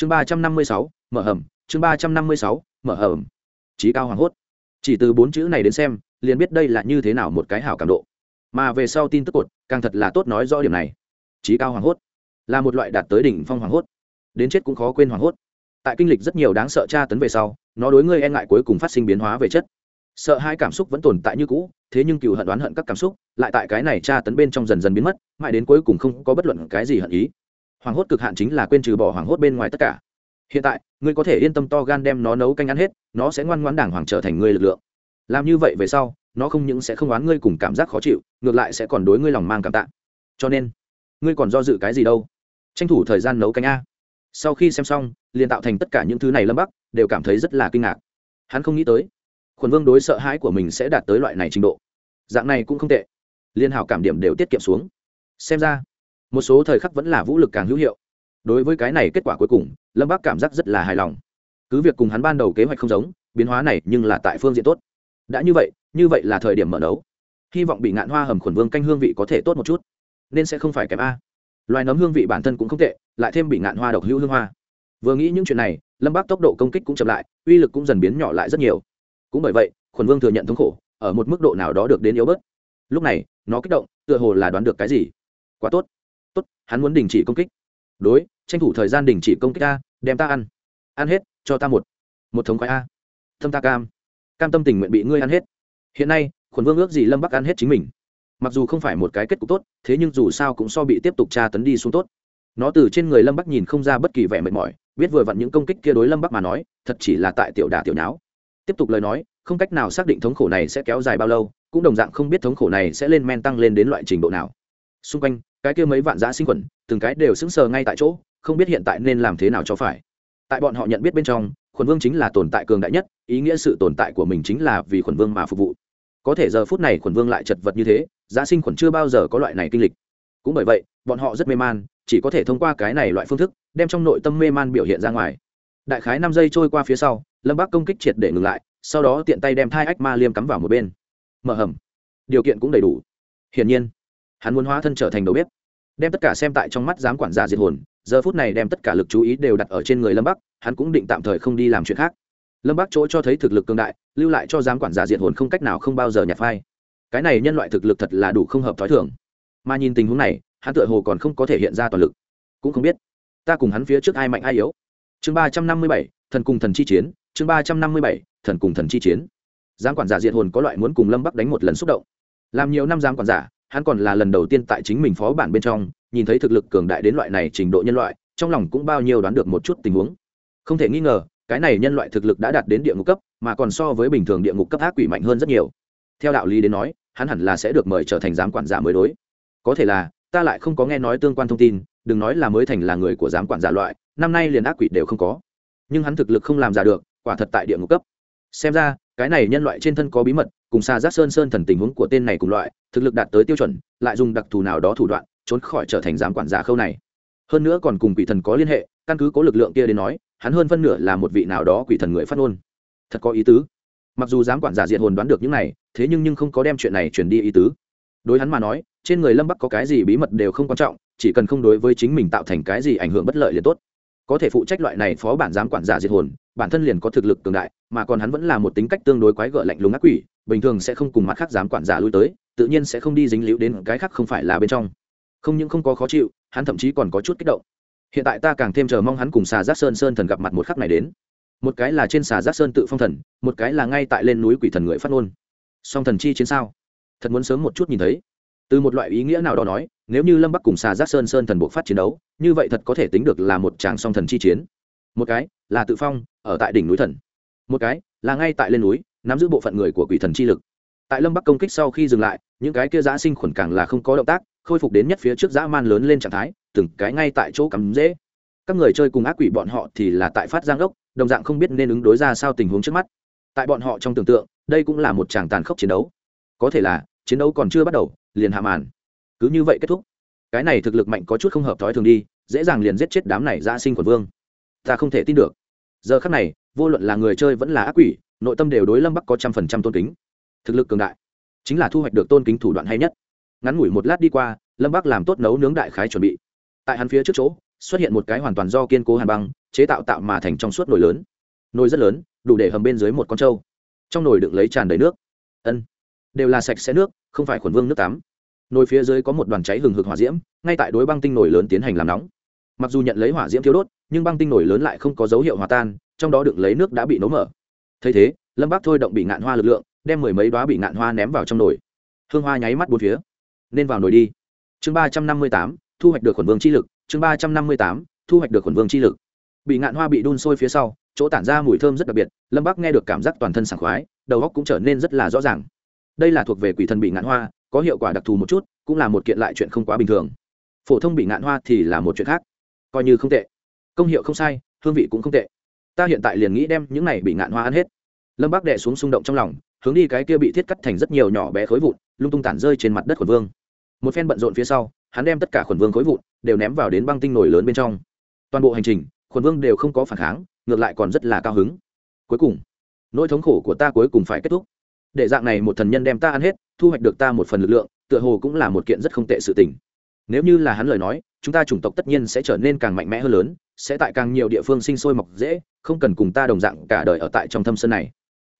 chương ba trăm năm mươi sáu, mở hầm, chương ba trăm năm mươi sáu, mở hầm. Trí cao hoàng hốt. Chỉ từ bốn chữ này đến xem, liền biết đây là như thế nào một cái hảo cảm độ. Mà về sau tin tức cột, càng thật là tốt nói rõ điểm này. Trí cao hoàng hốt. Là một loại đạt tới đỉnh phong hoàng hốt. Đến chết cũng khó quên hoàng hốt. Tại kinh lịch rất nhiều đáng sợ tra tấn về sau, nó đối ngươi e ngại cuối cùng phát sinh biến hóa về chất. Sợ hai cảm xúc vẫn tồn tại như cũ, thế nhưng cựu hận đoán hận các cảm xúc, lại tại cái này tra tấn bên trong dần dần biến mất, mãi đến cuối cùng không có bất luận cái gì hận ý hoàng hốt cực hạn chính là quên trừ bỏ hoàng hốt bên ngoài tất cả. Hiện tại, ngươi có thể yên tâm to gan đem nó nấu canh ăn hết, nó sẽ ngoan ngoãn đảng hoàng trở thành ngươi lực lượng. Làm như vậy về sau, nó không những sẽ không oán ngươi cùng cảm giác khó chịu, ngược lại sẽ còn đối ngươi lòng mang cảm tạ. Cho nên, ngươi còn do dự cái gì đâu? Tranh thủ thời gian nấu canh a. Sau khi xem xong, liền tạo thành tất cả những thứ này lâm bắc, đều cảm thấy rất là kinh ngạc. Hắn không nghĩ tới, khuẩn vương đối sợ hãi của mình sẽ đạt tới loại này trình độ. Dạng này cũng không tệ. Liên hào cảm điểm đều tiết kiệm xuống. Xem ra một số thời khắc vẫn là vũ lực càng hữu hiệu. Đối với cái này kết quả cuối cùng, lâm bác cảm giác rất là hài lòng. Cứ việc cùng hắn ban đầu kế hoạch không giống, biến hóa này nhưng là tại phương diện tốt. Đã như vậy như vậy là thời điểm mở đấu hy vọng bị ngạn hoa hầm khuẩn vương canh hương vị có thể tốt một chút. Nên sẽ không phải kém a. Loài nấm hương vị bản thân cũng không tệ, lại thêm bị ngạn hoa độc hữu hương hoa. Vừa nghĩ những chuyện này, lâm bác tốc độ công kích cũng chậm lại, uy lực cũng dần biến nhỏ lại rất nhiều. Cũng bởi vậy, khuẩn vương thừa nhận thống khổ, ở một mức độ nào đó được đến yếu bớt. Lúc này, nó kích động, tựa hồ là đoán được cái gì. Quá tốt tốt, hắn muốn đình chỉ công kích. Đối, tranh thủ thời gian đình chỉ công kích ta, đem ta ăn. Ăn hết, cho ta một một thống khoái a. Thâm ta cam. Cam tâm tình nguyện bị ngươi ăn hết. Hiện nay, khuẩn vương ước gì lâm bắc ăn hết chính mình. Mặc dù không phải một cái kết cục tốt, thế nhưng dù sao cũng so bị tiếp tục tra tấn đi xuống tốt. Nó từ trên người lâm bắc nhìn không ra bất kỳ vẻ mệt mỏi, biết vừa vặn những công kích kia đối lâm bắc mà nói, thật chỉ là tại tiểu đà tiểu nháo. Tiếp tục lời nói, không cách nào xác định thống khổ này sẽ kéo dài bao lâu, cũng đồng dạng không biết thống khổ này sẽ lên men tăng lên đến loại trình độ nào. Xung quanh cái kia mấy vạn giã sinh khuẩn, từng cái đều sững sờ ngay tại chỗ, không biết hiện tại nên làm thế nào cho phải. Tại bọn họ nhận biết bên trong, khuẩn vương chính là tồn tại cường đại nhất, ý nghĩa sự tồn tại của mình chính là vì khuẩn vương mà phục vụ. Có thể giờ phút này khuẩn vương lại chật vật như thế giá sinh khuẩn chưa bao giờ có loại này kinh lịch. Cũng bởi vậy, bọn họ rất mê man, chỉ có thể thông qua cái này loại phương thức, đem trong nội tâm mê man biểu hiện ra ngoài. Đại khái năm giây trôi qua phía sau, lâm bác công kích triệt để ngừng lại, sau đó tiện tay đem thai ách ma liêm cắm vào một bên. Mở hầm. Điều kiện cũng đầy đủ. Hiển nhiên, hắn muốn hóa thân trở thành đầu bếp đem tất cả xem tại trong mắt giám quản gia diệt hồn, giờ phút này đem tất cả lực chú ý đều đặt ở trên người lâm bắc, hắn cũng định tạm thời không đi làm chuyện khác. Lâm bắc chỗ cho thấy thực lực cương đại, lưu lại cho giám quản giả diệt hồn không cách nào không bao giờ nhặt phai. Cái này nhân loại thực lực thật là đủ không hợp t h ó i thường. Mà nhìn tình huống này, hắn tựa hồ còn không có thể hiện ra toàn lực. Cũng không biết, ta cùng hắn phía trước ai mạnh ai yếu. Chương ba trăm năm mươi bảy, thần cùng thần chi chiến, chương ba trăm năm mươi bảy, thần cùng thần chi chiến. Giám quản giả diệt hồn có loại muốn cùng lâm bắc đánh một lần xúc động. Làm nhiều năm giám quản giả hắn còn là lần đầu tiên tại chính mình phó bản bên trong, nhìn thấy thực lực cường đại đến loại này trình độ nhân loại, trong lòng cũng bao nhiêu đoán được một chút tình huống. Không thể nghi ngờ, cái này nhân loại thực lực đã đạt đến địa ngục cấp, mà còn so với bình thường địa ngục cấp ác quỷ mạnh hơn rất nhiều. Theo đạo lý đến nói, hắn hẳn là sẽ được mời trở thành giám quản giả mới đối. Có thể là, ta lại không có nghe nói tương quan thông tin, đừng nói là mới thành là người của giám quản giả loại, năm nay liền ác quỷ đều không có. Nhưng hắn thực lực không làm giả được, quả thật tại địa ngục cấp. Xem ra, cái này nhân loại trên thân có bí mật cùng xa giác sơn sơn thần tình huống của tên này cùng loại, thực lực đạt tới tiêu chuẩn, lại dùng đặc thù nào đó thủ đoạn, trốn khỏi trở thành giám quản giả khâu này. Hơn nữa còn cùng quỷ thần có liên hệ, căn cứ có lực lượng kia đến nói, hắn hơn phân nửa là một vị nào đó quỷ thần người phát ngôn. Thật có ý tứ. Mặc dù giám quản giả diện hồn đoán được những này, thế nhưng nhưng không có đem chuyện này truyền đi ý tứ. Đối hắn mà nói, trên người lâm bắc có cái gì bí mật đều không quan trọng, chỉ cần không đối với chính mình tạo thành cái gì ảnh hưởng bất lợi liền tốt. Có thể phụ trách loại này phó bản giám quản giả diệt hồn bản thân liền có thực lực cường đại, mà còn hắn vẫn là một tính cách tương đối quái gợ lạnh lùng ác quỷ, bình thường sẽ không cùng mặt khác dám quản giả lui tới, tự nhiên sẽ không đi dính líu đến cái khác không phải là bên trong. Không những không có khó chịu, hắn thậm chí còn có chút kích động. Hiện tại ta càng thêm chờ mong hắn cùng xà giác sơn sơn thần gặp mặt một khắc này đến. Một cái là trên xà giác sơn tự phong thần, một cái là ngay tại lên núi quỷ thần người phát ngôn. Song thần chi chiến sao? Thật muốn sớm một chút nhìn thấy. Từ một loại ý nghĩa nào đó nói, nếu như lâm bắc cùng xà giác sơn sơn thần buộc phát chiến đấu, như vậy thật có thể tính được là một tràng song thần chi chiến. Một cái là tự phong ở tại đỉnh núi thần. Một cái, là ngay tại lên núi, nắm giữ bộ phận người của quỷ thần chi lực. Tại lâm bắc công kích sau khi dừng lại, những cái kia giã sinh khuẩn càng là không có động tác, khôi phục đến nhất phía trước dã man lớn lên trạng thái, từng cái ngay tại chỗ cắm dễ các người chơi cùng ác quỷ bọn họ thì là tại phát giang ốc, đồng dạng không biết nên ứng đối ra sao tình huống trước mắt. Tại bọn họ trong tưởng tượng, đây cũng là một tràng tàn khốc chiến đấu. Có thể là, chiến đấu còn chưa bắt đầu, liền hạ màn. Cứ như vậy kết thúc. Cái này thực lực mạnh có chút không hợp thói thường đi, dễ dàng liền giết chết đám này giã sinh quần vương. Ta không thể tin được giờ khắc này, vô luận là người chơi vẫn là ác quỷ, nội tâm đều đối lâm bắc có trăm phần trăm tôn kính. Thực lực cường đại, chính là thu hoạch được tôn kính thủ đoạn hay nhất. Ngắn ngủi một lát đi qua, lâm bắc làm tốt nấu nướng đại khái chuẩn bị. Tại hắn phía trước chỗ, xuất hiện một cái hoàn toàn do kiên cố hàn băng, chế tạo tạo mà thành trong suốt nồi lớn. Nồi rất lớn, đủ để hầm bên dưới một con trâu. Trong nồi được lấy tràn đầy nước. Ân, đều là sạch sẽ nước, không phải khuẩn vương nước tắm. Nồi phía dưới có một đoàn cháy hừng hực hỏa diễm, ngay tại đối băng tinh nồi lớn tiến hành làm nóng mặc dù nhận lấy hỏa diễm thiếu đốt, nhưng băng tinh nổi lớn lại không có dấu hiệu hòa tan, trong đó đựng lấy nước đã bị nấu mở. Thấy thế, lâm bác thôi động bị ngạn hoa lực lượng, đem mười mấy đoá bị ngạn hoa ném vào trong nồi. Hương hoa nháy mắt bốn phía. Nên vào nồi đi. Chương ba trăm năm mươi tám, thu hoạch được khuẩn vương chi lực, chương ba trăm năm mươi tám, thu hoạch được khuẩn vương chi lực. Bị ngạn hoa bị đun sôi phía sau, chỗ tản ra mùi thơm rất đặc biệt, lâm bác nghe được cảm giác toàn thân sảng khoái, đầu óc cũng trở nên rất là rõ ràng. Đây là thuộc về quỷ thần bị ngạn hoa, có hiệu quả đặc thù một chút, cũng là một kiện lại chuyện không quá bình thường. Phổ thông bị ngạn hoa thì là một chuyện khác coi như không tệ. Công hiệu không sai, hương vị cũng không tệ. Ta hiện tại liền nghĩ đem những này bị ngạn hoa ăn hết. Lâm bác đệ xuống xung động trong lòng, hướng đi cái kia bị thiết cắt thành rất nhiều nhỏ bé khối vụn, lung tung tản rơi trên mặt đất khuẩn vương. Một phen bận rộn phía sau, hắn đem tất cả khuẩn vương khối vụn đều ném vào đến băng tinh nổi lớn bên trong. Toàn bộ hành trình, khuẩn vương đều không có phản kháng, ngược lại còn rất là cao hứng. Cuối cùng, nỗi thống khổ của ta cuối cùng phải kết thúc. Để dạng này một thần nhân đem ta ăn hết, thu hoạch được ta một phần lực lượng, tựa hồ cũng là một kiện rất không tệ sự tình nếu như là hắn lời nói, chúng ta chủng tộc tất nhiên sẽ trở nên càng mạnh mẽ hơn lớn, sẽ tại càng nhiều địa phương sinh sôi mọc dễ, không cần cùng ta đồng dạng cả đời ở tại trong thâm sơn này.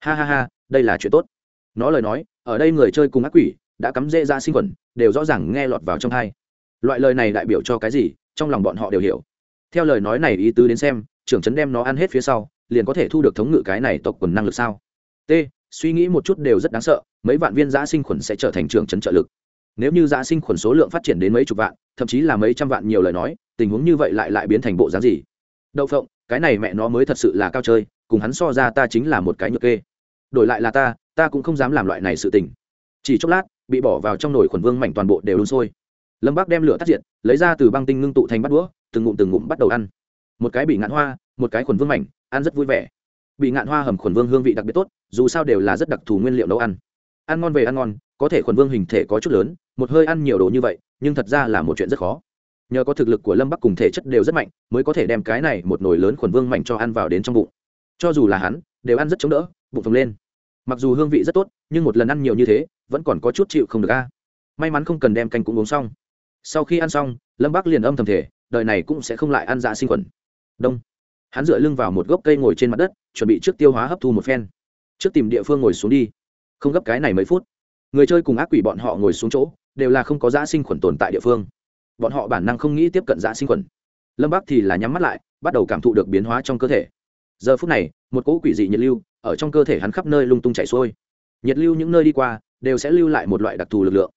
Ha ha ha, đây là chuyện tốt. Nó lời nói, ở đây người chơi cùng ác quỷ, đã cắm dễ ra sinh khuẩn, đều rõ ràng nghe lọt vào trong hai loại lời này đại biểu cho cái gì, trong lòng bọn họ đều hiểu. Theo lời nói này ý tứ đến xem, trưởng trấn đem nó ăn hết phía sau, liền có thể thu được thống ngự cái này tộc quần năng lực sao? T, suy nghĩ một chút đều rất đáng sợ, mấy vạn viên giã sinh khuẩn sẽ trở thành trưởng trấn trợ lực nếu như giã sinh khuẩn số lượng phát triển đến mấy chục vạn, thậm chí là mấy trăm vạn nhiều lời nói, tình huống như vậy lại lại biến thành bộ dáng gì? Đậu phộng, cái này mẹ nó mới thật sự là cao chơi, cùng hắn so ra ta chính là một cái nhược kê. Đổi lại là ta ta cũng không dám làm loại này sự tình. Chỉ chốc lát, bị bỏ vào trong nồi khuẩn vương mảnh toàn bộ đều đun sôi. Lâm bác đem lửa tắt diện lấy ra từ băng tinh ngưng tụ thành bắt đũa, từng ngụm từng ngụm bắt đầu ăn. Một cái bị ngạn hoa, một cái khuẩn vương mảnh, ăn rất vui vẻ. Bị ngạn hoa hầm khuẩn vương hương vị đặc biệt tốt, dù sao đều là rất đặc thù nguyên liệu nấu ăn. Ăn ngon về ăn ngon có thể khuẩn vương hình thể có chút lớn, một hơi ăn nhiều đồ như vậy, nhưng thật ra là một chuyện rất khó. Nhờ có thực lực của lâm bắc cùng thể chất đều rất mạnh, mới có thể đem cái này một nồi lớn khuẩn vương mạnh cho ăn vào đến trong bụng. Cho dù là hắn, đều ăn rất chống đỡ, bụng phồng lên. Mặc dù hương vị rất tốt, nhưng một lần ăn nhiều như thế, vẫn còn có chút chịu không được a. May mắn không cần đem canh cũng uống xong. Sau khi ăn xong, lâm bắc liền âm thầm thể đời này cũng sẽ không lại ăn dạ sinh khuẩn. Đông. Hắn dựa lưng vào một gốc cây ngồi trên mặt đất, chuẩn bị trước tiêu hóa hấp thu một phen. Trước tìm địa phương ngồi xuống đi. Không gấp cái này mấy phút người chơi cùng ác quỷ bọn họ ngồi xuống chỗ, đều là không có giã sinh khuẩn tồn tại địa phương. Bọn họ bản năng không nghĩ tiếp cận giã sinh khuẩn. Lâm bắc thì là nhắm mắt lại, bắt đầu cảm thụ được biến hóa trong cơ thể. Giờ phút này, một cỗ quỷ dị nhiệt lưu ở trong cơ thể hắn khắp nơi lung tung chảy xuôi. Nhiệt lưu những nơi đi qua, đều sẽ lưu lại một loại đặc thù lực lượng.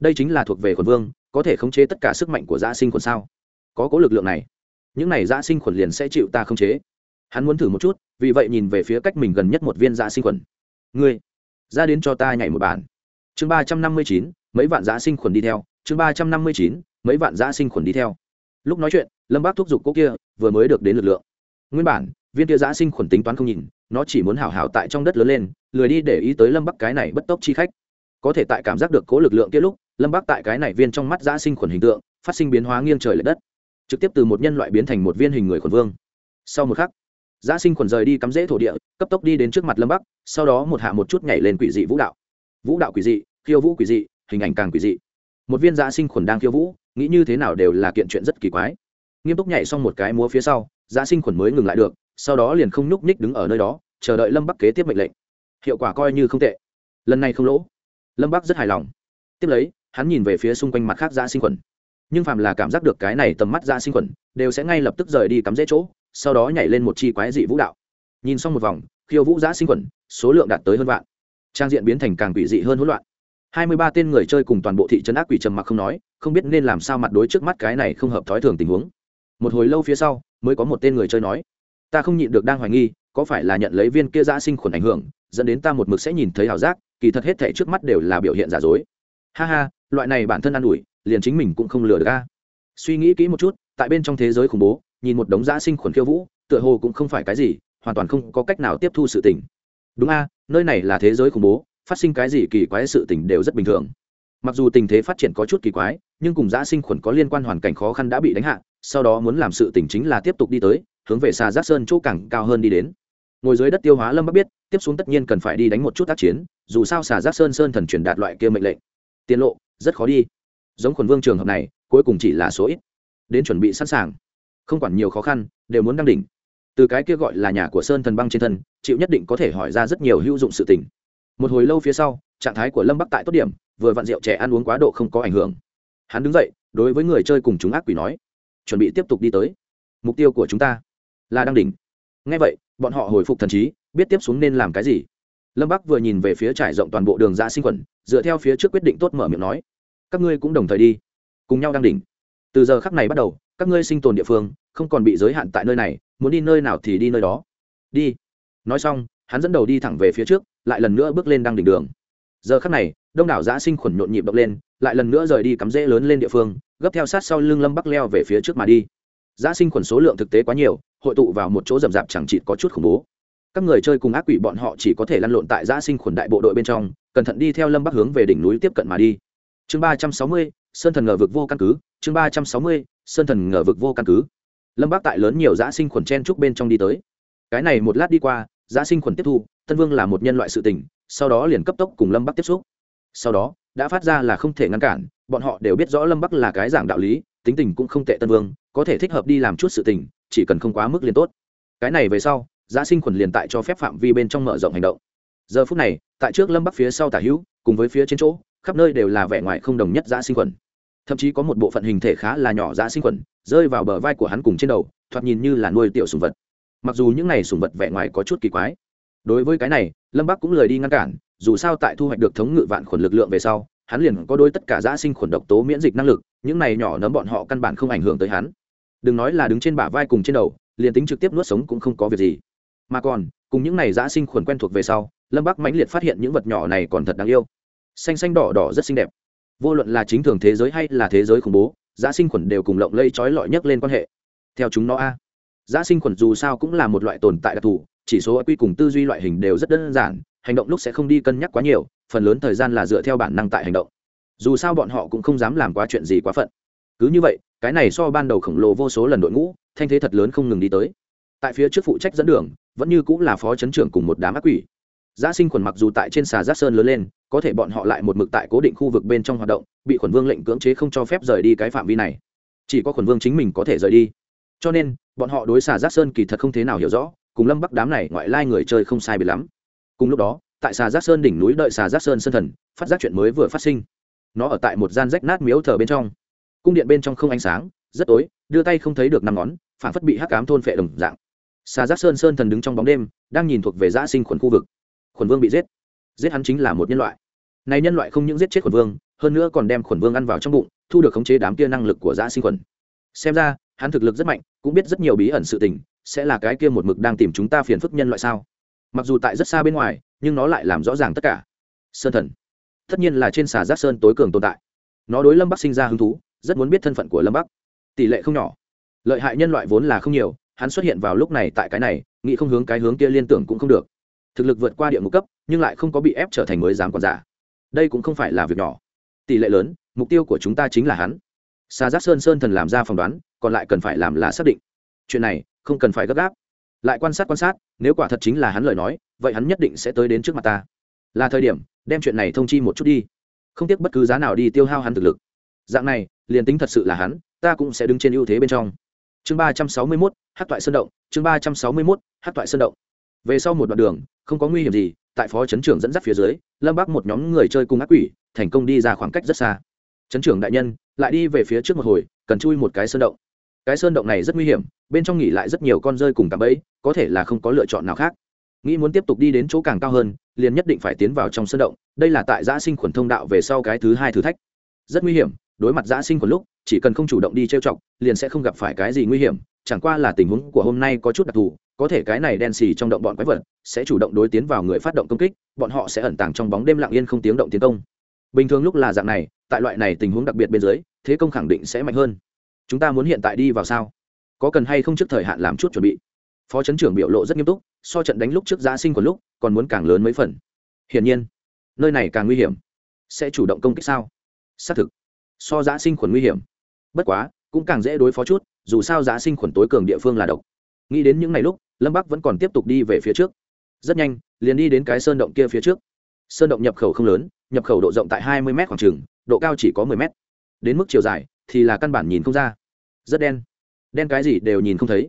Đây chính là thuộc về khuẩn vương, có thể khống chế tất cả sức mạnh của giã sinh khuẩn sao? Có cố lực lượng này, những này giã sinh khuẩn liền sẽ chịu ta khống chế. Hắn muốn thử một chút, vì vậy nhìn về phía cách mình gần nhất một viên giã sinh khuẩn. Ngươi, ra đến cho ta nhảy một bản chương ba trăm năm mươi chín, mấy vạn giã sinh khuẩn đi theo. Chương ba trăm năm mươi chín, mấy vạn giã sinh khuẩn đi theo. Lúc nói chuyện, lâm bác thúc giục cỗ kia, vừa mới được đến lực lượng. Nguyên bản, viên kia giã sinh khuẩn tính toán không nhìn, nó chỉ muốn hảo hảo tại trong đất lớn lên, lười đi để ý tới lâm bắc cái này bất tốc chi khách. Có thể tại cảm giác được cố lực lượng kia lúc, lâm bắc tại cái này viên trong mắt giã sinh khuẩn hình tượng, phát sinh biến hóa nghiêng trời l ệ đất. Trực tiếp từ một nhân loại biến thành một viên hình người khuẩn vương. Sau một khắc, giã sinh khuẩn rời đi cắm rễ thổ địa, cấp tốc đi đến trước mặt lâm bắc sau đó một hạ một chút nhảy lên quỷ dị vũ đạo vũ đạo quỷ dị, khiêu vũ quỷ dị, hình ảnh càng quỷ dị. Một viên giã sinh khuẩn đang khiêu vũ, nghĩ như thế nào đều là kiện chuyện rất kỳ quái. Nghiêm túc nhảy xong một cái múa phía sau giã sinh khuẩn mới ngừng lại được, sau đó liền không nhúc nhích đứng ở nơi đó, chờ đợi lâm bắc kế tiếp mệnh lệnh. Hiệu quả coi như không tệ. Lần này không lỗ. Lâm bắc rất hài lòng. Tiếp lấy, hắn nhìn về phía xung quanh mặt khác giã sinh khuẩn. Nhưng phàm là cảm giác được cái này tầm mắt giã sinh khuẩn, đều sẽ ngay lập tức rời đi cắm dễ chỗ, sau đó nhảy lên một chi quái dị vũ đạo. Nhìn xong một vòng, khiêu vũ giã sinh khuẩn, số lượng đạt tới hơn vạn trang diện biến thành càng quỷ dị hơn hỗn loạn. Hai mươi ba tên người chơi cùng toàn bộ thị trấn ác quỷ trầm mặc không nói, không biết nên làm sao mặt đối trước mắt cái này không hợp thói thường tình huống. Một hồi lâu phía sau, mới có một tên người chơi nói, ta không nhịn được đang hoài nghi, có phải là nhận lấy viên kia giã sinh khuẩn ảnh hưởng, dẫn đến ta một mực sẽ nhìn thấy ảo giác, kỳ thật hết thể trước mắt đều là biểu hiện giả dối. Ha ha, loại này bản thân ă n ủi, liền chính mình cũng không lừa được ca suy nghĩ kỹ một chút, tại bên trong thế giới khủng bố, nhìn một đống giã sinh khuẩn khiêu vũ, tựa hồ cũng không phải cái gì, hoàn toàn không có cách nào tiếp thu sự tình đúng a, nơi này là thế giới khủng bố, phát sinh cái gì kỳ quái sự tình đều rất bình thường. Mặc dù tình thế phát triển có chút kỳ quái, nhưng cùng giã sinh khuẩn có liên quan hoàn cảnh khó khăn đã bị đánh hạ, sau đó muốn làm sự tình chính là tiếp tục đi tới, hướng về xa giác sơn chỗ cảng cao hơn đi đến. Ngồi dưới đất tiêu hóa lâm bắc biết, tiếp xuống tất nhiên cần phải đi đánh một chút tác chiến, dù sao xà giác sơn sơn thần truyền đạt loại kia mệnh lệnh. Tiến lộ, rất khó đi. Giống khuẩn vương trường hợp này, cuối cùng chỉ là số ít. Đến chuẩn bị sẵn sàng. Không quản nhiều khó khăn, đều muốn đăng đỉnh từ cái kia gọi là nhà của sơn thần băng trên thân, chịu nhất định có thể hỏi ra rất nhiều hữu dụng sự tình. Một hồi lâu phía sau, trạng thái của lâm bắc tại tốt điểm, vừa vặn rượu trẻ ăn uống quá độ không có ảnh hưởng. Hắn đứng dậy, đối với người chơi cùng chúng ác quỷ nói, chuẩn bị tiếp tục đi tới. Mục tiêu của chúng ta là đăng đỉnh. Ngay vậy, bọn họ hồi phục thần trí, biết tiếp xuống nên làm cái gì. Lâm bắc vừa nhìn về phía trải rộng toàn bộ đường ra sinh khuẩn, dựa theo phía trước quyết định tốt mở miệng nói, các ngươi cũng đồng thời đi, cùng nhau đăng đỉnh. Từ giờ khắc này bắt đầu các ngươi sinh tồn địa phương, không còn bị giới hạn tại nơi này, muốn đi nơi nào thì đi nơi đó. Đi. Nói xong, hắn dẫn đầu đi thẳng về phía trước, lại lần nữa bước lên đăng đỉnh đường. Giờ khắc này, đông đảo giã sinh khuẩn nhộn nhịp động lên, lại lần nữa rời đi cắm rễ lớn lên địa phương, gấp theo sát sau lưng lâm bắc leo về phía trước mà đi. Giã sinh khuẩn số lượng thực tế quá nhiều, hội tụ vào một chỗ rậm rạp chẳng chịt có chút khủng bố. Các người chơi cùng ác quỷ bọn họ chỉ có thể lăn lộn tại giã sinh khuẩn đại bộ đội bên trong, cẩn thận đi theo lâm bắc hướng về đỉnh núi tiếp cận mà đi. Chương ba trăm sáu mươi, sơn thần ngờ vực vô căn cứ, chương ba trăm sáu mươi sơn thần ngờ vực vô căn cứ. Lâm bắc tại lớn nhiều giã sinh khuẩn chen trúc bên trong đi tới. Cái này một lát đi qua, giã sinh khuẩn tiếp thu tân vương là một nhân loại sự tình, sau đó liền cấp tốc cùng lâm bắc tiếp xúc. Sau đó, đã phát ra là không thể ngăn cản, bọn họ đều biết rõ lâm bắc là cái giảng đạo lý, tính tình cũng không tệ tân vương, có thể thích hợp đi làm chút sự tình, chỉ cần không quá mức liền tốt. Cái này về sau, giã sinh khuẩn liền tại cho phép phạm vi bên trong mở rộng hành động. Giờ phút này, tại trước lâm bắc phía sau tả hữu, cùng với phía trên chỗ, khắp nơi đều là vẻ ngoài không đồng nhất giã sinh khuẩn thậm chí có một bộ phận hình thể khá là nhỏ dã sinh khuẩn, rơi vào bờ vai của hắn cùng trên đầu, thoạt nhìn như là nuôi tiểu sùng vật. Mặc dù những này sùng vật vẻ ngoài có chút kỳ quái, đối với cái này, lâm bắc cũng lời đi ngăn cản, dù sao tại thu hoạch được thống ngự vạn khuẩn lực lượng về sau, hắn liền có đôi tất cả giã sinh khuẩn độc tố miễn dịch năng lực, những này nhỏ nấm bọn họ căn bản không ảnh hưởng tới hắn. Đừng nói là đứng trên bả vai cùng trên đầu, liền tính trực tiếp nuốt sống cũng không có việc gì. Mà còn, cùng những này giã sinh khuẩn quen thuộc về sau, lâm bắc mãnh liệt phát hiện những vật nhỏ này còn thật đáng yêu. Xanh xanh đỏ đỏ rất xinh đẹp vô luận là chính thường thế giới hay là thế giới khủng bố giã sinh khuẩn đều cùng lộng lây trói lọi nhất lên quan hệ. Theo chúng nó a giã sinh khuẩn dù sao cũng là một loại tồn tại đặc thù, chỉ số quy cùng tư duy loại hình đều rất đơn giản, hành động lúc sẽ không đi cân nhắc quá nhiều, phần lớn thời gian là dựa theo bản năng tại hành động. Dù sao bọn họ cũng không dám làm quá chuyện gì quá phận. Cứ như vậy, cái này so ban đầu khổng lồ vô số lần đội ngũ, thanh thế thật lớn không ngừng đi tới. Tại phía trước phụ trách dẫn đường, vẫn như cũng là phó chấn trưởng cùng một đám ác quỷ. Giã sinh khuẩn mặc dù tại trên xà giác sơn lớn lên có thể bọn họ lại một mực tại cố định khu vực bên trong hoạt động, bị khuẩn vương lệnh cưỡng chế không cho phép rời đi cái phạm vi này. Chỉ có khuẩn vương chính mình có thể rời đi. Cho nên, bọn họ đối xà giác sơn kỳ thật không thế nào hiểu rõ, cùng lâm bắc đám này ngoại lai người chơi không sai biệt lắm. Cùng lúc đó, tại xà giác sơn đỉnh núi đợi xà giác sơn sân thần, phát giác chuyện mới vừa phát sinh. Nó ở tại một gian rách nát miếu thờ bên trong. Cung điện bên trong không ánh sáng, rất tối, đưa tay không thấy được năm ngón phản phất bị hắc cám thôn phệ đồng dạng. Xà giác sơn sơn thần đứng trong bóng đêm, đang nhìn thuộc về giã sinh khuẩn khu vực. Khuẩn vương bị giết giết hắn chính là một nhân loại. Này nhân loại không những giết chết khuẩn vương, hơn nữa còn đem khuẩn vương ăn vào trong bụng, thu được khống chế đám kia năng lực của dã sinh khuẩn. Xem ra, hắn thực lực rất mạnh, cũng biết rất nhiều bí ẩn sự tình, sẽ là cái kia một mực đang tìm chúng ta phiền phức nhân loại sao? Mặc dù tại rất xa bên ngoài, nhưng nó lại làm rõ ràng tất cả. Sơn thần. Tất nhiên là trên xà giác sơn tối cường tồn tại. Nó đối lâm bắc sinh ra hứng thú, rất muốn biết thân phận của lâm bắc. Tỷ lệ không nhỏ. Lợi hại nhân loại vốn là không nhiều, hắn xuất hiện vào lúc này tại cái này, nghĩ không hướng cái hướng kia liên tưởng cũng không được thực lực vượt qua địa ngục cấp, nhưng lại không có bị ép trở thành mới dám còn giả. Đây cũng không phải là việc nhỏ. Tỷ lệ lớn, mục tiêu của chúng ta chính là hắn. Xa giác sơn sơn thần làm ra phỏng đoán, còn lại cần phải làm là xác định. Chuyện này, không cần phải gấp gáp. Lại quan sát quan sát, nếu quả thật chính là hắn lời nói, vậy hắn nhất định sẽ tới đến trước mặt ta. Là thời điểm, đem chuyện này thông chi một chút đi. Không tiếc bất cứ giá nào đi tiêu hao hắn thực lực. Dạng này, liền tính thật sự là hắn, ta cũng sẽ đứng trên ưu thế bên trong. Chương ba trăm sáu mươi mốt hát toại sơn động, chương ba trăm sáu mươi mốt hát toại sơn động về sau một đoạn đường, không có nguy hiểm gì, tại phó chấn trưởng dẫn dắt phía dưới, lâm bắc một nhóm người chơi cùng ác quỷ, thành công đi ra khoảng cách rất xa. Chấn trưởng đại nhân, lại đi về phía trước một hồi, cần chui một cái sơn động. Cái sơn động này rất nguy hiểm, bên trong nghỉ lại rất nhiều con rơi cùng cạm bẫy, có thể là không có lựa chọn nào khác. Nghĩ muốn tiếp tục đi đến chỗ càng cao hơn, liền nhất định phải tiến vào trong sơn động, đây là tại giã sinh khuẩn thông đạo về sau cái thứ hai thử thách. Rất nguy hiểm, đối mặt giã sinh khuẩn lúc, chỉ cần không chủ động đi trêu chọc, liền sẽ không gặp phải cái gì nguy hiểm, chẳng qua là tình huống của hôm nay có chút đặc thù có thể cái này đen xì trong động bọn quái vật sẽ chủ động đối tiến vào người phát động công kích, bọn họ sẽ ẩn tàng trong bóng đêm lặng yên không tiếng động tiến công. Bình thường lúc là dạng này, tại loại này tình huống đặc biệt bên dưới, thế công khẳng định sẽ mạnh hơn. Chúng ta muốn hiện tại đi vào sao? Có cần hay không trước thời hạn làm chút chuẩn bị? Phó chấn trưởng biểu lộ rất nghiêm túc, so trận đánh lúc trước giá sinh của lúc, còn muốn càng lớn mấy phần. Hiển nhiên, nơi này càng nguy hiểm. Sẽ chủ động công kích sao? Xác thực, so giá sinh khuẩn nguy hiểm. Bất quá, cũng càng dễ đối phó chút, dù sao giá sinh khuẩn tối cường địa phương là độc. Nghĩ đến những ngày lúc lâm bắc vẫn còn tiếp tục đi về phía trước. rất nhanh, liền đi đến cái sơn động kia phía trước. sơn động nhập khẩu không lớn, nhập khẩu độ rộng tại hai mươi m khoảng trừng độ cao chỉ có mười m đến mức chiều dài thì là căn bản nhìn không ra. rất đen. đen cái gì đều nhìn không thấy.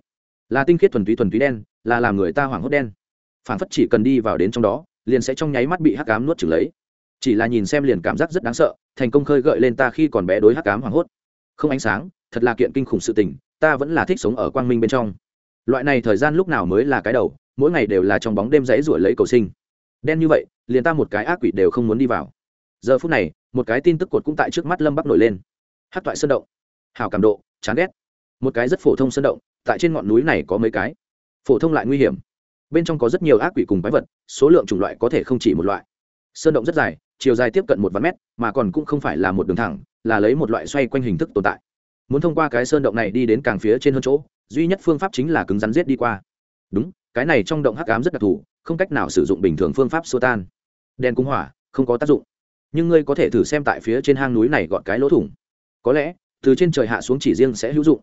là tinh khiết thuần túy thuần túy đen, là làm người ta hoảng hốt đen. phản phất chỉ cần đi vào đến trong đó, liền sẽ trong nháy mắt bị hắc cám nuốt trừng lấy. chỉ là nhìn xem liền cảm giác rất đáng sợ, thành công khơi gợi lên ta khi còn bé đối hắc cám hoảng hốt. không ánh sáng, thật là kiện kinh khủng sự tình, ta vẫn là thích sống ở quang minh bên trong loại này thời gian lúc nào mới là cái đầu, mỗi ngày đều là trong bóng đêm rẫy ruổi lấy cầu sinh. Đen như vậy, liền ta một cái ác quỷ đều không muốn đi vào. Giờ phút này, một cái tin tức cột cũng tại trước mắt lâm bắc nổi lên. Hát thoại sơn động. Hào cảm độ, chán ghét. Một cái rất phổ thông sơn động, tại trên ngọn núi này có mấy cái. Phổ thông lại nguy hiểm. Bên trong có rất nhiều ác quỷ cùng quái vật, số lượng chủng loại có thể không chỉ một loại. Sơn động rất dài, chiều dài tiếp cận một vạn mét, mà còn cũng không phải là một đường thẳng, là lấy một loại xoay quanh hình thức tồn tại muốn thông qua cái sơn động này đi đến càng phía trên hơn chỗ, duy nhất phương pháp chính là cứng rắn giết đi qua. Đúng, cái này trong động hắc ám rất đặc thù, không cách nào sử dụng bình thường phương pháp xua tan. Đèn cung hỏa, không có tác dụng. Nhưng ngươi có thể thử xem tại phía trên hang núi này gọn cái lỗ thủng. Có lẽ, từ trên trời hạ xuống chỉ riêng sẽ hữu dụng.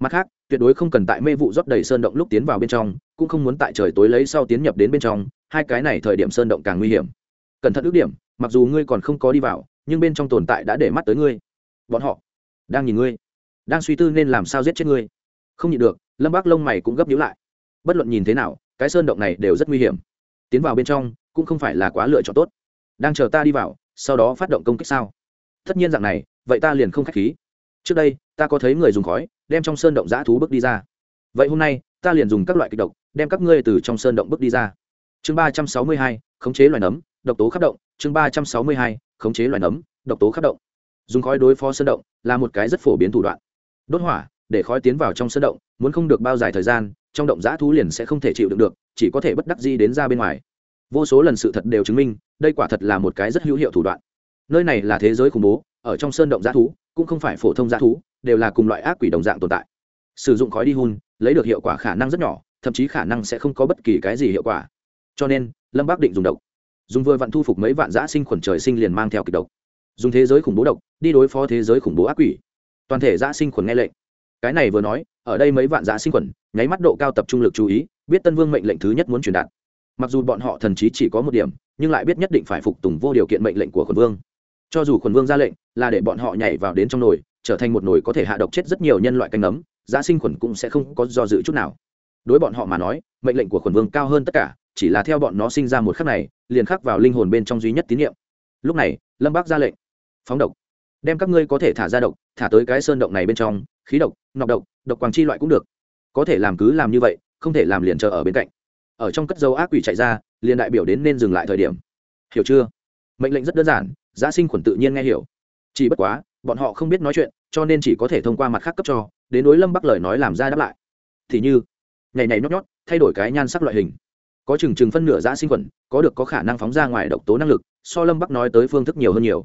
Mặt khác, tuyệt đối không cần tại mê vụ rót đầy sơn động lúc tiến vào bên trong, cũng không muốn tại trời tối lấy sau tiến nhập đến bên trong, hai cái này thời điểm sơn động càng nguy hiểm. Cẩn thận ước điểm, mặc dù ngươi còn không có đi vào, nhưng bên trong tồn tại đã để mắt tới ngươi. Bọn họ đang nhìn ngươi đang suy tư nên làm sao giết chết ngươi. Không nhịn được, lâm bác lông mày cũng gấp nhíu lại. Bất luận nhìn thế nào, cái sơn động này đều rất nguy hiểm. Tiến vào bên trong, cũng không phải là quá lựa chọn tốt. Đang chờ ta đi vào, sau đó phát động công kích sao? Tất nhiên dạng này, vậy ta liền không k h á c h khí. Trước đây, ta có thấy người dùng khói, đem trong sơn động giã thú bước đi ra. Vậy hôm nay, ta liền dùng các loại kịch độc, đem các ngươi từ trong sơn động bước đi ra. Chương ba trăm sáu mươi hai, khống chế loài nấm, độc tố khắc động. Chương ba trăm sáu mươi hai, khống chế loài nấm, độc tố khắc động. Dùng khói đối phó sơn động là một cái rất phổ biến thủ đoạn đốt hỏa, để khói tiến vào trong sân động, muốn không được bao dài thời gian, trong động giã thú liền sẽ không thể chịu đựng được, chỉ có thể bất đắc di đến ra bên ngoài. Vô số lần sự thật đều chứng minh, đây quả thật là một cái rất hữu hiệu thủ đoạn. Nơi này là thế giới khủng bố, ở trong sơn động giã thú, cũng không phải phổ thông giã thú, đều là cùng loại ác quỷ đồng dạng tồn tại. Sử dụng khói đi hun, lấy được hiệu quả khả năng rất nhỏ, thậm chí khả năng sẽ không có bất kỳ cái gì hiệu quả. Cho nên, lâm bác định dùng độc. Dùng vừa vặn thu phục mấy vạn giã sinh khuẩn trời sinh liền mang theo kịch độc. Dùng thế giới khủng bố độc, đi đối phó thế giới khủng bố ác quỷ toàn thể giã sinh khuẩn nghe lệnh. Cái này vừa nói, ở đây mấy vạn giã sinh khuẩn, nháy mắt độ cao tập trung lực chú ý, biết tân vương mệnh lệnh thứ nhất muốn truyền đạt. Mặc dù bọn họ thần chí chỉ có một điểm, nhưng lại biết nhất định phải phục tùng vô điều kiện mệnh lệnh của khuẩn vương. Cho dù khuẩn vương ra lệnh, là để bọn họ nhảy vào đến trong nồi, trở thành một nồi có thể hạ độc chết rất nhiều nhân loại canh nấm, giã sinh khuẩn cũng sẽ không có do dự chút nào. Đối bọn họ mà nói, mệnh lệnh của khuẩn vương cao hơn tất cả, chỉ là theo bọn nó sinh ra một khắc này, liền khắc vào linh hồn bên trong duy nhất tín nhiệm lúc này, lâm bác ra lệnh, phóng độc đem các ngươi có thể thả ra độc, thả tới cái sơn động này bên trong, khí độc, nọc độc độc quàng chi loại cũng được. Có thể làm cứ làm như vậy, không thể làm liền chờ ở bên cạnh. Ở trong cất dấu ác quỷ chạy ra, liền đại biểu đến nên dừng lại thời điểm. Hiểu chưa? Mệnh lệnh rất đơn giản giã sinh khuẩn tự nhiên nghe hiểu. Chỉ bất quá, bọn họ không biết nói chuyện, cho nên chỉ có thể thông qua mặt khác cấp cho, đến đối lâm bắc lời nói làm ra đáp lại. Thì như ngày này nhót nhót, thay đổi cái nhan sắc loại hình. Có chừng chừng phân nửa giã sinh khuẩn, có được có khả năng phóng ra ngoài độc tố năng lực, so lâm bắc nói tới phương thức nhiều hơn nhiều.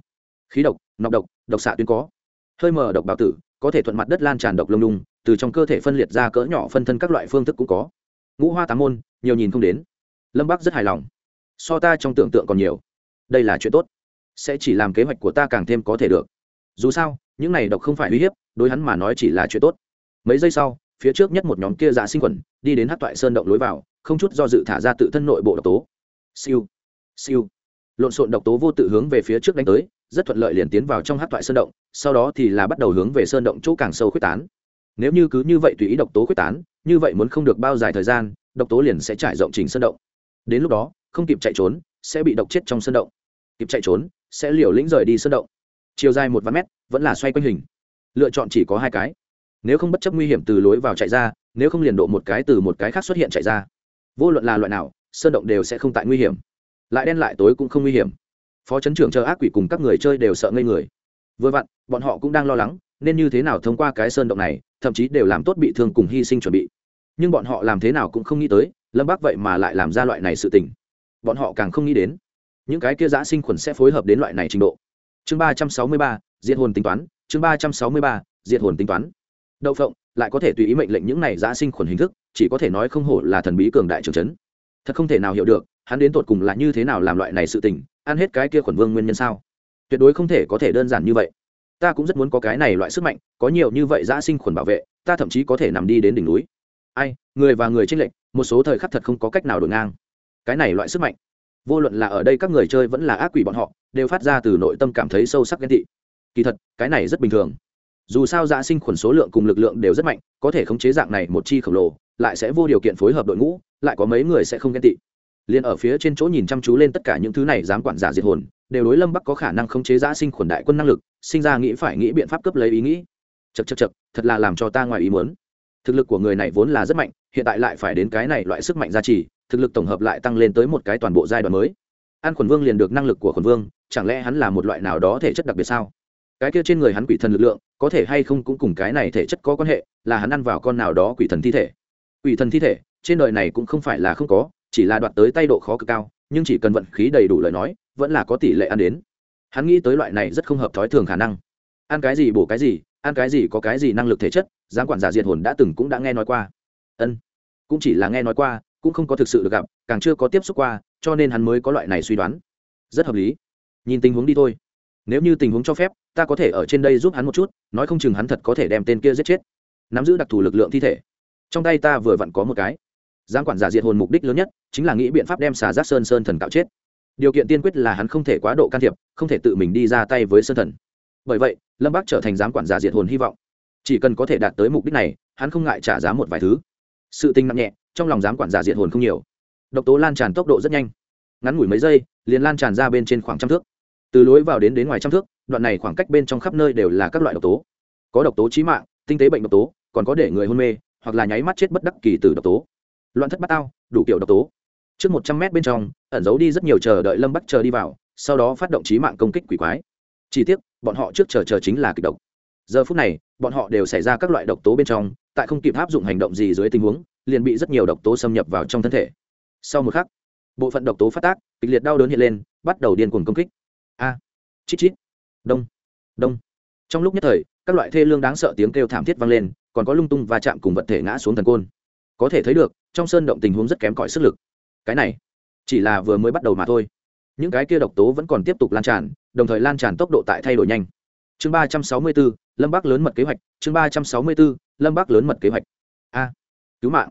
Khí độc nọc độc độc xạ tuyến có. Hơi mờ độc bào tử, có thể thuận mặt đất lan tràn độc lông đung từ trong cơ thể phân liệt ra cỡ nhỏ phân thân các loại phương thức cũng có. Ngũ hoa tám môn, nhiều nhìn không đến. Lâm bắc rất hài lòng. So ta trong tưởng tượng còn nhiều. Đây là chuyện tốt. Sẽ chỉ làm kế hoạch của ta càng thêm có thể được. Dù sao, những này độc không phải uy hiếp, đối hắn mà nói chỉ là chuyện tốt. Mấy giây sau, phía trước nhất một nhóm kia dạ sinh quẩn, đi đến hát toại sơn động lối vào, không chút do dự thả ra tự thân nội bộ độc tố. Siêu. Siêu. Lộn xộn độc tố vô tự hướng về phía trước đánh tới rất thuận lợi liền tiến vào trong hát toại sơn động, sau đó thì là bắt đầu hướng về sơn động chỗ càng sâu quyết tán. Nếu như cứ như vậy tùy ý độc tố quyết tán, như vậy muốn không được bao dài thời gian, độc tố liền sẽ trải rộng trình sơn động. Đến lúc đó, không kịp chạy trốn, sẽ bị độc chết trong sơn động. Kịp chạy trốn, sẽ liều lĩnh rời đi sơn động. Chiều dài một vạn mét, vẫn là xoay quanh hình. Lựa chọn chỉ có hai cái. Nếu không bất chấp nguy hiểm từ lối vào chạy ra, nếu không liền độ một cái từ một cái khác xuất hiện chạy ra. Vô luận là loại nào, sơn động đều sẽ không tại nguy hiểm. Lại đen lại tối cũng không nguy hiểm phó chấn trưởng chờ ác quỷ cùng các người chơi đều sợ ngây người. Vừa vặn, bọn họ cũng đang lo lắng, nên như thế nào thông qua cái sơn động này, thậm chí đều làm tốt bị thương cùng hy sinh chuẩn bị. Nhưng bọn họ làm thế nào cũng không nghĩ tới, lâm bác vậy mà lại làm ra loại này sự tình. Bọn họ càng không nghĩ đến, những cái kia giã sinh khuẩn sẽ phối hợp đến loại này trình độ. Chương ba trăm sáu mươi ba, diệt hồn tính toán, chương ba trăm sáu mươi ba, diệt hồn tính toán. Đậu phộng lại có thể tùy ý mệnh lệnh những này giã sinh khuẩn hình thức, chỉ có thể nói không hổ là thần bí cường đại trưởng trấn thật không thể nào hiểu được, hắn đến tột cùng là như thế nào làm loại này sự tình ăn hết cái kia khuẩn vương nguyên nhân sao? Tuyệt đối không thể có thể đơn giản như vậy. Ta cũng rất muốn có cái này loại sức mạnh, có nhiều như vậy giã sinh khuẩn bảo vệ, ta thậm chí có thể nằm đi đến đỉnh núi. Ai, người và người tranh lệch, một số thời khắc thật không có cách nào đổi ngang. Cái này loại sức mạnh, vô luận là ở đây các người chơi vẫn là ác quỷ bọn họ, đều phát ra từ nội tâm cảm thấy sâu sắc ghen tị. Kỳ thật, cái này rất bình thường. Dù sao dạ sinh khuẩn số lượng cùng lực lượng đều rất mạnh, có thể khống chế dạng này một chi khổng lồ, lại sẽ vô điều kiện phối hợp đội ngũ, lại có mấy người sẽ không ghen tị liền ở phía trên chỗ nhìn chăm chú lên tất cả những thứ này dám quản giả diệt hồn, đều đối lâm bắc có khả năng khống chế giã sinh khuẩn đại quân năng lực, sinh ra nghĩ phải nghĩ biện pháp cấp lấy ý nghĩ. Chật chật chật thật là làm cho ta ngoài ý muốn. Thực lực của người này vốn là rất mạnh, hiện tại lại phải đến cái này loại sức mạnh gia trì, thực lực tổng hợp lại tăng lên tới một cái toàn bộ giai đoạn mới. An khuẩn vương liền được năng lực của khuẩn vương, chẳng lẽ hắn là một loại nào đó thể chất đặc biệt sao? Cái kia trên người hắn quỷ thần lực lượng, có thể hay không cũng cùng cái này thể chất có quan hệ, là hắn ăn vào con nào đó quỷ thần thi thể. Quỷ thần thi thể, trên đời này cũng không phải là không có chỉ là đoạt tới tay độ khó cực cao, nhưng chỉ cần vận khí đầy đủ lời nói, vẫn là có tỷ lệ ăn đến. Hắn nghĩ tới loại này rất không hợp thói thường khả năng. Ăn cái gì bổ cái gì, ăn cái gì có cái gì năng lực thể chất giáng quản giả diệt hồn đã từng cũng đã nghe nói qua. Ân, cũng chỉ là nghe nói qua, cũng không có thực sự được gặp, càng chưa có tiếp xúc qua, cho nên hắn mới có loại này suy đoán. Rất hợp lý. Nhìn tình huống đi thôi. Nếu như tình huống cho phép, ta có thể ở trên đây giúp hắn một chút, nói không chừng hắn thật có thể đem tên kia giết chết. Nắm giữ đặc thù lực lượng thi thể. Trong tay ta vừa vặn có một cái giang quản giả diệt hồn mục đích lớn nhất chính là nghĩ biện pháp đem xà giác sơn sơn thần cạo chết. Điều kiện tiên quyết là hắn không thể quá độ can thiệp, không thể tự mình đi ra tay với sơn thần. Bởi vậy, lâm bác trở thành giám quản giả diệt hồn hy vọng. Chỉ cần có thể đạt tới mục đích này, hắn không ngại trả giá một vài thứ. Sự tinh nặng nhẹ, trong lòng giám quản giả diệt hồn không nhiều. Độc tố lan tràn tốc độ rất nhanh. Ngắn ngủi mấy giây, liền lan tràn ra bên trên khoảng trăm thước. Từ lối vào đến đến ngoài trăm thước, đoạn này khoảng cách bên trong khắp nơi đều là các loại độc tố. Có độc tố trí mạng, tinh tế bệnh độc tố, còn có để người hôn mê, hoặc là nháy mắt chết bất đắc kỳ từ độc tố loạn thất bát tao, đủ kiểu độc tố. Trước một trăm mét bên trong, ẩn giấu đi rất nhiều chờ đợi lâm bắc chờ đi vào, sau đó phát động trí mạng công kích quỷ quái. Chỉ tiếc, bọn họ trước chờ chờ chính là kịch độc. Giờ phút này, bọn họ đều xảy ra các loại độc tố bên trong, tại không kịp áp dụng hành động gì dưới tình huống, liền bị rất nhiều độc tố xâm nhập vào trong thân thể. Sau một khắc, bộ phận độc tố phát tác, kịch liệt đau đớn hiện lên, bắt đầu điên cuồng công kích. A, chít chít, đông đông. Trong lúc nhất thời, các loại thê lương đáng sợ tiếng kêu thảm thiết vang lên, còn có lung tung va chạm cùng vật thể ngã xuống thần côn có thể thấy được, trong sơn động tình huống rất kém cỏi sức lực. Cái này, chỉ là vừa mới bắt đầu mà thôi. Những cái kia độc tố vẫn còn tiếp tục lan tràn, đồng thời lan tràn tốc độ tại thay đổi nhanh. Chương ba trăm sáu mươi bốn lâm bắc lớn mật kế hoạch. Chương ba trăm sáu mươi bốn lâm bắc lớn mật kế hoạch. A, cứu mạng.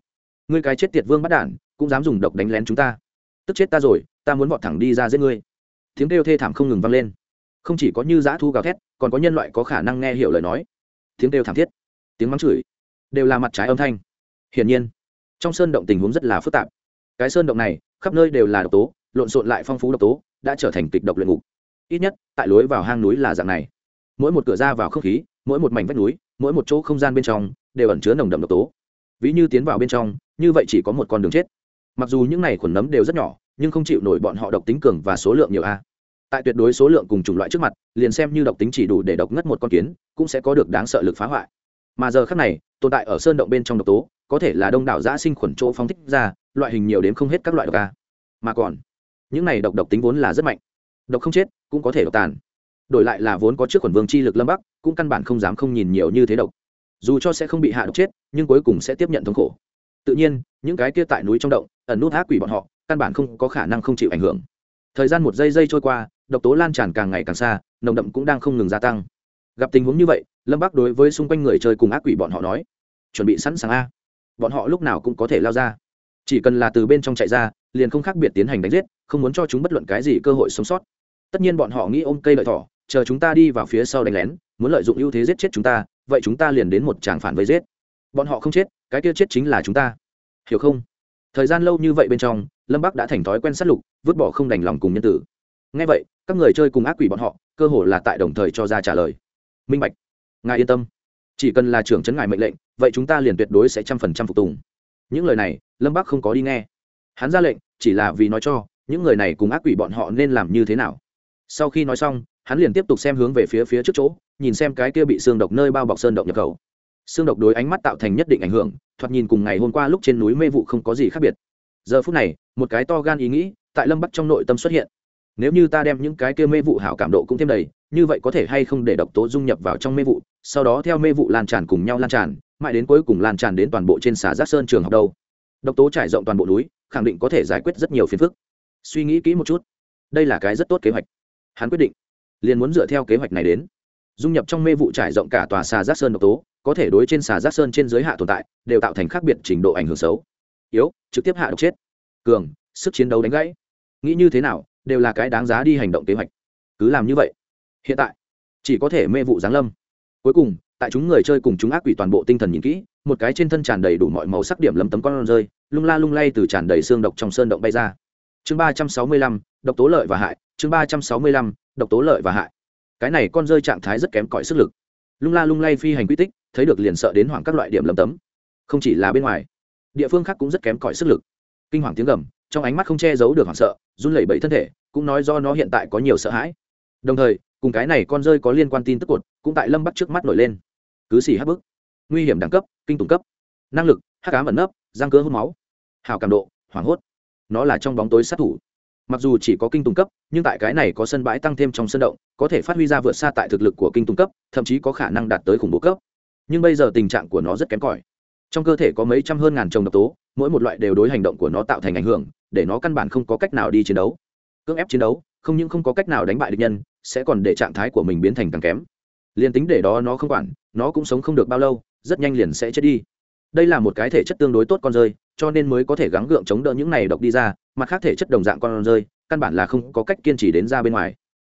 Ngươi cái chết tiệt vương bắt đản, cũng dám dùng độc đánh lén chúng ta. Tức chết ta rồi, ta muốn vọt thẳng đi ra giết ngươi. Tiếng kêu thê thảm không ngừng vang lên. Không chỉ có như dã thu gào thét, còn có nhân loại có khả năng nghe hiểu lời nói. Tiếng kêu thảm thiết. Tiếng mắng chửi. Đều là mặt trái âm thanh. Hiển nhiên trong sơn động tình huống rất là phức tạp. Cái sơn động này, khắp nơi đều là độc tố, lộn xộn lại phong phú độc tố, đã trở thành kịch độc luyện ngục. Ít nhất, tại lối vào hang núi là dạng này. Mỗi một cửa ra vào không khí, mỗi một mảnh vách núi, mỗi một chỗ không gian bên trong, đều ẩn chứa nồng đậm độc tố. Ví như tiến vào bên trong, như vậy chỉ có một con đường chết. Mặc dù những này khuẩn nấm đều rất nhỏ, nhưng không chịu nổi bọn họ độc tính cường và số lượng nhiều a. Tại tuyệt đối số lượng cùng chủng loại trước mặt, liền xem như độc tính chỉ đủ để độc ngất một con kiến, cũng sẽ có được đáng sợ lực phá hoại. Mà giờ khác này, tồn tại ở sơn động bên trong độc tố có thể là đông đảo giã sinh khuẩn chỗ phóng thích ra, loại hình nhiều đến không hết các loại độc ca mà còn, những này độc độc tính vốn là rất mạnh. Độc không chết, cũng có thể độc tàn. Đổi lại là vốn có trước khuẩn vương chi lực lâm bắc, cũng căn bản không dám không nhìn nhiều như thế độc. Dù cho sẽ không bị hạ độc chết, nhưng cuối cùng sẽ tiếp nhận thống khổ. Tự nhiên, những cái kia tại núi trong động, ẩn nút ác quỷ bọn họ, căn bản không có khả năng không chịu ảnh hưởng. Thời gian một giây giây trôi qua, độc tố lan tràn càng ngày càng xa, nồng đậm cũng đang không ngừng gia tăng. Gặp tình huống như vậy, lâm bắc đối với xung quanh người chơi cùng ác quỷ bọn họ nói, chuẩn bị sẵn sàng a bọn họ lúc nào cũng có thể lao ra. Chỉ cần là từ bên trong chạy ra, liền không khác biệt tiến hành đánh giết, không muốn cho chúng bất luận cái gì cơ hội sống sót. Tất nhiên bọn họ nghĩ ôm cây lợi thỏ, chờ chúng ta đi vào phía sau đánh lén, muốn lợi dụng ưu thế giết chết chúng ta, vậy chúng ta liền đến một tràng phản với giết. Bọn họ không chết, cái kia chết chính là chúng ta. Hiểu không? Thời gian lâu như vậy bên trong, lâm bắc đã thành thói quen sát lục, vứt bỏ không đành lòng cùng nhân tử. Ngay vậy, các người chơi cùng ác quỷ bọn họ, cơ hồ là tại đồng thời cho ra trả lời. Minh bạch. Ngài yên tâm chỉ cần là trưởng chấn ngài mệnh lệnh, vậy chúng ta liền tuyệt đối sẽ trăm phần trăm phục tùng. Những lời này, lâm bắc không có đi nghe. Hắn ra lệnh, chỉ là vì nói cho, những người này cùng ác quỷ bọn họ nên làm như thế nào. Sau khi nói xong, hắn liền tiếp tục xem hướng về phía phía trước chỗ, nhìn xem cái kia bị xương độc nơi bao bọc sơn động nhập khẩu. Xương độc đối ánh mắt tạo thành nhất định ảnh hưởng, thoạt nhìn cùng ngày hôm qua lúc trên núi mê vụ không có gì khác biệt. Giờ phút này, một cái to gan ý nghĩ tại lâm bắc trong nội tâm xuất hiện. Nếu như ta đem những cái kia mê vụ hảo cảm độ cũng thêm đầy, như vậy có thể hay không để độc tố dung nhập vào trong mê vụ? Sau đó theo mê vụ lan tràn cùng nhau lan tràn, mãi đến cuối cùng lan tràn đến toàn bộ trên xà giác sơn trường học đâu. Độc tố trải rộng toàn bộ núi, khẳng định có thể giải quyết rất nhiều phiền phức. Suy nghĩ kỹ một chút. Đây là cái rất tốt kế hoạch. Hắn quyết định, liền muốn dựa theo kế hoạch này đến. Dung nhập trong mê vụ trải rộng cả tòa xà giác sơn độc tố, có thể đối trên xà giác sơn trên giới hạ tồn tại, đều tạo thành khác biệt trình độ ảnh hưởng xấu. Yếu, trực tiếp hạ độc chết. Cường, sức chiến đấu đánh gãy. Nghĩ như thế nào, đều là cái đáng giá đi hành động kế hoạch. Cứ làm như vậy. Hiện tại, chỉ có thể mê vụ giáng lâm cuối cùng, tại chúng người chơi cùng chúng ác quỷ toàn bộ tinh thần nhìn kỹ, một cái trên thân tràn đầy đủ mọi màu sắc điểm lấm tấm con rơi, lung la lung lay từ tràn đầy xương độc trong sơn động bay ra. Chương ba trăm sáu mươi lăm, độc tố lợi và hại, chương ba trăm sáu mươi lăm, độc tố lợi và hại. Cái này con rơi trạng thái rất kém cỏi sức lực. Lung la lung lay phi hành quy tích, thấy được liền sợ đến hoảng các loại điểm lấm tấm. Không chỉ là bên ngoài, địa phương khác cũng rất kém cỏi sức lực. Kinh hoàng tiếng gầm, trong ánh mắt không che giấu được hoảng sợ, run lẩy bẩy thân thể, cũng nói do nó hiện tại có nhiều sợ hãi. Đồng thời cùng cái này con rơi có liên quan tin tức cột, cũng tại lâm bắc trước mắt nổi lên. Cứ xì hấp bức. Nguy hiểm đẳng cấp, kinh tùng cấp. Năng lực, hắc ám ẩn nấp giang cơ hút máu. Hào cảm độ, hoảng hốt. Nó là trong bóng tối sát thủ. Mặc dù chỉ có kinh tùng cấp, nhưng tại cái này có sân bãi tăng thêm trong sân động, có thể phát huy ra vượt xa tại thực lực của kinh tùng cấp, thậm chí có khả năng đạt tới khủng bố cấp. Nhưng bây giờ tình trạng của nó rất kém cỏi. Trong cơ thể có mấy trăm hơn ngàn trồng độc tố, mỗi một loại đều đối hành động của nó tạo thành ảnh hưởng, để nó căn bản không có cách nào đi chiến đấu. Cưỡng ép chiến đấu, không những không có cách nào đánh bại địch nhân sẽ còn để trạng thái của mình biến thành càng kém. Liền tính để đó nó không quản, nó cũng sống không được bao lâu, rất nhanh liền sẽ chết đi. Đây là một cái thể chất tương đối tốt con rơi, cho nên mới có thể gắng gượng chống đỡ những này độc đi ra, mặt khác thể chất đồng dạng con rơi, căn bản là không có cách kiên trì đến ra bên ngoài.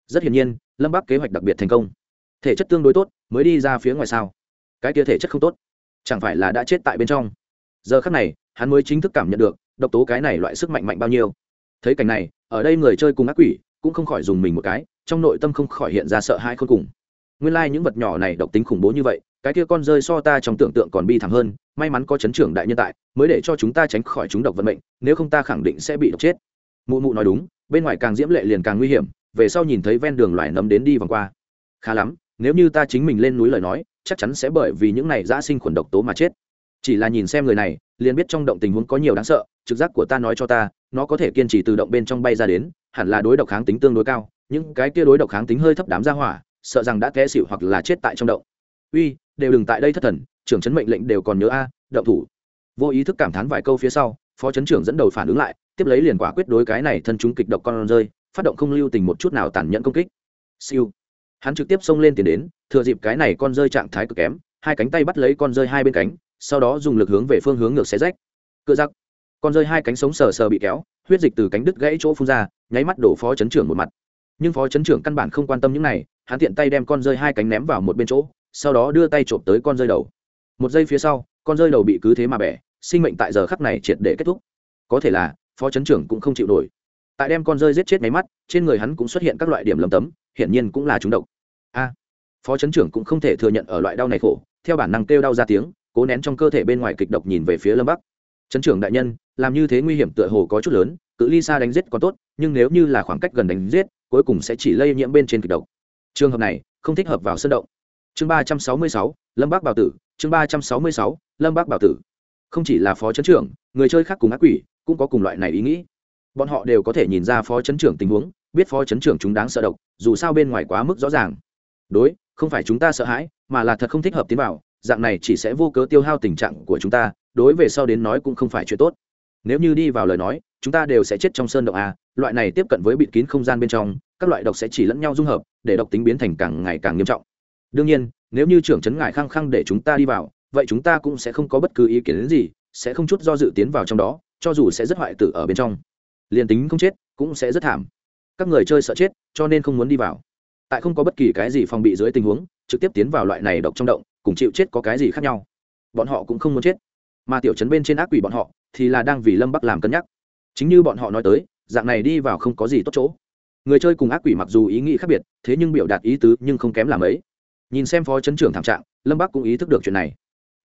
Rất hiển nhiên, lâm bắc kế hoạch đặc biệt thành công. Thể chất tương đối tốt, mới đi ra phía ngoài sao? Cái kia thể chất không tốt, chẳng phải là đã chết tại bên trong? Giờ khắc này, hắn mới chính thức cảm nhận được, độc tố cái này loại sức mạnh mạnh bao nhiêu. Thấy cảnh này, ở đây người chơi cùng ác quỷ cũng không khỏi dùng mình một cái trong nội tâm không khỏi hiện ra sợ hãi khôn cùng. Nguyên lai、like、những vật nhỏ này độc tính khủng bố như vậy, cái kia con rơi so ta trong tưởng tượng còn bi thảm hơn, may mắn có chấn trưởng đại nhân tại, mới để cho chúng ta tránh khỏi chúng độc vận mệnh, nếu không ta khẳng định sẽ bị độc chết. Mụ mụ nói đúng, bên ngoài càng diễm lệ liền càng nguy hiểm, về sau nhìn thấy ven đường loài nấm đến đi vòng qua. Khá lắm, nếu như ta chính mình lên núi lời nói, chắc chắn sẽ bởi vì những này giã sinh khuẩn độc tố mà chết. Chỉ là nhìn xem người này, liền biết trong động tình huống có nhiều đáng sợ, trực giác của ta nói cho ta, nó có thể kiên trì từ động bên trong bay ra đến, hẳn là đối độc kháng tính tương đối cao những cái kia đối độc kháng tính hơi thấp đám ra hỏa, sợ rằng đã té xịu hoặc là chết tại trong động. Uy, đều đừng tại đây thất thần, trưởng chấn mệnh lệnh đều còn nhớ a, động thủ. Vô ý thức cảm thán vài câu phía sau, phó chấn trưởng dẫn đầu phản ứng lại, tiếp lấy liền quả quyết đối cái này thân chúng kịch độc con rơi, phát động không lưu tình một chút nào tàn nhẫn công kích. Siêu. Hắn trực tiếp xông lên tiền đến, thừa dịp cái này con rơi trạng thái cực kém, hai cánh tay bắt lấy con rơi hai bên cánh, sau đó dùng lực hướng về phương hướng ngược xé rách. Cựa giặc. Con rơi hai cánh sống sờ sờ bị kéo, huyết dịch từ cánh đứt gãy chỗ phun ra, nháy mắt đổ phó chấn trưởng một mặt nhưng phó chấn trưởng căn bản không quan tâm những này, hắn tiện tay đem con rơi hai cánh ném vào một bên chỗ, sau đó đưa tay trộm tới con rơi đầu. Một giây phía sau, con rơi đầu bị cứ thế mà bẻ, sinh mệnh tại giờ khắc này triệt để kết thúc. Có thể là, phó chấn trưởng cũng không chịu nổi. Tại đem con rơi giết chết máy mắt, trên người hắn cũng xuất hiện các loại điểm lầm tấm, hiển nhiên cũng là trúng độc. A! Phó chấn trưởng cũng không thể thừa nhận ở loại đau này khổ, theo bản năng kêu đau ra tiếng, cố nén trong cơ thể bên ngoài kịch độc nhìn về phía lâm bắc. Chấn trưởng đại nhân, làm như thế nguy hiểm tựa hồ có chút lớn, cự ly xa đánh giết còn tốt, nhưng nếu như là khoảng cách gần đánh giết cuối cùng sẽ chỉ lây nhiễm bên trên kịch độc. Trường hợp này, không thích hợp vào sân động. Chương ba trăm sáu mươi sáu, lâm bác bảo tử. Chương ba trăm sáu mươi sáu, lâm bác bảo tử. Không chỉ là phó chấn trưởng, người chơi khác cùng ác quỷ cũng có cùng loại này ý nghĩ. Bọn họ đều có thể nhìn ra phó chấn trưởng tình huống, biết phó chấn trưởng chúng đáng sợ độc, dù sao bên ngoài quá mức rõ ràng. Đối, không phải chúng ta sợ hãi, mà là thật không thích hợp tiến vào, dạng này chỉ sẽ vô cớ tiêu hao tình trạng của chúng ta, đối về sau đến nói cũng không phải chuyện tốt. Nếu như đi vào lời nói, chúng ta đều sẽ chết trong sơn động a loại này tiếp cận với bịt kín không gian bên trong, các loại độc sẽ chỉ lẫn nhau dung hợp, để độc tính biến thành càng ngày càng nghiêm trọng. Đương nhiên, nếu như trưởng trấn ngại khăng khăng để chúng ta đi vào, vậy chúng ta cũng sẽ không có bất cứ ý kiến gì, sẽ không chút do dự tiến vào trong đó, cho dù sẽ rất hoại tử ở bên trong. Liền tính không chết, cũng sẽ rất thảm. Các người chơi sợ chết, cho nên không muốn đi vào. Tại không có bất kỳ cái gì phòng bị dưới tình huống, trực tiếp tiến vào loại này độc trong động, cùng chịu chết có cái gì khác nhau? Bọn họ cũng không muốn chết. Mà tiểu trấn bên trên ác quỷ bọn họ, thì là đang vì lâm bắc làm cân nhắc. Chính như bọn họ nói tới dạng này đi vào không có gì tốt chỗ. Người chơi cùng ác quỷ mặc dù ý nghĩ khác biệt, thế nhưng biểu đạt ý tứ nhưng không kém làm ấy nhìn xem phó chấn trưởng thảm trạng, lâm bắc cũng ý thức được chuyện này.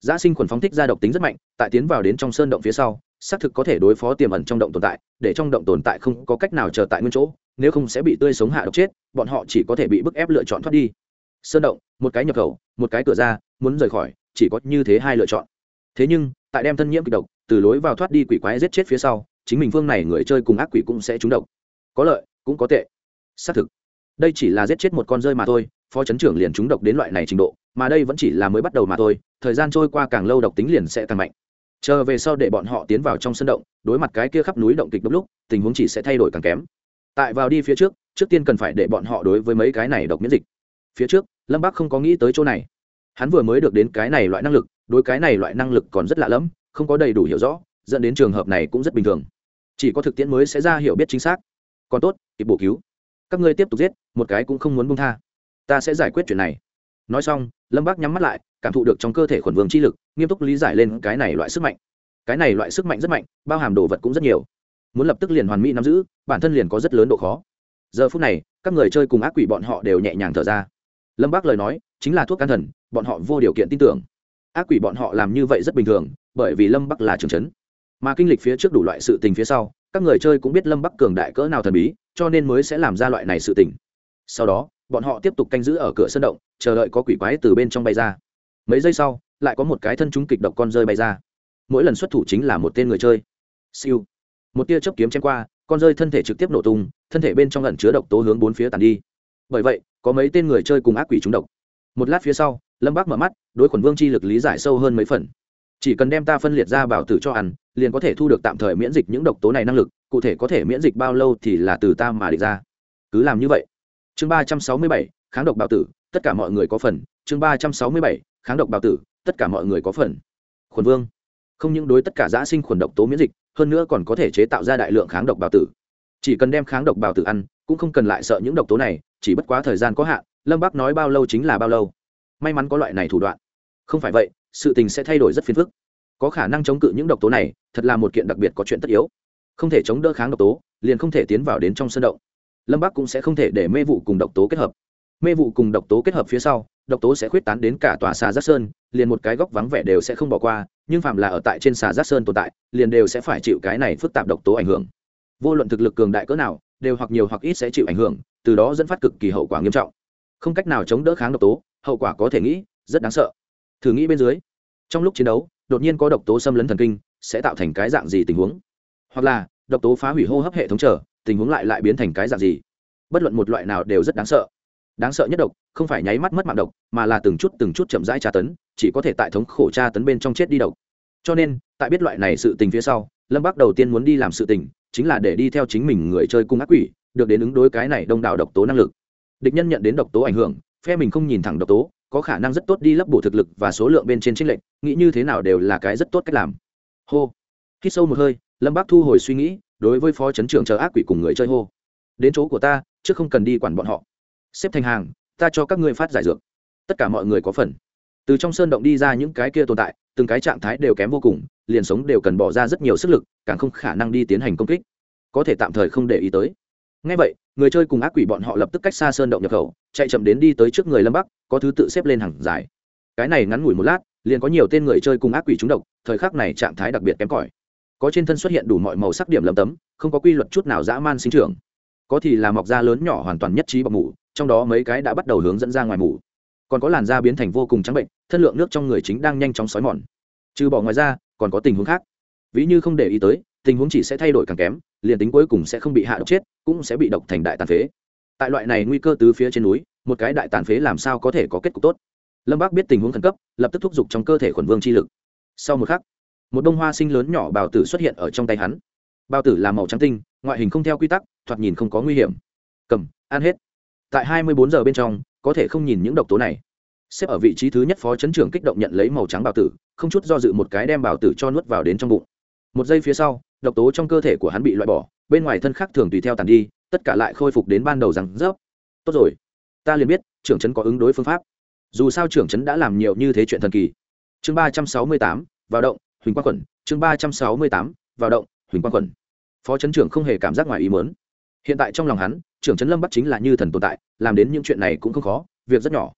Giã sinh khuẩn phóng thích ra độc tính rất mạnh, tại tiến vào đến trong sơn động phía sau, xác thực có thể đối phó tiềm ẩn trong động tồn tại, để trong động tồn tại không có cách nào chờ tại nguyên chỗ, nếu không sẽ bị tươi sống hạ độc chết, bọn họ chỉ có thể bị bức ép lựa chọn thoát đi. Sơn động, một cái nhập khẩu, một cái cửa ra, muốn rời khỏi, chỉ có như thế hai lựa chọn. Thế nhưng, tại đem thân nhiễm kịch độc, từ lối vào thoát đi quỷ quái giết chết phía sau chính mình phương này người chơi cùng ác quỷ cũng sẽ trúng độc. Có lợi, cũng có tệ. Xác thực, đây chỉ là giết chết một con rơi mà thôi, phó chấn trưởng liền trúng độc đến loại này trình độ, mà đây vẫn chỉ là mới bắt đầu mà thôi, thời gian trôi qua càng lâu độc tính liền sẽ càng mạnh. Chờ về sau để bọn họ tiến vào trong sân động, đối mặt cái kia khắp núi động kịch độc lúc, tình huống chỉ sẽ thay đổi càng kém. Tại vào đi phía trước trước tiên cần phải để bọn họ đối với mấy cái này độc miễn dịch. Phía trước, lâm bắc không có nghĩ tới chỗ này. Hắn vừa mới được đến cái này loại năng lực, đối cái này loại năng lực còn rất lạ lẫm, không có đầy đủ hiểu rõ, dẫn đến trường hợp này cũng rất bình thường chỉ có thực tiễn mới sẽ ra hiểu biết chính xác. Còn tốt, kịp bổ cứu. Các ngươi tiếp tục giết, một cái cũng không muốn buông tha. Ta sẽ giải quyết chuyện này. Nói xong, lâm bác nhắm mắt lại, cảm thụ được trong cơ thể khuẩn vương chi lực, nghiêm túc lý giải lên cái này loại sức mạnh. Cái này loại sức mạnh rất mạnh, bao hàm đồ vật cũng rất nhiều. Muốn lập tức liền hoàn mỹ nắm giữ, bản thân liền có rất lớn độ khó. Giờ phút này, các người chơi cùng ác quỷ bọn họ đều nhẹ nhàng thở ra. Lâm bác lời nói, chính là thuốc can thần, bọn họ vô điều kiện tin tưởng. Ác quỷ bọn họ làm như vậy rất bình thường, bởi vì lâm bắc là trường trấn mà kinh lịch phía trước đủ loại sự tình phía sau, các người chơi cũng biết lâm bắc cường đại cỡ nào thần bí, cho nên mới sẽ làm ra loại này sự tình. Sau đó, bọn họ tiếp tục canh giữ ở cửa sân động, chờ đợi có quỷ quái từ bên trong bay ra. Mấy giây sau, lại có một cái thân chúng kịch độc con rơi bay ra. Mỗi lần xuất thủ chính là một tên người chơi. Siêu. Một tia chớp kiếm chém qua, con rơi thân thể trực tiếp nổ tung, thân thể bên trong lần chứa độc tố hướng bốn phía tàn đi. Bởi vậy, có mấy tên người chơi cùng ác quỷ trúng độc. Một lát phía sau, lâm bác mở mắt, đối khuẩn vương chi lực lý giải sâu hơn mấy phần. Chỉ cần đem ta phân liệt ra bảo tử cho ăn liền có thể thu được tạm thời miễn dịch những độc tố này năng lực, cụ thể có thể miễn dịch bao lâu thì là từ ta mà địch ra. Cứ làm như vậy. Chương ba trăm sáu mươi bảy, kháng độc bảo tử, tất cả mọi người có phần. Chương ba trăm sáu mươi bảy, kháng độc bảo tử, tất cả mọi người có phần. Khuẩn vương. Không những đối tất cả giã sinh khuẩn độc tố miễn dịch, hơn nữa còn có thể chế tạo ra đại lượng kháng độc bảo tử. Chỉ cần đem kháng độc bảo tử ăn, cũng không cần lại sợ những độc tố này, chỉ bất quá thời gian có hạn, lâm bác nói bao lâu chính là bao lâu. May mắn có loại này thủ đoạn. Không phải vậy, sự tình sẽ thay đổi rất phiền phức có khả năng chống cự những độc tố này, thật là một kiện đặc biệt có chuyện tất yếu. Không thể chống đỡ kháng độc tố, liền không thể tiến vào đến trong sân động. Lâm bắc cũng sẽ không thể để mê vụ cùng độc tố kết hợp. Mê vụ cùng độc tố kết hợp phía sau, độc tố sẽ khuyết tán đến cả tòa xà giác sơn, liền một cái góc vắng vẻ đều sẽ không bỏ qua, nhưng phạm là ở tại trên xà giác sơn tồn tại, liền đều sẽ phải chịu cái này phức tạp độc tố ảnh hưởng. Vô luận thực lực cường đại cỡ nào, đều hoặc nhiều hoặc ít sẽ chịu ảnh hưởng, từ đó dẫn phát cực kỳ hậu quả nghiêm trọng. Không cách nào chống đỡ kháng độc tố, hậu quả có thể nghĩ, rất đáng sợ. Thử nghĩ bên dưới, trong lúc chiến đấu đột nhiên có độc tố xâm lấn thần kinh, sẽ tạo thành cái dạng gì tình huống? Hoặc là, độc tố phá hủy hô hấp hệ thống trở tình huống lại lại biến thành cái dạng gì? Bất luận một loại nào đều rất đáng sợ. Đáng sợ nhất độc, không phải nháy mắt mất mạng độc, mà là từng chút từng chút chậm rãi tra tấn, chỉ có thể tại thống khổ tra tấn bên trong chết đi độc. Cho nên, tại biết loại này sự tình phía sau, lâm bắc đầu tiên muốn đi làm sự tình, chính là để đi theo chính mình người chơi cung ác quỷ, được đến ứng đối cái này đông đảo độc tố năng lực. Địch nhân nhận đến độc tố ảnh hưởng, phe mình không nhìn thẳng độc tố có khả năng rất tốt đi lấp bổ thực lực và số lượng bên trên trích lệnh nghĩ như thế nào đều là cái rất tốt cách làm. Hô. Khi sâu một hơi, lâm bác thu hồi suy nghĩ, đối với phó chấn trưởng chờ ác quỷ cùng người chơi hô. Đến chỗ của ta, chứ không cần đi quản bọn họ. Xếp thành hàng, ta cho các ngươi phát giải dược. Tất cả mọi người có phần. Từ trong sơn động đi ra những cái kia tồn tại, từng cái trạng thái đều kém vô cùng, liền sống đều cần bỏ ra rất nhiều sức lực, càng không khả năng đi tiến hành công kích. Có thể tạm thời không để ý tới ngay vậy, người chơi cùng ác quỷ bọn họ lập tức cách xa sơn động nhập khẩu, chạy chậm đến đi tới trước người lâm bắc, có thứ tự xếp lên hàng dài. Cái này ngắn ngủi một lát, liền có nhiều tên người chơi cùng ác quỷ trúng độc, thời khắc này trạng thái đặc biệt kém cỏi. Có trên thân xuất hiện đủ mọi màu sắc điểm lầm tấm, không có quy luật chút nào dã man sinh trưởng. Có thì là mọc da lớn nhỏ hoàn toàn nhất trí bọc mủ, trong đó mấy cái đã bắt đầu hướng dẫn ra ngoài mủ. Còn có làn da biến thành vô cùng trắng bệnh, thân lượng nước trong người chính đang nhanh chóng xói mòn. Trừ bỏ ngoài ra, còn có tình huống khác. Ví như không để ý tới tình huống chỉ sẽ thay đổi càng kém, liền tính cuối cùng sẽ không bị hạ độc chết, cũng sẽ bị độc thành đại tàn phế. Tại loại này nguy cơ từ phía trên núi, một cái đại tàn phế làm sao có thể có kết cục tốt? Lâm bác biết tình huống khẩn cấp, lập tức thúc giục trong cơ thể khuẩn vương chi lực. Sau một khắc, một bông hoa sinh lớn nhỏ bào tử xuất hiện ở trong tay hắn. Bào tử là màu trắng tinh, ngoại hình không theo quy tắc, thoạt nhìn không có nguy hiểm. Cầm, ăn hết. Tại hai mươi bốn giờ bên trong, có thể không nhìn những độc tố này. Xếp ở vị trí thứ nhất phó chấn trưởng kích động nhận lấy màu trắng bào tử, không chút do dự một cái đem bào tử cho nuốt vào đến trong bụng. Một giây phía sau độc tố trong cơ thể của hắn bị loại bỏ, bên ngoài thân khác thường tùy theo tàn đi, tất cả lại khôi phục đến ban đầu rằng rớp. Tốt rồi, ta liền biết, trưởng trấn có ứng đối phương pháp. Dù sao trưởng trấn đã làm nhiều như thế chuyện thần kỳ. Chương ba trăm sáu mươi tám, vào động, huỳnh quang quẩn. Chương ba trăm sáu mươi tám, vào động, huỳnh quang quẩn. Phó trấn trưởng không hề cảm giác ngoài ý mớn hiện tại trong lòng hắn, trưởng trấn lâm bắc chính là như thần tồn tại, làm đến những chuyện này cũng không khó, việc rất nhỏ.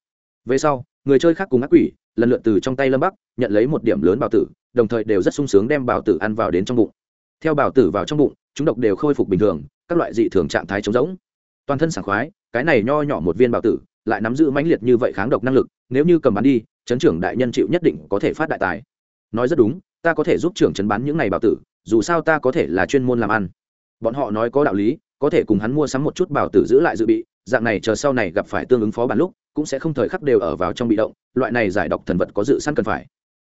Về sau, người chơi khác cùng ác quỷ, lần lượt từ trong tay lâm bắc, nhận lấy một điểm lớn bảo tử, đồng thời đều rất sung sướng đem bảo tử ăn vào đến trong bụng theo bảo tử vào trong bụng, chúng độc đều khôi phục bình thường, các loại dị thường trạng thái trống rỗng. Toàn thân sảng khoái, cái này nho nhỏ một viên bảo tử, lại nắm giữ mãnh liệt như vậy kháng độc năng lực, nếu như cầm bán đi, chấn trưởng đại nhân chịu nhất định có thể phát đại tài. Nói rất đúng, ta có thể giúp trưởng chấn bán những này bảo tử, dù sao ta có thể là chuyên môn làm ăn. Bọn họ nói có đạo lý, có thể cùng hắn mua sắm một chút bảo tử giữ lại dự bị, dạng này chờ sau này gặp phải tương ứng phó bản lúc, cũng sẽ không thời khắc đều ở vào trong bị động, loại này giải độc thần vật có dự săn cần phải.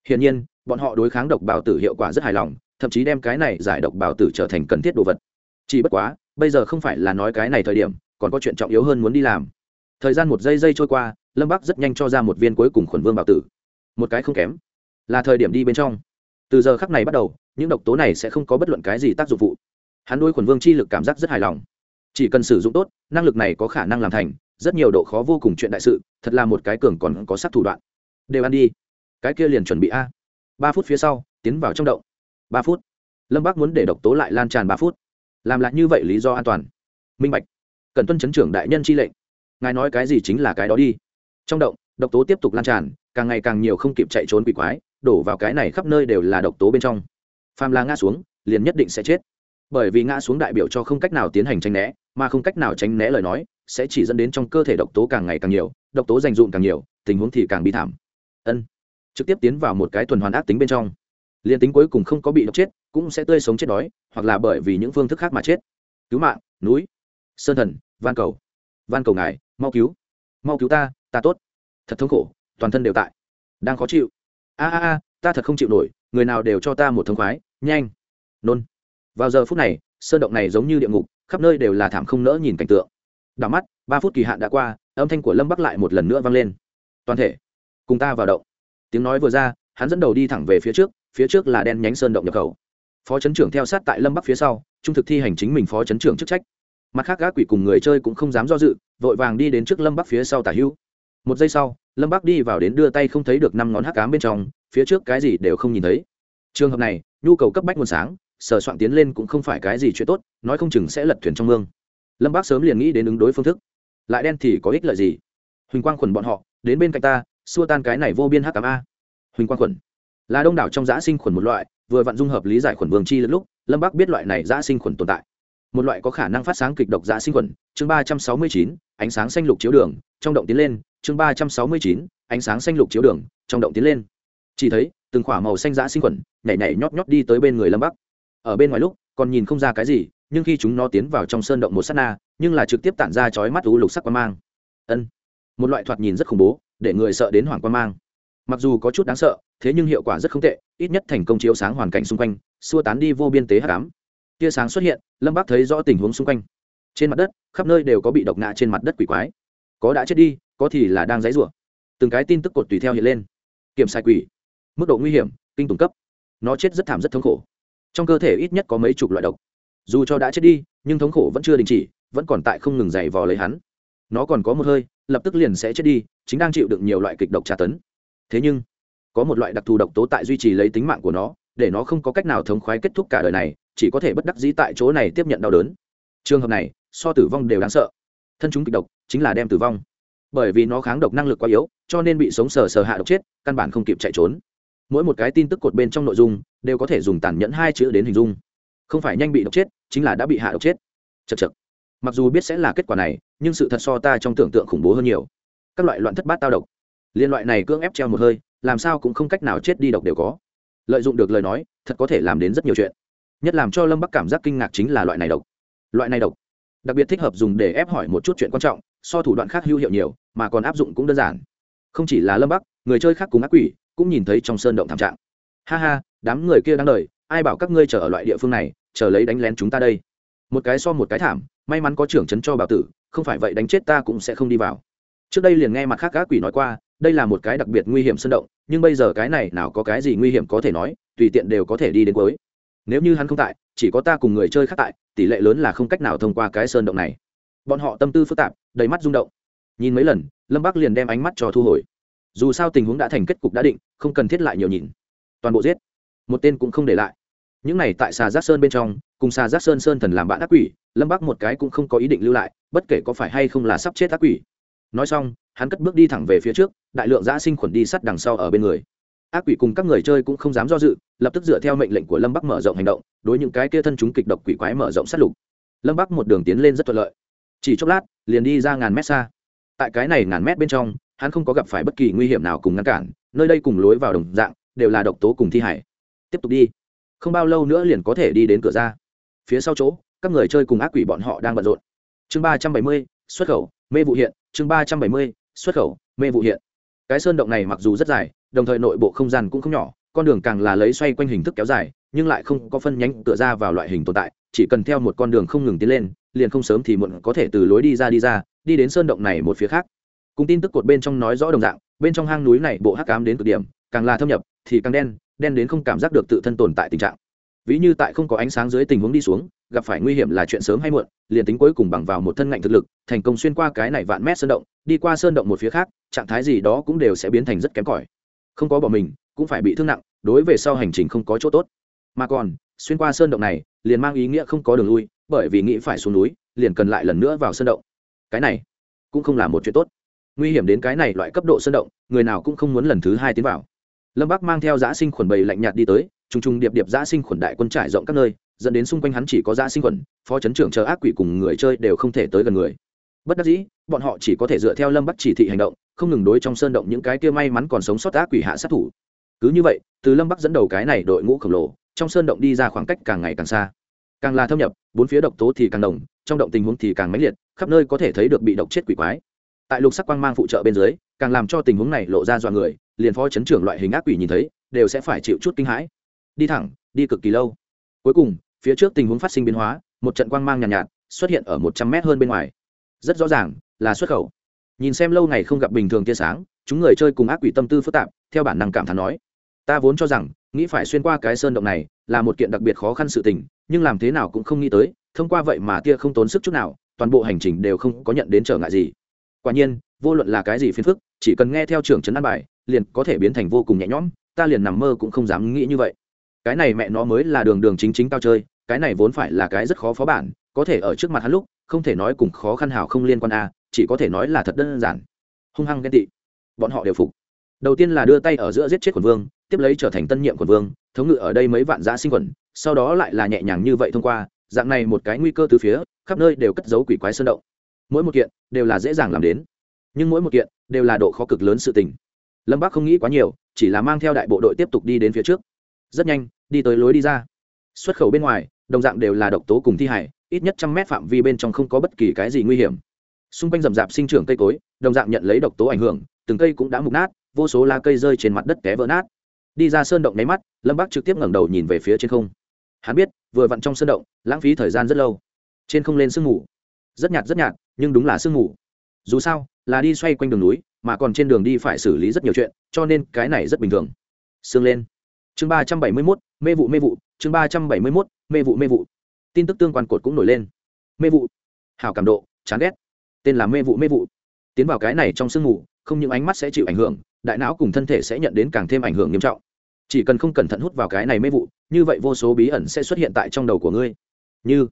Hiển nhiên, bọn họ đối kháng độc bảo tử hiệu quả rất hài lòng thậm chí đem cái này giải độc bảo tử trở thành cần thiết đồ vật. Chỉ bất quá, bây giờ không phải là nói cái này thời điểm, còn có chuyện trọng yếu hơn muốn đi làm. Thời gian một giây giây trôi qua, lâm bắc rất nhanh cho ra một viên cuối cùng khuẩn vương bảo tử. Một cái không kém. Là thời điểm đi bên trong. Từ giờ khắc này bắt đầu, những độc tố này sẽ không có bất luận cái gì tác dụng phụ. Hắn đôi khuẩn vương chi lực cảm giác rất hài lòng. Chỉ cần sử dụng tốt, năng lực này có khả năng làm thành, rất nhiều độ khó vô cùng chuyện đại sự, thật là một cái cường còn có sắc thủ đoạn. Đều ăn đi. Cái kia liền chuẩn bị a. Ba phút phía sau, tiến vào trong động ba phút. Lâm bác muốn để độc tố lại lan tràn ba phút. Làm lại như vậy lý do an toàn. Minh bạch. Cần tuân chấn trưởng đại nhân chi lệnh. Ngài nói cái gì chính là cái đó đi. Trong động, độc tố tiếp tục lan tràn, càng ngày càng nhiều không kịp chạy trốn quỷ quái, đổ vào cái này khắp nơi đều là độc tố bên trong. Phàm là ngã xuống, liền nhất định sẽ chết. Bởi vì ngã xuống đại biểu cho không cách nào tiến hành tranh né, mà không cách nào tránh né lời nói, sẽ chỉ dẫn đến trong cơ thể độc tố càng ngày càng nhiều, độc tố dành dụm càng nhiều, tình huống thì càng bi thảm. Ân. Trực tiếp tiến vào một cái tuần hoàn ác tính bên trong liền tính cuối cùng không có bị độc chết, cũng sẽ tươi sống chết đói, hoặc là bởi vì những phương thức khác mà chết. Cứu mạng, núi, sơn thần, van cầu. Van cầu ngài, mau cứu. Mau cứu ta ta tốt. Thật thống khổ, toàn thân đều tại. Đang khó chịu. A a a, ta thật không chịu nổi, người nào đều cho ta một thống khoái, nhanh. Nôn. Vào giờ phút này, sơn động này giống như địa ngục, khắp nơi đều là thảm không nỡ nhìn cảnh tượng. Đảo mắt, ba phút kỳ hạn đã qua, âm thanh của lâm bắc lại một lần nữa vang lên. Toàn thể, cùng ta vào động. Tiếng nói vừa ra, hắn dẫn đầu đi thẳng về phía trước phía trước là đen nhánh sơn động nhập khẩu. Phó chấn trưởng theo sát tại lâm bắc phía sau, trung thực thi hành chính mình phó chấn trưởng chức trách. Mặt khác, gác quỷ cùng người chơi cũng không dám do dự, vội vàng đi đến trước lâm bắc phía sau tả hữu. Một giây sau, lâm bắc đi vào đến đưa tay không thấy được năm ngón hắc cám bên trong, phía trước cái gì đều không nhìn thấy. Trường hợp này, nhu cầu cấp bách nguồn sáng sờ soạn tiến lên cũng không phải cái gì chuyện tốt, nói không chừng sẽ lật thuyền trong mương. Lâm bác sớm liền nghĩ đến ứng đối phương thức. Lại đen thì có ích lợi gì? Huỳnh quang khuẩn bọn họ, đến bên cạnh ta, xua tan cái này vô biên h tám a. Huỳnh quang khuẩn là đông đảo trong giã sinh khuẩn một loại, vừa vặn dung hợp lý giải khuẩn vương chi lúc, lâm bắc biết loại này giã sinh khuẩn tồn tại. Một loại có khả năng phát sáng kịch độc giã sinh khuẩn, chương ba trăm sáu mươi chín, ánh sáng xanh lục chiếu đường, trong động tiến lên, chương ba trăm sáu mươi chín, ánh sáng xanh lục chiếu đường, trong động tiến lên. Chỉ thấy, từng khỏa màu xanh giã sinh khuẩn, nhảy nhảy nhót nhót đi tới bên người lâm bắc. Ở bên ngoài lúc, còn nhìn không ra cái gì, nhưng khi chúng nó tiến vào trong sơn động một s á t na, nhưng là trực tiếp tản ra chói mắt u lục sắc quan mang. Ân. Một loại thoạt nhìn rất khủng bố, để người sợ đến hoảng quan mang mặc dù có chút đáng sợ, thế nhưng hiệu quả rất không tệ, ít nhất thành công chiếu sáng hoàn cảnh xung quanh, xua tán đi vô biên tế hạ cám tia sáng xuất hiện, lâm bác thấy rõ tình huống xung quanh. Trên mặt đất, khắp nơi đều có bị độc ngã trên mặt đất quỷ quái. Có đã chết đi, có thì là đang dãy rủa. Từng cái tin tức cột tùy theo hiện lên. Kiểm sai quỷ. Mức độ nguy hiểm, kinh tùng cấp. Nó chết rất thảm rất thống khổ. Trong cơ thể ít nhất có mấy chục loại độc. Dù cho đã chết đi, nhưng thống khổ vẫn chưa đình chỉ, vẫn còn tại không ngừng dày vò lấy hắn. Nó còn có một hơi, lập tức liền sẽ chết đi, chính đang chịu đựng nhiều loại kịch độc tra tấn thế nhưng, có một loại đặc thù độc tố tại duy trì lấy tính mạng của nó, để nó không có cách nào thống khoái kết thúc cả đời này, chỉ có thể bất đắc dĩ tại chỗ này tiếp nhận đau đớn. Trường hợp này, so tử vong đều đáng sợ. Thân chúng kịch độc chính là đem tử vong. Bởi vì nó kháng độc năng lực quá yếu, cho nên bị sống sờ sờ hạ độc chết, căn bản không kịp chạy trốn. Mỗi một cái tin tức cột bên trong nội dung, đều có thể dùng tàn nhẫn hai chữ đến hình dung. Không phải nhanh bị độc chết, chính là đã bị hạ độc chết. Chật chật mặc dù biết sẽ là kết quả này, nhưng sự thật so ta trong tưởng tượng khủng bố hơn nhiều. Các loại loạn thất bát tao độc liên loại này cưỡng ép treo một hơi, làm sao cũng không cách nào chết đi độc đều có. Lợi dụng được lời nói, thật có thể làm đến rất nhiều chuyện. Nhất làm cho lâm bắc cảm giác kinh ngạc chính là loại này độc. Loại này độc. Đặc biệt thích hợp dùng để ép hỏi một chút chuyện quan trọng, so thủ đoạn khác hữu hiệu nhiều, mà còn áp dụng cũng đơn giản. Không chỉ là lâm bắc, người chơi khác cùng ác quỷ cũng nhìn thấy trong sơn động thảm trạng. Ha ha, đám người kia đang đợi, ai bảo các ngươi chờ ở loại địa phương này, chờ lấy đánh lén chúng ta đây. Một cái so một cái thảm, may mắn có trưởng trấn cho bảo tử, không phải vậy đánh chết ta cũng sẽ không đi vào. Trước đây liền nghe mặt khác ác quỷ nói qua đây là một cái đặc biệt nguy hiểm sơn động, nhưng bây giờ cái này nào có cái gì nguy hiểm có thể nói, tùy tiện đều có thể đi đến cuối. Nếu như hắn không tại, chỉ có ta cùng người chơi khác tại, tỷ lệ lớn là không cách nào thông qua cái sơn động này. Bọn họ tâm tư phức tạp, đầy mắt rung động. Nhìn mấy lần, lâm bắc liền đem ánh mắt cho thu hồi. Dù sao tình huống đã thành kết cục đã định, không cần thiết lại nhiều nhìn. Toàn bộ giết. Một tên cũng không để lại. Những này tại xà giác sơn bên trong, cùng xà giác sơn sơn thần làm bạn ác quỷ, lâm bắc một cái cũng không có ý định lưu lại, bất kể có phải hay không là sắp chết ác quỷ nói xong, hắn cất bước đi thẳng về phía trước, đại lượng giã sinh khuẩn đi sắt đằng sau ở bên người. Ác quỷ cùng các người chơi cũng không dám do dự, lập tức dựa theo mệnh lệnh của lâm bắc mở rộng hành động, đối những cái kia thân chúng kịch độc quỷ quái mở rộng sát lục. Lâm bắc một đường tiến lên rất thuận lợi. Chỉ chốc lát, liền đi ra ngàn mét xa. Tại cái này ngàn mét bên trong, hắn không có gặp phải bất kỳ nguy hiểm nào cùng ngăn cản, nơi đây cùng lối vào đồng dạng, đều là độc tố cùng thi hải tiếp tục đi. Không bao lâu nữa liền có thể đi đến cửa ra. Phía sau chỗ, các người chơi cùng ác quỷ bọn họ đang bận rộn. Chương ba trăm bảy mươi, xuất khẩu, mê vụ hiện chương ba trăm bảy mươi, xuất khẩu, mê vụ hiện. Cái sơn động này mặc dù rất dài, đồng thời nội bộ không gian cũng không nhỏ, con đường càng là lấy xoay quanh hình thức kéo dài, nhưng lại không có phân nhánh cửa ra vào loại hình tồn tại, chỉ cần theo một con đường không ngừng tiến lên, liền không sớm thì muộn có thể từ lối đi ra đi ra, đi đến sơn động này một phía khác. Cùng tin tức cột bên trong nói rõ đồng dạng, bên trong hang núi này bộ hắc ám đến cực điểm, càng là thâm nhập, thì càng đen đen đến không cảm giác được tự thân tồn tại tình trạng. Ví như tại không có ánh sáng dưới tình huống đi xuống gặp phải nguy hiểm là chuyện sớm hay muộn, liền tính cuối cùng bằng vào một thân ngạnh thực lực, thành công xuyên qua cái này vạn mét sơn động, đi qua sơn động một phía khác, trạng thái gì đó cũng đều sẽ biến thành rất kém cỏi. Không có bỏ mình, cũng phải bị thương nặng, đối về sau hành trình không có chỗ tốt. Mà còn, xuyên qua sơn động này, liền mang ý nghĩa không có đường lui, bởi vì nghĩ phải xuống núi, liền cần lại lần nữa vào sơn động. Cái này, cũng không là một chuyện tốt. Nguy hiểm đến cái này loại cấp độ sơn động, người nào cũng không muốn lần thứ hai tiến vào. Lâm bắc mang theo giã sinh khuẩn bầy lạnh nhạt đi tới t r ù n g t r ù n g điệp điệp giã sinh khuẩn đại quân trải rộng các nơi dẫn đến xung quanh hắn chỉ có dã sinh khuẩn, phó chấn trưởng chờ ác quỷ cùng người chơi đều không thể tới gần người. Bất đắc dĩ, bọn họ chỉ có thể dựa theo lâm bắc chỉ thị hành động, không ngừng đối trong sơn động những cái kia may mắn còn sống sót ác quỷ hạ sát thủ. Cứ như vậy, từ lâm bắc dẫn đầu cái này đội ngũ khổng lồ, trong sơn động đi ra khoảng cách càng ngày càng xa. Càng là thâm nhập, bốn phía độc tố thì càng đồng trong động tình huống thì càng mãnh liệt, khắp nơi có thể thấy được bị độc chết quỷ quái. Tại lục sắc quang mang phụ trợ bên dưới, càng làm cho tình huống này lộ ra dọa người, liền phó chấn trưởng loại hình ác quỷ nhìn thấy, đều sẽ phải chịu chút kinh hãi. Đi thẳng, đi cực kỳ lâu. Cuối cùng phía trước tình huống phát sinh biến hóa một trận quang mang nhàn nhạt, nhạt xuất hiện ở một trăm mét hơn bên ngoài. Rất rõ ràng là xuất khẩu. Nhìn xem lâu ngày không gặp bình thường tia sáng chúng người chơi cùng ác quỷ tâm tư phức tạp theo bản năng cảm thán nói ta vốn cho rằng nghĩ phải xuyên qua cái sơn động này là một kiện đặc biệt khó khăn sự tình nhưng làm thế nào cũng không nghĩ tới thông qua vậy mà tia không tốn sức chút nào toàn bộ hành trình đều không có nhận đến trở ngại gì. Quả nhiên vô luận là cái gì phiền phức chỉ cần nghe theo trưởng trấn an bài liền có thể biến thành vô cùng nhẹ nhõm ta liền nằm mơ cũng không dám nghĩ như vậy cái này mẹ nó mới là đường đường chính chính tao chơi, cái này vốn phải là cái rất khó phó bản, có thể ở trước mặt hắn lúc, không thể nói cùng khó khăn hào không liên quan a chỉ có thể nói là thật đơn giản. Hung hăng ghen tị. Bọn họ đều phục. Đầu tiên là đưa tay ở giữa giết chết quần vương, tiếp lấy trở thành tân nhiệm quần vương, thống ngự ở đây mấy vạn giã sinh quần, sau đó lại là nhẹ nhàng như vậy thông qua, dạng này một cái nguy cơ từ phía, khắp nơi đều cất giấu quỷ quái sơn động. Mỗi một kiện đều là dễ dàng làm đến. Nhưng mỗi một kiện đều là độ khó cực lớn sự tình. Lâm bác không nghĩ quá nhiều, chỉ là mang theo đại bộ đội tiếp tục đi đến phía trước rất nhanh, đi tới lối đi ra. Xuất khẩu bên ngoài, đồng dạng đều là độc tố cùng thi hải ít nhất trăm mét phạm vi bên trong không có bất kỳ cái gì nguy hiểm. Xung quanh rậm rạp sinh trưởng cây cối, đồng dạng nhận lấy độc tố ảnh hưởng, từng cây cũng đã mục nát, vô số lá cây rơi trên mặt đất té vỡ nát. Đi ra sơn động nháy mắt, lâm bắc trực tiếp ngẩng đầu nhìn về phía trên không. Hắn biết, vừa vặn trong sơn động, lãng phí thời gian rất lâu. Trên không lên sương mù. Rất nhạt rất nhạt, nhưng đúng là sương mù. Dù sao, là đi xoay quanh đường núi, mà còn trên đường đi phải xử lý rất nhiều chuyện, cho nên cái này rất bình thường. Sương lên chương ba trăm bảy mươi mốt, mê vụ mê vụ. Chương ba trăm bảy mươi mốt, mê vụ mê vụ. Tin tức tương quan cột cũng nổi lên. Mê vụ. Hào cảm độ, chán ghét. Tên là mê vụ mê vụ. Tiến vào cái này trong sương mù, không những ánh mắt sẽ chịu ảnh hưởng, đại não cùng thân thể sẽ nhận đến càng thêm ảnh hưởng nghiêm trọng. Chỉ cần không cẩn thận hút vào cái này mê vụ, như vậy vô số bí ẩn sẽ xuất hiện tại trong đầu của ngươi. Như,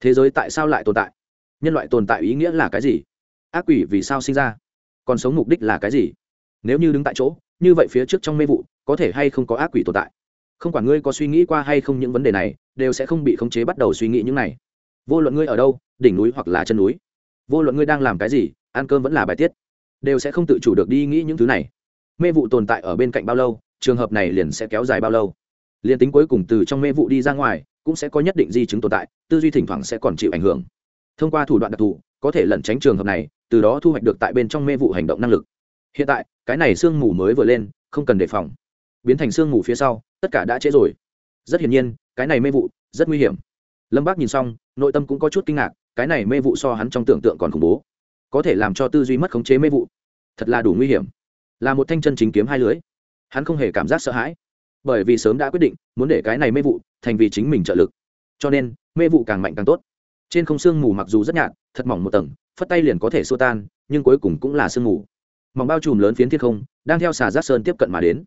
thế giới tại sao lại tồn tại? Nhân loại tồn tại ý nghĩa là cái gì? Ác quỷ vì sao sinh ra? Còn sống mục đích là cái gì? Nếu như đứng tại chỗ, như vậy phía trước trong mê vụ có thể hay không có ác quỷ tồn tại. Không quản ngươi có suy nghĩ qua hay không những vấn đề này, đều sẽ không bị khống chế bắt đầu suy nghĩ những này. Vô luận ngươi ở đâu, đỉnh núi hoặc là chân núi, vô luận ngươi đang làm cái gì, ăn cơm vẫn là bài tiết, đều sẽ không tự chủ được đi nghĩ những thứ này. Mê vụ tồn tại ở bên cạnh bao lâu, trường hợp này liền sẽ kéo dài bao lâu. Liền tính cuối cùng từ trong mê vụ đi ra ngoài, cũng sẽ có nhất định di chứng tồn tại, tư duy thỉnh thoảng sẽ còn chịu ảnh hưởng. Thông qua thủ đoạn đặc thù, có thể lẩn tránh trường hợp này, từ đó thu hoạch được tại bên trong mê vụ hành động năng lực. Hiện tại, cái này sương mù mới vừa lên, không cần đề phòng biến thành sương mù phía sau, tất cả đã trễ rồi. Rất hiển nhiên, cái này mê vụ rất nguy hiểm. Lâm bác nhìn xong, nội tâm cũng có chút kinh ngạc, cái này mê vụ so hắn trong tưởng tượng còn khủng bố. Có thể làm cho tư duy mất khống chế mê vụ. Thật là đủ nguy hiểm. Là một thanh chân chính kiếm hai lưới. Hắn không hề cảm giác sợ hãi. Bởi vì sớm đã quyết định, muốn để cái này mê vụ thành vì chính mình trợ lực. Cho nên, mê vụ càng mạnh càng tốt. Trên không sương mù mặc dù rất nhạt, thật mỏng một tầng, phất tay liền có thể xô tan, nhưng cuối cùng cũng là sương mù. Mỏng bao trùm lớn phiến thiên không, đang theo xà giác sơn tiếp cận mà đến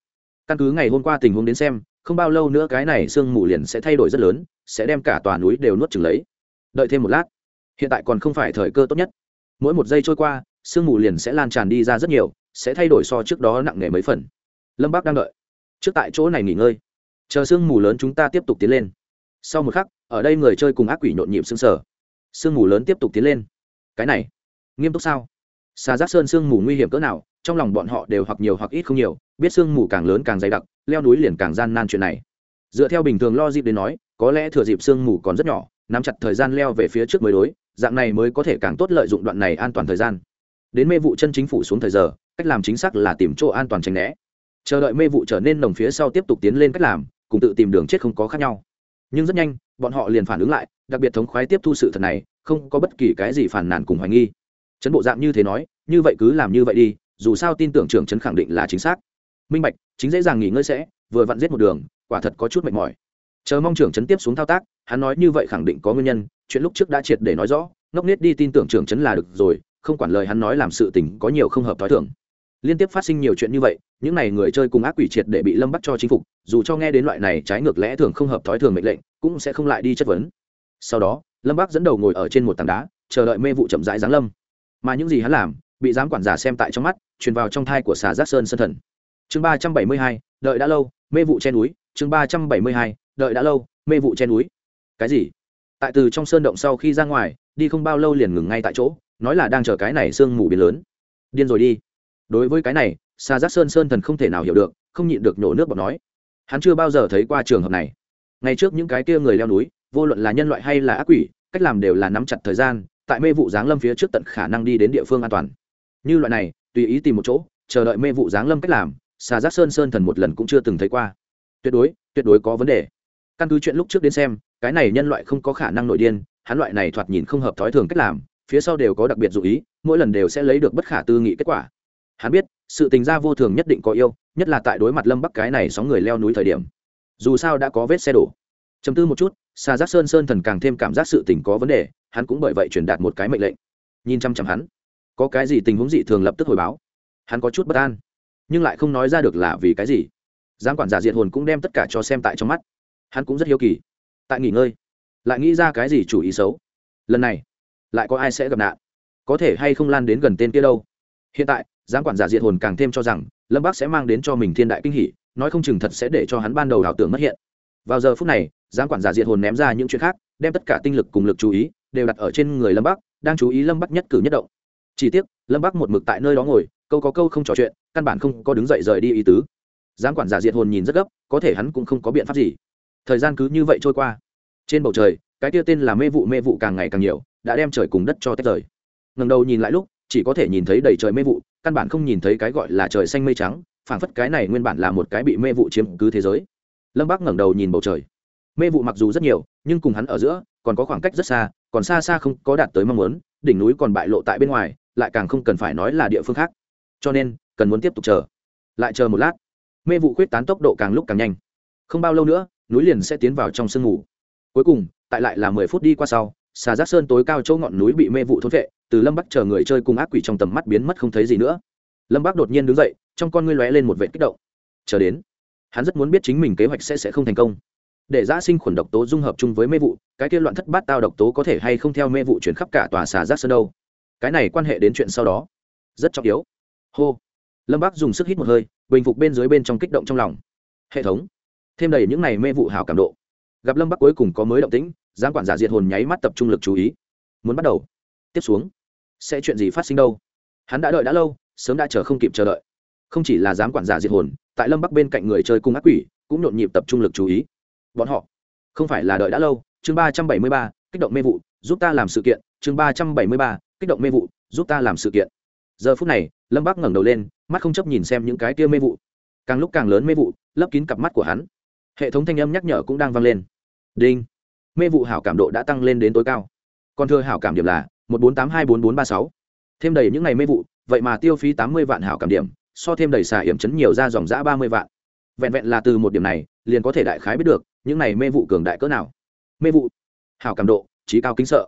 căn cứ ngày hôm qua tình huống đến xem, không bao lâu nữa cái này sương mù liền sẽ thay đổi rất lớn, sẽ đem cả tòa núi đều nuốt chừng lấy. Đợi thêm một lát, hiện tại còn không phải thời cơ tốt nhất. Mỗi một giây trôi qua sương mù liền sẽ lan tràn đi ra rất nhiều, sẽ thay đổi so trước đó nặng nề mấy phần. Lâm bác đang đợi. Trước tại chỗ này nghỉ ngơi. Chờ sương mù lớn chúng ta tiếp tục tiến lên. Sau một khắc, ở đây người chơi cùng ác quỷ nhộn nhịp sương sở sương mù lớn tiếp tục tiến lên. Cái này, nghiêm túc sao? Xà giác sơn sương mù nguy hiểm cỡ nào trong lòng bọn họ đều hoặc nhiều hoặc ít không nhiều, biết sương mù càng lớn càng dày đặc, leo núi liền càng gian nan chuyện này. Dựa theo bình thường lo dịp đến nói, có lẽ thừa dịp sương mù còn rất nhỏ, nắm chặt thời gian leo về phía trước mới đối, dạng này mới có thể càng tốt lợi dụng đoạn này an toàn thời gian. Đến mê vụ chân chính phủ xuống thời giờ, cách làm chính xác là tìm chỗ an toàn tránh né. Chờ đợi mê vụ trở nên nồng phía sau tiếp tục tiến lên cách làm, cùng tự tìm đường chết không có khác nhau. Nhưng rất nhanh, bọn họ liền phản ứng lại, đặc biệt thống khoái tiếp thu sự thật này, không có bất kỳ cái gì phản nàn cùng hoài nghi. Chấn bộ dạng như thế nói, như vậy cứ làm như vậy đi dù sao tin tưởng trưởng chấn khẳng định là chính xác. Minh bạch, chính dễ dàng nghỉ ngơi sẽ, vừa vặn giết một đường, quả thật có chút mệt mỏi. Chờ mong trưởng trấn tiếp xuống thao tác, hắn nói như vậy khẳng định có nguyên nhân, chuyện lúc trước đã triệt để nói rõ, ngốc nết đi tin tưởng trưởng trấn là được rồi, không quản lời hắn nói làm sự tình có nhiều không hợp thói thường. Liên tiếp phát sinh nhiều chuyện như vậy, những n à y người chơi cùng ác quỷ triệt để bị lâm bắt cho chính phục, dù cho nghe đến loại này trái ngược lẽ thường không hợp thói thường mệnh lệnh, cũng sẽ không lại đi chất vấn. Sau đó, lâm bắc dẫn đầu ngồi ở trên một tảng đá, chờ đợi mê vụ chậm rãi giáng lâm. Mà những gì hắn làm bị giám quản giả xem tại trong mắt, truyền vào trong thai của xà giác sơn sân thần. Chương ba trăm bảy mươi hai, đợi đã lâu, mê vụ trên núi. Chương ba trăm bảy mươi hai, đợi đã lâu, mê vụ trên núi. Cái gì? Tại từ trong sơn động sau khi ra ngoài, đi không bao lâu liền ngừng ngay tại chỗ, nói là đang chờ cái này sương mù biến lớn. Điên rồi đi. Đối với cái này, xà giác sơn sơn thần không thể nào hiểu được, không nhịn được nhổ nước bọt nói. Hắn chưa bao giờ thấy qua trường hợp này. Ngày trước những cái kia người leo núi, vô luận là nhân loại hay là ác quỷ, cách làm đều là nắm chặt thời gian, tại mê vụ giáng lâm phía trước tận khả năng đi đến địa phương an toàn như loại này, tùy ý tìm một chỗ, chờ đợi mê vụ giáng lâm cách làm, xà giác sơn sơn thần một lần cũng chưa từng thấy qua. Tuyệt đối tuyệt đối có vấn đề. Căn cứ chuyện lúc trước đến xem, cái này nhân loại không có khả năng nội điên, hắn loại này thoạt nhìn không hợp thói thường cách làm, phía sau đều có đặc biệt dụ ý, mỗi lần đều sẽ lấy được bất khả tư nghị kết quả. Hắn biết, sự tình gia vô thường nhất định có yêu, nhất là tại đối mặt lâm bắc cái này sóng người leo núi thời điểm. Dù sao đã có vết xe đổ. Chấm tư một chút, xà giác sơn sơn thần càng thêm cảm giác sự tình có vấn đề, hắn cũng bởi vậy truyền đạt một cái mệnh lệnh. Nhìn chăm chăm hắn có cái gì tình huống dị thường lập tức hồi báo. Hắn có chút bất an, nhưng lại không nói ra được là vì cái gì. Giám quản giả diệt hồn cũng đem tất cả cho xem tại trong mắt. Hắn cũng rất hiếu kỳ. Tại nghỉ ngơi, lại nghĩ ra cái gì chủ ý xấu. Lần này, lại có ai sẽ gặp nạn? Có thể hay không lan đến gần tên kia đâu? Hiện tại, giám quản giả diệt hồn càng thêm cho rằng, lâm bắc sẽ mang đến cho mình thiên đại kinh hỷ nói không chừng thật sẽ để cho hắn ban đầu ảo tưởng mất hiện. Vào giờ phút này, giám quản giả diệt hồn ném ra những chuyện khác, đem tất cả tinh lực cùng lực chú ý đều đặt ở trên người lâm bắc, đang chú ý lâm bắc nhất cử nhất động chỉ tiếc, lâm bắc một mực tại nơi đó ngồi, câu có câu không trò chuyện, căn bản không có đứng dậy rời đi ý tứ. Giám quản giả diệt hồn nhìn rất gấp, có thể hắn cũng không có biện pháp gì. Thời gian cứ như vậy trôi qua. Trên bầu trời, cái tia tên là mê vụ mê vụ càng ngày càng nhiều, đã đem trời cùng đất cho tách rời. Ngần đầu nhìn lại lúc, chỉ có thể nhìn thấy đầy trời mê vụ, căn bản không nhìn thấy cái gọi là trời xanh mây trắng, phảng phất cái này nguyên bản là một cái bị mê vụ chiếm cứ thế giới. Lâm bác ngẩng đầu nhìn bầu trời. Mê vụ mặc dù rất nhiều, nhưng cùng hắn ở giữa, còn có khoảng cách rất xa, còn xa xa không có đạt tới mong muốn, đỉnh núi còn bại lộ tại bên ngoài lại càng không cần phải nói là địa phương khác. Cho nên, cần muốn tiếp tục chờ. Lại chờ một lát, mê vụ khuyết tán tốc độ càng lúc càng nhanh. Không bao lâu nữa, núi liền sẽ tiến vào trong sương mù. Cuối cùng, tại lại là mười phút đi qua sau, xà giác sơn tối cao chỗ ngọn núi bị mê vụ thốn vệ, từ lâm bắc chờ người chơi cùng ác quỷ trong tầm mắt biến mất không thấy gì nữa. Lâm bắc đột nhiên đứng dậy, trong con ngươi lóe lên một vệ kích động. Chờ đến, hắn rất muốn biết chính mình kế hoạch sẽ sẽ không thành công. Để giã sinh khuẩn độc tố dung hợp chung với mê vụ, cái kia loạn thất bát tao độc tố có thể hay không theo mê vụ chuyển khắp cả tòa xà giác sơn đâu? Cái này quan hệ đến chuyện sau đó. Rất trọng yếu. Hô. Lâm bác dùng sức hít một hơi, bình phục bên dưới bên trong kích động trong lòng. Hệ thống. Thêm đầy những này mê vụ hào cảm độ. Gặp lâm bắc cuối cùng có mới động tĩnh, giám quản giả diệt hồn nháy mắt tập trung lực chú ý. Muốn bắt đầu. Tiếp xuống. Sẽ chuyện gì phát sinh đâu? Hắn đã đợi đã lâu, sớm đã chờ không kịp chờ đợi. Không chỉ là giám quản giả diệt hồn, tại lâm bắc bên cạnh người chơi cung ác quỷ, cũng nhộn nhịp tập trung lực chú ý. Bọn họ. Không phải là đợi đã lâu, chương ba trăm bảy mươi ba, kích động mê vụ, giúp ta làm sự kiện, chương ba trăm bảy mươi ba kích động mê vụ, giúp ta làm sự kiện. Giờ phút này, lâm bác ngẩng đầu lên, mắt không chấp nhìn xem những cái tia mê vụ. Càng lúc càng lớn mê vụ, lấp kín cặp mắt của hắn. Hệ thống thanh âm nhắc nhở cũng đang vang lên. Đinh. Mê vụ hảo cảm độ đã tăng lên đến tối cao. Còn thưa hảo cảm điểm là một bốn tám hai bốn bốn ba sáu. Thêm đầy những ngày mê vụ, vậy mà tiêu phí tám mươi vạn hảo cảm điểm, so thêm đầy xả hiểm chấn nhiều ra dòng giã ba mươi vạn. Vẹn vẹn là từ một điểm này, liền có thể đại khái biết được, những này mê vụ cường đại cỡ nào. Mê vụ. Hảo cảm độ trí cao kính sợ.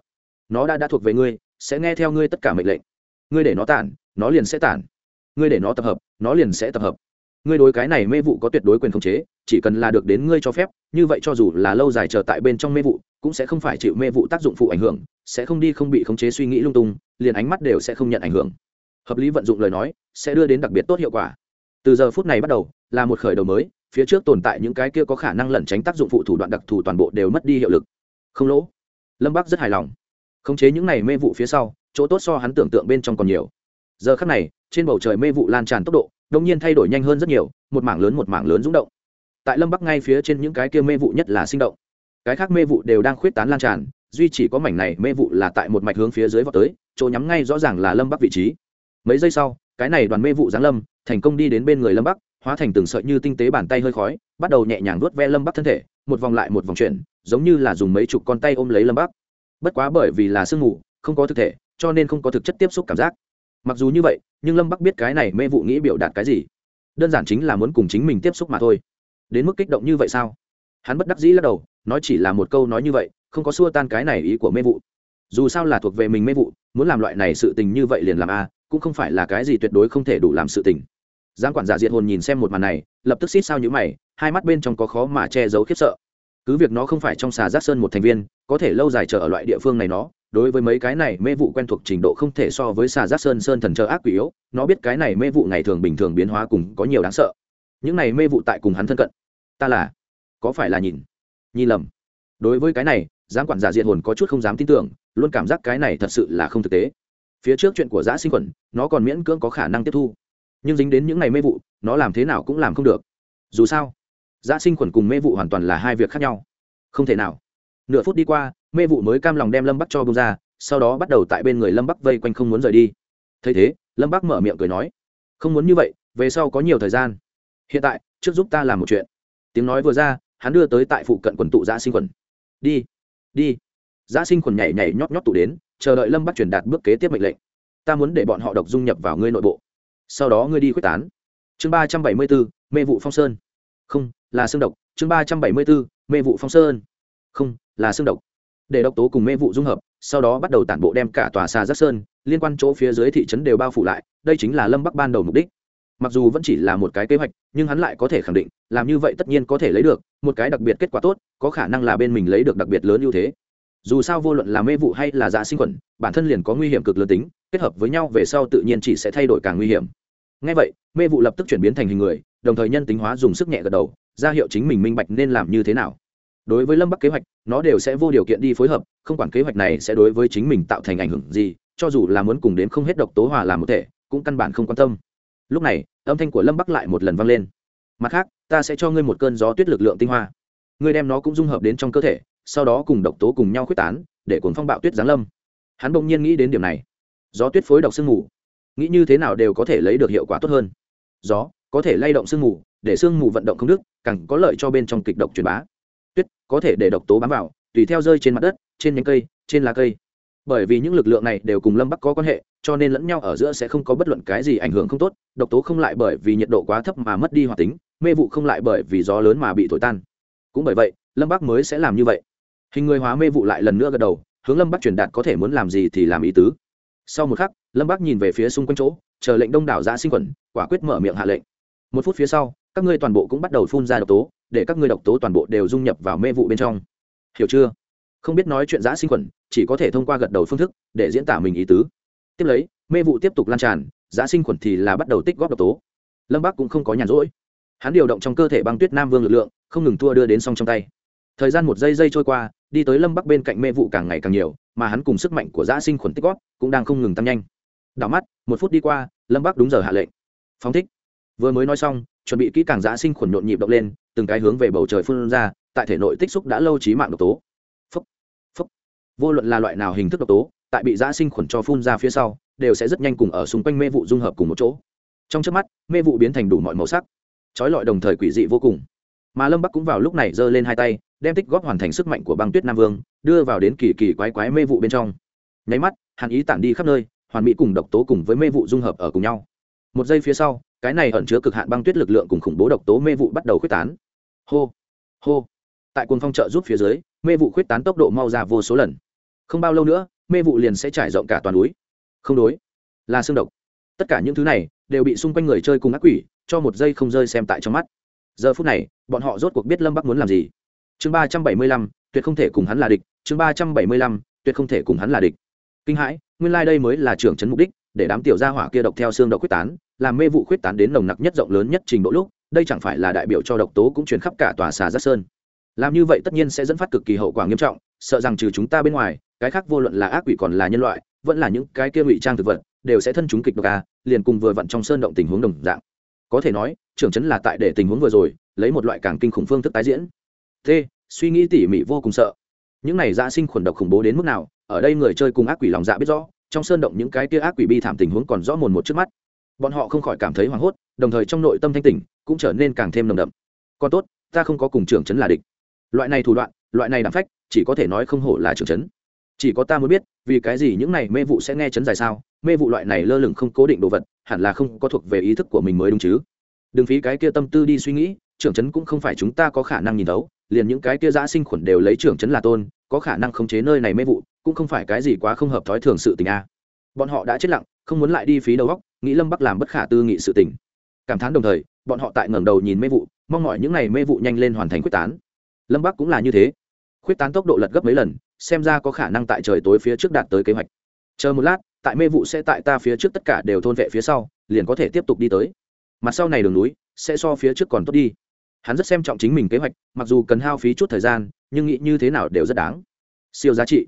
Nó đã đã thuộc về ngươi sẽ nghe theo ngươi tất cả mệnh lệnh. Ngươi để nó tản, nó liền sẽ tản. Ngươi để nó tập hợp, nó liền sẽ tập hợp. Ngươi đối cái này mê vụ có tuyệt đối quyền khống chế, chỉ cần là được đến ngươi cho phép, như vậy cho dù là lâu dài chờ tại bên trong mê vụ, cũng sẽ không phải chịu mê vụ tác dụng phụ ảnh hưởng, sẽ không đi không bị khống chế suy nghĩ lung tung, liền ánh mắt đều sẽ không nhận ảnh hưởng. Hợp lý vận dụng lời nói, sẽ đưa đến đặc biệt tốt hiệu quả. Từ giờ phút này bắt đầu, là một khởi đầu mới, phía trước tồn tại những cái kia có khả năng lẩn tránh tác dụng phụ thủ đoạn đặc thù toàn bộ đều mất đi hiệu lực. Không lỗ. Lâm bắc rất hài lòng khống chế những này mê vụ phía sau, chỗ tốt so hắn tưởng tượng bên trong còn nhiều. Giờ khắc này, trên bầu trời mê vụ lan tràn tốc độ đông nhiên thay đổi nhanh hơn rất nhiều, một mảng lớn một mảng lớn rung động. Tại lâm bắc ngay phía trên những cái kia mê vụ nhất là sinh động. Cái khác mê vụ đều đang khuyết tán lan tràn, duy chỉ có mảnh này mê vụ là tại một mạch hướng phía dưới vào tới, chỗ nhắm ngay rõ ràng là lâm bắc vị trí. Mấy giây sau, cái này đoàn mê vụ giáng lâm, thành công đi đến bên người lâm bắc, hóa thành từng sợi như tinh tế bàn tay hơi khói, bắt đầu nhẹ nhàng vuốt ve lâm bắc thân thể, một vòng lại một vòng chuyển, giống như là dùng mấy chục con tay ôm lấy lâm bắc bất quá bởi vì là sương mù, không có thực thể, cho nên không có thực chất tiếp xúc cảm giác. Mặc dù như vậy, nhưng lâm bắc biết cái này mê vụ nghĩ biểu đạt cái gì. Đơn giản chính là muốn cùng chính mình tiếp xúc mà thôi. Đến mức kích động như vậy sao? Hắn bất đắc dĩ lắc đầu, nói chỉ là một câu nói như vậy, không có xua tan cái này ý của mê vụ. Dù sao là thuộc về mình mê vụ, muốn làm loại này sự tình như vậy liền làm a, cũng không phải là cái gì tuyệt đối không thể đủ làm sự tình. Giang quản giả diệt hồn nhìn xem một màn này, lập tức xít sao như mày, hai mắt bên trong có khó mà che giấu khiếp sợ cứ việc nó không phải trong xà giác sơn một thành viên, có thể lâu dài chờ ở loại địa phương này nó, đối với mấy cái này mê vụ quen thuộc trình độ không thể so với xà giác sơn sơn thần chờ ác quỷ yếu, nó biết cái này mê vụ ngày thường bình thường biến hóa cùng có nhiều đáng sợ. Những này mê vụ tại cùng hắn thân cận. Ta là, có phải là nhìn? Nhìn lầm. Đối với cái này, giám quản giả diện hồn có chút không dám tin tưởng, luôn cảm giác cái này thật sự là không thực tế. Phía trước chuyện của giã sinh khuẩn, nó còn miễn cưỡng có khả năng tiếp thu. Nhưng dính đến những ngày mê vụ, nó làm thế nào cũng làm không được. Dù sao giã sinh khuẩn cùng mê vụ hoàn toàn là hai việc khác nhau. Không thể nào. Nửa phút đi qua, mê vụ mới cam lòng đem lâm bắc cho bông ra, sau đó bắt đầu tại bên người lâm bắc vây quanh không muốn rời đi. Thấy thế, lâm bắc mở miệng cười nói, không muốn như vậy, về sau có nhiều thời gian. Hiện tại, trước giúp ta làm một chuyện. Tiếng nói vừa ra, hắn đưa tới tại phụ cận quần tụ giã sinh khuẩn. Đi đi. Giã sinh khuẩn nhảy nhảy nhót nhót tụ đến, chờ đợi lâm bắc truyền đạt bước kế tiếp mệnh lệnh. Ta muốn để bọn họ độc dung nhập vào ngươi nội bộ. Sau đó ngươi đi quyết tán. Chương ba trăm bảy mươi bốn, mê vụ phong sơn. Không là xương độc, chương ba trăm bảy mươi bốn, mê vụ phong sơn. Không, là xương độc. Để độc tố cùng mê vụ dung hợp, sau đó bắt đầu tản bộ đem cả tòa xa giác sơn, liên quan chỗ phía dưới thị trấn đều bao phủ lại, đây chính là lâm bắc ban đầu mục đích. Mặc dù vẫn chỉ là một cái kế hoạch, nhưng hắn lại có thể khẳng định, làm như vậy tất nhiên có thể lấy được, một cái đặc biệt kết quả tốt, có khả năng là bên mình lấy được đặc biệt lớn ưu thế. Dù sao vô luận là mê vụ hay là dạ sinh khuẩn, bản thân liền có nguy hiểm cực lớn tính, kết hợp với nhau về sau tự nhiên chỉ sẽ thay đổi càng nguy hiểm. Ngay vậy, mê vụ lập tức chuyển biến thành hình người, đồng thời nhân tính hóa dùng sức nhẹ gật đầu ra hiệu chính mình minh bạch nên làm như thế nào. Đối với lâm bắc kế hoạch, nó đều sẽ vô điều kiện đi phối hợp, không quản kế hoạch này sẽ đối với chính mình tạo thành ảnh hưởng gì, cho dù là muốn cùng đến không hết độc tố hòa làm một thể, cũng căn bản không quan tâm. Lúc này, âm thanh của lâm bắc lại một lần vang lên. Mặt khác, ta sẽ cho ngươi một cơn gió tuyết lực lượng tinh hoa. Ngươi đem nó cũng dung hợp đến trong cơ thể, sau đó cùng độc tố cùng nhau khuếch tán, để cuốn phong bạo tuyết giáng lâm. Hắn bỗng nhiên nghĩ đến điểm này. Gió tuyết phối độc sương mù. Nghĩ như thế nào đều có thể lấy được hiệu quả tốt hơn. Gió có thể lay động sương mù để sương mù vận động không đức, càng có lợi cho bên trong kịch độc truyền bá. Tuyết, có thể để độc tố bám vào, tùy theo rơi trên mặt đất, trên nhánh cây, trên lá cây. Bởi vì những lực lượng này đều cùng lâm bắc có quan hệ, cho nên lẫn nhau ở giữa sẽ không có bất luận cái gì ảnh hưởng không tốt, độc tố không lại bởi vì nhiệt độ quá thấp mà mất đi hoạt tính, mê vụ không lại bởi vì gió lớn mà bị thổi tan. Cũng bởi vậy, lâm bắc mới sẽ làm như vậy. Hình người hóa mê vụ lại lần nữa gật đầu, hướng lâm bắc truyền đạt có thể muốn làm gì thì làm ý tứ. Sau một khắc, lâm bắc nhìn về phía xung quanh chỗ, chờ lệnh đông đảo ra sinh quẩn, quả quyết mở miệng hạ lệnh một phút phía sau các ngươi toàn bộ cũng bắt đầu phun ra độc tố để các ngươi độc tố toàn bộ đều dung nhập vào mê vụ bên trong. Hiểu chưa? Không biết nói chuyện giã sinh khuẩn, chỉ có thể thông qua gật đầu phương thức để diễn tả mình ý tứ. Tiếp lấy mê vụ tiếp tục lan tràn giã sinh khuẩn thì là bắt đầu tích góp độc tố. Lâm bắc cũng không có nhàn rỗi. Hắn điều động trong cơ thể băng tuyết nam vương lực lượng không ngừng thua đưa đến song trong tay. Thời gian một giây giây trôi qua đi tới lâm bắc bên cạnh mê vụ càng ngày càng nhiều mà hắn cùng sức mạnh của giã sinh khuẩn tích góp cũng đang không ngừng tăng nhanh. Đảo mắt một phút đi qua lâm bắc đúng giờ hạ lệnh. Phóng thích vừa mới nói xong chuẩn bị kỹ càng giã sinh khuẩn nhộn nhịp động lên từng cái hướng về bầu trời phun ra tại thể nội tích xúc đã lâu trí mạng độc tố. Phúc, phúc. vô luận là loại nào hình thức độc tố tại bị giã sinh khuẩn cho phun ra phía sau đều sẽ rất nhanh cùng ở xung quanh mê vụ dung hợp cùng một chỗ. Trong trước mắt mê vụ biến thành đủ mọi màu sắc. Trói lọi đồng thời quỷ dị vô cùng. Mà lâm bắc cũng vào lúc này giơ lên hai tay đem tích góp hoàn thành sức mạnh của băng tuyết nam vương đưa vào đến kỳ kỳ quái quái mê vụ bên trong. Nháy mắt hàn ý tản đi khắp nơi hoàn mỹ cùng độc tố cùng với mê vụ dung hợp ở cùng nhau. Một giây phía sau cái này ẩn chứa cực hạn băng tuyết lực lượng cùng khủng bố độc tố mê vụ bắt đầu khuyết tán. Hô hô. Tại cuồng phong trợ giúp phía dưới, mê vụ khuyết tán tốc độ mau ra vô số lần. Không bao lâu nữa, mê vụ liền sẽ trải rộng cả toàn núi. Không đối, là xương độc. Tất cả những thứ này đều bị xung quanh người chơi cùng ác quỷ, cho một giây không rơi xem tại trong mắt. Giờ phút này, bọn họ rốt cuộc biết lâm bắc muốn làm gì. Chương ba trăm bảy mươi lăm, tuyệt không thể cùng hắn là địch. Chương ba trăm bảy mươi lăm, tuyệt không thể cùng hắn là địch. Kinh hãi, nguyên lai、like、đây mới là trưởng chấn mục đích, để đám tiểu gia hỏa kia độc theo xương độc quyết tán làm mê vụ khuyết tán đến nồng nặc nhất rộng lớn nhất trình độ lúc, đây chẳng phải là đại biểu cho độc tố cũng truyền khắp cả tòa xà giác sơn. Làm như vậy tất nhiên sẽ dẫn phát cực kỳ hậu quả nghiêm trọng, sợ rằng trừ chúng ta bên ngoài, cái khác vô luận là ác quỷ còn là nhân loại, vẫn là những cái kia ngụy trang thực vật, đều sẽ thân chúng kịch độc a liền cùng vừa vặn trong sơn động tình huống đồng dạng. Có thể nói, trưởng chấn là tại để tình huống vừa rồi, lấy một loại càng kinh khủng phương thức tái diễn. T, suy nghĩ tỉ mỉ vô cùng sợ. Những này dạ sinh khuẩn độc khủng bố đến mức nào, ở đây người chơi cùng ác quỷ lòng dạ biết rõ, trong sơn động những cái kia ác quỷ bi thảm tình huống còn rõ mồn một trước mắt bọn họ không khỏi cảm thấy hoảng hốt, đồng thời trong nội tâm thanh tỉnh, cũng trở nên càng thêm nồng đậm. Còn tốt, ta không có cùng trưởng chấn là địch. Loại này thủ đoạn, loại này đảm phách, chỉ có thể nói không hổ là trưởng chấn. Chỉ có ta mới biết, vì cái gì những này mê vụ sẽ nghe chấn dài sao? Mê vụ loại này lơ lửng không cố định đồ vật, hẳn là không có thuộc về ý thức của mình mới đúng chứ. Đừng phí cái kia tâm tư đi suy nghĩ, trưởng chấn cũng không phải chúng ta có khả năng nhìn thấu, liền những cái kia giã sinh khuẩn đều lấy trưởng chấn là tôn, có khả năng khống chế nơi này mê vụ, cũng không phải cái gì quá không hợp thói thường sự tình a bọn họ đã chết lặng, không muốn lại đi phí đầu góc nghĩ lâm bắc làm bất khả tư nghị sự tình. Cảm thán đồng thời, bọn họ tại ngẩng đầu nhìn mê vụ, mong mỏi những ngày mê vụ nhanh lên hoàn thành quyết tán. Lâm bắc cũng là như thế. Quyết tán tốc độ lật gấp mấy lần, xem ra có khả năng tại trời tối phía trước đạt tới kế hoạch. Chờ một lát, tại mê vụ sẽ tại ta phía trước tất cả đều thôn vệ phía sau, liền có thể tiếp tục đi tới. Mặt sau này đường núi, sẽ so phía trước còn tốt đi. Hắn rất xem trọng chính mình kế hoạch, mặc dù cần hao phí chút thời gian, nhưng nghĩ như thế nào đều rất đáng. Siêu giá trị.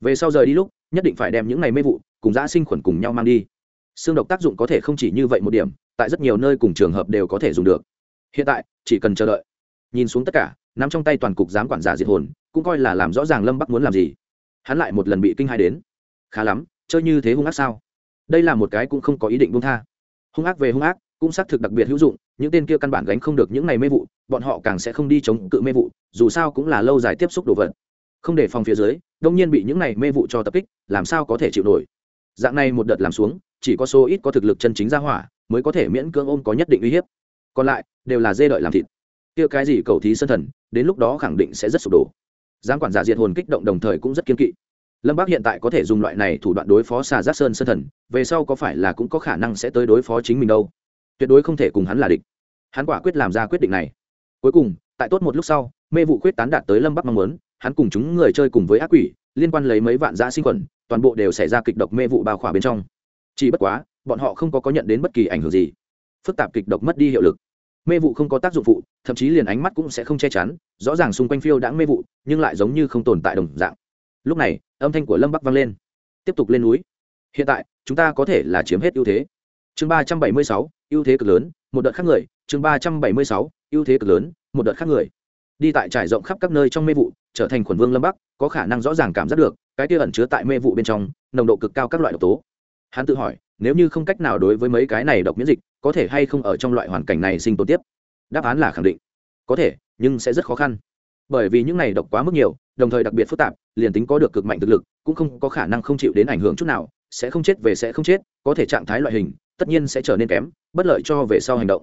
Về sau rời đi lúc, nhất định phải đem những ngày mê vụ cùng giã sinh khuẩn cùng nhau mang đi. Xương độc tác dụng có thể không chỉ như vậy một điểm, tại rất nhiều nơi cùng trường hợp đều có thể dùng được. Hiện tại, chỉ cần chờ đợi. Nhìn xuống tất cả n ắ m trong tay toàn cục giám quản giả diệt hồn, cũng coi là làm rõ ràng lâm bắc muốn làm gì. Hắn lại một lần bị kinh hai đến. Khá lắm, chơi như thế hung ác sao? Đây là một cái cũng không có ý định buông tha. Hung ác về hung ác, cũng xác thực đặc biệt hữu dụng, những tên kia căn bản gánh không được những ngày mê vụ, bọn họ càng sẽ không đi chống cự mê vụ, dù sao cũng là lâu dài tiếp xúc đồ vật. Không để phòng phía dưới, đông nhiên bị những ngày mê vụ cho tập kích, làm sao có thể chịu nổi? Dạng này một đợt làm xuống, chỉ có số ít có thực lực chân chính ra hỏa mới có thể miễn cưỡng ôm có nhất định uy hiếp. Còn lại, đều là dê đợi làm thịt. Kia cái gì cầu thí sân thần, đến lúc đó khẳng định sẽ rất sụp đổ. Giáng quản giả diệt hồn kích động đồng thời cũng rất kiên kỵ. Lâm bác hiện tại có thể dùng loại này thủ đoạn đối phó xà giác sơn sân thần, về sau có phải là cũng có khả năng sẽ tới đối phó chính mình đâu? Tuyệt đối không thể cùng hắn là địch. Hắn quả quyết làm ra quyết định này. Cuối cùng, tại tốt một lúc sau, mê vụ quyết tán đạt tới lâm bắc mong muốn, hắn cùng chúng người chơi cùng với ác quỷ liên quan lấy mấy vạn giã sinh khuẩn, toàn bộ đều xảy ra kịch độc mê vụ bao khỏa bên trong. Chỉ bất quá, bọn họ không có có nhận đến bất kỳ ảnh hưởng gì. Phức tạp kịch độc mất đi hiệu lực. Mê vụ không có tác dụng phụ, thậm chí liền ánh mắt cũng sẽ không che chắn, rõ ràng xung quanh phiêu đã mê vụ, nhưng lại giống như không tồn tại đồng dạng. Lúc này, âm thanh của lâm bắc vang lên. Tiếp tục lên núi. Hiện tại, chúng ta có thể là chiếm hết ưu thế. Chương ba trăm bảy mươi sáu, ưu thế cực lớn, một đợt khác người. Chương ba trăm bảy mươi sáu, ưu thế cực lớn, một đợt khác người đi tại trải rộng khắp các nơi trong mê vụ, trở thành khuẩn vương lâm bắc, có khả năng rõ ràng cảm giác được, cái kia ẩn chứa tại mê vụ bên trong, nồng độ cực cao các loại độc tố. Hắn tự hỏi, nếu như không cách nào đối với mấy cái này độc miễn dịch, có thể hay không ở trong loại hoàn cảnh này sinh tồn tiếp? Đáp án là khẳng định. Có thể, nhưng sẽ rất khó khăn. Bởi vì những này độc quá mức nhiều, đồng thời đặc biệt phức tạp, liền tính có được cực mạnh thực lực, cũng không có khả năng không chịu đến ảnh hưởng chút nào, sẽ không chết về sẽ không chết, có thể trạng thái loại hình, tất nhiên sẽ trở nên kém, bất lợi cho về sau hành động.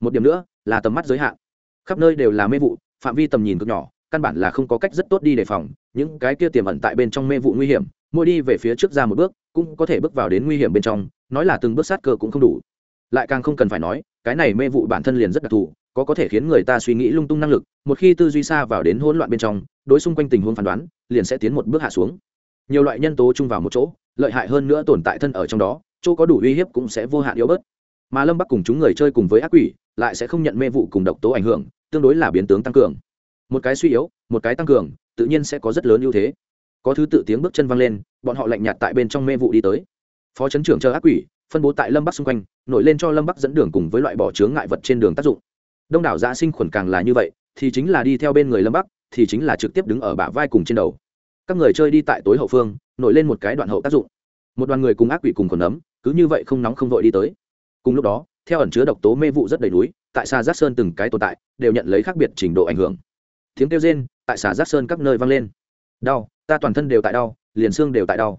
Một điểm nữa, là tầm mắt giới hạn. Khắp nơi đều là mê vụ phạm vi tầm nhìn cực nhỏ, căn bản là không có cách rất tốt đi đề phòng, những cái kia tiềm ẩn tại bên trong mê vụ nguy hiểm, mỗi đi về phía trước ra một bước, cũng có thể bước vào đến nguy hiểm bên trong, nói là từng bước sát cơ cũng không đủ. Lại càng không cần phải nói, cái này mê vụ bản thân liền rất đặc thù, có có thể khiến người ta suy nghĩ lung tung năng lực, một khi tư duy xa vào đến hỗn loạn bên trong, đối xung quanh tình huống phán đoán, liền sẽ tiến một bước hạ xuống. Nhiều loại nhân tố chung vào một chỗ, lợi hại hơn nữa tồn tại thân ở trong đó, chỗ có đủ uy hiếp cũng sẽ vô hạn yếu bớt. Mà lâm bắc cùng chúng người chơi cùng với ác quỷ, lại sẽ không nhận mê vụ cùng độc tố ảnh hưởng tương đối là biến tướng tăng cường. Một cái suy yếu, một cái tăng cường, tự nhiên sẽ có rất lớn ưu thế. Có thứ tự tiếng bước chân văng lên, bọn họ lạnh nhạt tại bên trong mê vụ đi tới. Phó chấn trưởng chờ ác quỷ, phân bố tại lâm bắc xung quanh, nổi lên cho lâm bắc dẫn đường cùng với loại bỏ chướng ngại vật trên đường tác dụng. Đông đảo giã sinh khuẩn càng là như vậy, thì chính là đi theo bên người lâm bắc, thì chính là trực tiếp đứng ở bả vai cùng trên đầu. Các người chơi đi tại tối hậu phương, nổi lên một cái đoạn hậu tác dụng. Một đoàn người cùng ác quỷ cùng còn nấm cứ như vậy không nóng không vội đi tới. Cùng lúc đó, theo ẩn chứa độc tố mê vụ rất đầy núi tại xà giác sơn từng cái tồn tại, đều nhận lấy khác biệt trình độ ảnh hưởng. Tiếng kêu rên tại xà giác sơn các nơi vang lên. Đau, ta toàn thân đều tại đau, liền xương đều tại đau.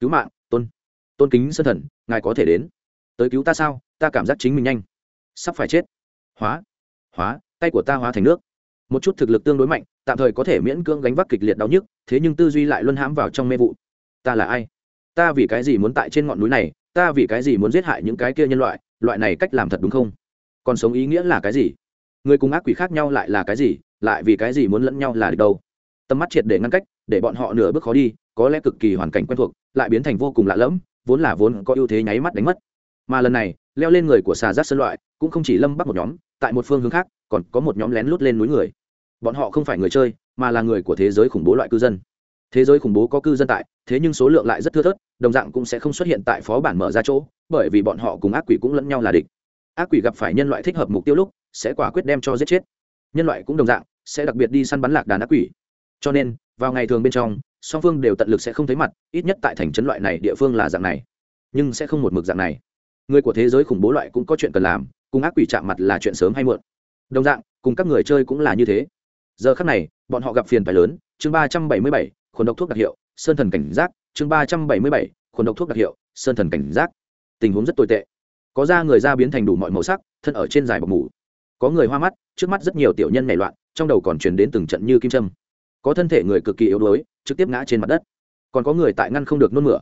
Cứu mạng, tôn. Tôn kính sơn thần, ngài có thể đến. Tới cứu ta sao? Ta cảm giác chính mình nhanh. Sắp phải chết. Hóa. Hóa, tay của ta hóa thành nước. Một chút thực lực tương đối mạnh, tạm thời có thể miễn cưỡng gánh vác kịch liệt đau nhức, thế nhưng tư duy lại luân hãm vào trong mê vụ. Ta là ai? Ta vì cái gì muốn tại trên ngọn núi này? Ta vì cái gì muốn giết hại những cái kia nhân loại? Loại này cách làm thật đúng không? Còn sống ý nghĩa là cái gì? Người cùng ác quỷ khác nhau lại là cái gì? Lại vì cái gì muốn lẫn nhau là được đâu? Tầm mắt triệt để ngăn cách, để bọn họ nửa bước khó đi, có lẽ cực kỳ hoàn cảnh quen thuộc, lại biến thành vô cùng lạ lẫm, vốn là vốn có ưu thế nháy mắt đánh mất. Mà lần này, leo lên người của xà giác sân loại, cũng không chỉ lâm bắc một nhóm, tại một phương hướng khác, còn có một nhóm lén lút lên núi người. Bọn họ không phải người chơi, mà là người của thế giới khủng bố loại cư dân. Thế giới khủng bố có cư dân tại, thế nhưng số lượng lại rất thưa thớt, đồng dạng cũng sẽ không xuất hiện tại phó bản mở ra chỗ, bởi vì bọn họ cùng ác quỷ cũng lẫn nhau là địch ác quỷ gặp phải nhân loại thích hợp mục tiêu lúc, sẽ quả quyết đem cho giết chết. Nhân loại cũng đồng dạng, sẽ đặc biệt đi săn bắn lạc đàn ác quỷ. Cho nên, vào ngày thường bên trong, song phương đều tận lực sẽ không thấy mặt, ít nhất tại thành trấn loại này địa phương là dạng này. Nhưng sẽ không một mực dạng này. Người của thế giới khủng bố loại cũng có chuyện cần làm, cùng ác quỷ chạm mặt là chuyện sớm hay muộn. Đồng dạng, cùng các người chơi cũng là như thế. Giờ khắc này, bọn họ gặp phiền phải lớn, chương ba trăm bảy mươi bảy, khuẩn độc thuốc đặc hiệu, sơn thần cảnh giác, chương ba trăm bảy mươi bảy, khuẩn độc thuốc đặc hiệu, sơn thần cảnh giác. Tình huống rất tồi tệ có da người da biến thành đủ mọi màu sắc, thân ở trên dài bọc mủ. Có người hoa mắt, trước mắt rất nhiều tiểu nhân nảy loạn, trong đầu còn truyền đến từng trận như kim châm. Có thân thể người cực kỳ yếu đuối, trực tiếp ngã trên mặt đất. Còn có người tại ngăn không được nôn mửa.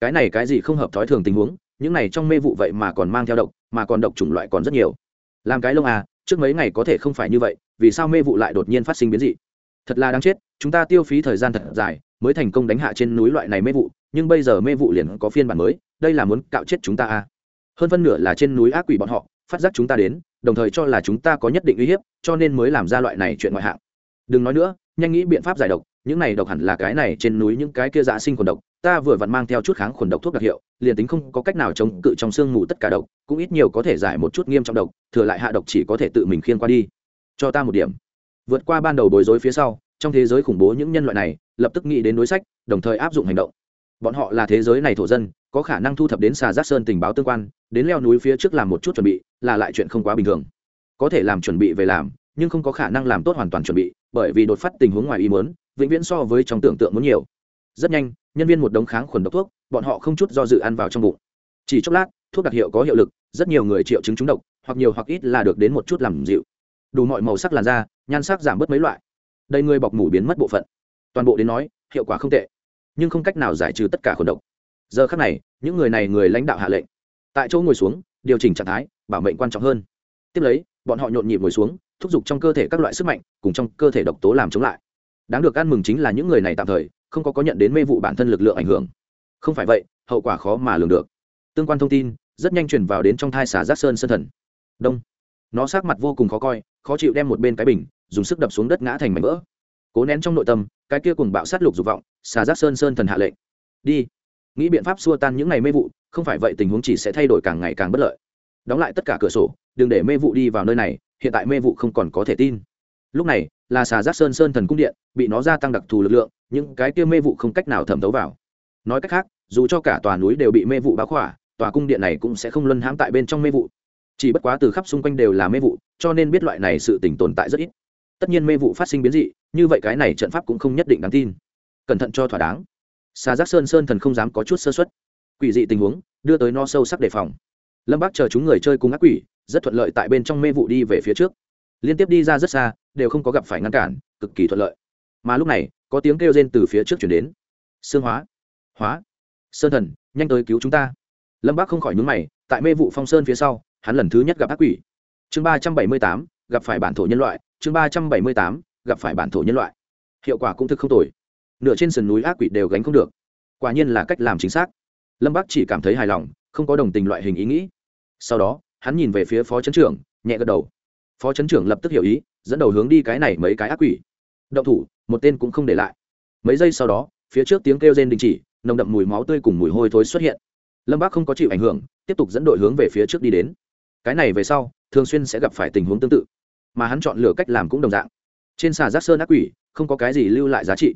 Cái này cái gì không hợp thói thường tình huống, những này trong mê vụ vậy mà còn mang theo độc, mà còn độc chủng loại còn rất nhiều. Làm cái lông à trước mấy ngày có thể không phải như vậy, vì sao mê vụ lại đột nhiên phát sinh biến dị? Thật là đáng chết, chúng ta tiêu phí thời gian thật dài mới thành công đánh hạ trên núi loại này mê vụ, nhưng bây giờ mê vụ liền có phiên bản mới, đây là muốn cạo chết chúng ta à hơn phân nửa là trên núi ác quỷ bọn họ, phát giác chúng ta đến, đồng thời cho là chúng ta có nhất định uy hiếp, cho nên mới làm ra loại này chuyện ngoại hạng. Đừng nói nữa, nhanh nghĩ biện pháp giải độc, những này độc hẳn là cái này trên núi những cái kia dạ sinh khuẩn độc, ta vừa vặn mang theo chút kháng khuẩn độc thuốc đặc hiệu, liền tính không có cách nào chống cự trong xương mù tất cả độc, cũng ít nhiều có thể giải một chút nghiêm trọng độc, thừa lại hạ độc chỉ có thể tự mình khiên qua đi. Cho ta một điểm. Vượt qua ban đầu bối rối phía sau, trong thế giới khủng bố những nhân loại này, lập tức nghĩ đến đối sách, đồng thời áp dụng hành động. Bọn họ là thế giới này thổ dân có khả năng thu thập đến xà giác sơn tình báo tương quan, đến leo núi phía trước làm một chút chuẩn bị, là lại chuyện không quá bình thường. Có thể làm chuẩn bị về làm, nhưng không có khả năng làm tốt hoàn toàn chuẩn bị, bởi vì đột phát tình huống ngoài ý muốn, vĩnh viễn so với trong tưởng tượng muốn nhiều. Rất nhanh, nhân viên một đống kháng khuẩn độc thuốc, bọn họ không chút do dự ăn vào trong bụng. Chỉ chốc lát, thuốc đặc hiệu có hiệu lực, rất nhiều người triệu chứng trúng độc, hoặc nhiều hoặc ít là được đến một chút làm dịu. Đủ mọi màu sắc làn da, nhan sắc giảm bớt mấy loại. Đây người bọc mủ biến mất bộ phận. Toàn bộ đến nói, hiệu quả không tệ, nhưng không cách nào giải trừ tất cả khuẩn độc giờ khắc này, những người này người lãnh đạo hạ lệnh. Tại chỗ ngồi xuống, điều chỉnh trạng thái, bảo mệnh quan trọng hơn. Tiếp lấy, bọn họ nhộn nhịp ngồi xuống, thúc giục trong cơ thể các loại sức mạnh, cùng trong cơ thể độc tố làm chống lại. Đáng được ăn mừng chính là những người này tạm thời, không có có nhận đến mê vụ bản thân lực lượng ảnh hưởng. Không phải vậy, hậu quả khó mà lường được. Tương quan thông tin, rất nhanh chuyển vào đến trong thai xà giác sơn sơn thần. Đông. Nó sát mặt vô cùng khó coi, khó chịu đem một bên cái bình, dùng sức đập xuống đất ngã thành mảnh vỡ. Cố nén trong nội tâm, cái kia cùng bạo sát lục dục vọng, xà giác sơn sơn thần hạ lệnh. Đi nghĩ biện pháp xua tan những ngày mê vụ, không phải vậy tình huống chỉ sẽ thay đổi càng ngày càng bất lợi. Đóng lại tất cả cửa sổ, đừng để mê vụ đi vào nơi này, hiện tại mê vụ không còn có thể tin. Lúc này, là xà giác sơn sơn thần cung điện, bị nó gia tăng đặc thù lực lượng, những cái kia mê vụ không cách nào thẩm thấu vào. Nói cách khác, dù cho cả tòa núi đều bị mê vụ báo khỏa, tòa cung điện này cũng sẽ không luân hãm tại bên trong mê vụ. Chỉ bất quá từ khắp xung quanh đều là mê vụ, cho nên biết loại này sự tỉnh tồn tại rất ít. Tất nhiên mê vụ phát sinh biến dị, như vậy cái này trận pháp cũng không nhất định đáng tin. Cẩn thận cho thỏa đáng xà giác sơn sơn thần không dám có chút sơ xuất quỷ dị tình huống, đưa tới no sâu sắc đề phòng. Lâm bác chờ chúng người chơi cùng ác quỷ, rất thuận lợi tại bên trong mê vụ đi về phía trước. Liên tiếp đi ra rất xa, đều không có gặp phải ngăn cản, cực kỳ thuận lợi. Mà lúc này, có tiếng kêu rên từ phía trước chuyển đến. Xương hóa hóa, sơn thần, nhanh tới cứu chúng ta. Lâm bác không khỏi nhúng mày, tại mê vụ phong sơn phía sau, hắn lần thứ nhất gặp ác quỷ. Chương ba trăm bảy mươi tám, gặp phải bản thổ nhân loại, chương ba trăm bảy mươi tám, gặp phải bản thổ nhân loại. Hiệu quả cũng thực không tồi nửa trên sườn núi ác quỷ đều gánh không được. Quả nhiên là cách làm chính xác. Lâm bắc chỉ cảm thấy hài lòng, không có đồng tình loại hình ý nghĩ. Sau đó, hắn nhìn về phía phó chấn trưởng, nhẹ gật đầu. Phó chấn trưởng lập tức hiểu ý, dẫn đầu hướng đi cái này mấy cái ác quỷ. Động thủ, một tên cũng không để lại. Mấy giây sau đó, phía trước tiếng kêu rên đình chỉ, nồng đậm mùi máu tươi cùng mùi hôi thối xuất hiện. Lâm bác không có chịu ảnh hưởng, tiếp tục dẫn đội hướng về phía trước đi đến. Cái này về sau, thường xuyên sẽ gặp phải tình huống tương tự. Mà hắn chọn lựa cách làm cũng đồng dạng. Trên xà giác sơn ác quỷ, không có cái gì lưu lại giá trị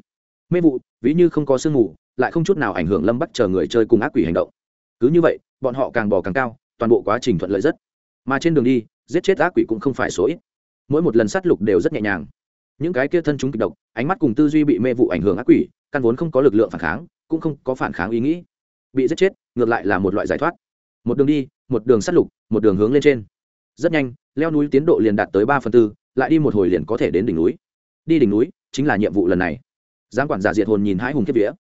mê vụ, ví như không có sương mù, lại không chút nào ảnh hưởng lâm bắc chờ người chơi cùng ác quỷ hành động. Cứ như vậy, bọn họ càng bỏ càng cao, toàn bộ quá trình thuận lợi rất. Mà trên đường đi, giết chết ác quỷ cũng không phải số ít. Mỗi một lần sát lục đều rất nhẹ nhàng. Những cái kia thân chúng kịch độc, ánh mắt cùng tư duy bị mê vụ ảnh hưởng ác quỷ, căn vốn không có lực lượng phản kháng, cũng không có phản kháng ý nghĩ. Bị giết chết, ngược lại là một loại giải thoát. Một đường đi, một đường sát lục, một đường hướng lên trên. Rất nhanh, leo núi tiến độ liền đạt tới ba phần tư, lại đi một hồi liền có thể đến đỉnh núi. Đi đỉnh núi chính là nhiệm vụ lần này giang quản giả diệt hồn nhìn hai hùng kiếp vía.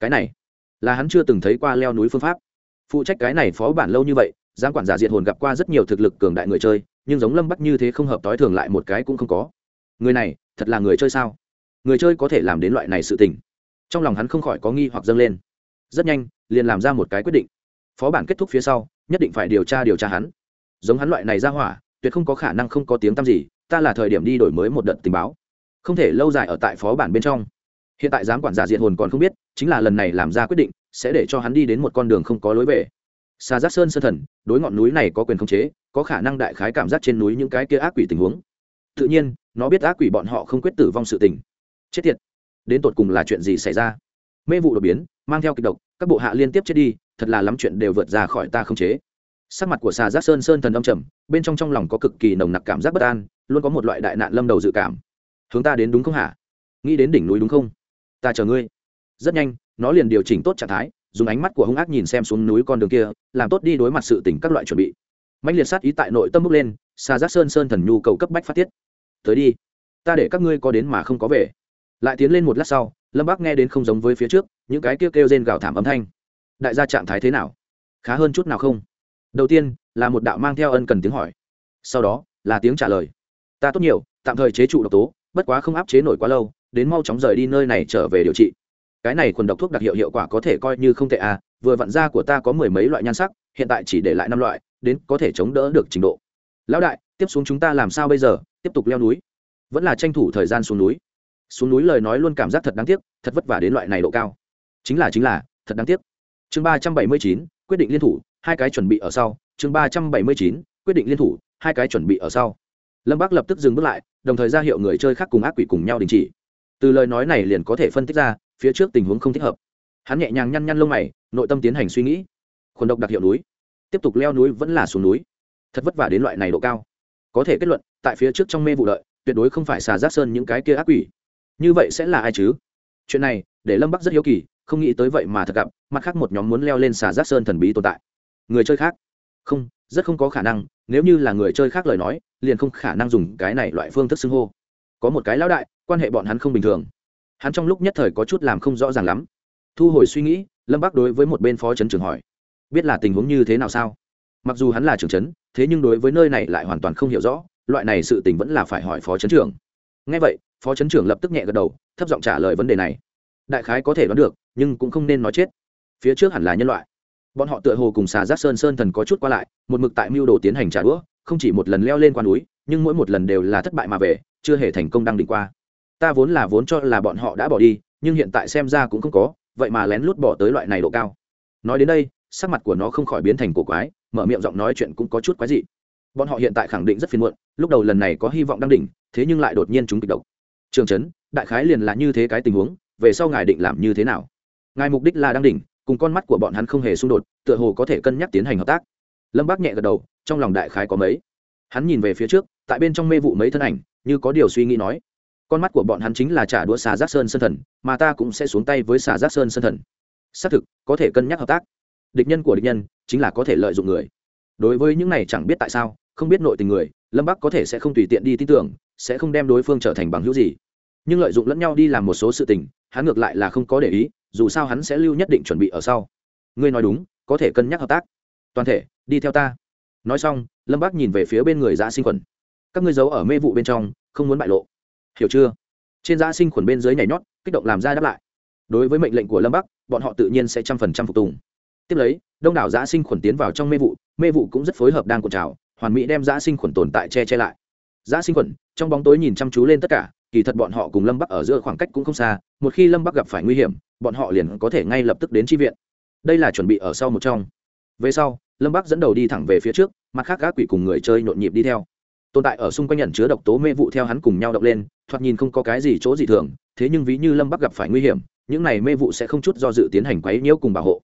Cái này, là hắn chưa từng thấy qua leo núi phương pháp. Phụ trách cái này phó bản lâu như vậy giang quản giả diệt hồn gặp qua rất nhiều thực lực cường đại người chơi, nhưng giống lâm bắc như thế không hợp t ố i thường lại một cái cũng không có. Người này, thật là người chơi sao? Người chơi có thể làm đến loại này sự tình. Trong lòng hắn không khỏi có nghi hoặc dâng lên. Rất nhanh, liền làm ra một cái quyết định. Phó bản kết thúc phía sau, nhất định phải điều tra điều tra hắn. Giống hắn loại này ra hỏa, tuyệt không có khả năng không có tiếng tăm gì, ta là thời điểm đi đổi mới một đợt tình báo. Không thể lâu dài ở tại phó bản bên trong hiện tại giám quản giả diện hồn còn không biết, chính là lần này làm ra quyết định, sẽ để cho hắn đi đến một con đường không có lối về. Xa giác sơn sơn thần, đối ngọn núi này có quyền khống chế, có khả năng đại khái cảm giác trên núi những cái kia ác quỷ tình huống. Tự nhiên, nó biết ác quỷ bọn họ không quyết tử vong sự tình. Chết thiệt đến tột cùng là chuyện gì xảy ra? Mê vụ đột biến, mang theo kịch độc, các bộ hạ liên tiếp chết đi, thật là lắm chuyện đều vượt ra khỏi ta không chế. Sắc mặt của xà giác sơn sơn thần âm trầm, bên trong trong lòng có cực kỳ nồng nặc cảm giác bất an, luôn có một loại đại nạn lâm đầu dự cảm. Hướng ta đến đúng không hả? Nghĩ đến đỉnh núi đúng không? Ta chờ ngươi. Rất nhanh, nó liền điều chỉnh tốt trạng thái, dùng ánh mắt của hung ác nhìn xem xuống núi con đường kia, làm tốt đi đối mặt sự tỉnh các loại chuẩn bị. Mạnh liệt sát ý tại nội tâm bước lên xa giác sơn sơn thần nhu cầu cấp bách phát tiết. Tới đi, ta để các ngươi có đến mà không có về. Lại tiến lên một lát sau, lâm bác nghe đến không giống với phía trước, những cái kia kêu rên gào thảm âm thanh. Đại gia trạng thái thế nào? Khá hơn chút nào không? Đầu tiên, là một đạo mang theo ân cần tiếng hỏi. Sau đó, là tiếng trả lời. Ta tốt nhiều, tạm thời chế trụ độc tố, bất quá không áp chế nổi quá lâu đến mau chóng rời đi nơi này trở về điều trị. Cái này quần độc thuốc đặc hiệu hiệu quả có thể coi như không tệ à vừa vặn da của ta có mười mấy loại nhan sắc, hiện tại chỉ để lại năm loại, đến có thể chống đỡ được trình độ. Lão đại, tiếp xuống chúng ta làm sao bây giờ? Tiếp tục leo núi. Vẫn là tranh thủ thời gian xuống núi. Xuống núi lời nói luôn cảm giác thật đáng tiếc, thật vất vả đến loại này độ cao. Chính là chính là, thật đáng tiếc. Chương ba trăm bảy mươi chín, quyết định liên thủ, hai cái chuẩn bị ở sau. Chương ba trăm bảy mươi chín, quyết định liên thủ, hai cái chuẩn bị ở sau. Lâm bác lập tức dừng bước lại, đồng thời ra hiệu người chơi khác cùng ác quỷ cùng nhau đình chỉ từ lời nói này liền có thể phân tích ra, phía trước tình huống không thích hợp. Hắn nhẹ nhàng nhăn nhăn lông mày, nội tâm tiến hành suy nghĩ. Khuẩn độc đặc hiệu núi. Tiếp tục leo núi vẫn là xuống núi. Thật vất vả đến loại này độ cao. Có thể kết luận, tại phía trước trong mê vụ đợi, tuyệt đối không phải xà giác sơn những cái kia ác quỷ. Như vậy sẽ là ai chứ? Chuyện này, để lâm bắc rất hiếu kỳ, không nghĩ tới vậy mà thật gặp, mặt khác một nhóm muốn leo lên xà giác sơn thần bí tồn tại. Người chơi khác. Không, rất không có khả năng, nếu như là người chơi khác lời nói, liền không khả năng dùng cái này loại phương thức xưng hô có một cái lão đại, quan hệ bọn hắn không bình thường. Hắn trong lúc nhất thời có chút làm không rõ ràng lắm. Thu hồi suy nghĩ, lâm bắc đối với một bên phó trấn trưởng hỏi, biết là tình huống như thế nào sao? Mặc dù hắn là trưởng trấn thế nhưng đối với nơi này lại hoàn toàn không hiểu rõ, loại này sự tình vẫn là phải hỏi phó trấn trưởng. Ngay vậy, phó trấn trưởng lập tức nhẹ gật đầu, thấp giọng trả lời vấn đề này. Đại khái có thể đoán được, nhưng cũng không nên nói chết. Phía trước hẳn là nhân loại. Bọn họ tựa hồ cùng xà giác sơn sơn thần có chút qua lại, một mực tại mưu đồ tiến hành trả đũa, không chỉ một lần leo lên qua núi, nhưng mỗi một lần đều là thất bại mà về chưa hề thành công đăng đỉnh qua. Ta vốn là vốn cho là bọn họ đã bỏ đi, nhưng hiện tại xem ra cũng không có, vậy mà lén lút bỏ tới loại này độ cao. Nói đến đây, sắc mặt của nó không khỏi biến thành cổ quái, mở miệng giọng nói chuyện cũng có chút quái dị. Bọn họ hiện tại khẳng định rất phiền muộn, lúc đầu lần này có hy vọng đăng đỉnh, thế nhưng lại đột nhiên chúng kịch độc. Trường trấn đại khái liền là như thế cái tình huống, về sau ngài định làm như thế nào? Ngài mục đích là đăng đỉnh, cùng con mắt của bọn hắn không hề xung đột, tựa hồ có thể cân nhắc tiến hành hợp tác. Lâm bác nhẹ gật đầu, trong lòng đại khái có mấy. Hắn nhìn về phía trước, tại bên trong mê vụ mấy thân ảnh như có điều suy nghĩ nói. Con mắt của bọn hắn chính là trả đũa xà giác sơn sơn thần, mà ta cũng sẽ xuống tay với xà giác sơn sơn thần. Xác thực, có thể cân nhắc hợp tác. Địch nhân của địch nhân, chính là có thể lợi dụng người. Đối với những này chẳng biết tại sao, không biết nội tình người, lâm bắc có thể sẽ không tùy tiện đi tin tưởng, sẽ không đem đối phương trở thành bằng hữu gì. Nhưng lợi dụng lẫn nhau đi làm một số sự tình, hắn ngược lại là không có để ý, dù sao hắn sẽ lưu nhất định chuẩn bị ở sau. Ngươi nói đúng, có thể cân nhắc hợp tác. Toàn thể, đi theo ta. Nói xong, lâm bác nhìn về phía bên người giã sinh Quần các ngươi giấu ở mê vụ bên trong, không muốn bại lộ. Hiểu chưa? Trên giã sinh khuẩn bên dưới nhảy nhót, kích động làm ra đáp lại. Đối với mệnh lệnh của lâm bắc, bọn họ tự nhiên sẽ trăm phần trăm phục tùng. Tiếp lấy, đông đảo giã sinh khuẩn tiến vào trong mê vụ mê vụ cũng rất phối hợp đang cuộn trào, hoàn mỹ đem giã sinh khuẩn tồn tại che che lại. Giã sinh khuẩn, trong bóng tối nhìn chăm chú lên tất cả, kỳ thật bọn họ cùng lâm bắc ở giữa khoảng cách cũng không xa, một khi lâm bắc gặp phải nguy hiểm, bọn họ liền có thể ngay lập tức đến tri viện. Đây là chuẩn bị ở sau một trong. Về sau, lâm bắc dẫn đầu đi thẳng về phía trước, mặt khác gác quỷ cùng người chơi nhộn nhịp đi theo tồn tại ở xung quanh nhận chứa độc tố mê vụ theo hắn cùng nhau động lên, thoạt nhìn không có cái gì chỗ gì thường, thế nhưng ví như lâm bắc gặp phải nguy hiểm, những này mê vụ sẽ không chút do dự tiến hành quấy nhiễu cùng bảo hộ.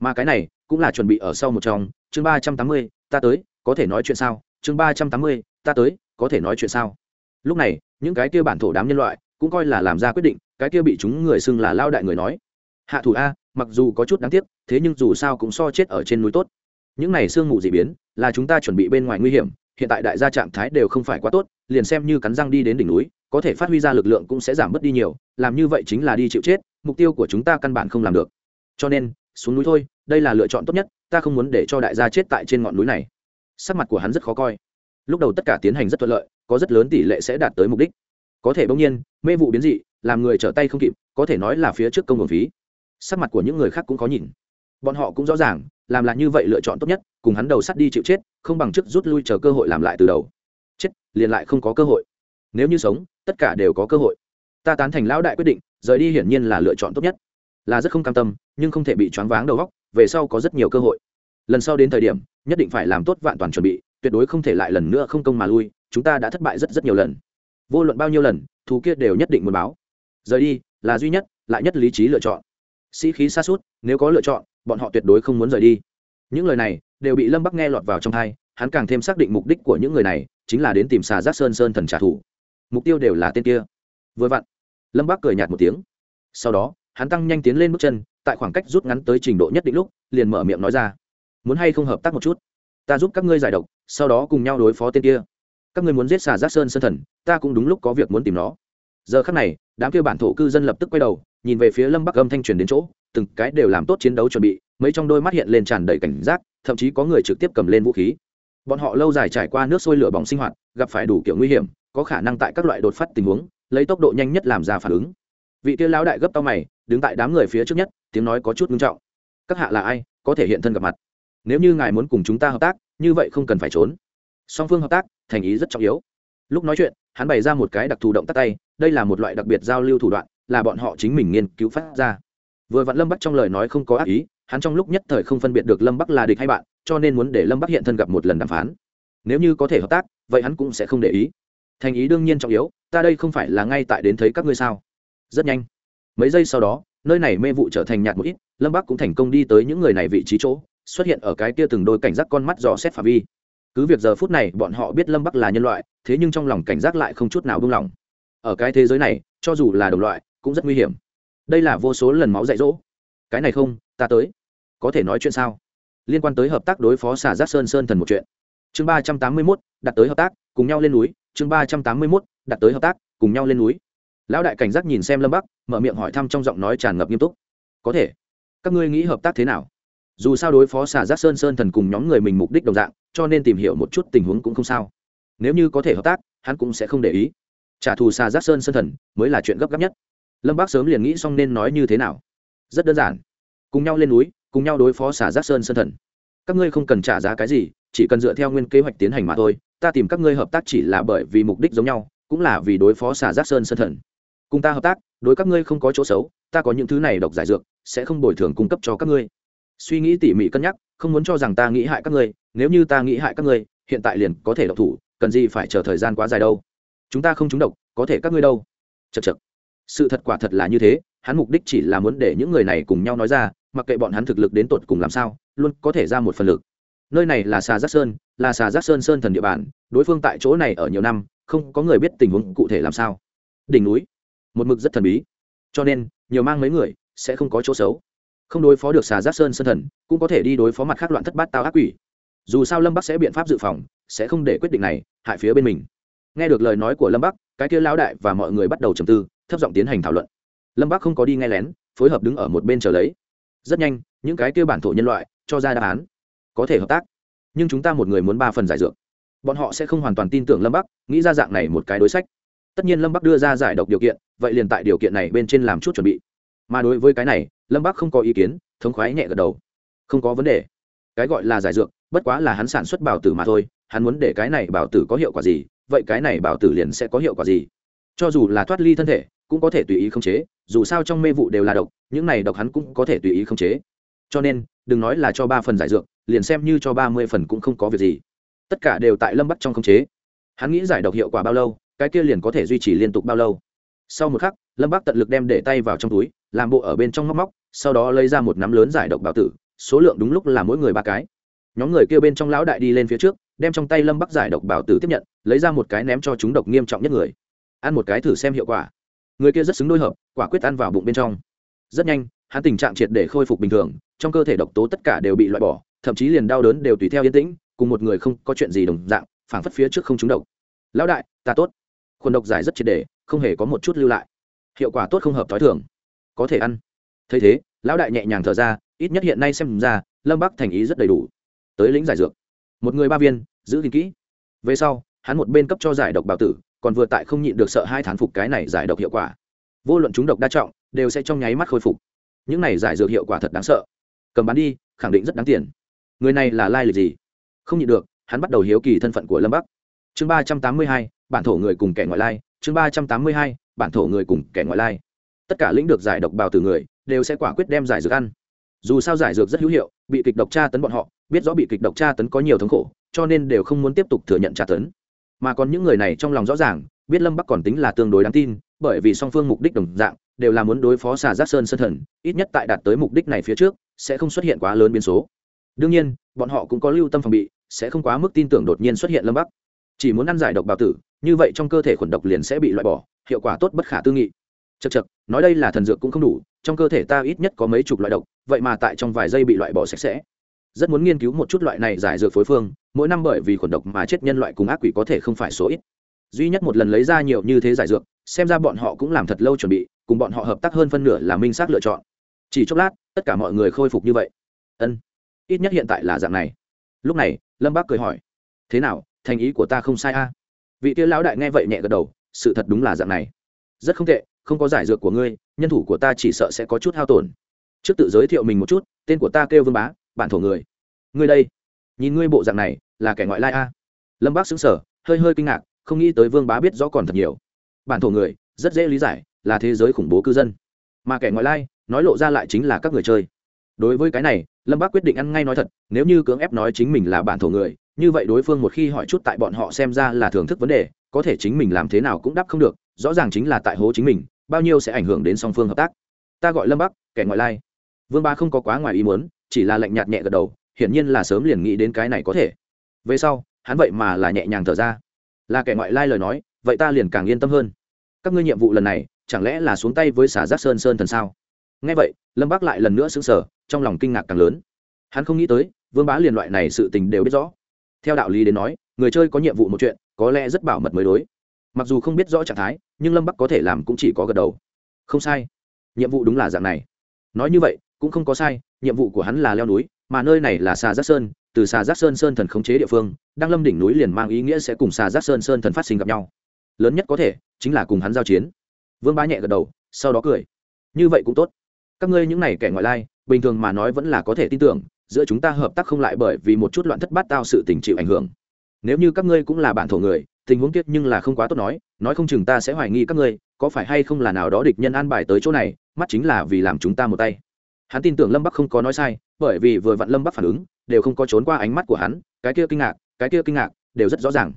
Mà cái này cũng là chuẩn bị ở sau một trong, chương ba trăm tám mươi, ta tới, có thể nói chuyện sao? Chương ba trăm tám mươi, ta tới, có thể nói chuyện sao? Lúc này, những cái kia bản thổ đám nhân loại cũng coi là làm ra quyết định, cái kia bị chúng người xưng là lao đại người nói, hạ thủ a, mặc dù có chút đáng tiếc, thế nhưng dù sao cũng so chết ở trên núi tốt. Những này sương mù dị biến, là chúng ta chuẩn bị bên ngoài nguy hiểm hiện tại đại gia trạng thái đều không phải quá tốt, liền xem như cắn răng đi đến đỉnh núi, có thể phát huy ra lực lượng cũng sẽ giảm bớt đi nhiều, làm như vậy chính là đi chịu chết, mục tiêu của chúng ta căn bản không làm được. Cho nên, xuống núi thôi, đây là lựa chọn tốt nhất, ta không muốn để cho đại gia chết tại trên ngọn núi này. Sắc mặt của hắn rất khó coi. Lúc đầu tất cả tiến hành rất thuận lợi, có rất lớn tỷ lệ sẽ đạt tới mục đích. Có thể bỗng nhiên, mê vụ biến dị, làm người trở tay không kịp, có thể nói là phía trước công hồn phí. Sắc mặt của những người khác cũng có nhìn. Bọn họ cũng rõ ràng làm là như vậy lựa chọn tốt nhất, cùng hắn đầu sắt đi chịu chết, không bằng chức rút lui chờ cơ hội làm lại từ đầu. Chết, liền lại không có cơ hội. Nếu như sống, tất cả đều có cơ hội. Ta tán thành lão đại quyết định, rời đi hiển nhiên là lựa chọn tốt nhất. Là rất không cam tâm, nhưng không thể bị choáng váng đầu góc về sau có rất nhiều cơ hội. Lần sau đến thời điểm, nhất định phải làm tốt vạn toàn chuẩn bị, tuyệt đối không thể lại lần nữa không công mà lui, chúng ta đã thất bại rất rất nhiều lần. Vô luận bao nhiêu lần thú kia đều nhất định muốn báo. Rời đi, là duy nhất, lại nhất lý trí lựa chọn. Sĩ khí xa suốt, nếu có lựa chọn bọn họ tuyệt đối không muốn rời đi. Những lời này đều bị lâm bắc nghe lọt vào trong thai hắn càng thêm xác định mục đích của những người này chính là đến tìm xà giác sơn sơn thần trả thù. Mục tiêu đều là tên kia. Vừa vặn, lâm bắc cười nhạt một tiếng. Sau đó, hắn tăng nhanh tiến lên bước chân, tại khoảng cách rút ngắn tới trình độ nhất định lúc, liền mở miệng nói ra. Muốn hay không hợp tác một chút? Ta giúp các ngươi giải độc, sau đó cùng nhau đối phó tên kia. Các ngươi muốn giết xà giác sơn sơn thần, ta cũng đúng lúc có việc muốn tìm nó. Giờ khắc này, đám kia bản thổ cư dân lập tức quay đầu, nhìn về phía lâm bắc âm thanh truyền đến chỗ từng cái đều làm tốt chiến đấu chuẩn bị, mấy trong đôi mắt hiện lên tràn đầy cảnh giác, thậm chí có người trực tiếp cầm lên vũ khí. Bọn họ lâu dài trải qua nước sôi lửa bỏng sinh hoạt, gặp phải đủ kiểu nguy hiểm, có khả năng tại các loại đột phát tình huống, lấy tốc độ nhanh nhất làm ra phản ứng. Vị kia lão đại gấp tao mày, đứng tại đám người phía trước nhất, tiếng nói có chút nghiêm trọng. Các hạ là ai, có thể hiện thân gặp mặt? Nếu như ngài muốn cùng chúng ta hợp tác, như vậy không cần phải trốn. Song phương hợp tác, thành ý rất trọng yếu. Lúc nói chuyện, hắn bày ra một cái đặc thù động tắt tay, đây là một loại đặc biệt giao lưu thủ đoạn, là bọn họ chính mình nghiên cứu phát ra vừa vặn lâm bắc trong lời nói không có ác ý, hắn trong lúc nhất thời không phân biệt được lâm bắc là địch hay bạn, cho nên muốn để lâm bắc hiện thân gặp một lần đàm phán. Nếu như có thể hợp tác, vậy hắn cũng sẽ không để ý. Thành ý đương nhiên trọng yếu, ta đây không phải là ngay tại đến thấy các ngươi sao? Rất nhanh. Mấy giây sau đó, nơi này mê vụ trở thành nhạt một ít, lâm bắc cũng thành công đi tới những người này vị trí chỗ, xuất hiện ở cái kia từng đôi cảnh giác con mắt dò xét phạm vi. Cứ việc giờ phút này bọn họ biết lâm bắc là nhân loại, thế nhưng trong lòng cảnh giác lại không chút nào buông lỏng. Ở cái thế giới này, cho dù là đồng loại, cũng rất nguy hiểm đây là vô số lần máu dạy dỗ. Cái này không, ta tới. Có thể nói chuyện sao? Liên quan tới hợp tác đối phó xả giác sơn sơn thần một chuyện. Chương ba trăm tám mươi mốt, đặt tới hợp tác, cùng nhau lên núi. Chương ba trăm tám mươi mốt, đặt tới hợp tác, cùng nhau lên núi. Lão đại cảnh giác nhìn xem lâm bắc, mở miệng hỏi thăm trong giọng nói tràn ngập nghiêm túc. Có thể. Các ngươi nghĩ hợp tác thế nào? Dù sao đối phó xả giác sơn sơn thần cùng nhóm người mình mục đích đồng dạng, cho nên tìm hiểu một chút tình huống cũng không sao. Nếu như có thể hợp tác, hắn cũng sẽ không để ý. Trả thù xà giác sơn sơn thần mới là chuyện gấp gáp nhất lâm bác sớm liền nghĩ xong nên nói như thế nào rất đơn giản cùng nhau lên núi cùng nhau đối phó xà giác sơn sơn thần các ngươi không cần trả giá cái gì chỉ cần dựa theo nguyên kế hoạch tiến hành mà thôi ta tìm các ngươi hợp tác chỉ là bởi vì mục đích giống nhau cũng là vì đối phó xà giác sơn sơn thần cùng ta hợp tác đối các ngươi không có chỗ xấu ta có những thứ này độc giải dược sẽ không bồi thường cung cấp cho các ngươi suy nghĩ tỉ mỉ cân nhắc không muốn cho rằng ta nghĩ hại các ngươi nếu như ta nghĩ hại các ngươi hiện tại liền có thể độc thủ cần gì phải chờ thời gian quá dài đâu chúng ta không trúng độc có thể các ngươi đâu chật chật sự thật quả thật là như thế, hắn mục đích chỉ là muốn để những người này cùng nhau nói ra, mặc kệ bọn hắn thực lực đến tột cùng làm sao, luôn có thể ra một phần lực. Nơi này là xà giác sơn, là xà giác sơn sơn thần địa bàn, đối phương tại chỗ này ở nhiều năm, không có người biết tình huống cụ thể làm sao. Đỉnh núi, một mực rất thần bí, cho nên, nhiều mang mấy người sẽ không có chỗ xấu. Không đối phó được xà giác sơn sơn thần, cũng có thể đi đối phó mặt khác loạn thất bát tao ác quỷ. Dù sao lâm bắc sẽ biện pháp dự phòng, sẽ không để quyết định này hại phía bên mình. Nghe được lời nói của lâm bắc cái kia lão đại và mọi người bắt đầu trầm tư, thấp giọng tiến hành thảo luận. Lâm bác không có đi nghe lén, phối hợp đứng ở một bên chờ lấy. Rất nhanh, những cái kia bản thổ nhân loại cho ra đáp án. Có thể hợp tác, nhưng chúng ta một người muốn ba phần giải dược. Bọn họ sẽ không hoàn toàn tin tưởng lâm bắc, nghĩ ra dạng này một cái đối sách. Tất nhiên lâm bắc đưa ra giải độc điều kiện, vậy liền tại điều kiện này bên trên làm chút chuẩn bị. Mà đối với cái này, lâm bắc không có ý kiến, thống khoái nhẹ gật đầu. Không có vấn đề. Cái gọi là giải dược, bất quá là hắn sản xuất bảo tử mà thôi, hắn muốn để cái này bảo tử có hiệu quả gì vậy cái này bảo tử liền sẽ có hiệu quả gì? Cho dù là thoát ly thân thể, cũng có thể tùy ý khống chế, dù sao trong mê vụ đều là độc, những này độc hắn cũng có thể tùy ý khống chế. Cho nên, đừng nói là cho ba phần giải dược, liền xem như cho ba mươi phần cũng không có việc gì. Tất cả đều tại lâm bắc trong khống chế. Hắn nghĩ giải độc hiệu quả bao lâu, cái kia liền có thể duy trì liên tục bao lâu. Sau một khắc, lâm bắc tận lực đem để tay vào trong túi, làm bộ ở bên trong móc móc, sau đó lấy ra một nắm lớn giải độc bảo tử, số lượng đúng lúc là mỗi người ba cái. Nhóm người kêu bên trong lão đại đi lên phía trước đem trong tay lâm bắc giải độc bảo tử tiếp nhận, lấy ra một cái ném cho chúng độc nghiêm trọng nhất người. Ăn một cái thử xem hiệu quả. Người kia rất xứng đôi hợp, quả quyết ăn vào bụng bên trong. Rất nhanh, hắn tình trạng triệt để khôi phục bình thường, trong cơ thể độc tố tất cả đều bị loại bỏ, thậm chí liền đau đớn đều tùy theo yên tĩnh, cùng một người không có chuyện gì đồng dạng, phảng phất phía trước không trúng độc. Lão đại, ta tốt. Khuẩn độc giải rất triệt để, không hề có một chút lưu lại. Hiệu quả tốt không hợp t h ó i thường. Có thể ăn. Thấy thế, lão đại nhẹ nhàng thở ra, ít nhất hiện nay xem ra, lâm bắc thành ý rất đầy đủ. Tới lĩnh giải dược một người ba viên, giữ gìn kỹ. Về sau, hắn một bên cấp cho giải độc bào tử, còn vừa tại không nhịn được sợ hai thán phục cái này giải độc hiệu quả. Vô luận chúng độc đa trọng, đều sẽ trong nháy mắt khôi phục. Những này giải dược hiệu quả thật đáng sợ. Cầm bán đi, khẳng định rất đáng tiền. Người này là lai lịch gì? Không nhịn được, hắn bắt đầu hiếu kỳ thân phận của lâm bắc. Chương ba trăm tám mươi hai, bản thổ người cùng kẻ ngoại lai. Chương ba trăm tám mươi hai, bản thổ người cùng kẻ ngoại lai. Tất cả lĩnh được giải độc bào từ người, đều sẽ quả quyết đem giải dược ăn dù sao giải dược rất hữu hiệu, bị kịch độc tra tấn bọn họ, biết rõ bị kịch độc tra tấn có nhiều thống khổ, cho nên đều không muốn tiếp tục thừa nhận tra tấn. Mà còn những người này trong lòng rõ ràng, biết lâm bắc còn tính là tương đối đáng tin, bởi vì song phương mục đích đồng dạng, đều là muốn đối phó xà giác sơn sân thần, ít nhất tại đạt tới mục đích này phía trước, sẽ không xuất hiện quá lớn biến số. Đương nhiên, bọn họ cũng có lưu tâm phòng bị, sẽ không quá mức tin tưởng đột nhiên xuất hiện lâm bắc. Chỉ muốn ăn giải độc bào tử, như vậy trong cơ thể khuẩn độc liền sẽ bị loại bỏ, hiệu quả tốt bất khả tư nghị chật chật, nói đây là thần dược cũng không đủ, trong cơ thể ta ít nhất có mấy chục loại độc, vậy mà tại trong vài giây bị loại bỏ sạch sẽ. Rất muốn nghiên cứu một chút loại này giải dược phối phương, mỗi năm bởi vì khuẩn độc mà chết nhân loại cùng ác quỷ có thể không phải số ít. Duy nhất một lần lấy ra nhiều như thế giải dược, xem ra bọn họ cũng làm thật lâu chuẩn bị, cùng bọn họ hợp tác hơn phân nửa là minh xác lựa chọn. Chỉ chốc lát, tất cả mọi người khôi phục như vậy. Ân, ít nhất hiện tại là dạng này. Lúc này, lâm bác cười hỏi, thế nào, thành ý của ta không sai a? Vị tia lão đại nghe vậy nhẹ gật đầu, sự thật đúng là dạng này. Rất không tệ không có giải dược của ngươi, nhân thủ của ta chỉ sợ sẽ có chút hao tổn. Trước tự giới thiệu mình một chút, tên của ta kêu vương bá bản thổ người. Ngươi đây, nhìn ngươi bộ dạng này, là kẻ ngoại lai a. Lâm bác xứng sở hơi hơi kinh ngạc, không nghĩ tới vương bá biết rõ còn thật nhiều. Bản thổ người, rất dễ lý giải, là thế giới khủng bố cư dân. Mà kẻ ngoại lai, nói lộ ra lại chính là các người chơi. Đối với cái này, lâm bác quyết định ăn ngay nói thật, nếu như cưỡng ép nói chính mình là bản thổ người, như vậy đối phương một khi hỏi chút tại bọn họ xem ra là thưởng thức vấn đề, có thể chính mình làm thế nào cũng đáp không được, rõ ràng chính là tại hố chính mình bao nhiêu sẽ ảnh hưởng đến song phương hợp tác. Ta gọi lâm bắc, kẻ ngoại lai. Vương ba không có quá ngoài ý muốn, chỉ là lạnh nhạt nhẹ gật đầu, hiển nhiên là sớm liền nghĩ đến cái này có thể. Về sau, hắn vậy mà là nhẹ nhàng thở ra. Là kẻ ngoại lai lời nói, vậy ta liền càng yên tâm hơn. Các ngươi nhiệm vụ lần này, chẳng lẽ là xuống tay với xả giác sơn sơn thần sao? Ngay vậy, lâm bác lại lần nữa xứng sở trong lòng kinh ngạc càng lớn. Hắn không nghĩ tới, vương bá liền loại này sự tình đều biết rõ. Theo đạo lý đến nói, người chơi có nhiệm vụ một chuyện, có lẽ rất bảo mật mới đối mặc dù không biết rõ trạng thái, nhưng lâm bắc có thể làm cũng chỉ có gật đầu. Không sai. Nhiệm vụ đúng là dạng này. Nói như vậy, cũng không có sai, nhiệm vụ của hắn là leo núi, mà nơi này là xà giác sơn, từ xà giác sơn sơn thần khống chế địa phương đang lâm đỉnh núi liền mang ý nghĩa sẽ cùng xà giác sơn sơn thần phát sinh gặp nhau. Lớn nhất có thể, chính là cùng hắn giao chiến. Vương bá nhẹ gật đầu, sau đó cười. Như vậy cũng tốt. Các ngươi những này kẻ ngoại lai, bình thường mà nói vẫn là có thể tin tưởng, giữa chúng ta hợp tác không lại bởi vì một chút loạn thất bát tao sự tình chịu ảnh hưởng. Nếu như các ngươi cũng là bản thổ người tình huống kiết nhưng là không quá tốt nói nói không chừng ta sẽ hoài nghi các ngươi, có phải hay không là nào đó địch nhân an bài tới chỗ này, mắt chính là vì làm chúng ta một tay. Hắn tin tưởng lâm bắc không có nói sai, bởi vì vừa vặn lâm bắc phản ứng, đều không có trốn qua ánh mắt của hắn, cái kia kinh ngạc, cái kia kinh ngạc, đều rất rõ ràng.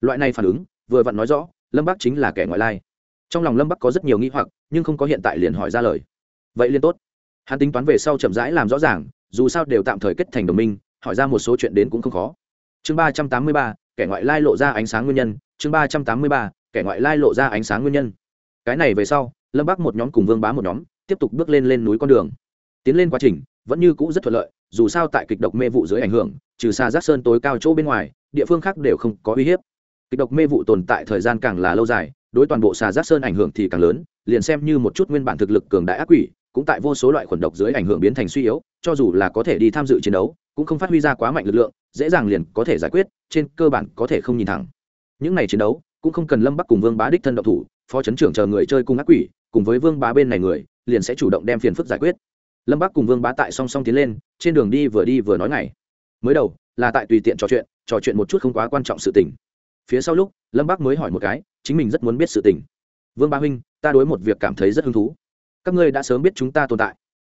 Loại này phản ứng, vừa vặn nói rõ, lâm bắc chính là kẻ ngoại lai. Trong lòng lâm bắc có rất nhiều nghi hoặc, nhưng không có hiện tại liền hỏi ra lời. Vậy liên tốt. Hắn tính toán về sau chậm rãi làm rõ ràng, dù sao đều tạm thời kết thành đồng minh, hỏi ra một số chuyện đến cũng không khó. Chương ba trăm tám mươi ba kẻ ngoại lai lộ ra ánh sáng nguyên nhân, chương ba trăm tám mươi ba, kẻ ngoại lai lộ ra ánh sáng nguyên nhân. Cái này về sau, lâm bắc một nhóm cùng vương bá một nhóm, tiếp tục bước lên lên núi con đường. Tiến lên quá trình, vẫn như cũ rất thuận lợi, dù sao tại kịch độc mê vụ dưới ảnh hưởng, trừ xa giác sơn tối cao chỗ bên ngoài, địa phương khác đều không có uy hiếp. Kịch độc mê vụ tồn tại thời gian càng là lâu dài, đối toàn bộ xà giác sơn ảnh hưởng thì càng lớn, liền xem như một chút nguyên bản thực lực cường đại ác quỷ, cũng tại vô số loại khuẩn độc dưới ảnh hưởng biến thành suy yếu, cho dù là có thể đi tham dự chiến đấu, cũng không phát huy ra quá mạnh lực lượng, dễ dàng liền có thể giải quyết trên cơ bản có thể không nhìn thẳng. Những ngày chiến đấu, cũng không cần lâm bắc cùng vương bá đích thân động thủ, phó chấn trưởng chờ người chơi cùng ác quỷ, cùng với vương bá bên này người, liền sẽ chủ động đem phiền phức giải quyết. Lâm bắc cùng vương bá tại song song tiến lên, trên đường đi vừa đi vừa nói ngày. Mới đầu, là tại tùy tiện trò chuyện trò chuyện một chút không quá quan trọng sự tình. Phía sau lúc, lâm bắc mới hỏi một cái, chính mình rất muốn biết sự tình. Vương bá huynh, ta đối một việc cảm thấy rất hứng thú. Các ngươi đã sớm biết chúng ta tồn tại.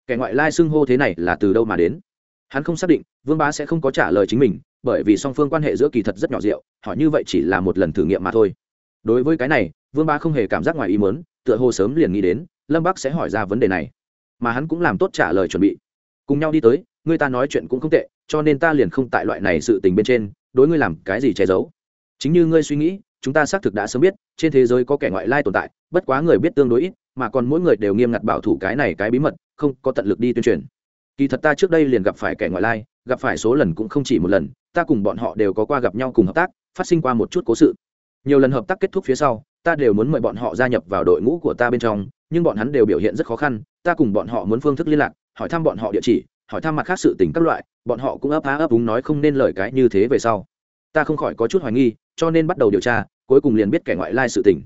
Kẻ ngoại lai xưng hô thế này là từ đâu mà đến? Hắn không xác định, vương bá sẽ không có trả lời chính mình bởi vì song phương quan hệ giữa kỳ thật rất nhỏ rượu, hỏi như vậy chỉ là một lần thử nghiệm mà thôi. Đối với cái này, vương ba không hề cảm giác ngoài ý mớn tựa hồ sớm liền nghĩ đến, lâm bắc sẽ hỏi ra vấn đề này. Mà hắn cũng làm tốt trả lời chuẩn bị. Cùng nhau đi tới, người ta nói chuyện cũng không tệ, cho nên ta liền không tại loại này sự tình bên trên, đối ngươi làm cái gì che giấu. Chính như ngươi suy nghĩ, chúng ta xác thực đã sớm biết, trên thế giới có kẻ ngoại lai tồn tại, bất quá người biết tương đối ít, mà còn mỗi người đều nghiêm ngặt bảo thủ cái này cái bí mật, không có tận lực đi tuyên truyền. Kỳ thật ta trước đây liền gặp phải kẻ ngoại lai gặp phải số lần cũng không chỉ một lần, ta cùng bọn họ đều có qua gặp nhau cùng hợp tác, phát sinh qua một chút cố sự. Nhiều lần hợp tác kết thúc phía sau, ta đều muốn mời bọn họ gia nhập vào đội ngũ của ta bên trong, nhưng bọn hắn đều biểu hiện rất khó khăn, ta cùng bọn họ muốn phương thức liên lạc, hỏi thăm bọn họ địa chỉ, hỏi thăm mặt khác sự tình các loại, bọn họ cũng ấp á ấp úng nói không nên lời cái như thế về sau. Ta không khỏi có chút hoài nghi, cho nên bắt đầu điều tra, cuối cùng liền biết kẻ ngoại lai sự tình.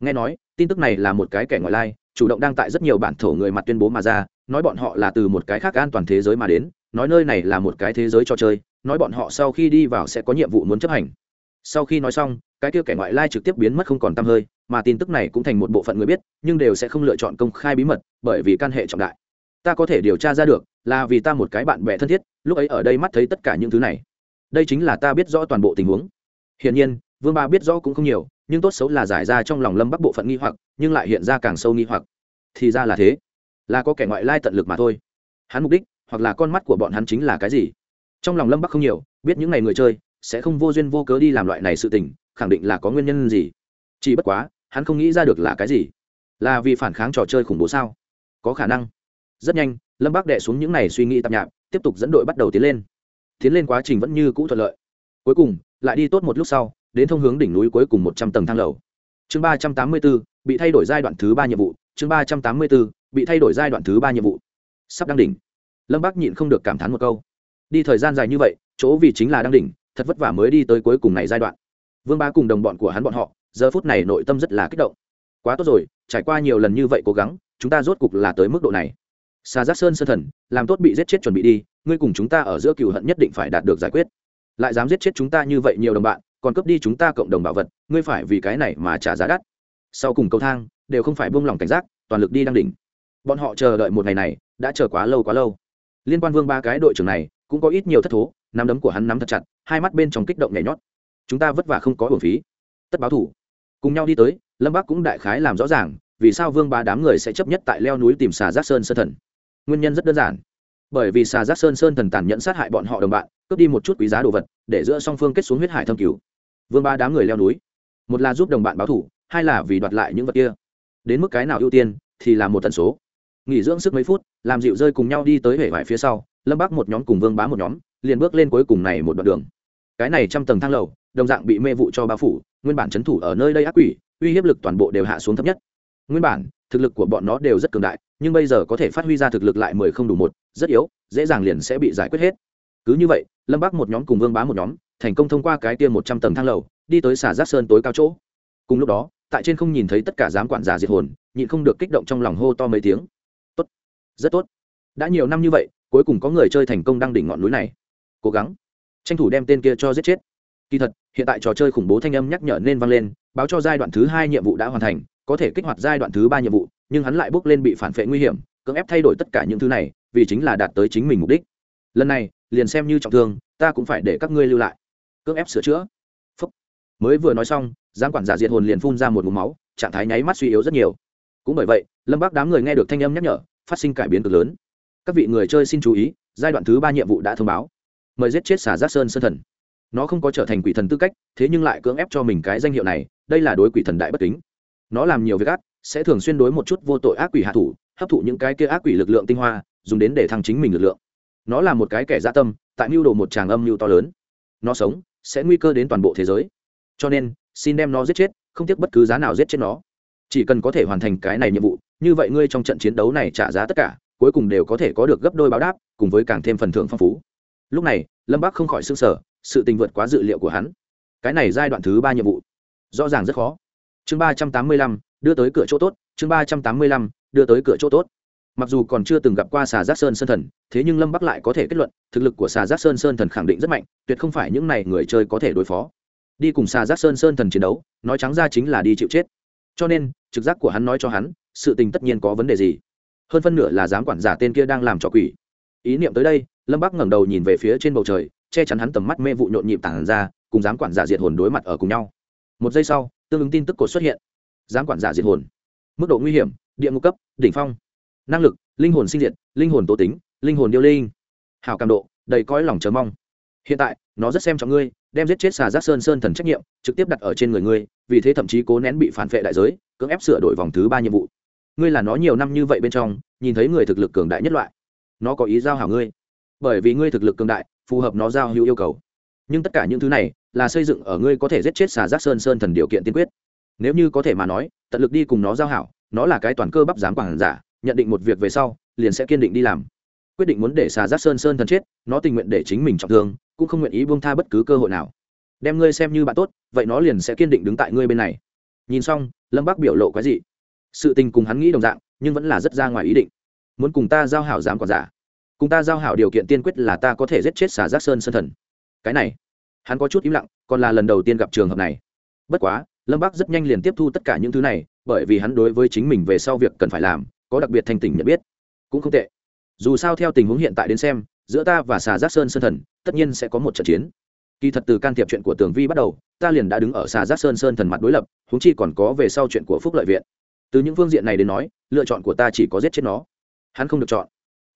Nghe nói, tin tức này là một cái kẻ ngoại lai, chủ động đang tại rất nhiều bản thổ người mặt tuyên bố mà ra, nói bọn họ là từ một cái khác an toàn thế giới mà đến nói nơi này là một cái thế giới cho chơi, nói bọn họ sau khi đi vào sẽ có nhiệm vụ muốn chấp hành. Sau khi nói xong, cái kia kẻ ngoại lai trực tiếp biến mất không còn t hơi, mà tin tức này cũng thành một bộ phận người biết, nhưng đều sẽ không lựa chọn công khai bí mật, bởi vì căn hệ trọng đại. Ta có thể điều tra ra được, là vì ta một cái bạn bè thân thiết, lúc ấy ở đây mắt thấy tất cả những thứ này. Đây chính là ta biết rõ toàn bộ tình huống. Hiển nhiên, vương ba biết rõ cũng không nhiều, nhưng tốt xấu là giải ra trong lòng lâm bắc bộ phận nghi hoặc, nhưng lại hiện ra càng sâu nghi hoặc. Thì ra là thế. Là có kẻ ngoại lai tận lực mà thôi. Hắn mục đích hoặc là con mắt của bọn hắn chính là cái gì? Trong lòng lâm bắc không nhiều, biết những ngày người chơi sẽ không vô duyên vô cớ đi làm loại này sự tình, khẳng định là có nguyên nhân gì. Chỉ bất quá, hắn không nghĩ ra được là cái gì. Là vì phản kháng trò chơi khủng bố sao? Có khả năng. Rất nhanh, lâm bắc đệ xuống những ngày suy nghĩ tạp nhạp, tiếp tục dẫn đội bắt đầu tiến lên. Tiến lên quá trình vẫn như cũ thuận lợi. Cuối cùng, lại đi tốt một lúc sau, đến thông hướng đỉnh núi cuối cùng một trăm tầng thang lầu. Chương ba trăm tám mươi bốn, bị thay đổi giai đoạn thứ ba nhiệm vụ. Chương ba trăm tám mươi bốn, bị thay đổi giai đoạn thứ ba nhiệm vụ. Sắp đăng đỉnh lâm bác nhịn không được cảm thán một câu đi thời gian dài như vậy chỗ vì chính là đang đỉnh thật vất vả mới đi tới cuối cùng này giai đoạn vương ba cùng đồng bọn của hắn bọn họ giờ phút này nội tâm rất là kích động quá tốt rồi trải qua nhiều lần như vậy cố gắng chúng ta rốt cục là tới mức độ này xà giác sơn sơn thần làm tốt bị giết chết chuẩn bị đi ngươi cùng chúng ta ở giữa cựu hận nhất định phải đạt được giải quyết lại dám giết chết chúng ta như vậy nhiều đồng bạn còn cướp đi chúng ta cộng đồng bảo vật ngươi phải vì cái này mà trả giá đắt sau cùng cầu thang đều không phải buông lỏng cảnh giác toàn lực đi đang đỉnh bọn họ chờ đợi một ngày này đã chờ quá lâu quá lâu liên quan vương ba cái đội trưởng này, cũng có ít nhiều thất thố, nắm đấm của hắn nắm thật chặt, hai mắt bên trong kích động nhảy nhót. Chúng ta vất vả không có hưởng phí. Tất báo thủ. Cùng nhau đi tới, lâm bắc cũng đại khái làm rõ ràng, vì sao vương ba đám người sẽ chấp nhất tại leo núi tìm xà giác sơn sơn thần. Nguyên nhân rất đơn giản. Bởi vì xà giác sơn sơn thần tàn nhẫn sát hại bọn họ đồng bạn, cướp đi một chút quý giá đồ vật, để giữa song phương kết xuống huyết hải thâm cứu vương ba đám người leo núi. Một là giúp đồng bạn báo thủ, hai là vì đoạt lại những vật kia. Đến mức cái nào ưu tiên, thì là một tần số. Nghỉ dưỡng sức mấy phút làm dịu rơi cùng nhau đi tới hệ vải phía sau, lâm bắc một nhóm cùng vương bá một nhóm, liền bước lên cuối cùng này một đoạn đường. Cái này trăm tầng thang lầu, đồng dạng bị mê vụ cho bao phủ, nguyên bản c h ấ n thủ ở nơi đây ác quỷ, uy hiếp lực toàn bộ đều hạ xuống thấp nhất. Nguyên bản, thực lực của bọn nó đều rất cường đại, nhưng bây giờ có thể phát huy ra thực lực lại mười không đủ một, rất yếu, dễ dàng liền sẽ bị giải quyết hết. Cứ như vậy, lâm bắc một nhóm cùng vương bá một nhóm, thành công thông qua cái tiêm một trăm tầng thang lầu, đi tới xà giác sơn tối cao chỗ. Cùng lúc đó, tại trên không nhìn thấy tất cả giám quản giả diệt hồn, nhịn không được kích động trong lòng hô to mấy tiếng rất tốt. Đã nhiều năm như vậy, cuối cùng có người chơi thành công đăng đỉnh ngọn núi này. Cố gắng. Tranh thủ đem tên kia cho giết chết. Kỳ thật, hiện tại trò chơi khủng bố thanh âm nhắc nhở nên vang lên, báo cho giai đoạn thứ hai nhiệm vụ đã hoàn thành, có thể kích hoạt giai đoạn thứ ba nhiệm vụ, nhưng hắn lại bước lên bị phản vệ nguy hiểm, cưỡng ép thay đổi tất cả những thứ này, vì chính là đạt tới chính mình mục đích. Lần này, liền xem như trọng thương, ta cũng phải để các ngươi lưu lại. Cưỡng ép sửa chữa. Phúc. mới vừa nói xong giáng quản giả diệt hồn liền phun ra một mũ máu, trạng thái nháy mắt suy yếu rất nhiều. Cũng bởi vậy, lâm bác đám người nghe được thanh âm nhắc nhở phát sinh cải biến cực lớn. Các vị người chơi xin chú ý, giai đoạn thứ ba nhiệm vụ đã thông báo. Mời giết chết xả giác sơn sơn thần. Nó không có trở thành quỷ thần tư cách, thế nhưng lại cưỡng ép cho mình cái danh hiệu này, đây là đối quỷ thần đại bất kính. Nó làm nhiều việc ác, sẽ thường xuyên đối một chút vô tội ác quỷ hạ thủ, hấp thụ những cái kia ác quỷ lực lượng tinh hoa, dùng đến để thăng chính mình lực lượng. Nó là một cái kẻ gia tâm, tại mưu đồ một tràng âm mưu to lớn. Nó sống, sẽ nguy cơ đến toàn bộ thế giới. Cho nên, xin đem nó giết chết, không tiếc bất cứ giá nào giết chết nó. Chỉ cần có thể hoàn thành cái này nhiệm vụ như vậy ngươi trong trận chiến đấu này trả giá tất cả, cuối cùng đều có thể có được gấp đôi báo đáp, cùng với càng thêm phần thưởng phong phú. Lúc này, lâm bắc không khỏi s ư n g sở sự tình vượt quá dự liệu của hắn. Cái này giai đoạn thứ ba nhiệm vụ, rõ ràng rất khó. Chương ba trăm tám mươi lăm, đưa tới cửa chỗ tốt, chương ba trăm tám mươi lăm, đưa tới cửa chỗ tốt. Mặc dù còn chưa từng gặp qua xà giác sơn sơn thần, thế nhưng lâm bắc lại có thể kết luận, thực lực của xà giác sơn sơn thần khẳng định rất mạnh, tuyệt không phải những n à y người chơi có thể đối phó. Đi cùng xà giác sơn sơn thần chiến đấu, nói trắng ra chính là đi chịu chết. Cho nên, trực giác của hắn nói cho hắn sự tình tất nhiên có vấn đề gì? Hơn phân nửa là giám quản giả tên kia đang làm trò quỷ. Ý niệm tới đây, lâm bắc ngẩng đầu nhìn về phía trên bầu trời, che chắn hắn tầm mắt mê vụ nhộn nhịp tản ra, cùng giám quản giả diệt hồn đối mặt ở cùng nhau. Một giây sau, tương ứng tin tức cột xuất hiện. Giám quản giả diệt hồn. Mức độ nguy hiểm, địa ngục cấp, đỉnh phong. Năng lực, linh hồn sinh diệt, linh hồn tố tính, linh hồn điêu linh. Hào cảm độ, đầy cõi lòng chờ mong. Hiện tại, nó rất xem trọng ngươi, đem giết chết xà giác sơn sơn thần trách nhiệm, trực tiếp đặt ở trên người ngươi, vì thế thậm chí cố nén bị phản vệ đại giới, cưỡng ép sửa đổi vòng thứ ba nhiệm vụ ngươi là nó nhiều năm như vậy bên trong, nhìn thấy người thực lực cường đại nhất loại. Nó có ý giao hảo ngươi. Bởi vì ngươi thực lực cường đại, phù hợp nó giao hữu yêu cầu. Nhưng tất cả những thứ này là xây dựng ở ngươi có thể giết chết xà giác sơn sơn thần điều kiện tiên quyết. Nếu như có thể mà nói, tận lực đi cùng nó giao hảo, nó là cái toàn cơ bắp dám quản giả, nhận định một việc về sau, liền sẽ kiên định đi làm. Quyết định muốn để xà giác sơn sơn thần chết, nó tình nguyện để chính mình trọng thương, cũng không nguyện ý buông tha bất cứ cơ hội nào. Đem ngươi xem như bạn tốt, vậy nó liền sẽ kiên định đứng tại ngươi bên này. Nhìn xong, lâm Bác biểu lộ cái gì sự tình cùng hắn nghĩ đồng dạng, nhưng vẫn là rất ra ngoài ý định. Muốn cùng ta giao hảo dám còn giả. Cùng ta giao hảo điều kiện tiên quyết là ta có thể giết chết xả giác sơn sơn thần. Cái này, hắn có chút im lặng, còn là lần đầu tiên gặp trường hợp này. Bất quá, lâm bắc rất nhanh liền tiếp thu tất cả những thứ này, bởi vì hắn đối với chính mình về sau việc cần phải làm, có đặc biệt thành tỉnh nhận biết. Cũng không tệ. Dù sao theo tình huống hiện tại đến xem, giữa ta và xà giác sơn sơn thần, tất nhiên sẽ có một trận chiến. Kỳ thật từ can thiệp chuyện của tường vi bắt đầu, ta liền đã đứng ở xà giác sơn sơn thần mặt đối lập húng chi còn có về sau chuyện của phúc lợi viện từ những phương diện này đến nói, lựa chọn của ta chỉ có giết chết nó. Hắn không được chọn.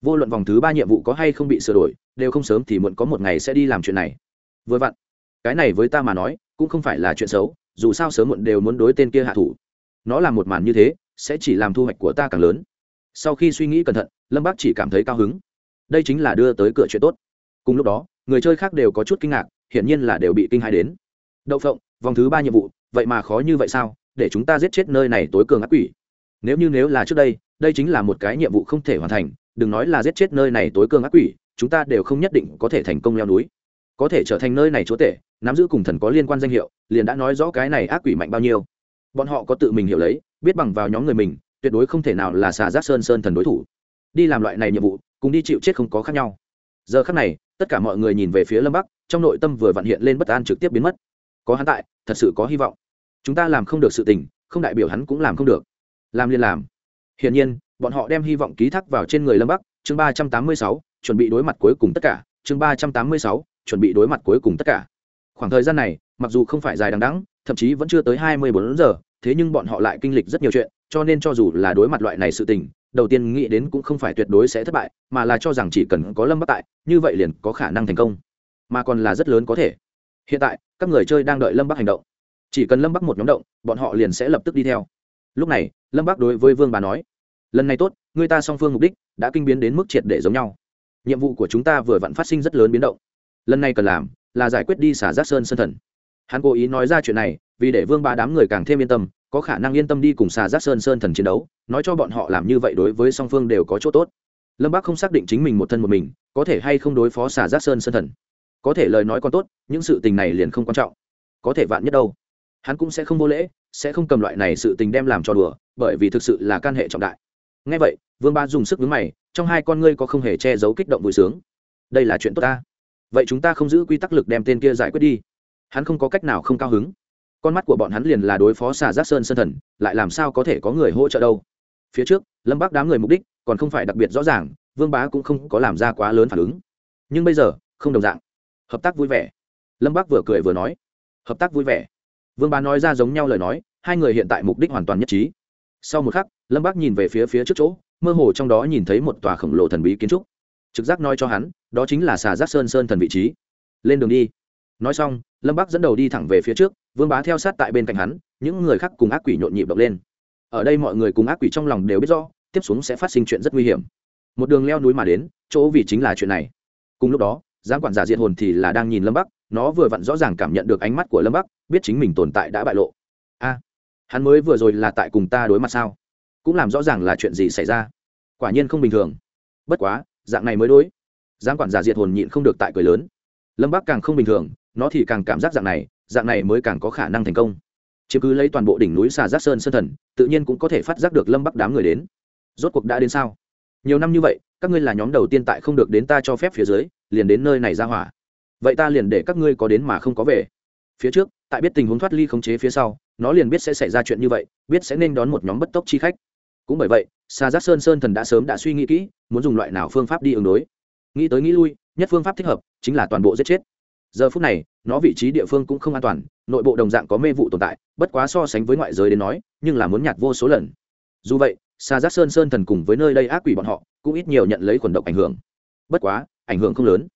Vô luận vòng thứ ba nhiệm vụ có hay không bị sửa đổi, đều không sớm thì muộn có một ngày sẽ đi làm chuyện này. Vừa vặn, cái này với ta mà nói, cũng không phải là chuyện xấu, dù sao sớm muộn đều muốn đối tên kia hạ thủ. Nó là một màn như thế, sẽ chỉ làm thu hoạch của ta càng lớn. Sau khi suy nghĩ cẩn thận, lâm bác chỉ cảm thấy cao hứng. Đây chính là đưa tới cửa chuyện tốt. Cùng lúc đó, người chơi khác đều có chút kinh ngạc, hiển nhiên là đều bị kinh hãi đến. Đậu phộng, vòng thứ ba nhiệm vụ, vậy mà khó như vậy sao? Để chúng ta giết chết nơi này tối cường ác quỷ. Nếu như nếu là trước đây đây chính là một cái nhiệm vụ không thể hoàn thành, đừng nói là giết chết nơi này tối cường ác quỷ, chúng ta đều không nhất định có thể thành công leo núi. Có thể trở thành nơi này chúa tể, nắm giữ cùng thần có liên quan danh hiệu, liền đã nói rõ cái này ác quỷ mạnh bao nhiêu. Bọn họ có tự mình hiểu lấy, biết bằng vào nhóm người mình, tuyệt đối không thể nào là xà giác sơn sơn thần đối thủ. Đi làm loại này nhiệm vụ, cùng đi chịu chết không có khác nhau. Giờ khác này, tất cả mọi người nhìn về phía lâm bắc, trong nội tâm vừa vặn hiện lên bất an trực tiếp biến mất. Có hắn tại, thật sự có hy vọng chúng ta làm không được sự tình, không đại biểu hắn cũng làm không được. Làm liền làm. Hiển nhiên, bọn họ đem hy vọng ký thác vào trên người lâm bắc, chương ba trăm tám mươi sáu, chuẩn bị đối mặt cuối cùng tất cả, chương ba trăm tám mươi sáu, chuẩn bị đối mặt cuối cùng tất cả. Khoảng thời gian này, mặc dù không phải dài đằng đẵng, thậm chí vẫn chưa tới hai mươi bốn giờ, thế nhưng bọn họ lại kinh lịch rất nhiều chuyện, cho nên cho dù là đối mặt loại này sự tình, đầu tiên nghĩ đến cũng không phải tuyệt đối sẽ thất bại, mà là cho rằng chỉ cần có lâm bắc tại, như vậy liền có khả năng thành công. Mà còn là rất lớn có thể. Hiện tại, các người chơi đang đợi lâm bắc hành động chỉ cần lâm bắc một nhóm động, bọn họ liền sẽ lập tức đi theo. Lúc này, lâm bắc đối với vương bà nói, lần này tốt người ta song phương mục đích đã kinh biến đến mức triệt để giống nhau. Nhiệm vụ của chúng ta vừa vặn phát sinh rất lớn biến động. Lần này cần làm là giải quyết đi xả giác sơn sân thần. Hắn cố ý nói ra chuyện này, vì để vương bà đám người càng thêm yên tâm, có khả năng yên tâm đi cùng xà giác sơn sơn thần chiến đấu, nói cho bọn họ làm như vậy đối với song phương đều có chỗ tốt. Lâm bác không xác định chính mình một thân một mình, có thể hay không đối phó xà giác sơn sơn thần. Có thể lời nói còn tốt, những sự tình này liền không quan trọng. Có thể vạn nhất đâu hắn cũng sẽ không vô lễ, sẽ không cầm loại này sự tình đem làm cho đùa, bởi vì thực sự là can hệ trọng đại. Ngay vậy, vương ba dùng sức vướng mày, trong hai con ngươi có không hề che giấu kích động vui sướng. Đây là chuyện tốt ta. Vậy chúng ta không giữ quy tắc lực đem tên kia giải quyết đi. Hắn không có cách nào không cao hứng. Con mắt của bọn hắn liền là đối phó xà giác sơn sơn thần, lại làm sao có thể có người hỗ trợ đâu. Phía trước, lâm bác đám người mục đích còn không phải đặc biệt rõ ràng, vương bá cũng không có làm ra quá lớn phản ứng. Nhưng bây giờ, không đồng dạng. Hợp tác vui vẻ. Lâm bác vừa cười vừa nói. Hợp tác vui vẻ vương bá nói ra giống nhau lời nói, hai người hiện tại mục đích hoàn toàn nhất trí. Sau một khắc, lâm Bác nhìn về phía phía trước chỗ, mơ hồ trong đó nhìn thấy một tòa khổng lồ thần bí kiến trúc. Trực giác nói cho hắn, đó chính là xà giác sơn sơn thần vị trí. Lên đường đi. Nói xong, lâm Bác dẫn đầu đi thẳng về phía trước, vương bá theo sát tại bên cạnh hắn, những người khác cùng ác quỷ nhộn nhịp động lên. Ở đây mọi người cùng ác quỷ trong lòng đều biết rõ, tiếp xuống sẽ phát sinh chuyện rất nguy hiểm. Một đường leo núi mà đến, chỗ vì chính là chuyện này. Cùng lúc đó giang quản giả diện hồn thì là đang nhìn lâm bắc nó vừa vặn rõ ràng cảm nhận được ánh mắt của lâm bắc, biết chính mình tồn tại đã bại lộ. A, hắn mới vừa rồi là tại cùng ta đối mặt sao? Cũng làm rõ ràng là chuyện gì xảy ra. Quả nhiên không bình thường. Bất quá, dạng này mới đối. Giang quản giả diệt hồn nhịn không được tại cười lớn. Lâm bắc càng không bình thường, nó thì càng cảm giác dạng này dạng này mới càng có khả năng thành công. Chứ cứ lấy toàn bộ đỉnh núi xà giác sơn sơn thần, tự nhiên cũng có thể phát giác được lâm bắc đám người đến. Rốt cuộc đã đến sao? Nhiều năm như vậy, các ngươi là nhóm đầu tiên tại không được đến ta cho phép phía dưới, liền đến nơi này ra hỏa vậy ta liền để các ngươi có đến mà không có về. Phía trước, tại biết tình huống thoát ly khống chế phía sau, nó liền biết sẽ xảy ra chuyện như vậy, biết sẽ nên đón một nhóm bất tốc chi khách. Cũng bởi vậy xa giác sơn sơn thần đã sớm đã suy nghĩ kỹ, muốn dùng loại nào phương pháp đi ứng đối. Nghĩ tới nghĩ lui, nhất phương pháp thích hợp chính là toàn bộ giết chết. Giờ phút này, nó vị trí địa phương cũng không an toàn, nội bộ đồng dạng có mê vụ tồn tại, bất quá so sánh với ngoại giới đến nói, nhưng là muốn nhạt vô số lần. Dù vậy xa giác sơn sơn thần cùng với nơi đây ác quỷ bọn họ, cũng ít nhiều nhận lấy khuẩn độc ảnh hưởng. Bất quá, ảnh hưởng không lớn.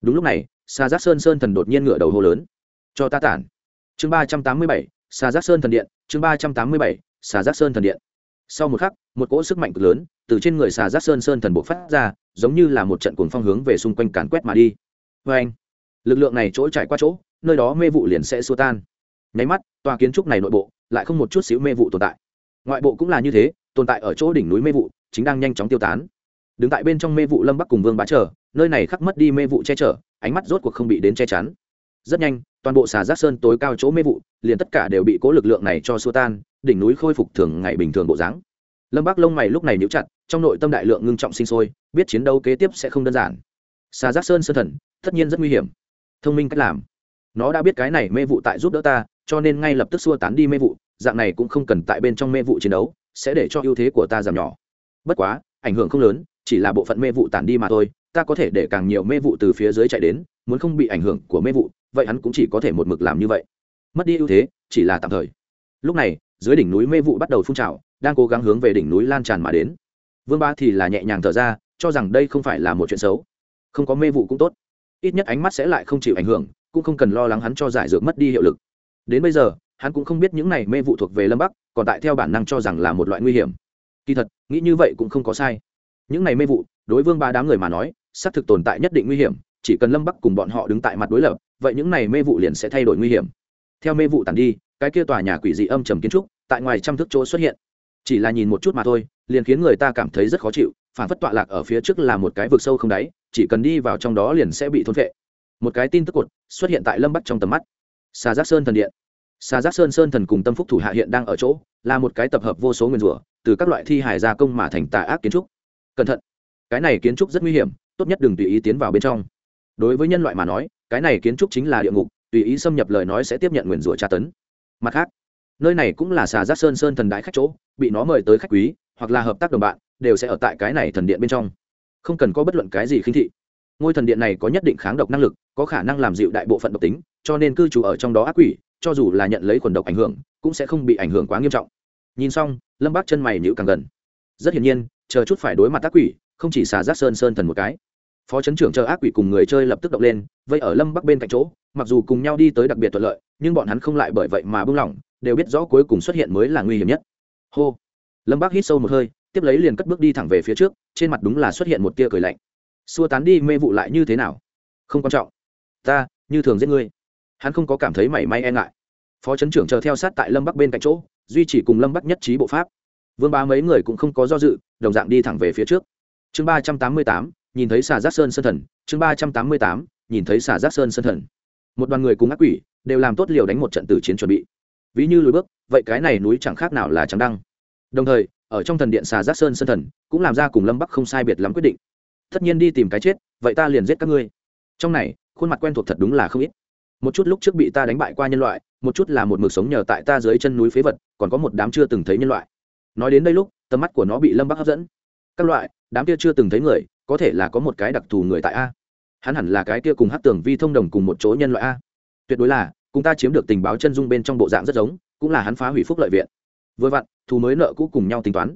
Đúng lúc này xa giác sơn sơn thần đột nhiên ngựa đầu hô lớn. Cho ta tản. Chương ba trăm tám mươi bảy xa giác sơn thần điện, chương ba trăm tám mươi bảy xà giác sơn thần điện. Sau một khắc, một cỗ sức mạnh cực lớn từ trên người xà giác sơn sơn thần bộ phát ra, giống như là một trận cuồng phong hướng về xung quanh càn quét mà đi. Vê anh, lực lượng này chỗ trải qua chỗ, nơi đó mê vụ liền sẽ xua tan. Nháy mắt, tòa kiến trúc này nội bộ lại không một chút xíu mê vụ tồn tại. Ngoại bộ cũng là như thế, tồn tại ở chỗ đỉnh núi mê vụ, chính đang nhanh chóng tiêu tán. Đứng tại bên trong mê vụ lâm bắc cùng vương bá trở, nơi này khắc mất đi mê vụ che chở ánh mắt rốt cuộc không bị đến che chắn. Rất nhanh, toàn bộ xà giác sơn tối cao chỗ mê vụ, liền tất cả đều bị cố lực lượng này cho xua tan, đỉnh núi khôi phục thường ngày bình thường bộ dáng. Lâm Bác lông mày lúc này níu chặt, trong nội tâm đại lượng ngưng trọng sinh sôi, biết chiến đấu kế tiếp sẽ không đơn giản. Xà giác sơn sơn thần, tất nhiên rất nguy hiểm. Thông minh cách làm. Nó đã biết cái này mê vụ tại giúp đỡ ta, cho nên ngay lập tức xua tán đi mê vụ, dạng này cũng không cần tại bên trong mê vụ chiến đấu, sẽ để cho ưu thế của ta giảm nhỏ. Bất quá, ảnh hưởng không lớn, chỉ là bộ phận mê vụ tản đi mà thôi ta có thể để càng nhiều mê vụ từ phía dưới chạy đến, muốn không bị ảnh hưởng của mê vụ, vậy hắn cũng chỉ có thể một mực làm như vậy. Mất đi ưu thế, chỉ là tạm thời. Lúc này, dưới đỉnh núi mê vụ bắt đầu phun trào, đang cố gắng hướng về đỉnh núi lan tràn mà đến. Vương ba thì là nhẹ nhàng thở ra, cho rằng đây không phải là một chuyện xấu. Không có mê vụ cũng tốt. Ít nhất ánh mắt sẽ lại không chịu ảnh hưởng, cũng không cần lo lắng hắn cho giải dược mất đi hiệu lực. Đến bây giờ, hắn cũng không biết những này mê vụ thuộc về lâm bắc, còn tại theo bản năng cho rằng là một loại nguy hiểm. Kỳ thật, nghĩ như vậy cũng không có sai. Những này mê vụ, đối vương ba đám người mà nói xác thực tồn tại nhất định nguy hiểm, chỉ cần lâm bắc cùng bọn họ đứng tại mặt đối lập, vậy những này mê vụ liền sẽ thay đổi nguy hiểm. Theo mê vụ tàn đi, cái kia tòa nhà quỷ dị âm trầm kiến trúc tại ngoài trăm thước chỗ xuất hiện. Chỉ là nhìn một chút mà thôi, liền khiến người ta cảm thấy rất khó chịu, phản phất tọa lạc ở phía trước là một cái vực sâu không đáy, chỉ cần đi vào trong đó liền sẽ bị thôn vệ một cái tin tức cột xuất hiện tại lâm bắc trong tầm mắt. Xà giác sơn thần điện. Xà giác sơn sơn thần cùng tâm phúc thủ hạ hiện đang ở chỗ, là một cái tập hợp vô số nguyên rủa, từ các loại thi hài gia công mà thành tà ác kiến trúc. Cẩn thận. Cái này kiến trúc rất nguy hiểm tốt nhất đừng tùy ý tiến vào bên trong. Đối với nhân loại mà nói, cái này kiến trúc chính là địa ngục, tùy ý xâm nhập lời nói sẽ tiếp nhận nguyền rủa tra tấn. Mặt khác, nơi này cũng là xà giác sơn sơn thần đại khách chỗ, bị nó mời tới khách quý, hoặc là hợp tác đồng bạn, đều sẽ ở tại cái này thần điện bên trong. Không cần có bất luận cái gì khinh thị. Ngôi thần điện này có nhất định kháng độc năng lực, có khả năng làm dịu đại bộ phận độc tính, cho nên cư trú ở trong đó ác quỷ, cho dù là nhận lấy khuẩn độc ảnh hưởng, cũng sẽ không bị ảnh hưởng quá nghiêm trọng. Nhìn xong, lâm bác chân mày nhữ càng gần. Rất hiển nhiên, chờ chút phải đối mặt ác quỷ, không chỉ xà giác sơn sơn thần một cái phó chấn trưởng chờ ác quỷ cùng người chơi lập tức động lên, vây ở lâm bắc bên cạnh chỗ, mặc dù cùng nhau đi tới đặc biệt thuận lợi, nhưng bọn hắn không lại bởi vậy mà bưng lỏng, đều biết rõ cuối cùng xuất hiện mới là nguy hiểm nhất. Hô. Lâm bắc hít sâu một hơi, tiếp lấy liền cất bước đi thẳng về phía trước, trên mặt đúng là xuất hiện một tia cười lạnh. Xua tán đi mê vụ lại như thế nào? Không quan trọng. Ta, như thường giết ngươi. Hắn không có cảm thấy mảy may e ngại. Phó chấn trưởng chờ theo sát tại lâm bắc bên cạnh chỗ, duy trì cùng lâm bắc nhất trí bộ pháp. Vương ba mấy người cũng không có do dự, đồng dạng đi thẳng về phía trước. Chương ba trăm tám mươi tám nhìn thấy xà giác sơn sân thần, chương ba trăm tám mươi tám, nhìn thấy xà giác sơn sân thần. Một đoàn người cùng ác quỷ đều làm tốt liều đánh một trận tử chiến chuẩn bị. Ví như lùi bước, vậy cái này núi chẳng khác nào là trắng đăng. Đồng thời, ở trong thần điện xà giác sơn sân thần cũng làm ra cùng lâm bắc không sai biệt lắm quyết định. Tất nhiên đi tìm cái chết, vậy ta liền giết các ngươi. Trong này, khuôn mặt quen thuộc thật đúng là không ít. Một chút lúc trước bị ta đánh bại qua nhân loại, một chút là một mực sống nhờ tại ta dưới chân núi phế vật, còn có một đám chưa từng thấy nhân loại. Nói đến đây lúc, tầm mắt của nó bị lâm bắc hấp dẫn. Các loại, đám kia chưa từng thấy người có thể là có một cái đặc thù người tại a. Hắn hẳn là cái kia cùng hát tưởng vi thông đồng cùng một chỗ nhân loại a. Tuyệt đối là, cùng ta chiếm được tình báo chân dung bên trong bộ dạng rất giống, cũng là hắn phá hủy phúc lợi viện. Vừa vặn, thù mới nợ cũ cùng nhau tính toán.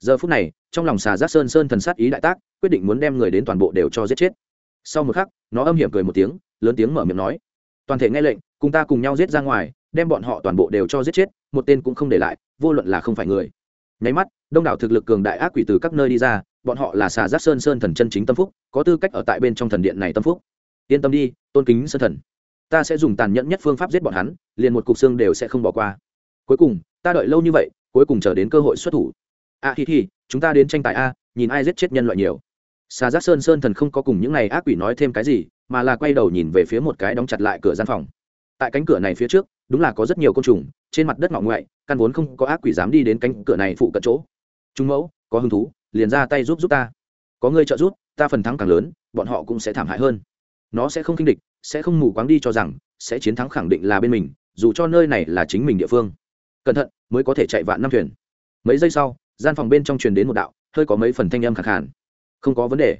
Giờ phút này, trong lòng xà giác sơn sơn thần sát ý đại tác, quyết định muốn đem người đến toàn bộ đều cho giết chết. Sau một khắc, nó âm hiểm cười một tiếng, lớn tiếng mở miệng nói, toàn thể nghe lệnh, cùng ta cùng nhau giết ra ngoài, đem bọn họ toàn bộ đều cho giết chết, một tên cũng không để lại, vô luận là không phải người. Nháy mắt, đông đảo thực lực cường đại ác quỷ từ các nơi đi ra bọn họ là xà giác sơn sơn thần chân chính tâm phúc có tư cách ở tại bên trong thần điện này tâm phúc. Yên tâm đi tôn kính sơn thần. Ta sẽ dùng tàn nhẫn nhất phương pháp giết bọn hắn liền một cục xương đều sẽ không bỏ qua. Cuối cùng ta đợi lâu như vậy cuối cùng chờ đến cơ hội xuất thủ. A à, hi hi chúng ta đến tranh tài a nhìn ai giết chết nhân loại nhiều. Xà giác sơn sơn thần không có cùng những n à y ác quỷ nói thêm cái gì mà là quay đầu nhìn về phía một cái đóng chặt lại cửa gian phòng. Tại cánh cửa này phía trước đúng là có rất nhiều côn trùng trên mặt đất ngọ ngoại căn vốn không có ác quỷ dám đi đến cánh cửa này phụ cận chỗ. Chúng mẫu có hứng thú? Liền ra tay giúp giúp ta. Có ngươi trợ giúp, ta phần thắng càng lớn, bọn họ cũng sẽ thảm hại hơn. Nó sẽ không kinh địch, sẽ không mù quáng đi cho rằng sẽ chiến thắng khẳng định là bên mình, dù cho nơi này là chính mình địa phương. Cẩn thận, mới có thể chạy vạn năm thuyền. Mấy giây sau, gian phòng bên trong truyền đến một đạo, hơi có mấy phần thanh âm khẳng hẳn không có vấn đề.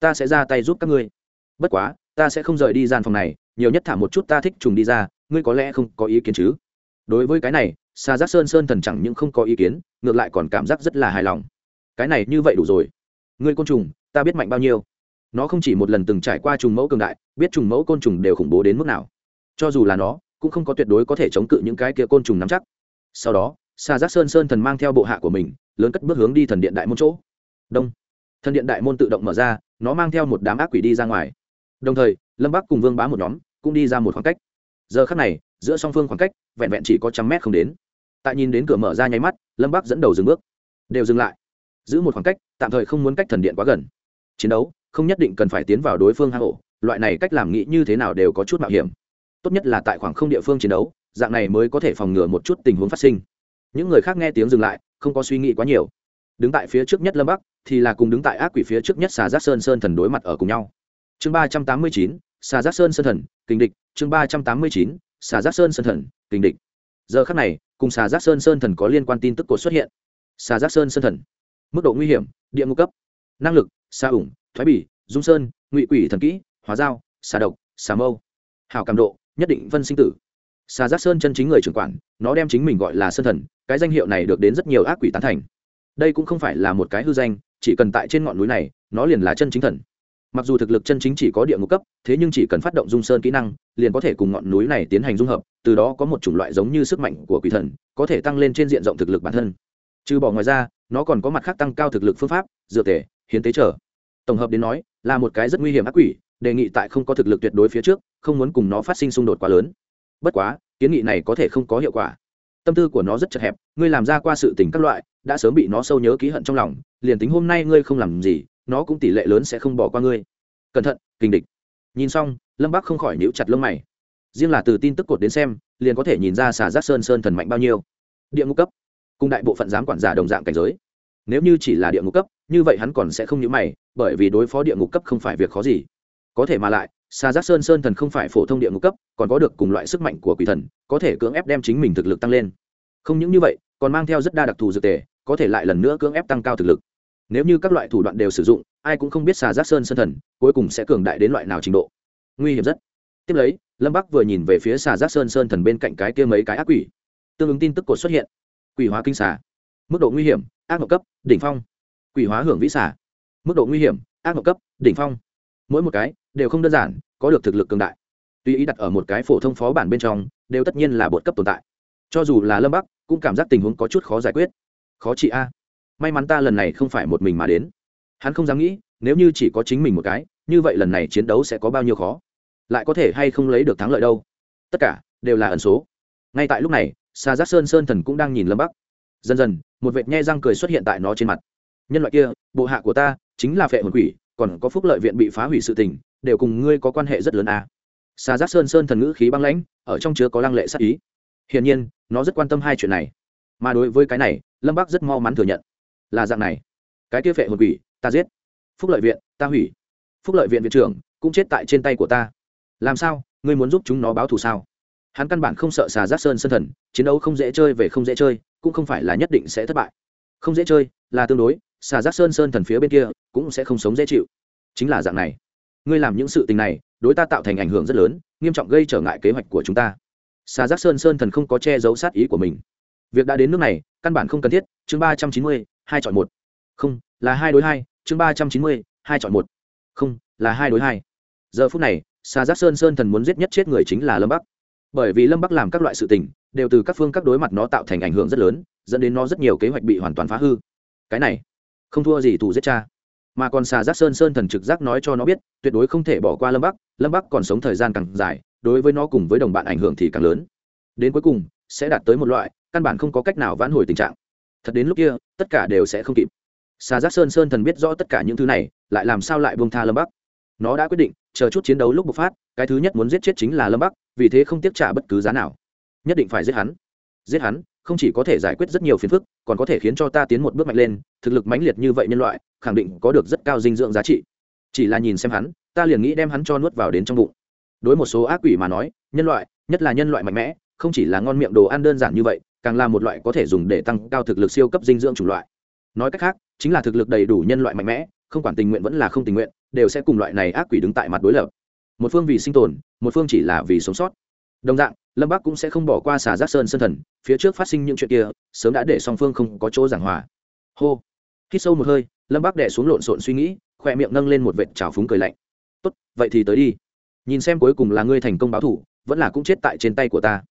Ta sẽ ra tay giúp các ngươi. Bất quá, ta sẽ không rời đi gian phòng này, nhiều nhất thả một chút ta thích trùng đi ra, ngươi có lẽ không có ý kiến chứ? Đối với cái này xa giác sơn sơn thần chẳng những không có ý kiến, ngược lại còn cảm giác rất là hài lòng cái này như vậy đủ rồi. Ngươi côn trùng, ta biết mạnh bao nhiêu. Nó không chỉ một lần từng trải qua trùng mẫu cường đại, biết trùng mẫu côn trùng đều khủng bố đến mức nào. Cho dù là nó, cũng không có tuyệt đối có thể chống cự những cái kia côn trùng nắm chắc. Sau đó xa giác sơn sơn thần mang theo bộ hạ của mình, lớn cất bước hướng đi thần điện đại môn chỗ. Đông. Thần điện đại môn tự động mở ra, nó mang theo một đám ác quỷ đi ra ngoài. Đồng thời, lâm bắc cùng vương bá một nhóm cũng đi ra một khoảng cách. Giờ khắc này, giữa song phương khoảng cách vẹn vẹn chỉ có trăm mét không đến. Tại nhìn đến cửa mở ra nháy mắt, lâm bắc dẫn đầu dừng bước. Đều dừng lại giữ một khoảng cách, tạm thời không muốn cách thần điện quá gần. Chiến đấu, không nhất định cần phải tiến vào đối phương hang ổ, loại này cách làm nghĩ như thế nào đều có chút mạo hiểm. Tốt nhất là tại khoảng không địa phương chiến đấu, dạng này mới có thể phòng ngừa một chút tình huống phát sinh. Những người khác nghe tiếng dừng lại, không có suy nghĩ quá nhiều. Đứng tại phía trước nhất lâm bắc, thì là cùng đứng tại ác quỷ phía trước nhất xà giác sơn sơn thần đối mặt ở cùng nhau. Chương ba trăm tám mươi chín, xà giác sơn sơn thần, kình địch. Chương ba trăm tám mươi chín, xà giác sơn sơn thần, kình địch. Giờ khắc này, cùng xà giác sơn sơn thần có liên quan tin tức cột xuất hiện. Xà giác sơn sơn thần mức độ nguy hiểm, địa ngục cấp. Năng lực xa ủng, thoái bỉ dung sơn, ngụy quỷ thần kỹ, hóa dao, xà độc, xà mâu. Hào cảm độ, nhất định vân sinh tử. Xà giác sơn chân chính người trưởng quản, nó đem chính mình gọi là sơn thần, cái danh hiệu này được đến rất nhiều ác quỷ tán thành. Đây cũng không phải là một cái hư danh, chỉ cần tại trên ngọn núi này, nó liền là chân chính thần. Mặc dù thực lực chân chính chỉ có địa ngục cấp, thế nhưng chỉ cần phát động dung sơn kỹ năng, liền có thể cùng ngọn núi này tiến hành dung hợp, từ đó có một chủng loại giống như sức mạnh của quỷ thần, có thể tăng lên trên diện rộng thực lực bản thân. Trừ bỏ ngoài ra nó còn có mặt khác tăng cao thực lực phương pháp, dựa tể hiến tế trở. Tổng hợp đến nói, là một cái rất nguy hiểm ác quỷ, đề nghị tại không có thực lực tuyệt đối phía trước, không muốn cùng nó phát sinh xung đột quá lớn. Bất quá, kiến nghị này có thể không có hiệu quả. Tâm tư của nó rất chật hẹp, ngươi làm ra qua sự tình các loại, đã sớm bị nó sâu nhớ ký hận trong lòng, liền tính hôm nay ngươi không làm gì, nó cũng tỷ lệ lớn sẽ không bỏ qua ngươi. Cẩn thận, kinh địch. Nhìn xong, lâm bắc không khỏi níu chặt lông mày. Riêng là từ tin tức cột đến xem, liền có thể nhìn ra xà giác sơn sơn thần mạnh bao nhiêu. Địa ngục cấp cùng đại bộ phận giám quản giả đồng dạng cảnh giới. Nếu như chỉ là địa ngục cấp, như vậy hắn còn sẽ không nhớ mày, bởi vì đối phó địa ngục cấp không phải việc khó gì. Có thể mà lại xa giác sơn sơn thần không phải phổ thông địa ngục cấp, còn có được cùng loại sức mạnh của quỷ thần, có thể cưỡng ép đem chính mình thực lực tăng lên. Không những như vậy, còn mang theo rất đa đặc thù dược tề, có thể lại lần nữa cưỡng ép tăng cao thực lực. Nếu như các loại thủ đoạn đều sử dụng, ai cũng không biết xà giác sơn sơn thần cuối cùng sẽ cường đại đến loại nào trình độ. Nguy hiểm rất. Tiếp lấy, lâm bắc vừa nhìn về phía xà giác sơn sơn thần bên cạnh cái kia mấy cái ác quỷ. Tương ứng tin tức cột xuất hiện quỷ hóa kinh xà. Mức độ nguy hiểm, ác mộng cấp, đỉnh phong. Quỷ hóa hưởng vĩ xà. Mức độ nguy hiểm, ác mộng cấp, đỉnh phong. Mỗi một cái đều không đơn giản, có được thực lực cường đại. Tuy ý đặt ở một cái phổ thông phó bản bên trong, đều tất nhiên là bột cấp tồn tại. Cho dù là lâm bắc, cũng cảm giác tình huống có chút khó giải quyết. Khó chị a. May mắn ta lần này không phải một mình mà đến. Hắn không dám nghĩ, nếu như chỉ có chính mình một cái, như vậy lần này chiến đấu sẽ có bao nhiêu khó? Lại có thể hay không lấy được thắng lợi đâu? Tất cả đều là ẩn số. Ngay tại lúc này xa giác sơn sơn thần cũng đang nhìn lâm bắc. Dần dần, một vệt nhe răng cười xuất hiện tại nó trên mặt. Nhân loại kia, bộ hạ của ta, chính là phệ hồn quỷ, còn có phúc lợi viện bị phá hủy sự tình, đều cùng ngươi có quan hệ rất lớn à. xa giác sơn sơn thần ngữ khí băng lãnh, ở trong chứa có lăng lệ sắc ý. Hiển nhiên, nó rất quan tâm hai chuyện này. Mà đối với cái này, lâm bắc rất mau mắn thừa nhận. Là dạng này. Cái kia phệ hồn quỷ, ta giết. Phúc lợi viện, ta hủy. Phúc lợi viện viện trưởng, cũng chết tại trên tay của ta. Làm sao? Ngươi muốn giúp chúng nó báo thù sao? Hắn căn bản không sợ xà giác sơn sân thần, chiến đấu không dễ chơi về không dễ chơi, cũng không phải là nhất định sẽ thất bại. Không dễ chơi là tương đối, xà giác sơn sơn thần phía bên kia cũng sẽ không sống dễ chịu. Chính là dạng này. Ngươi làm những sự tình này, đối ta tạo thành ảnh hưởng rất lớn, nghiêm trọng gây trở ngại kế hoạch của chúng ta. Xà giác sơn sơn thần không có che giấu sát ý của mình. Việc đã đến nước này, căn bản không cần thiết, chương ba trăm chín mươi, hai chọn một. Không, là hai đối hai, chương ba trăm chín mươi, hai chọn một. Không, là hai đối hai. Giờ phút này, xà giác sơn sơn thần muốn giết nhất chết người chính là lâm bắc bởi vì lâm bắc làm các loại sự tình, đều từ các phương các đối mặt nó tạo thành ảnh hưởng rất lớn, dẫn đến nó rất nhiều kế hoạch bị hoàn toàn phá hư. Cái này, không thua gì thủ giết cha. Mà còn xà giác sơn sơn thần trực giác nói cho nó biết, tuyệt đối không thể bỏ qua lâm bắc lâm bắc còn sống thời gian càng dài, đối với nó cùng với đồng bạn ảnh hưởng thì càng lớn. Đến cuối cùng, sẽ đạt tới một loại, căn bản không có cách nào vãn hồi tình trạng. Thật đến lúc kia, tất cả đều sẽ không kịp. Xà giác sơn sơn thần biết rõ tất cả những thứ này, lại làm sao lại buông tha lâm bắc? Nó đã quyết định, chờ chút chiến đấu lúc bộc phát, cái thứ nhất muốn giết chết chính là lâm bắc, vì thế không tiếp trả bất cứ giá nào. Nhất định phải giết hắn. Giết hắn, không chỉ có thể giải quyết rất nhiều phiền phức, còn có thể khiến cho ta tiến một bước mạnh lên, thực lực mãnh liệt như vậy nhân loại, khẳng định có được rất cao dinh dưỡng giá trị. Chỉ là nhìn xem hắn, ta liền nghĩ đem hắn cho nuốt vào đến trong bụng. Đối một số ác quỷ mà nói, nhân loại, nhất là nhân loại mạnh mẽ, không chỉ là ngon miệng đồ ăn đơn giản như vậy, càng là một loại có thể dùng để tăng cao thực lực siêu cấp dinh dưỡng chủng loại. Nói cách khác, chính là thực lực đầy đủ nhân loại mạnh mẽ, không quản tình nguyện vẫn là không tình nguyện đều sẽ cùng loại này ác quỷ đứng tại mặt đối lập. Một phương vì sinh tồn, một phương chỉ là vì sống sót. Đồng dạng, lâm bắc cũng sẽ không bỏ qua xà giác sơn sân thần, phía trước phát sinh những chuyện kia, sớm đã để song phương không có chỗ giảng hòa. Hô. Hít sâu một hơi, lâm bắc đẻ xuống lộn xộn suy nghĩ, khỏe miệng nâng lên một vệt trào phúng cười lạnh. Tốt, vậy thì tới đi. Nhìn xem cuối cùng là ngươi thành công báo thủ, vẫn là cũng chết tại trên tay của ta.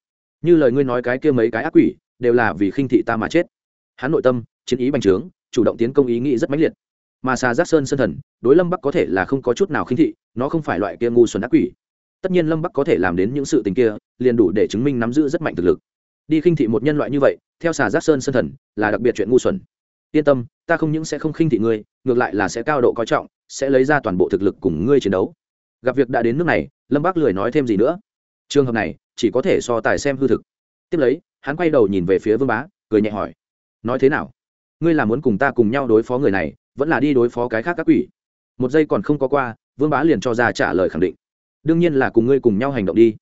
Như lời ngươi nói cái kia mấy cái ác quỷ, đều là vì khinh thị ta mà chết. Hắn nội tâm, chiến ý bành trướng, chủ động tiến công ý nghĩ rất mãnh liệt mà xà giác sơn sân thần, đối lâm bắc có thể là không có chút nào khinh thị, nó không phải loại kia ngu xuẩn ác quỷ. Tất nhiên lâm bắc có thể làm đến những sự tình kia, liền đủ để chứng minh nắm giữ rất mạnh thực lực. Đi khinh thị một nhân loại như vậy, theo xà giác sơn sân thần, là đặc biệt chuyện ngu xuẩn. Yên tâm, ta không những sẽ không khinh thị ngươi, ngược lại là sẽ cao độ coi trọng, sẽ lấy ra toàn bộ thực lực cùng ngươi chiến đấu. Gặp việc đã đến nước này, lâm bắc lười nói thêm gì nữa. Trường hợp này, chỉ có thể so tài xem hư thực. Tiếp lấy, hắn quay đầu nhìn về phía vương bá, cười nhẹ hỏi, nói thế nào? Ngươi là muốn cùng ta cùng nhau đối phó người này vẫn là đi đối phó cái khác các quỷ. Một giây còn không có qua, vương bá liền cho ra trả lời khẳng định. Đương nhiên là cùng ngươi cùng nhau hành động đi.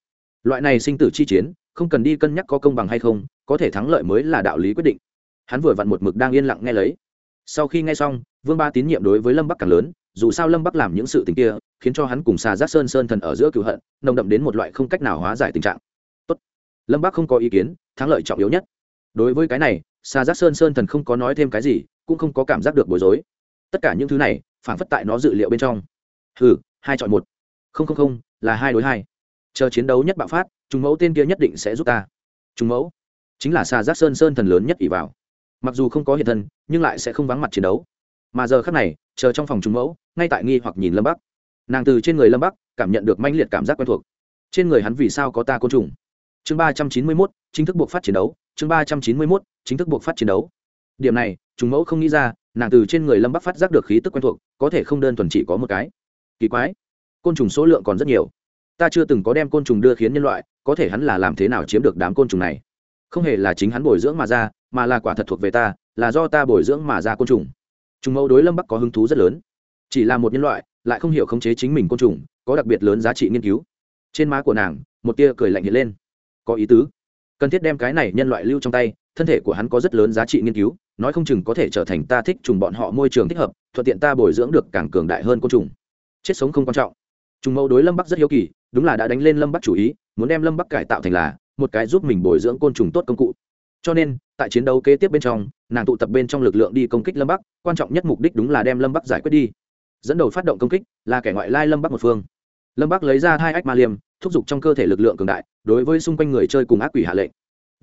Loại này sinh tử chi chiến, không cần đi cân nhắc có công bằng hay không, có thể thắng lợi mới là đạo lý quyết định. Hắn vừa vặn một mực đang yên lặng nghe lấy. Sau khi nghe xong, vương ba tín nhiệm đối với lâm bắc càng lớn, dù sao lâm bắc làm những sự tình kia, khiến cho hắn cùng xà giác sơn sơn thần ở giữa cựu hận, nồng đậm đến một loại không cách nào hóa giải tình trạng. Tốt. lâm bắc không có ý kiến, thắng lợi trọng yếu nhất. Đối với cái này xà giác sơn sơn thần không có nói thêm cái gì, cũng không có cảm giác được bối rối tất cả những thứ này phản phất tại nó dự liệu bên trong. Hừ, hai chọn một. Không không không, là hai đối hai. Chờ chiến đấu nhất bạo phát, trùng mẫu tên kia nhất định sẽ giúp ta. Trùng mẫu? Chính là xà giác sơn sơn thần lớn nhất ỷ vào. Mặc dù không có hiện thân, nhưng lại sẽ không vắng mặt chiến đấu. Mà giờ khác này, chờ trong phòng trùng mẫu, ngay tại nghi hoặc nhìn lâm bắc. Nàng từ trên người lâm bắc cảm nhận được manh liệt cảm giác quen thuộc. Trên người hắn vì sao có ta côn trùng? Chương ba trăm chín mươi mốt, chính thức buộc phát chiến đấu. Chương ba trăm chín mươi mốt, chính thức buộc phát chiến đấu. Điểm này chúng mẫu không nghĩ ra nàng từ trên người lâm bắc phát giác được khí tức quen thuộc có thể không đơn thuần chỉ có một cái kỳ quái côn trùng số lượng còn rất nhiều ta chưa từng có đem côn trùng đưa khiến nhân loại có thể hắn là làm thế nào chiếm được đám côn trùng này không hề là chính hắn bồi dưỡng mà ra mà là quả thật thuộc về ta là do ta bồi dưỡng mà ra côn trùng trùng mẫu đối lâm bắc có hứng thú rất lớn chỉ là một nhân loại lại không hiểu khống chế chính mình côn trùng có đặc biệt lớn giá trị nghiên cứu trên má của nàng một tia cười lạnh hiện lên có ý tứ cần thiết đem cái này nhân loại lưu trong tay thân thể của hắn có rất lớn giá trị nghiên cứu nói không chừng có thể trở thành ta thích trùng bọn họ môi trường thích hợp, thuận tiện ta bồi dưỡng được càng cường đại hơn côn trùng. Chết sống không quan trọng. Trùng mẫu đối lâm bắc rất hiếu kỳ, đúng là đã đánh lên lâm bắc chủ ý, muốn đem lâm bắc cải tạo thành là một cái giúp mình bồi dưỡng côn trùng tốt công cụ. Cho nên, tại chiến đấu kế tiếp bên trong, nàng tụ tập bên trong lực lượng đi công kích lâm bắc, quan trọng nhất mục đích đúng là đem lâm bắc giải quyết đi. Dẫn đầu phát động công kích là kẻ ngoại lai lâm bắc một phương. Lâm bắc lấy ra hai ách ma liêm thúc giục trong cơ thể lực lượng cường đại, đối với xung quanh người chơi cùng ác quỷ hạ lệnh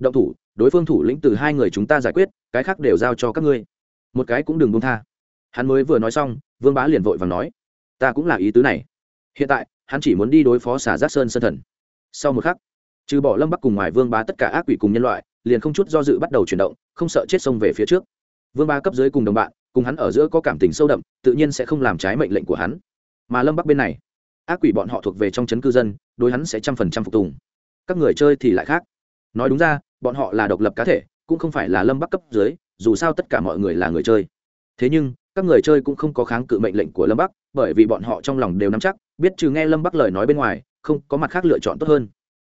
động thủ, đối phương thủ lĩnh từ hai người chúng ta giải quyết, cái khác đều giao cho các ngươi. Một cái cũng đừng buông tha. Hắn mới vừa nói xong, vương bá liền vội và nói, ta cũng là ý tứ này. Hiện tại, hắn chỉ muốn đi đối phó xả giác sơn sân thần. Sau một khắc, trừ bỏ lâm bắc cùng ngoài vương bá tất cả ác quỷ cùng nhân loại, liền không chút do dự bắt đầu chuyển động, không sợ chết sông về phía trước. Vương bá cấp dưới cùng đồng bạn, cùng hắn ở giữa có cảm tình sâu đậm, tự nhiên sẽ không làm trái mệnh lệnh của hắn. Mà lâm bắc bên này, ác quỷ bọn họ thuộc về trong c h ấ n cư dân, đối hắn sẽ trăm phần trăm phục tùng. Các người chơi thì lại khác. Nói đúng ra bọn họ là độc lập cá thể, cũng không phải là lâm bắc cấp dưới, dù sao tất cả mọi người là người chơi. Thế nhưng, các người chơi cũng không có kháng cự mệnh lệnh của lâm bắc, bởi vì bọn họ trong lòng đều nắm chắc, biết trừ nghe lâm bắc lời nói bên ngoài, không có mặt khác lựa chọn tốt hơn.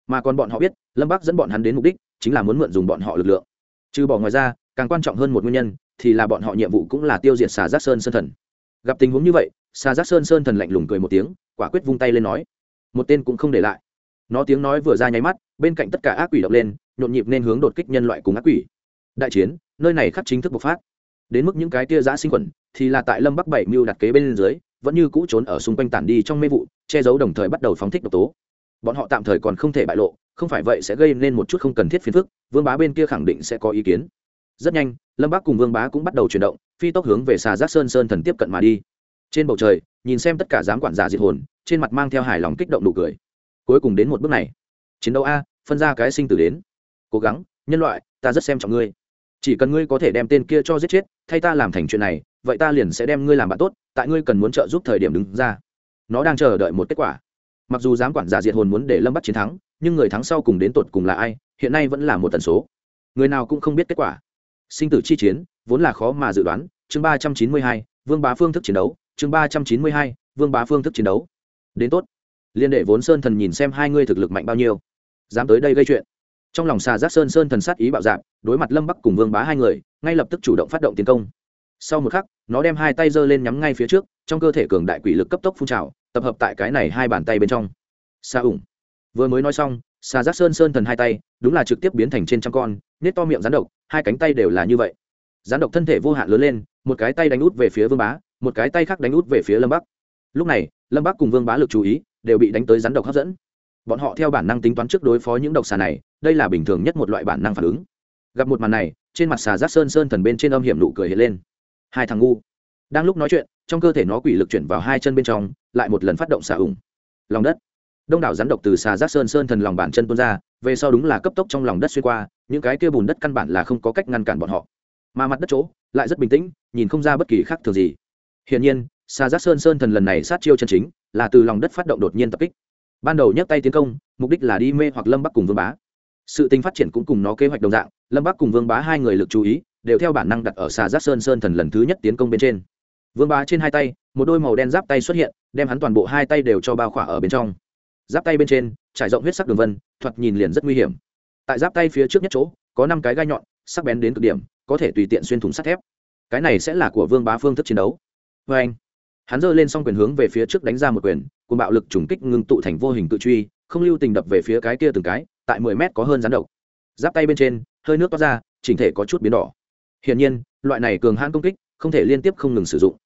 Mà còn bọn họ biết, lâm bắc dẫn bọn hắn đến mục đích, chính là muốn mượn dùng bọn họ lực lượng. Trừ bỏ ngoài ra, càng quan trọng hơn một nguyên nhân, thì là bọn họ nhiệm vụ cũng là tiêu diệt xà giác sơn sơn thần. Gặp tình huống như vậy, xà giác sơn sơn thần lạnh lùng cười một tiếng, quả quyết vung tay lên nói. Một tên cũng không để lại. Nó tiếng nói vừa ra nháy mắt, bên cạnh tất cả ác quỷ động lên nhộn nhịp nên hướng đột kích nhân loại cùng ác quỷ. Đại chiến, nơi này khắc chính thức bộc phát. Đến mức những cái tia giã sinh khuẩn, thì là tại lâm bắc bảy mưu đặt kế bên dưới, vẫn như cũ trốn ở xung quanh tản đi trong mê vụ, che giấu đồng thời bắt đầu phóng thích độc tố. Bọn họ tạm thời còn không thể bại lộ, không phải vậy sẽ gây nên một chút không cần thiết phiền phức, vương bá bên kia khẳng định sẽ có ý kiến. Rất nhanh, lâm bác cùng vương bá cũng bắt đầu chuyển động, phi tốc hướng về xà giác sơn sơn thần tiếp cận mà đi. Trên bầu trời, nhìn xem tất cả giám quản giả diệt hồn, trên mặt mang theo hài lòng kích động nụ cười. Cuối cùng đến một bước này. Chiến đấu a, phân ra cái sinh tử đến cố gắng, nhân loại, ta rất xem trọng ngươi. Chỉ cần ngươi có thể đem tên kia cho giết chết, thay ta làm thành chuyện này, vậy ta liền sẽ đem ngươi làm bạn tốt, tại ngươi cần muốn trợ giúp thời điểm đứng ra. Nó đang chờ đợi một kết quả. Mặc dù giám quản giả diệt hồn muốn để lâm bắt chiến thắng, nhưng người thắng sau cùng đến tột cùng là ai, hiện nay vẫn là một tần số. Người nào cũng không biết kết quả. Sinh tử chi chiến, vốn là khó mà dự đoán, chương ba trăm chín mươi hai, vương bá phương thức chiến đấu, chương ba trăm chín mươi hai, vương bá phương thức chiến đấu. Đến tốt. Liên đệ vốn sơn thần nhìn xem hai ngươi thực lực mạnh bao nhiêu. Dám tới đây gây chuyện trong lòng xà giác sơn sơn thần sát ý bạo dạp, đối mặt lâm bắc cùng vương bá hai người, ngay lập tức chủ động phát động tiến công. Sau một khắc, nó đem hai tay giơ lên nhắm ngay phía trước, trong cơ thể cường đại quỷ lực cấp tốc phun trào, tập hợp tại cái này hai bàn tay bên trong. Xa ủng. Vừa mới nói xong, xà giác sơn sơn thần hai tay, đúng là trực tiếp biến thành trên trăm con, nết to miệng rắn độc, hai cánh tay đều là như vậy. Rắn độc thân thể vô hạn lớn lên, một cái tay đánh út về phía vương bá, một cái tay khác đánh út về phía lâm bắc. Lúc này, lâm bắc cùng vương bá lực chú ý, đều bị đánh tới rắn độc hấp dẫn. Bọn họ theo bản năng tính toán trước đối phó những độc xà này đây là bình thường nhất một loại bản năng phản ứng. Gặp một màn này, trên mặt xà giác sơn sơn thần bên trên âm hiểm nụ cười hiện lên. Hai thằng ngu. Đang lúc nói chuyện, trong cơ thể nó quỷ lực chuyển vào hai chân bên trong, lại một lần phát động xà ủng. Lòng đất. Đông đảo rắn độc từ xà giác sơn sơn thần lòng bàn chân tuôn ra, về sau đúng là cấp tốc trong lòng đất xuyên qua, những cái kia bùn đất căn bản là không có cách ngăn cản bọn họ. Mà mặt đất chỗ, lại rất bình tĩnh, nhìn không ra bất kỳ khác thường gì. Hiển nhiên, xà giác sơn sơn thần lần này sát chiêu chân chính, là từ lòng đất phát động đột nhiên tập kích. Ban đầu nhấc tay tiến công, mục đích là đi mê hoặc lâm bắc cùng vương bá sự tình phát triển cũng cùng nó kế hoạch đồng dạng, lâm bắc cùng vương bá hai người lực chú ý, đều theo bản năng đặt ở xà giác sơn sơn thần lần thứ nhất tiến công bên trên. Vương bá trên hai tay, một đôi màu đen giáp tay xuất hiện, đem hắn toàn bộ hai tay đều cho bao khỏa ở bên trong. Giáp tay bên trên, trải rộng huyết sắc đường vân, thoạt nhìn liền rất nguy hiểm. Tại giáp tay phía trước nhất chỗ, có năm cái gai nhọn, sắc bén đến cực điểm, có thể tùy tiện xuyên thủng sắt thép. Cái này sẽ là của vương bá phương thức chiến đấu. Vê anh. Hắn giơ lên xong quyền hướng về phía trước đánh ra một quyền cùng bạo lực trùng kích ngưng tụ thành vô hình tự truy, không lưu tình đập về phía cái kia từng cái tại mười mét có hơn rắn độc. Giáp tay bên trên, hơi nước toát ra, chỉnh thể có chút biến đỏ. Hiển nhiên, loại này cường hãn công kích không thể liên tiếp không ngừng sử dụng.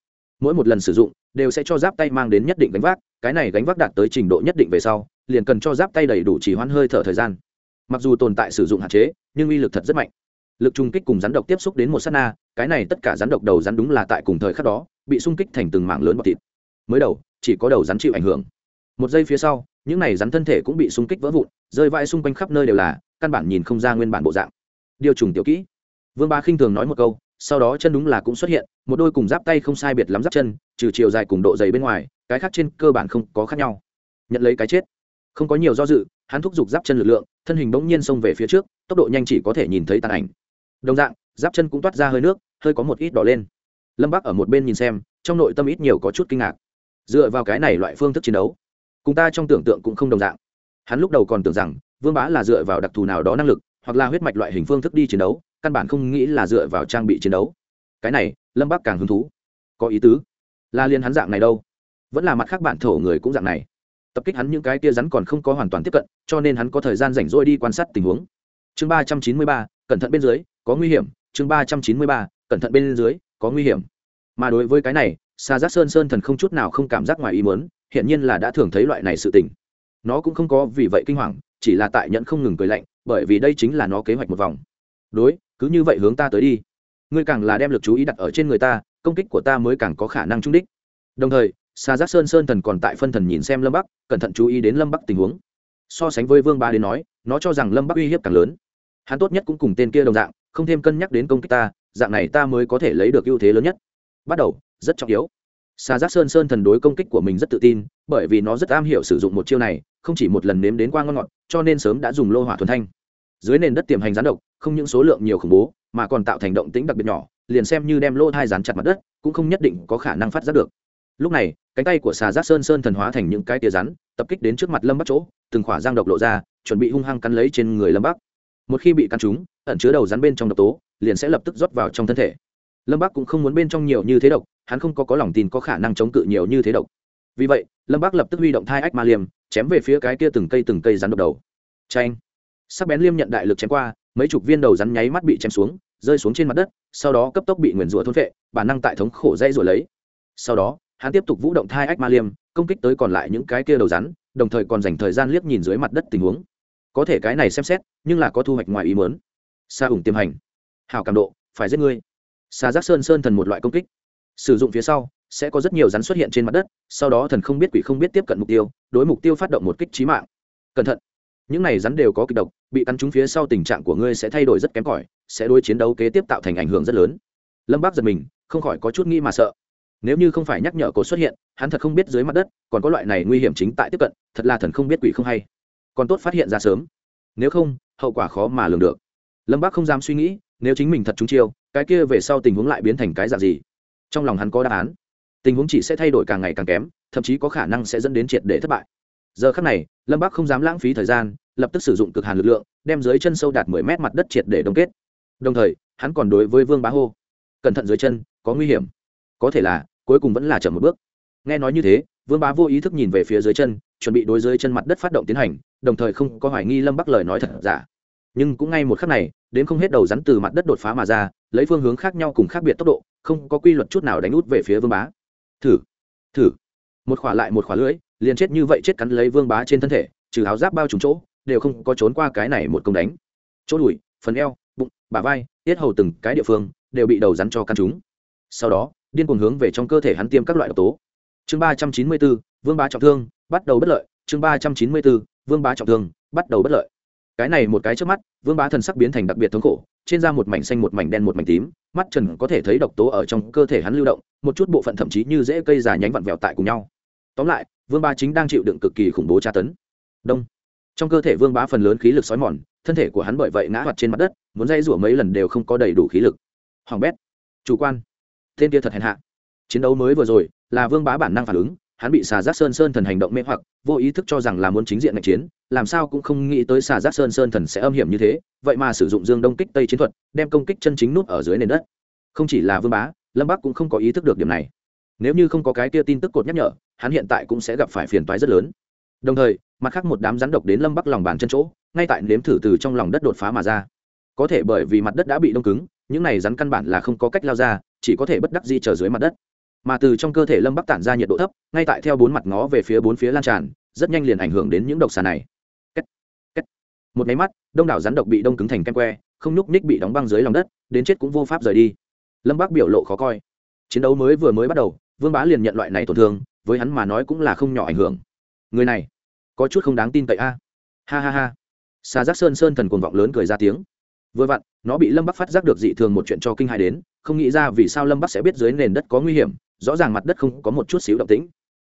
Mỗi một lần sử dụng, đều sẽ cho giáp tay mang đến nhất định gánh vác, cái này gánh vác đạt tới trình độ nhất định về sau, liền cần cho giáp tay đầy đủ chỉ hoãn hơi thở thời gian. Mặc dù tồn tại sử dụng hạn chế, nhưng uy lực thật rất mạnh. Lực trung kích cùng rắn độc tiếp xúc đến một s á t na, cái này tất cả rắn độc đầu rắn đúng là tại cùng thời khắc đó, bị xung kích thành từng mảng lớn bọc thịt. Mới đầu, chỉ có đầu rắn chịu ảnh hưởng một giây phía sau, những này rắn thân thể cũng bị xung kích vỡ vụn, rơi vãi xung quanh khắp nơi đều là, căn bản nhìn không ra nguyên bản bộ dạng. Điều trùng tiểu kỹ. Vương ba khinh thường nói một câu, sau đó chân đúng là cũng xuất hiện, một đôi cùng giáp tay không sai biệt lắm giáp chân, trừ chiều dài cùng độ dày bên ngoài, cái khác trên cơ bản không có khác nhau. Nhận lấy cái chết. Không có nhiều do dự, hắn thúc giục giáp chân lực lượng, thân hình bỗng nhiên xông về phía trước, tốc độ nhanh chỉ có thể nhìn thấy tàn ảnh. Đồng dạng, giáp chân cũng toát ra hơi nước, hơi có một ít đỏ lên. Lâm bắc ở một bên nhìn xem, trong nội tâm ít nhiều có chút kinh ngạc. Dựa vào cái này loại phương thức chiến đấu cùng ta trong tưởng tượng cũng không đồng dạng. Hắn lúc đầu còn tưởng rằng, vương bá là dựa vào đặc thù nào đó năng lực, hoặc là huyết mạch loại hình phương thức đi chiến đấu, căn bản không nghĩ là dựa vào trang bị chiến đấu. Cái này, lâm bắc càng hứng thú. Có ý tứ. Là liên hắn dạng này đâu. Vẫn là mặt khác bạn thổ người cũng dạng này. Tập kích hắn những cái tia rắn còn không có hoàn toàn tiếp cận, cho nên hắn có thời gian rảnh rỗi đi quan sát tình huống. Chương ba trăm chín mươi ba, cẩn thận bên dưới, có nguy hiểm. Chương ba trăm chín mươi ba, cẩn thận bên dưới, có nguy hiểm. Mà đối với cái này xa giác sơn sơn thần không chút nào không cảm giác ngoài ý muốn hiện nhiên là đã thường thấy loại này sự tình. Nó cũng không có vì vậy kinh hoàng, chỉ là tại nhận không ngừng cười lạnh, bởi vì đây chính là nó kế hoạch một vòng. Đối, cứ như vậy hướng ta tới đi. Ngươi càng là đem lực chú ý đặt ở trên người ta, công kích của ta mới càng có khả năng trúng đích. Đồng thời xa giác sơn sơn thần còn tại phân thần nhìn xem lâm bắc, cẩn thận chú ý đến lâm bắc tình huống. So sánh với vương ba đến nói, nó cho rằng lâm bắc uy hiếp càng lớn. Hắn tốt nhất cũng cùng tên kia đồng dạng, không thêm cân nhắc đến công kích ta, dạng này ta mới có thể lấy được ưu thế lớn nhất. Bắt đầu, rất trọng yếu xà giác sơn sơn thần đối công kích của mình rất tự tin, bởi vì nó rất am hiểu sử dụng một chiêu này, không chỉ một lần nếm đến qua ngon ngọt, cho nên sớm đã dùng lô hỏa thuần thanh. Dưới nền đất tiềm hành rán độc, không những số lượng nhiều khủng bố, mà còn tạo thành động tĩnh đặc biệt nhỏ, liền xem như đem lô thai rán chặt mặt đất, cũng không nhất định có khả năng phát giác được. Lúc này, cánh tay của xà giác sơn sơn thần hóa thành những cái tia rắn, tập kích đến trước mặt lâm bắc chỗ, từng khỏa giang độc lộ ra, chuẩn bị hung hăng cắn lấy trên người lâm bắc. Một khi bị cắn trúng, ẩn chứa đầu rắn bên trong độc tố, liền sẽ lập tức rót vào trong thân thể lâm bắc cũng không muốn bên trong nhiều như thế độc, hắn không có có lòng tin có khả năng chống cự nhiều như thế độc. Vì vậy, lâm bắc lập tức huy động thai ách ma liềm, chém về phía cái kia từng cây từng cây rắn độc đầu. Tranh sắc bén liêm nhận đại lực chém qua, mấy chục viên đầu rắn nháy mắt bị chém xuống, rơi xuống trên mặt đất, sau đó cấp tốc bị nguyền rủa thôn vệ bản năng tại thống khổ dây rủa lấy. Sau đó, hắn tiếp tục vũ động thai ách ma liêm công kích tới còn lại những cái kia đầu rắn, đồng thời còn dành thời gian liếc nhìn dưới mặt đất tình huống. Có thể cái này xem xét, nhưng là có thu hoạch ngoài ý muốn. Sa ủng tiềm hành. Hào cảm độ, phải giết ngươi xà giác sơn sơn thần một loại công kích. Sử dụng phía sau, sẽ có rất nhiều rắn xuất hiện trên mặt đất, sau đó thần không biết quỷ không biết tiếp cận mục tiêu, đối mục tiêu phát động một kích trí mạng. Cẩn thận. Những này rắn đều có kịch độc, bị cắn trúng phía sau tình trạng của ngươi sẽ thay đổi rất kém cỏi, sẽ đối chiến đấu kế tiếp tạo thành ảnh hưởng rất lớn. Lâm bác giật mình, không khỏi có chút nghĩ mà sợ. Nếu như không phải nhắc nhở cột xuất hiện, hắn thật không biết dưới mặt đất, còn có loại này nguy hiểm chính tại tiếp cận, thật là thần không biết quỷ không hay. Còn tốt phát hiện ra sớm. Nếu không, hậu quả khó mà lường được. Lâm bác không dám suy nghĩ, nếu chính mình thật trúng chiêu cái kia về sau tình huống lại biến thành cái dạng gì? Trong lòng hắn có đáp án. Tình huống chỉ sẽ thay đổi càng ngày càng kém, thậm chí có khả năng sẽ dẫn đến triệt để thất bại. Giờ khắc này, lâm bắc không dám lãng phí thời gian, lập tức sử dụng cực hàn lực lượng, đem dưới chân sâu đạt mười mét mặt đất triệt để đông kết. Đồng thời, hắn còn đối với vương bá hô, cẩn thận dưới chân, có nguy hiểm. Có thể là, cuối cùng vẫn là chậm một bước. Nghe nói như thế, vương bá vô ý thức nhìn về phía dưới chân, chuẩn bị đối dưới chân mặt đất phát động tiến hành, đồng thời không có hoài nghi lâm bắc lời nói thật giả nhưng cũng ngay một khắc này, đến không hết đầu rắn từ mặt đất đột phá mà ra, lấy phương hướng khác nhau cùng khác biệt tốc độ, không có quy luật chút nào đánh út về phía vương bá. Thử thử. Một khỏa lại một khỏa lưỡi, liền chết như vậy chết cắn lấy vương bá trên thân thể, trừ áo giáp bao trùm chỗ, đều không có trốn qua cái này một công đánh. Chỗ đùi, phần eo, bụng, bả vai, tiết hầu từng cái địa phương, đều bị đầu rắn cho căn chúng sau đó, điên cuồng hướng về trong cơ thể hắn tiêm các loại độc tố. Chương ba trăm chín mươi bốn vương bá trọng thương, bắt đầu bất lợi. Chương ba trăm chín mươi bốn vương bá trọng thương, bắt đầu bất lợi cái này một cái trước mắt, vương bá thần sắc biến thành đặc biệt thống khổ, trên da một mảnh xanh một mảnh đen một mảnh tím, mắt trần có thể thấy độc tố ở trong cơ thể hắn lưu động, một chút bộ phận thậm chí như dễ cây già nhánh vặn vẹo tại cùng nhau. Tóm lại, vương bá chính đang chịu đựng cực kỳ khủng bố tra tấn. Đông. Trong cơ thể vương bá phần lớn khí lực xói mòn, thân thể của hắn bởi vậy ngã hoạt trên mặt đất, muốn dây rủa mấy lần đều không có đầy đủ khí lực. Hoàng bét. Chủ quan. Tên kia thật hèn hạ. Chiến đấu mới vừa rồi, là vương bá bản năng phản ứng, hắn bị xà giác sơn sơn thần hành động mê hoặc, vô ý thức cho rằng là muốn chính diện ngạch chiến làm sao cũng không nghĩ tới xà giác sơn sơn thần sẽ âm hiểm như thế, vậy mà sử dụng dương đông kích tây chiến thuật, đem công kích chân chính nút ở dưới nền đất. Không chỉ là vương bá, lâm bắc cũng không có ý thức được điểm này. Nếu như không có cái kia tin tức cột nhắc nhở, hắn hiện tại cũng sẽ gặp phải phiền toái rất lớn. Đồng thời, mặt khác một đám rắn độc đến lâm bắc lòng bàn chân chỗ, ngay tại nếm thử từ trong lòng đất đột phá mà ra. Có thể bởi vì mặt đất đã bị đông cứng, những này rắn căn bản là không có cách lao ra, chỉ có thể bất đắc di trở dưới mặt đất. Mà từ trong cơ thể lâm bắc tản ra nhiệt độ thấp, ngay tại theo bốn mặt ngó về phía bốn phía lan tràn, rất nhanh liền ảnh hưởng đến những độc xà này một máy mắt, đông đảo rắn độc bị đông cứng thành kem que, không nhúc ních bị đóng băng dưới lòng đất, đến chết cũng vô pháp rời đi. Lâm Bác biểu lộ khó coi. Chiến đấu mới vừa mới bắt đầu, vương bá liền nhận loại này tổn thương, với hắn mà nói cũng là không nhỏ ảnh hưởng. Người này, có chút không đáng tin cậy a. Ha ha ha. Xa giác sơn sơn thần cuồng vọng lớn cười ra tiếng. Vừa vặn, nó bị lâm bắc phát giác được dị thường một chuyện cho kinh hại đến, không nghĩ ra vì sao lâm bắc sẽ biết dưới nền đất có nguy hiểm, rõ ràng mặt đất không có một chút xíu động tĩnh.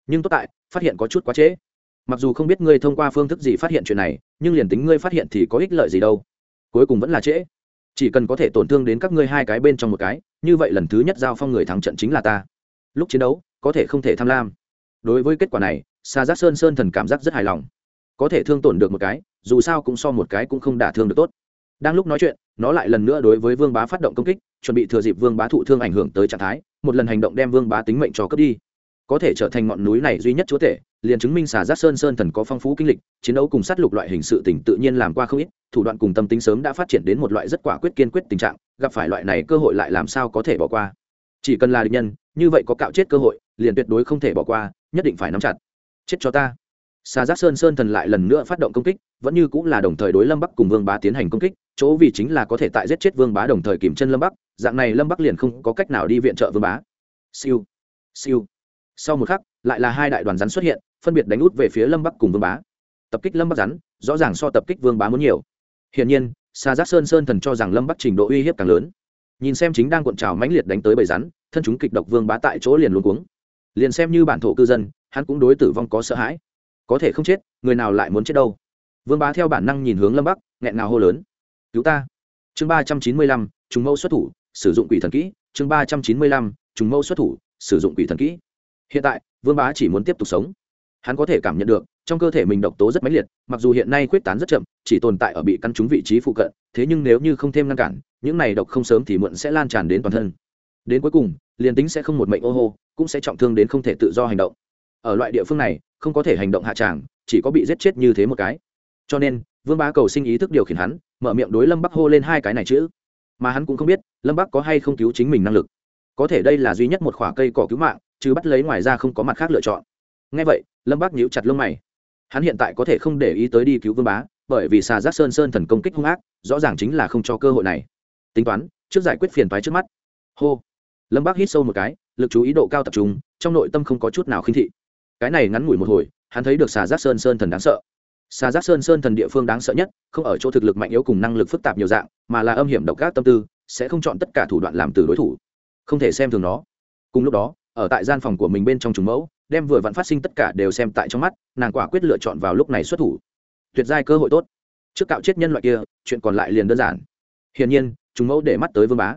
Nhưng tốt tại, phát hiện có chút quá trễ mặc dù không biết ngươi thông qua phương thức gì phát hiện chuyện này, nhưng liền tính ngươi phát hiện thì có ích lợi gì đâu. Cuối cùng vẫn là trễ. Chỉ cần có thể tổn thương đến các ngươi hai cái bên trong một cái, như vậy lần thứ nhất giao phong người thắng trận chính là ta. Lúc chiến đấu, có thể không thể tham lam. Đối với kết quả này xa giác sơn sơn thần cảm giác rất hài lòng. Có thể thương tổn được một cái, dù sao cũng so một cái cũng không đả thương được tốt. Đang lúc nói chuyện, nó lại lần nữa đối với vương bá phát động công kích, chuẩn bị thừa dịp vương bá thụ thương ảnh hưởng tới trạng thái, một lần hành động đem vương bá tính mệnh cho cướp đi. Có thể trở thành ngọn núi này duy nhất chúa tể liền chứng minh xà giác sơn sơn thần có phong phú kinh lịch, chiến đấu cùng sát lục loại hình sự tỉnh tự nhiên làm qua không ít, thủ đoạn cùng tâm tính sớm đã phát triển đến một loại rất quả quyết kiên quyết tình trạng, gặp phải loại này cơ hội lại làm sao có thể bỏ qua. Chỉ cần là địch nhân, như vậy có cạo chết cơ hội, liền tuyệt đối không thể bỏ qua, nhất định phải nắm chặt. Chết cho ta. Xà giác sơn sơn thần lại lần nữa phát động công kích, vẫn như cũng là đồng thời đối lâm bắc cùng vương bá tiến hành công kích, chỗ vì chính là có thể tại giết chết vương bá đồng thời kìm chân lâm bắc, dạng này lâm bắc liền không có cách nào đi viện trợ vương bá. Siêu. Siêu. Sau một khắc, lại là hai đại đoàn rắn xuất hiện phân biệt đánh út về phía lâm bắc cùng vương bá. Tập kích lâm bắc rắn, rõ ràng so tập kích vương bá muốn nhiều. Hiển nhiên xa giác sơn sơn thần cho rằng lâm bắc trình độ uy hiếp càng lớn. Nhìn xem chính đang cuộn trào mãnh liệt đánh tới bầy rắn, thân chúng kịch độc vương bá tại chỗ liền luôn cuống. Liền xem như bản thổ cư dân, hắn cũng đối tử vong có sợ hãi. Có thể không chết, người nào lại muốn chết đâu? Vương bá theo bản năng nhìn hướng lâm bắc, nghẹn nào hô lớn. Cứu ta! Chương ba trăm chín mươi lăm chúng mẫu xuất thủ, sử dụng quỷ thần kỹ. Chương ba trăm chín mươi lăm chúng mẫu xuất thủ, sử dụng quỷ thần kỹ. Hiện tại, vương bá chỉ muốn tiếp tục sống hắn có thể cảm nhận được, trong cơ thể mình độc tố rất mãnh liệt, mặc dù hiện nay quyết tán rất chậm, chỉ tồn tại ở bị căn trúng vị trí phụ cận, thế nhưng nếu như không thêm ngăn cản, những này độc không sớm thì muộn sẽ lan tràn đến toàn thân. Đến cuối cùng, liền tính sẽ không một mệnh ô hô, cũng sẽ trọng thương đến không thể tự do hành động. Ở loại địa phương này, không có thể hành động hạ tràng, chỉ có bị giết chết như thế một cái. Cho nên, vương bá cầu sinh ý thức điều khiển hắn, mở miệng đối lâm bắc hô lên hai cái này chữ. Mà hắn cũng không biết, lâm bắc có hay không cứu chính mình năng lực. Có thể đây là duy nhất một khoả cây cỏ cứu mạng, chứ bắt lấy ngoài ra không có mặt khác lựa chọn ngay vậy, lâm bác nhíu chặt lông mày. Hắn hiện tại có thể không để ý tới đi cứu vương bá, bởi vì xà giác sơn sơn thần công kích hung ác, rõ ràng chính là không cho cơ hội này. Tính toán, trước giải quyết phiền toái trước mắt. Hô. Lâm bác hít sâu một cái, lực chú ý độ cao tập trung, trong nội tâm không có chút nào khinh thị. Cái này ngắn ngủi một hồi, hắn thấy được xà giác sơn sơn thần đáng sợ. Xà giác sơn sơn thần địa phương đáng sợ nhất, không ở chỗ thực lực mạnh yếu cùng năng lực phức tạp nhiều dạng, mà là âm hiểm độc ác tâm tư, sẽ không chọn tất cả thủ đoạn làm từ đối thủ. Không thể xem thường nó. Cùng lúc đó ở tại gian phòng của mình bên trong trùng mẫu, đem vừa vặn phát sinh tất cả đều xem tại trong mắt, nàng quả quyết lựa chọn vào lúc này xuất thủ. Tuyệt giai cơ hội tốt. Trước cạo chết nhân loại kia, chuyện còn lại liền đơn giản. Hiển nhiên, trùng mẫu để mắt tới vương bá.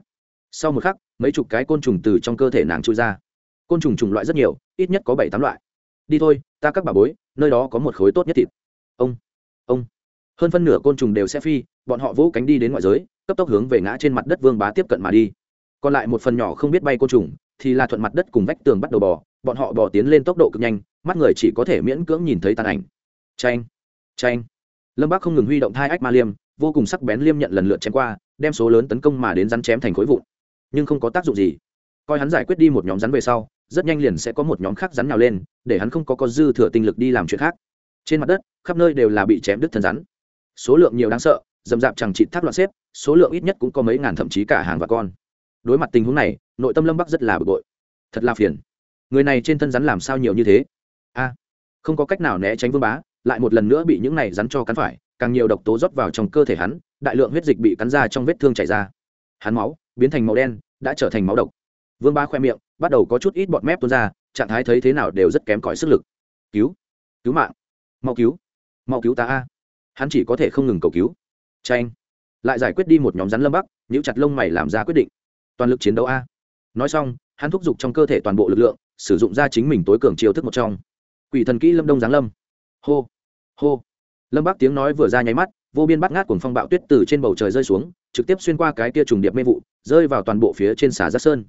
Sau một khắc, mấy chục cái côn trùng từ trong cơ thể nàng trôi ra. Côn trùng trùng loại rất nhiều, ít nhất có bảy tám loại. Đi thôi, ta các bà bối, nơi đó có một khối tốt nhất thịt. Ông ông. Hơn phân nửa côn trùng đều sẽ phi, bọn họ vỗ cánh đi đến ngoại giới, cấp tốc hướng về ngã trên mặt đất vương bá tiếp cận mà đi còn lại một phần nhỏ không biết bay côn trùng, thì là thuận mặt đất cùng vách tường bắt đầu bò. Bọn họ bò tiến lên tốc độ cực nhanh, mắt người chỉ có thể miễn cưỡng nhìn thấy tàn ảnh. Tranh tranh lâm bác không ngừng huy động thai ách ma liêm, vô cùng sắc bén liêm nhận lần lượt chém qua, đem số lớn tấn công mà đến rắn chém thành khối vụn. Nhưng không có tác dụng gì. Coi hắn giải quyết đi một nhóm rắn về sau, rất nhanh liền sẽ có một nhóm khác rắn nhào lên, để hắn không có có dư thừa tinh lực đi làm chuyện khác. Trên mặt đất, khắp nơi đều là bị chém đứt thân rắn. Số lượng nhiều đáng sợ dầm dạp chẳng chịt thác loạn xếp, số lượng ít nhất cũng có mấy ngàn thậm chí cả hàng và con đối mặt tình huống này, nội tâm lâm bắc rất là bực bội. Thật là phiền. Người này trên thân rắn làm sao nhiều như thế? A, không có cách nào né tránh vương bá, lại một lần nữa bị những này rắn cho cắn phải, càng nhiều độc tố rót vào trong cơ thể hắn, đại lượng huyết dịch bị cắn ra trong vết thương chảy ra. Hắn máu biến thành màu đen, đã trở thành máu độc. Vương bá khoe miệng, bắt đầu có chút ít bọt mép tuôn ra, trạng thái thấy thế nào đều rất kém cỏi sức lực. Cứu cứu mạng, mau cứu mau cứu ta a. Hắn chỉ có thể không ngừng cầu cứu. Tranh lại giải quyết đi một nhóm rắn lâm bắc, nhíu chặt lông mày làm ra quyết định toàn lực chiến đấu a. Nói xong, hắn thúc giục trong cơ thể toàn bộ lực lượng, sử dụng ra chính mình tối cường chiêu thức một trong. Quỷ thần kỹ lâm đông giáng lâm. Hô hô. Lâm bác tiếng nói vừa ra nháy mắt, vô biên bắt ngát cùng phong bạo tuyết từ trên bầu trời rơi xuống, trực tiếp xuyên qua cái tia trùng điệp mê vụ, rơi vào toàn bộ phía trên xà giác sơn.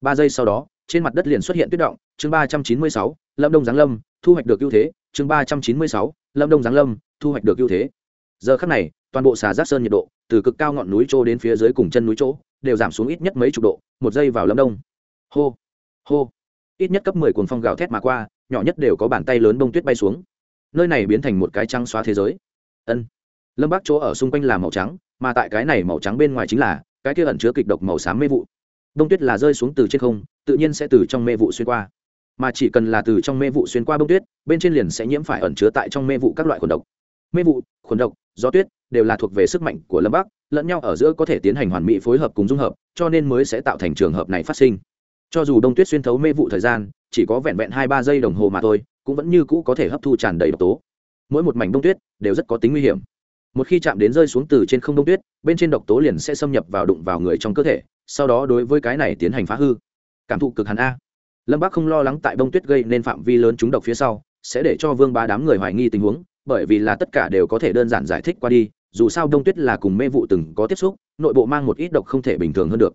Ba giây sau đó, trên mặt đất liền xuất hiện tuyết động, chương ba trăm chín mươi sáu, lâm đông giáng lâm, thu hoạch được ưu thế, chương ba trăm chín mươi sáu, lâm đông giáng lâm, thu hoạch được ưu thế. Giờ khắc này, toàn bộ xà giác sơn nhiệt độ, từ cực cao ngọn núi chỗ đến phía dưới cùng chân núi chỗ đều giảm xuống ít nhất mấy chục độ, một giây vào lâm đông. Hô hô. Ít nhất cấp mười cuồng phong gào thét mà qua, nhỏ nhất đều có bàn tay lớn bông tuyết bay xuống. Nơi này biến thành một cái trăng xóa thế giới. Ân. Lâm bắc chỗ ở xung quanh là màu trắng, mà tại cái này màu trắng bên ngoài chính là, cái kia ẩn chứa kịch độc màu xám mê vụ. Đông tuyết là rơi xuống từ trên không, tự nhiên sẽ từ trong mê vụ xuyên qua. Mà chỉ cần là từ trong mê vụ xuyên qua bông tuyết, bên trên liền sẽ nhiễm phải ẩn chứa tại trong mê vụ các loại khuẩn độc mê vụ, khuẩn độc, gió tuyết đều là thuộc về sức mạnh của lâm bắc, lẫn nhau ở giữa có thể tiến hành hoàn mỹ phối hợp cùng dung hợp, cho nên mới sẽ tạo thành trường hợp này phát sinh. Cho dù đông tuyết xuyên thấu mê vụ thời gian, chỉ có vẹn vẹn hai ba giây đồng hồ mà thôi, cũng vẫn như cũ có thể hấp thu tràn đầy độc tố. Mỗi một mảnh đông tuyết đều rất có tính nguy hiểm. Một khi chạm đến rơi xuống từ trên không đông tuyết, bên trên độc tố liền sẽ xâm nhập vào đụng vào người trong cơ thể, sau đó đối với cái này tiến hành phá hư. Cảm thụ cực hàn a. Lâm bác không lo lắng tại bông tuyết gây nên phạm vi lớn trúng độc phía sau, sẽ để cho vương ba đám người hoài nghi tình huống bởi vì là tất cả đều có thể đơn giản giải thích qua đi, dù sao đông tuyết là cùng mê vụ từng có tiếp xúc, nội bộ mang một ít độc không thể bình thường hơn được.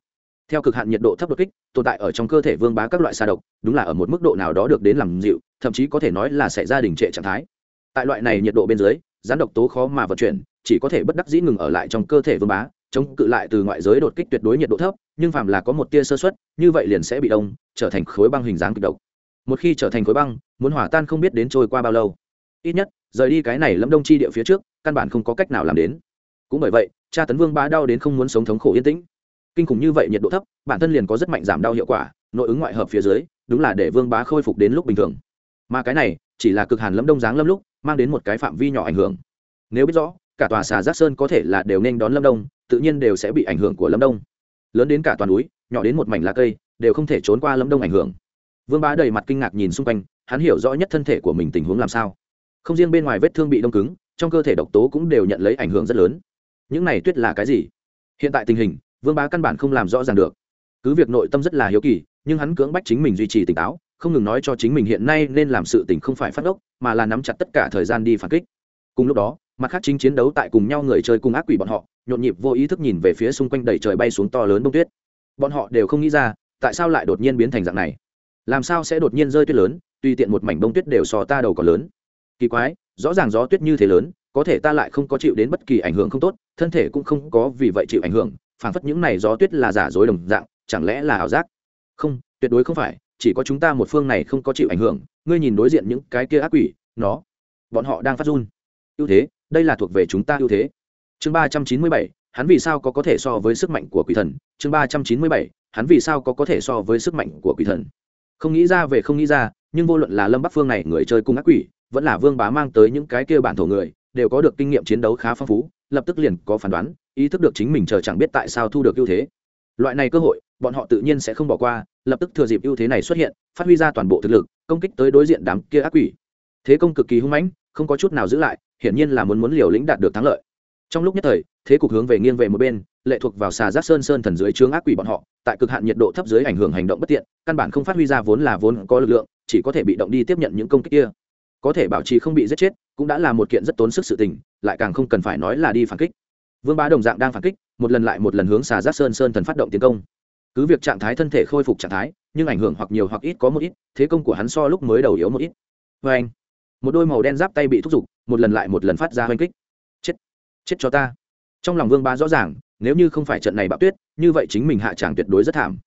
Theo cực hạn nhiệt độ thấp đột kích, tồn tại ở trong cơ thể vương bá các loại xa độc, đúng là ở một mức độ nào đó được đến làm dịu, thậm chí có thể nói là sẽ ra đình trệ trạng thái. Tại loại này nhiệt độ bên dưới, gián độc tố khó mà vận chuyển, chỉ có thể bất đắc dĩ ngừng ở lại trong cơ thể vương bá, chống cự lại từ ngoại giới đột kích tuyệt đối nhiệt độ thấp, nhưng phàm là có một tia sơ xuất như vậy liền sẽ bị đông, trở thành khối băng hình dáng kịch độc. Một khi trở thành khối băng, muốn hỏa tan không biết đến trôi qua bao lâu. Ít nhất rời đi cái này lâm đông chi địa phía trước, căn bản không có cách nào làm đến. Cũng bởi vậy, cha tấn vương bá đau đến không muốn sống thống khổ yên tĩnh. Kinh khủng như vậy nhiệt độ thấp, bản thân liền có rất mạnh giảm đau hiệu quả, nội ứng ngoại hợp phía dưới, đúng là để vương bá khôi phục đến lúc bình thường. Mà cái này, chỉ là cực hàn lâm đông giáng lâm lúc, mang đến một cái phạm vi nhỏ ảnh hưởng. Nếu biết rõ, cả tòa xà giác sơn có thể là đều nên đón lâm đông, tự nhiên đều sẽ bị ảnh hưởng của lâm đông. Lớn đến cả toàn núi, nhỏ đến một mảnh lá cây, đều không thể trốn qua lâm đông ảnh hưởng. Vương bá đầy mặt kinh ngạc nhìn xung quanh, hắn hiểu rõ nhất thân thể của mình tình huống làm sao không riêng bên ngoài vết thương bị đông cứng, trong cơ thể độc tố cũng đều nhận lấy ảnh hưởng rất lớn. Những này tuyết là cái gì? Hiện tại tình hình, vương bá căn bản không làm rõ ràng được. Cứ việc nội tâm rất là hiếu kỳ, nhưng hắn cưỡng bách chính mình duy trì tỉnh táo, không ngừng nói cho chính mình hiện nay nên làm sự tình không phải phát ốc, mà là nắm chặt tất cả thời gian đi phản kích. Cùng lúc đó, mặt khác chính chiến đấu tại cùng nhau người chơi cùng ác quỷ bọn họ, nhộn nhịp vô ý thức nhìn về phía xung quanh đầy trời bay xuống to lớn bông tuyết. Bọn họ đều không nghĩ ra, tại sao lại đột nhiên biến thành dạng này? Làm sao sẽ đột nhiên rơi tuyết lớn, tùy tiện một mảnh bông tuyết đều so ta đầu còn lớn kỳ quái, rõ ràng gió tuyết như thế lớn, có thể ta lại không có chịu đến bất kỳ ảnh hưởng không tốt, thân thể cũng không có vì vậy chịu ảnh hưởng, phảng phất những này gió tuyết là giả dối đồng dạng, chẳng lẽ là ảo giác? Không, tuyệt đối không phải, chỉ có chúng ta một phương này không có chịu ảnh hưởng, ngươi nhìn đối diện những cái kia ác quỷ, nó, bọn họ đang phát run. Ưu thế, đây là thuộc về chúng ta ưu thế. Chương ba trăm chín mươi bảy, hắn vì sao có có thể so với sức mạnh của quỷ thần? Chương ba trăm chín mươi bảy, hắn vì sao có có thể so với sức mạnh của quỷ thần? Không nghĩ ra về không nghĩ ra, nhưng vô luận là lâm bắc phương này người chơi cung ác quỷ vẫn là vương bá mang tới những cái kia bản thổ người, đều có được kinh nghiệm chiến đấu khá phong phú, lập tức liền có phán đoán, ý thức được chính mình chờ chẳng biết tại sao thu được ưu thế. Loại này cơ hội, bọn họ tự nhiên sẽ không bỏ qua, lập tức thừa dịp ưu thế này xuất hiện, phát huy ra toàn bộ thực lực, công kích tới đối diện đám kia ác quỷ. Thế công cực kỳ hung mãnh, không có chút nào giữ lại, hiển nhiên là muốn muốn liều lĩnh đạt được thắng lợi. Trong lúc nhất thời, thế cục hướng về nghiêng về một bên, lệ thuộc vào xà giác sơn sơn thần dưới trướng ác quỷ bọn họ, tại cực hạn nhiệt độ thấp dưới ảnh hưởng hành động bất tiện, căn bản không phát huy ra vốn là vốn có lực lượng, chỉ có thể bị động đi tiếp nhận những công kích kia có thể bảo trì không bị giết chết, cũng đã là một kiện rất tốn sức sự tình, lại càng không cần phải nói là đi phản kích. Vương bá đồng dạng đang phản kích, một lần lại một lần hướng xà giác sơn sơn thần phát động tiến công. Cứ việc trạng thái thân thể khôi phục trạng thái, nhưng ảnh hưởng hoặc nhiều hoặc ít có một ít, thế công của hắn so lúc mới đầu yếu một ít. Vê anh, một đôi màu đen giáp tay bị thúc giục, một lần lại một lần phát ra oanh kích. Chết chết cho ta. Trong lòng vương bá rõ ràng, nếu như không phải trận này bạo tuyết, như vậy chính mình hạ tràng tuyệt đối rất thảm.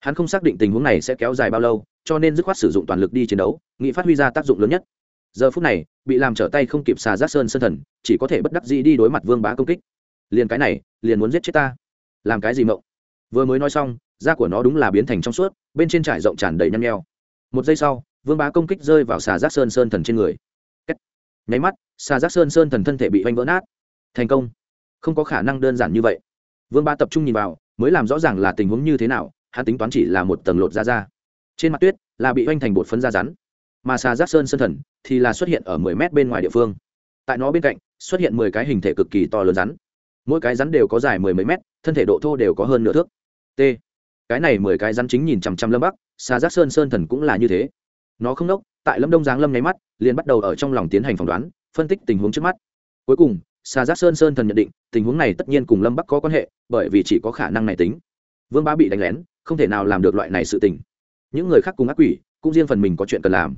Hắn không xác định tình huống này sẽ kéo dài bao lâu, cho nên dứt khoát sử dụng toàn lực đi chiến đấu, nghị phát huy ra tác dụng lớn nhất giờ phút này bị làm trở tay không kịp xà giác sơn sơn thần chỉ có thể bất đắc dĩ đi đối mặt vương bá công kích liền cái này liền muốn giết chết ta làm cái gì mộng vừa mới nói xong da của nó đúng là biến thành trong suốt bên trên trải rộng tràn đầy nhăn nheo một giây sau vương bá công kích rơi vào xà giác sơn sơn thần trên người nháy mắt xà giác sơn sơn thần thân thể bị oanh vỡ nát thành công không có khả năng đơn giản như vậy vương bá tập trung nhìn vào mới làm rõ ràng là tình huống như thế nào hắn tính toán chỉ là một tầng lột da da trên mặt tuyết là bị oanh thành bột phấn da rắn mà xà giác sơn sơn thần thì là xuất hiện ở mười mét bên ngoài địa phương. Tại nó bên cạnh, xuất hiện mười cái hình thể cực kỳ to lớn rắn. Mỗi cái rắn đều có dài mười mấy mét, thân thể độ thô đều có hơn nửa thước. T. Cái này mười cái rắn chính nhìn chằm chằm lâm bắc, Sa giác sơn sơn thần cũng là như thế. Nó không đốc tại lâm đông giáng lâm nháy mắt, liền bắt đầu ở trong lòng tiến hành phỏng đoán, phân tích tình huống trước mắt. Cuối cùng, Sa giác sơn sơn thần nhận định, tình huống này tất nhiên cùng lâm bắc có quan hệ, bởi vì chỉ có khả năng này tính. Vương bá bị đánh lén, không thể nào làm được loại này sự tình. Những người khác cùng ác quỷ, cũng riêng phần mình có chuyện cần làm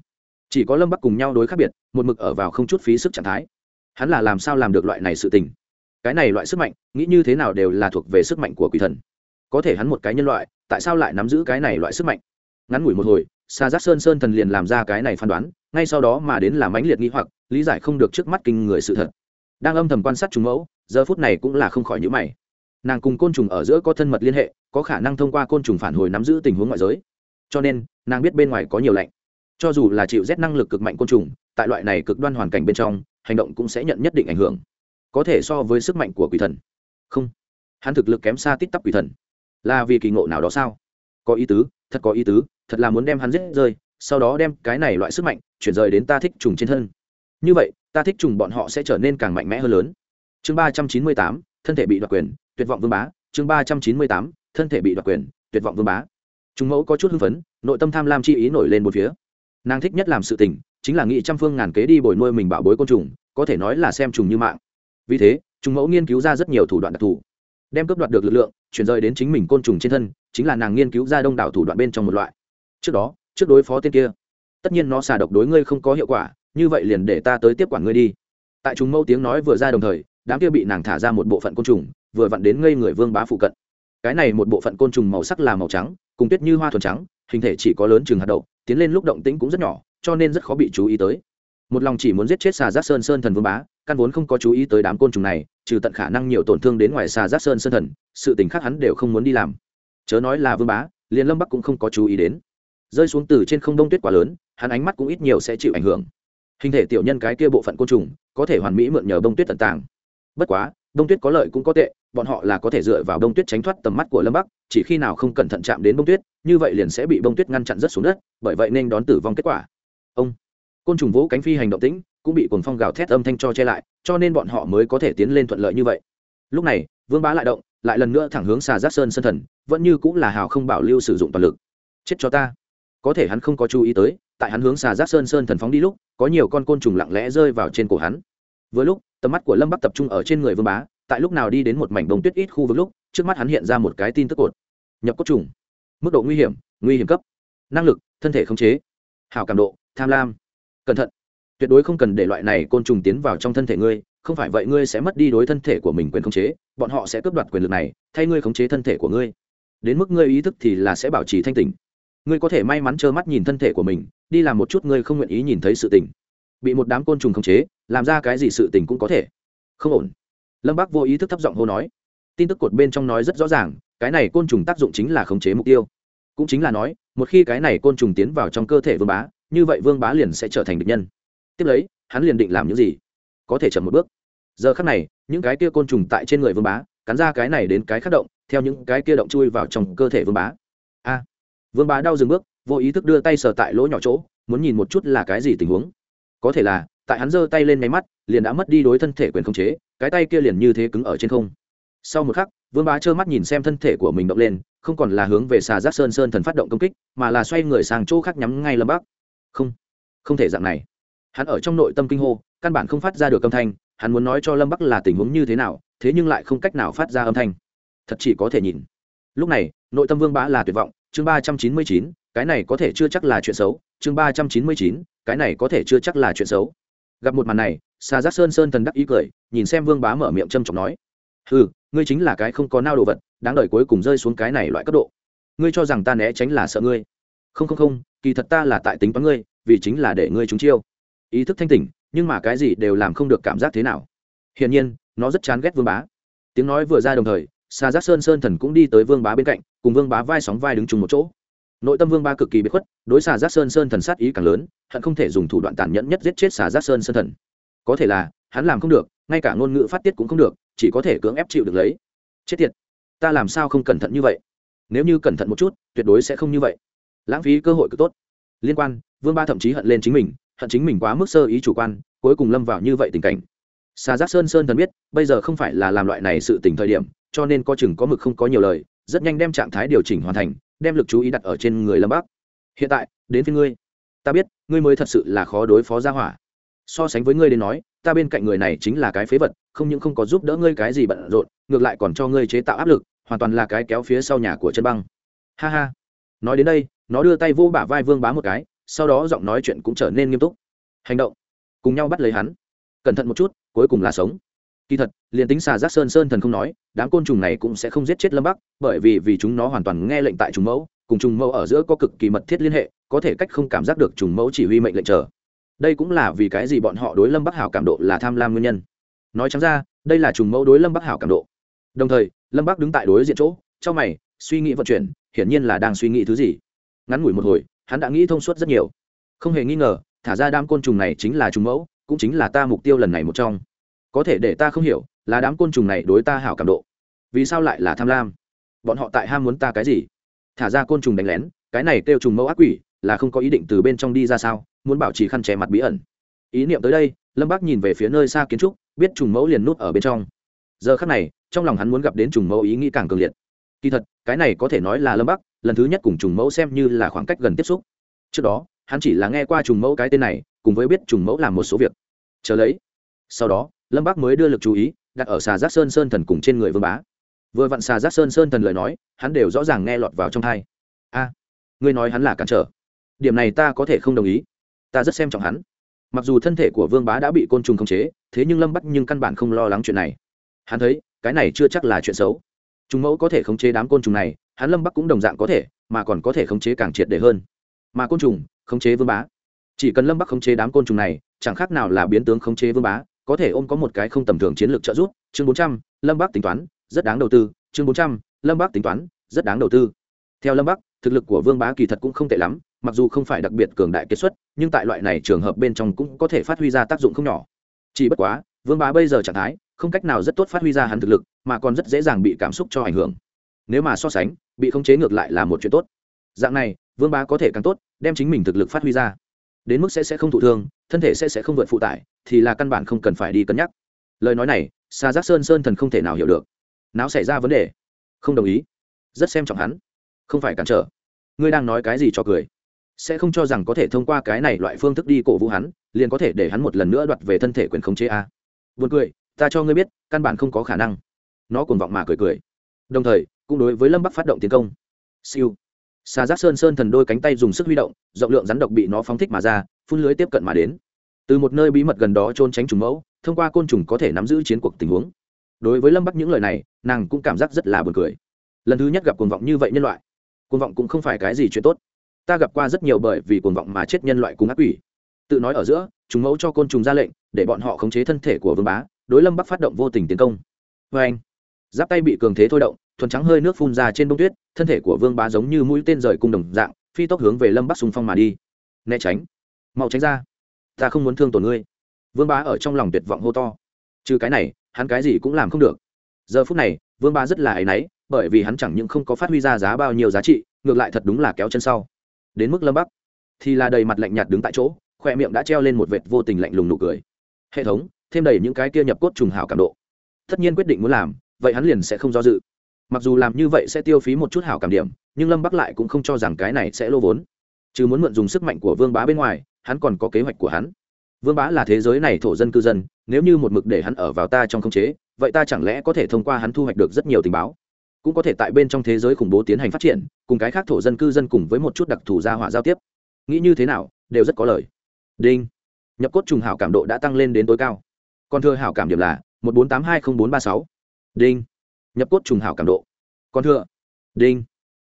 chỉ có lâm bắc cùng nhau đối khác biệt một mực ở vào không chút phí sức trạng thái hắn là làm sao làm được loại này sự tình cái này loại sức mạnh nghĩ như thế nào đều là thuộc về sức mạnh của quỷ thần có thể hắn một cái nhân loại tại sao lại nắm giữ cái này loại sức mạnh ngắn ngủi một hồi xa giác sơn sơn thần liền làm ra cái này phán đoán ngay sau đó mà đến là mãnh liệt nghi hoặc lý giải không được trước mắt kinh người sự thật đang âm thầm quan sát trùng mẫu giờ phút này cũng là không khỏi nhữ mày nàng cùng côn trùng ở giữa có thân mật liên hệ có khả năng thông qua côn trùng phản hồi nắm giữ tình huống ngoại giới cho nên nàng biết bên ngoài có nhiều lạnh cho dù là chịu rét năng lực cực mạnh côn trùng, tại loại này cực đoan hoàn cảnh bên trong, hành động cũng sẽ nhận nhất định ảnh hưởng. Có thể so với sức mạnh của quỷ thần. Không. Hắn thực lực kém xa tít tắp quỷ thần. Là vì kỳ ngộ nào đó sao? Có ý tứ, thật có ý tứ, thật là muốn đem hắn giết rơi, sau đó đem cái này loại sức mạnh chuyển rời đến ta thích trùng trên thân. Như vậy, ta thích trùng bọn họ sẽ trở nên càng mạnh mẽ hơn lớn. Chương ba trăm chín mươi tám, thân thể bị đoạt quyền, tuyệt vọng vương bá. Chương ba trăm chín mươi tám, thân thể bị đoạt quyền, tuyệt vọng vương bá. Chúng mẫu có chút hưng phấn, nội tâm tham lam chi ý nổi lên một phía nàng thích nhất làm sự tình, chính là nghị trăm phương ngàn kế đi bồi nuôi mình bảo bối côn trùng, có thể nói là xem trùng như mạng. Vì thế chúng mẫu nghiên cứu ra rất nhiều thủ đoạn đặc thù. Đem cướp đoạt được lực lượng, chuyển rời đến chính mình côn trùng trên thân, chính là nàng nghiên cứu ra đông đảo thủ đoạn bên trong một loại. Trước đó, trước đối phó tên kia, tất nhiên nó xà độc đối ngươi không có hiệu quả, như vậy liền để ta tới tiếp quản ngươi đi. Tại chúng mẫu tiếng nói vừa ra đồng thời, đám kia bị nàng thả ra một bộ phận côn trùng, vừa vặn đến ngây người vương bá phụ cận cái này một bộ phận côn trùng màu sắc là màu trắng, cùng tuyết như hoa thuần trắng, hình thể chỉ có lớn chừng hạt đậu, tiến lên lúc động tĩnh cũng rất nhỏ, cho nên rất khó bị chú ý tới. Một lòng chỉ muốn giết chết xà giác sơn sơn thần vương bá, căn vốn không có chú ý tới đám côn trùng này, trừ tận khả năng nhiều tổn thương đến ngoài xà giác sơn sơn thần, sự tình khác hắn đều không muốn đi làm. Chớ nói là vương bá, liền lâm bắc cũng không có chú ý đến. Rơi xuống từ trên không đông tuyết quá lớn, hắn ánh mắt cũng ít nhiều sẽ chịu ảnh hưởng. Hình thể tiểu nhân cái kia bộ phận côn trùng, có thể hoàn mỹ mượn nhờ bông tuyết tận tàng. Bất quá, bông tuyết có lợi cũng có tệ bọn họ là có thể dựa vào bông tuyết tránh thoát tầm mắt của lâm bắc, chỉ khi nào không cẩn thận chạm đến bông tuyết, như vậy liền sẽ bị bông tuyết ngăn chặn rất xuống đất, bởi vậy nên đón tử vong kết quả. Ông, côn trùng vỗ cánh phi hành động tĩnh, cũng bị cồn phong gào thét âm thanh cho che lại, cho nên bọn họ mới có thể tiến lên thuận lợi như vậy. Lúc này, vương bá lại động, lại lần nữa thẳng hướng xà giác sơn sân thần, vẫn như cũng là hào không bảo lưu sử dụng toàn lực. Chết cho ta. Có thể hắn không có chú ý tới, tại hắn hướng xà giác sơn sơn thần phóng đi lúc, có nhiều con côn trùng lặng lẽ rơi vào trên cổ hắn. Vừa lúc, tầm mắt của lâm bắc tập trung ở trên người vương bá tại lúc nào đi đến một mảnh bông tuyết ít khu vực lúc, trước mắt hắn hiện ra một cái tin tức cột. Nhập cốt trùng. Mức độ nguy hiểm nguy hiểm cấp. Năng lực, thân thể khống chế. Hảo cảm độ, tham lam. Cẩn thận. Tuyệt đối không cần để loại này côn trùng tiến vào trong thân thể ngươi, không phải vậy ngươi sẽ mất đi đối thân thể của mình quyền khống chế, bọn họ sẽ cướp đoạt quyền lực này, thay ngươi khống chế thân thể của ngươi. Đến mức ngươi ý thức thì là sẽ bảo trì thanh tỉnh. Ngươi có thể may mắn trơ mắt nhìn thân thể của mình, đi làm một chút ngươi không nguyện ý nhìn thấy sự tình. Bị một đám côn trùng khống chế, làm ra cái gì sự tình cũng có thể. Không ổn lâm bác vô ý thức thấp giọng hô nói tin tức cột bên trong nói rất rõ ràng cái này côn trùng tác dụng chính là khống chế mục tiêu cũng chính là nói một khi cái này côn trùng tiến vào trong cơ thể vương bá như vậy vương bá liền sẽ trở thành địch nhân tiếp lấy hắn liền định làm những gì có thể chậm một bước giờ khắc này những cái kia côn trùng tại trên người vương bá cắn ra cái này đến cái khắc động theo những cái kia động chui vào trong cơ thể vương bá a à, vương bá đau dừng bước vô ý thức đưa tay sờ tại lỗ nhỏ chỗ muốn nhìn một chút là cái gì tình huống có thể là tại hắn giơ tay lên nháy mắt liền đã mất đi đối thân thể quyền khống chế cái tay kia liền như thế cứng ở trên không. Sau một khắc, vương bá trơ mắt nhìn xem thân thể của mình động lên, không còn là hướng về xà giác sơn sơn thần phát động công kích, mà là xoay người sang chỗ khác nhắm ngay lâm bắc. Không không thể dạng này. Hắn ở trong nội tâm kinh hô, căn bản không phát ra được âm thanh, hắn muốn nói cho lâm bắc là tình huống như thế nào, thế nhưng lại không cách nào phát ra âm thanh. Thật chỉ có thể nhìn. Lúc này, nội tâm vương bá là tuyệt vọng, chương ba trăm chín mươi chín, cái này có thể chưa chắc là chuyện xấu, chương ba trăm chín mươi chín, cái này có thể chưa chắc là chuyện xấu. Gặp một màn này xà giác sơn sơn thần đắc ý cười, nhìn xem vương bá mở miệng châm trọng nói ừ ngươi chính là cái không có nao đồ vật, đáng đời cuối cùng rơi xuống cái này loại cấp độ. Ngươi cho rằng ta né tránh là sợ ngươi? Không không không, kỳ thật ta là tại tính toán ngươi, vì chính là để ngươi trúng chiêu. Ý thức thanh tỉnh, nhưng mà cái gì đều làm không được cảm giác thế nào. Hiển nhiên, nó rất chán ghét vương bá. Tiếng nói vừa ra đồng thời xà giác sơn sơn thần cũng đi tới vương bá bên cạnh, cùng vương bá vai sóng vai đứng chung một chỗ. Nội tâm vương bá cực kỳ bị khuất, đối xà giác sơn sơn thần sát ý càng lớn, hận không thể dùng thủ đoạn tàn nhẫn nhất giết chết xà giác sơn sơn thần có thể là, hắn làm không được, ngay cả ngôn ngữ phát tiết cũng không được, chỉ có thể cưỡng ép chịu được lấy. Chết tiệt, ta làm sao không cẩn thận như vậy? Nếu như cẩn thận một chút, tuyệt đối sẽ không như vậy. Lãng phí cơ hội cực tốt. Liên quan, vương ba thậm chí hận lên chính mình, hận chính mình quá mức sơ ý chủ quan, cuối cùng lâm vào như vậy tình cảnh. Xà giác sơn sơn thần biết, bây giờ không phải là làm loại này sự tình thời điểm, cho nên có chừng có mực không có nhiều lời, rất nhanh đem trạng thái điều chỉnh hoàn thành, đem lực chú ý đặt ở trên người lâm bắc. Hiện tại, đến phía ngươi. Ta biết, ngươi mới thật sự là khó đối phó gia hỏa so sánh với ngươi đến nói, ta bên cạnh người này chính là cái phế vật, không những không có giúp đỡ ngươi cái gì bận rộn, ngược lại còn cho ngươi chế tạo áp lực, hoàn toàn là cái kéo phía sau nhà của chân băng. Ha ha. Nói đến đây, nó đưa tay vô bả vai vương bá một cái, sau đó giọng nói chuyện cũng trở nên nghiêm túc. Hành động. Cùng nhau bắt lấy hắn. Cẩn thận một chút, cuối cùng là sống. Kỳ thật, liền tính xà giác sơn sơn thần không nói, đám côn trùng này cũng sẽ không giết chết lâm bắc, bởi vì vì chúng nó hoàn toàn nghe lệnh tại trùng mẫu, cùng trùng mẫu ở giữa có cực kỳ mật thiết liên hệ, có thể cách không cảm giác được trùng mẫu chỉ huy mệnh lệnh chờ đây cũng là vì cái gì bọn họ đối lâm bắc hảo cảm độ là tham lam nguyên nhân. Nói chẳng ra, đây là trùng mẫu đối lâm bắc hảo cảm độ. Đồng thời, lâm bắc đứng tại đối diện chỗ, trong mày, suy nghĩ vận chuyển, hiển nhiên là đang suy nghĩ thứ gì. Ngắn ngủi một hồi, hắn đã nghĩ thông suốt rất nhiều. Không hề nghi ngờ, thả ra đám côn trùng này chính là trùng mẫu, cũng chính là ta mục tiêu lần này một trong. Có thể để ta không hiểu, là đám côn trùng này đối ta hảo cảm độ. Vì sao lại là tham lam? Bọn họ tại ham muốn ta cái gì? Thả ra côn trùng đánh lén, cái này kêu trùng mẫu ác quỷ, là không có ý định từ bên trong đi ra sao? Muốn bảo trì khăn che mặt bí ẩn. Ý niệm tới đây, lâm bác nhìn về phía nơi xa kiến trúc, biết trùng mẫu liền nút ở bên trong. Giờ khắc này, trong lòng hắn muốn gặp đến trùng mẫu ý nghĩ càng cường liệt. Kỳ thật, cái này có thể nói là lâm bắc, lần thứ nhất cùng trùng mẫu xem như là khoảng cách gần tiếp xúc. Trước đó, hắn chỉ là nghe qua trùng mẫu cái tên này, cùng với biết trùng mẫu làm một số việc. Chờ lấy, sau đó, lâm bắc mới đưa lực chú ý, đặt ở xà giác sơn sơn thần cùng trên người vương bá. Vừa vặn xà giác sơn sơn thần lời nói, hắn đều rõ ràng nghe lọt vào trong thai a, ngươi nói hắn là cản trở. Điểm này ta có thể không đồng ý ta rất xem trọng hắn. Mặc dù thân thể của vương bá đã bị côn trùng khống chế, thế nhưng lâm bắc nhưng căn bản không lo lắng chuyện này. Hắn thấy, cái này chưa chắc là chuyện xấu. Chúng mẫu có thể khống chế đám côn trùng này, hắn lâm bắc cũng đồng dạng có thể, mà còn có thể khống chế càng triệt để hơn. Mà côn trùng, khống chế vương bá. Chỉ cần lâm bắc khống chế đám côn trùng này, chẳng khác nào là biến tướng khống chế vương bá, có thể ôm có một cái không tầm thường chiến lược trợ giúp. Chương bốn trăm, lâm bắc tính toán, rất đáng đầu tư. Chương bốn trăm, lâm bắc tính toán, rất đáng đầu tư. Theo lâm bắc, thực lực của vương bá kỳ thật cũng không tệ lắm mặc dù không phải đặc biệt cường đại kết xuất, nhưng tại loại này trường hợp bên trong cũng có thể phát huy ra tác dụng không nhỏ. Chỉ bất quá, vương bá bây giờ trạng thái, không cách nào rất tốt phát huy ra hắn thực lực, mà còn rất dễ dàng bị cảm xúc cho ảnh hưởng. Nếu mà so sánh, bị khống chế ngược lại là một chuyện tốt. Dạng này, vương bá có thể càng tốt, đem chính mình thực lực phát huy ra. Đến mức sẽ sẽ không thụ thương, thân thể sẽ sẽ không vượt phụ tải, thì là căn bản không cần phải đi cân nhắc. Lời nói này xa giác sơn sơn thần không thể nào hiểu được. Não xảy ra vấn đề. Không đồng ý. Rất xem trọng hắn. Không phải cản trở. Ngươi đang nói cái gì cho cười? Sẽ không cho rằng có thể thông qua cái này loại phương thức đi cổ vũ hắn, liền có thể để hắn một lần nữa đoạt về thân thể quyền khống chế a. Buồn cười, ta cho ngươi biết, căn bản không có khả năng. Nó cuồng vọng mà cười cười. Đồng thời, cũng đối với lâm bắc phát động tiến công. Siêu. Xà giác sơn sơn thần đôi cánh tay dùng sức huy động, rộng lượng rắn độc bị nó phóng thích mà ra, phun lưới tiếp cận mà đến. Từ một nơi bí mật gần đó trôn tránh trùng mẫu, thông qua côn trùng có thể nắm giữ chiến cuộc tình huống. Đối với lâm bắc những lời này, nàng cũng cảm giác rất là buồn cười. Lần thứ nhất gặp cuồng vọng như vậy nhân loại, cuồng vọng cũng không phải cái gì chuyện tốt ta gặp qua rất nhiều bởi vì cuồng vọng mà chết nhân loại cùng ác quỷ. Tự nói ở giữa, chúng mẫu cho côn trùng ra lệnh, để bọn họ khống chế thân thể của vương bá, đối lâm bắc phát động vô tình tiến công. Vê anh, giáp tay bị cường thế thôi động, thuần trắng hơi nước phun ra trên bông tuyết, thân thể của vương bá giống như mũi tên rời cung đồng dạng, phi tốc hướng về lâm bắc xung phong mà đi. Né tránh, mau tránh ra. Ta không muốn thương tổn ngươi. Vương bá ở trong lòng tuyệt vọng hô to. Trừ cái này, hắn cái gì cũng làm không được. Giờ phút này, vương bá rất là áy náy, bởi vì hắn chẳng những không có phát huy ra giá bao nhiêu giá trị, ngược lại thật đúng là kéo chân sau đến mức lâm bắc thì là đầy mặt lạnh nhạt đứng tại chỗ, khoe miệng đã treo lên một vệt vô tình lạnh lùng nụ cười. Hệ thống, thêm đầy những cái kia nhập cốt trùng hảo cảm độ. Tất nhiên quyết định muốn làm, vậy hắn liền sẽ không do dự. Mặc dù làm như vậy sẽ tiêu phí một chút hảo cảm điểm, nhưng lâm bắc lại cũng không cho rằng cái này sẽ lô vốn. Chứ muốn mượn dùng sức mạnh của vương bá bên ngoài, hắn còn có kế hoạch của hắn. Vương bá là thế giới này thổ dân cư dân, nếu như một mực để hắn ở vào ta trong không chế, vậy ta chẳng lẽ có thể thông qua hắn thu hoạch được rất nhiều tình báo? Cũng có thể tại bên trong thế giới khủng bố tiến hành phát triển, cùng cái khác thổ dân cư dân cùng với một chút đặc thù gia hỏa giao tiếp. Nghĩ như thế nào, đều rất có lời. Đinh. Nhập cốt trùng hảo cảm độ đã tăng lên đến tối cao. Còn thừa hảo cảm điểm là một bốn tám hai không bốn ba sáu. Đinh. Nhập cốt trùng hảo cảm độ. Còn thừa. Đinh.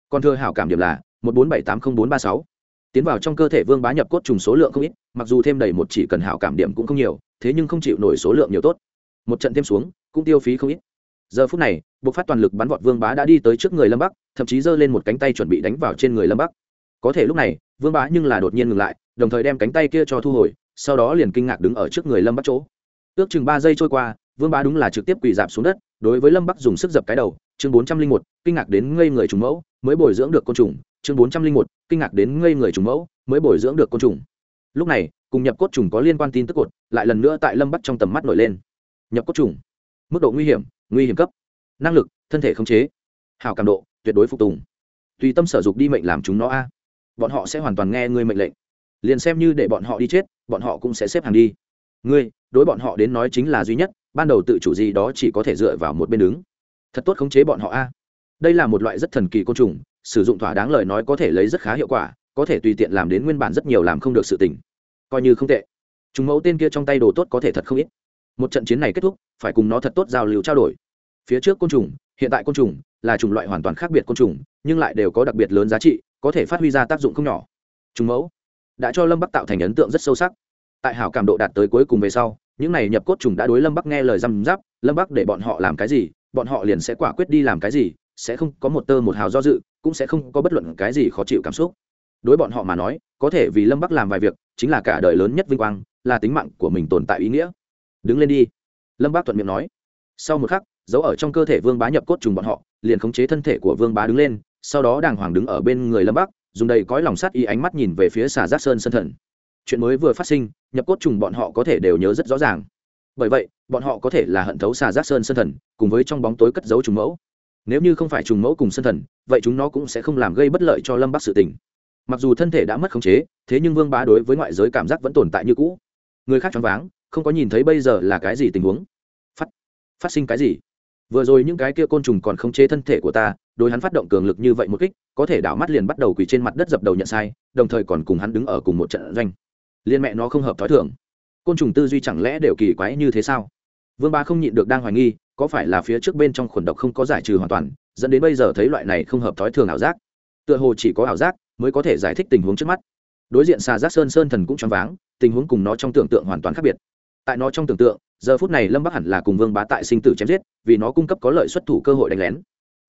Còn thừa hảo cảm điểm là một bốn bảy tám không bốn ba sáu. Tiến vào trong cơ thể vương bá nhập cốt trùng số lượng không ít, mặc dù thêm đầy một chỉ cần hảo cảm điểm cũng không nhiều, thế nhưng không chịu nổi số lượng nhiều tốt. Một trận thêm xuống, cũng tiêu phí không ít giờ phút này buộc phát toàn lực bắn vọt vương bá đã đi tới trước người lâm bắc, thậm chí giơ lên một cánh tay chuẩn bị đánh vào trên người lâm bắc. Có thể lúc này, vương bá nhưng là đột nhiên ngừng lại, đồng thời đem cánh tay kia cho thu hồi, sau đó liền kinh ngạc đứng ở trước người lâm bắc chỗ. Ước chừng ba giây trôi qua, vương bá đúng là trực tiếp quỳ dạp xuống đất, đối với lâm bắc dùng sức dập cái đầu, chương bốn trăm linh một, kinh ngạc đến ngây người trùng mẫu, mới bồi dưỡng được côn trùng, chương bốn trăm linh một, kinh ngạc đến ngây người trùng mẫu, mới bồi dưỡng được côn trùng. Lúc này, cùng nhập cốt trùng có liên quan tin tức cột, lại lần nữa tại lâm bắc trong tầm mắt nổi lên. Nhập cốt trùng. Mức độ nguy hiểm nguy hiểm cấp. Năng lực, thân thể khống chế. Hào cảm độ, tuyệt đối phục tùng. Tùy tâm sở dục đi mệnh làm chúng nó a. Bọn họ sẽ hoàn toàn nghe ngươi mệnh lệnh. Liền xem như để bọn họ đi chết, bọn họ cũng sẽ xếp hàng đi. Ngươi, đối bọn họ đến nói chính là duy nhất, ban đầu tự chủ gì đó chỉ có thể dựa vào một bên đứng. Thật tốt khống chế bọn họ a. Đây là một loại rất thần kỳ côn trùng, sử dụng thỏa đáng lời nói có thể lấy rất khá hiệu quả, có thể tùy tiện làm đến nguyên bản rất nhiều làm không được sự tình. Coi như không tệ. Chúng mẫu tên kia trong tay đồ tốt có thể thật không ít một trận chiến này kết thúc, phải cùng nó thật tốt giao lưu trao đổi. Phía trước côn trùng, hiện tại côn trùng là chủng loại hoàn toàn khác biệt côn trùng, nhưng lại đều có đặc biệt lớn giá trị, có thể phát huy ra tác dụng không nhỏ. Trùng mẫu đã cho lâm bắc tạo thành ấn tượng rất sâu sắc. Tại hảo cảm độ đạt tới cuối cùng về sau, những này nhập cốt trùng đã đối lâm bắc nghe lời răm giáp lâm bắc để bọn họ làm cái gì, bọn họ liền sẽ quả quyết đi làm cái gì, sẽ không có một tơ một hào do dự, cũng sẽ không có bất luận cái gì khó chịu cảm xúc. Đối bọn họ mà nói, có thể vì lâm bắc làm vài việc, chính là cả đời lớn nhất vinh quang, là tính mạng của mình tồn tại ý nghĩa đứng lên đi. Lâm bác thuận miệng nói. Sau một khắc giấu ở trong cơ thể vương bá nhập cốt trùng bọn họ, liền khống chế thân thể của vương bá đứng lên, sau đó đàng hoàng đứng ở bên người lâm bắc dùng đầy cõi lòng sắt y ánh mắt nhìn về phía xà giác sơn sân thần. Chuyện mới vừa phát sinh, nhập cốt trùng bọn họ có thể đều nhớ rất rõ ràng. Bởi vậy, bọn họ có thể là hận thấu xà giác sơn sân thần, cùng với trong bóng tối cất giấu trùng mẫu. Nếu như không phải trùng mẫu cùng sân thần, vậy chúng nó cũng sẽ không làm gây bất lợi cho lâm bắc sự tình. Mặc dù thân thể đã mất khống chế, thế nhưng vương bá đối với ngoại giới cảm giác vẫn tồn tại như cũ. Người khác choáng váng không có nhìn thấy bây giờ là cái gì tình huống. Phát phát sinh cái gì? Vừa rồi những cái kia côn trùng còn không chế thân thể của ta, đối hắn phát động cường lực như vậy một kích, có thể đảo mắt liền bắt đầu quỳ trên mặt đất dập đầu nhận sai, đồng thời còn cùng hắn đứng ở cùng một trận doanh. Liên mẹ nó không hợp t h ó i thưởng côn trùng tư duy chẳng lẽ đều kỳ quái như thế sao? Vương ba không nhịn được đang hoài nghi, có phải là phía trước bên trong khuẩn độc không có giải trừ hoàn toàn, dẫn đến bây giờ thấy loại này không hợp thói thường ảo giác? Tựa hồ chỉ có ảo giác mới có thể giải thích tình huống trước mắt. Đối diện xà giác sơn sơn thần cũng choáng váng, tình huống cùng nó trong tưởng tượng hoàn toàn khác biệt tại nó trong tưởng tượng, giờ phút này lâm bắc hẳn là cùng vương bá tại sinh tử chém giết, vì nó cung cấp có lợi xuất thủ cơ hội đánh lén.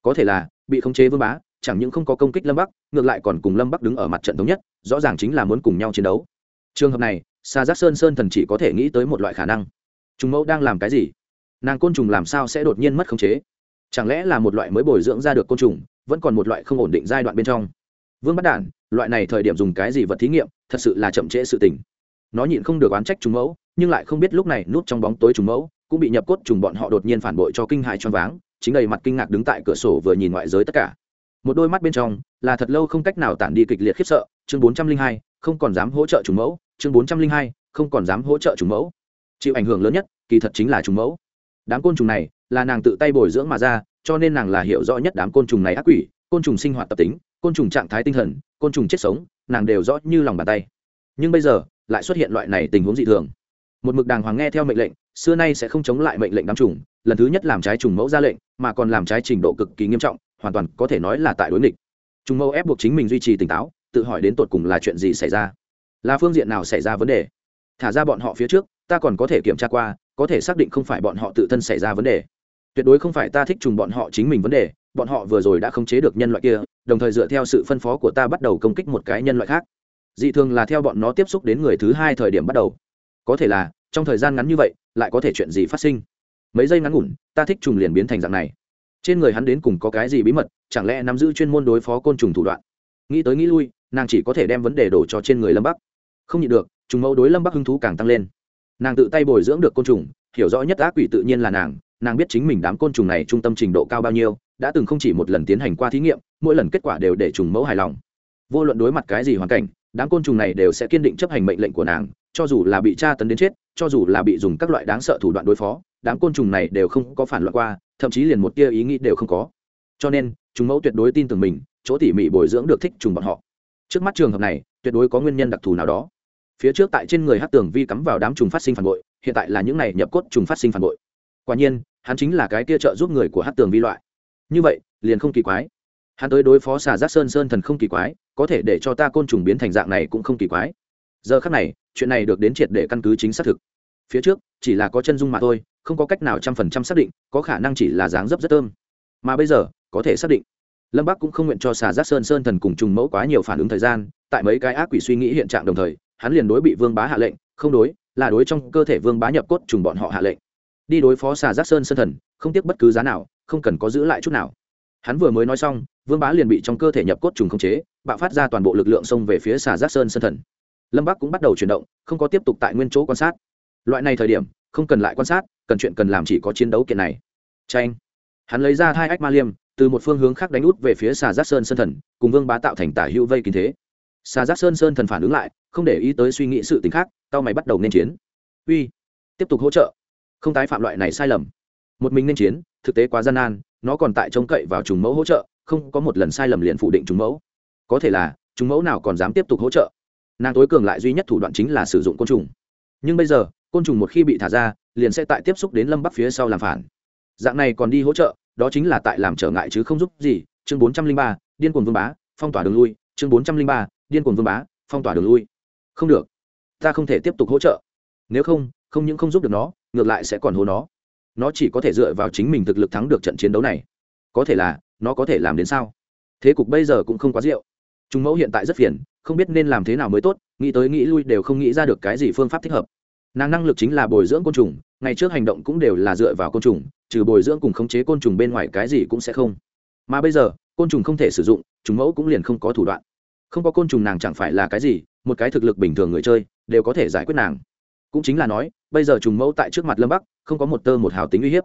Có thể là, bị khống chế vương bá, chẳng những không có công kích lâm bắc, ngược lại còn cùng lâm bắc đứng ở mặt trận thống nhất, rõ ràng chính là muốn cùng nhau chiến đấu. Trường hợp này xa giác sơn sơn thần chỉ có thể nghĩ tới một loại khả năng. Trùng mẫu đang làm cái gì? Nàng côn trùng làm sao sẽ đột nhiên mất khống chế? Chẳng lẽ là một loại mới bồi dưỡng ra được côn trùng, vẫn còn một loại không ổn định giai đoạn bên trong? Vương bắt đản, loại này thời điểm dùng cái gì vật thí nghiệm, thật sự là chậm trễ sự tình. Nó nhịn không được oán trách trùng mẫu nhưng lại không biết lúc này nút trong bóng tối trùng mẫu, cũng bị nhập cốt trùng bọn họ đột nhiên phản bội cho kinh hại choáng váng, chính đầy mặt kinh ngạc đứng tại cửa sổ vừa nhìn ngoại giới tất cả. Một đôi mắt bên trong là thật lâu không cách nào tản đi kịch liệt khiếp sợ, chương bốn trăm linh hai, không còn dám hỗ trợ trùng mẫu, chương bốn trăm linh hai, không còn dám hỗ trợ trùng mẫu. Chịu ảnh hưởng lớn nhất, kỳ thật chính là trùng mẫu. Đám côn trùng này là nàng tự tay bồi dưỡng mà ra, cho nên nàng là hiểu rõ nhất đám côn trùng này ác quỷ, côn trùng sinh hoạt tập tính, côn trùng trạng thái tinh thần, côn trùng chết sống, nàng đều rõ như lòng bàn tay. Nhưng bây giờ lại xuất hiện loại này tình huống dị thường một mực đàng hoàng nghe theo mệnh lệnh, xưa nay sẽ không chống lại mệnh lệnh đám trùng, lần thứ nhất làm trái trùng mẫu ra lệnh, mà còn làm trái trình độ cực kỳ nghiêm trọng, hoàn toàn có thể nói là tại đối nghịch. Trùng mẫu ép buộc chính mình duy trì tỉnh táo, tự hỏi đến tột cùng là chuyện gì xảy ra? Là phương diện nào xảy ra vấn đề? Thả ra bọn họ phía trước, ta còn có thể kiểm tra qua, có thể xác định không phải bọn họ tự thân xảy ra vấn đề. Tuyệt đối không phải ta thích trùng bọn họ chính mình vấn đề, bọn họ vừa rồi đã khống chế được nhân loại kia, đồng thời dựa theo sự phân phó của ta bắt đầu công kích một cái nhân loại khác. Dị thường là theo bọn nó tiếp xúc đến người thứ hai thời điểm bắt đầu có thể là, trong thời gian ngắn như vậy, lại có thể chuyện gì phát sinh? Mấy giây ngắn ngủn, ta thích trùng liền biến thành dạng này. Trên người hắn đến cùng có cái gì bí mật, chẳng lẽ nắm giữ chuyên môn đối phó côn trùng thủ đoạn? Nghĩ tới nghĩ lui, nàng chỉ có thể đem vấn đề đổ cho trên người lâm bắc. Không nhịn được, trùng mẫu đối lâm bắc hứng thú càng tăng lên. Nàng tự tay bồi dưỡng được côn trùng, hiểu rõ nhất ác quỷ tự nhiên là nàng nàng biết chính mình đám côn trùng này trung tâm trình độ cao bao nhiêu, đã từng không chỉ một lần tiến hành qua thí nghiệm, mỗi lần kết quả đều để trùng mẫu hài lòng. Vô luận đối mặt cái gì hoàn cảnh, đám côn trùng này đều sẽ kiên định chấp hành mệnh lệnh của nàng cho dù là bị tra tấn đến chết, cho dù là bị dùng các loại đáng sợ thủ đoạn đối phó, đám côn trùng này đều không có phản loạn qua, thậm chí liền một tia ý nghĩ đều không có. Cho nên, chúng mẫu tuyệt đối tin tưởng mình, chỗ tỉ mỉ bồi dưỡng được thích trùng bọn họ. Trước mắt trường hợp này, tuyệt đối có nguyên nhân đặc thù nào đó. Phía trước tại trên người hát tường vi cắm vào đám trùng phát sinh phản bội, hiện tại là những này nhập cốt trùng phát sinh phản bội. Quả nhiên, hắn chính là cái kia trợ giúp người của hát tường vi loại. Như vậy, liền không kỳ quái. Hắn tới đối phó xà giác sơn sơn thần không kỳ quái, có thể để cho ta côn trùng biến thành dạng này cũng không kỳ quái. Giờ khác này chuyện này được đến triệt để căn cứ chính xác thực. Phía trước, chỉ là có chân dung mà thôi, không có cách nào trăm phần trăm xác định, có khả năng chỉ là dáng dấp rất thơm. Mà bây giờ, có thể xác định. Lâm bắc cũng không nguyện cho xà giác sơn sơn thần cùng trùng mẫu quá nhiều phản ứng thời gian, tại mấy cái ác quỷ suy nghĩ hiện trạng đồng thời, hắn liền đối bị vương bá hạ lệnh, không đối, là đối trong cơ thể vương bá nhập cốt trùng bọn họ hạ lệnh. Đi đối phó xà giác sơn sơn thần, không tiếc bất cứ giá nào, không cần có giữ lại chút nào. Hắn vừa mới nói xong, vương bá liền bị trong cơ thể nhập cốt trùng khống chế, bạo phát ra toàn bộ lực lượng xông về phía xà giác sơn sơn thần lâm bắc cũng bắt đầu chuyển động, không có tiếp tục tại nguyên chỗ quan sát. Loại này thời điểm, không cần lại quan sát, cần chuyện cần làm chỉ có chiến đấu kiện này. Tranh hắn lấy ra hai ách ma liêm, từ một phương hướng khác đánh út về phía xà giác sơn sơn thần, cùng vương bá tạo thành tả hữu vây kín thế. Xà giác sơn sơn thần phản ứng lại, không để ý tới suy nghĩ sự t ì n h khác tao mày bắt đầu nên chiến. Uy. Tiếp tục hỗ trợ. Không tái phạm loại này sai lầm. Một mình nên chiến, thực tế quá gian nan, nó còn tại trông cậy vào trùng mẫu hỗ trợ, không có một lần sai lầm liền phủ định trùng mẫu. Có thể là, trùng mẫu nào còn dám tiếp tục hỗ trợ? Nàng tối cường lại duy nhất thủ đoạn chính là sử dụng côn trùng. Nhưng bây giờ, côn trùng một khi bị thả ra, liền sẽ tại tiếp xúc đến lâm bắc phía sau làm phản. Dạng này còn đi hỗ trợ, đó chính là tại làm trở ngại chứ không giúp gì. Chương bốn trăm linh ba, điên cuồng vương bá, phong tỏa đường lui. Chương bốn trăm linh ba, điên cuồng vương bá, phong tỏa đường lui. Không được. Ta không thể tiếp tục hỗ trợ. Nếu không không những không giúp được nó, ngược lại sẽ còn hố nó. Nó chỉ có thể dựa vào chính mình thực lực thắng được trận chiến đấu này. Có thể là, nó có thể làm đến sao? Thế cục bây giờ cũng không quá rượu chúng mẫu hiện tại rất phiền, không biết nên làm thế nào mới tốt, nghĩ tới nghĩ lui đều không nghĩ ra được cái gì phương pháp thích hợp. Nàng năng lực chính là bồi dưỡng côn trùng, ngày trước hành động cũng đều là dựa vào côn trùng, trừ bồi dưỡng cùng khống chế côn trùng bên ngoài cái gì cũng sẽ không. Mà bây giờ, côn trùng không thể sử dụng chúng mẫu cũng liền không có thủ đoạn. Không có côn trùng nàng chẳng phải là cái gì, một cái thực lực bình thường người chơi, đều có thể giải quyết nàng. Cũng chính là nói, bây giờ trùng mẫu tại trước mặt lâm bắc, không có một tơ một hào tính uy hiếp.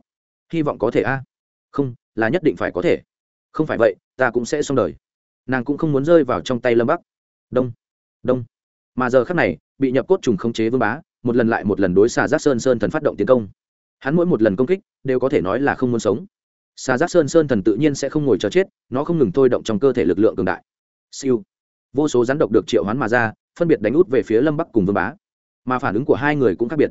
Hy vọng có thể a. Không, là nhất định phải có thể. Không phải vậy, ta cũng sẽ xong đời nàng cũng không muốn rơi vào trong tay lâm bắc. Đông đông. Mà giờ khác này, bị nhập cốt trùng khống chế vương bá, một lần lại một lần đối xà giác sơn sơn thần phát động tiến công. Hắn mỗi một lần công kích, đều có thể nói là không muốn sống. Xà giác sơn sơn thần tự nhiên sẽ không ngồi chờ chết, nó không ngừng thôi động trong cơ thể lực lượng cường đại. Siêu. Vô số rắn độc được triệu hoán mà ra, phân biệt đánh út về phía lâm bắc cùng vương bá. Mà phản ứng của hai người cũng khác biệt.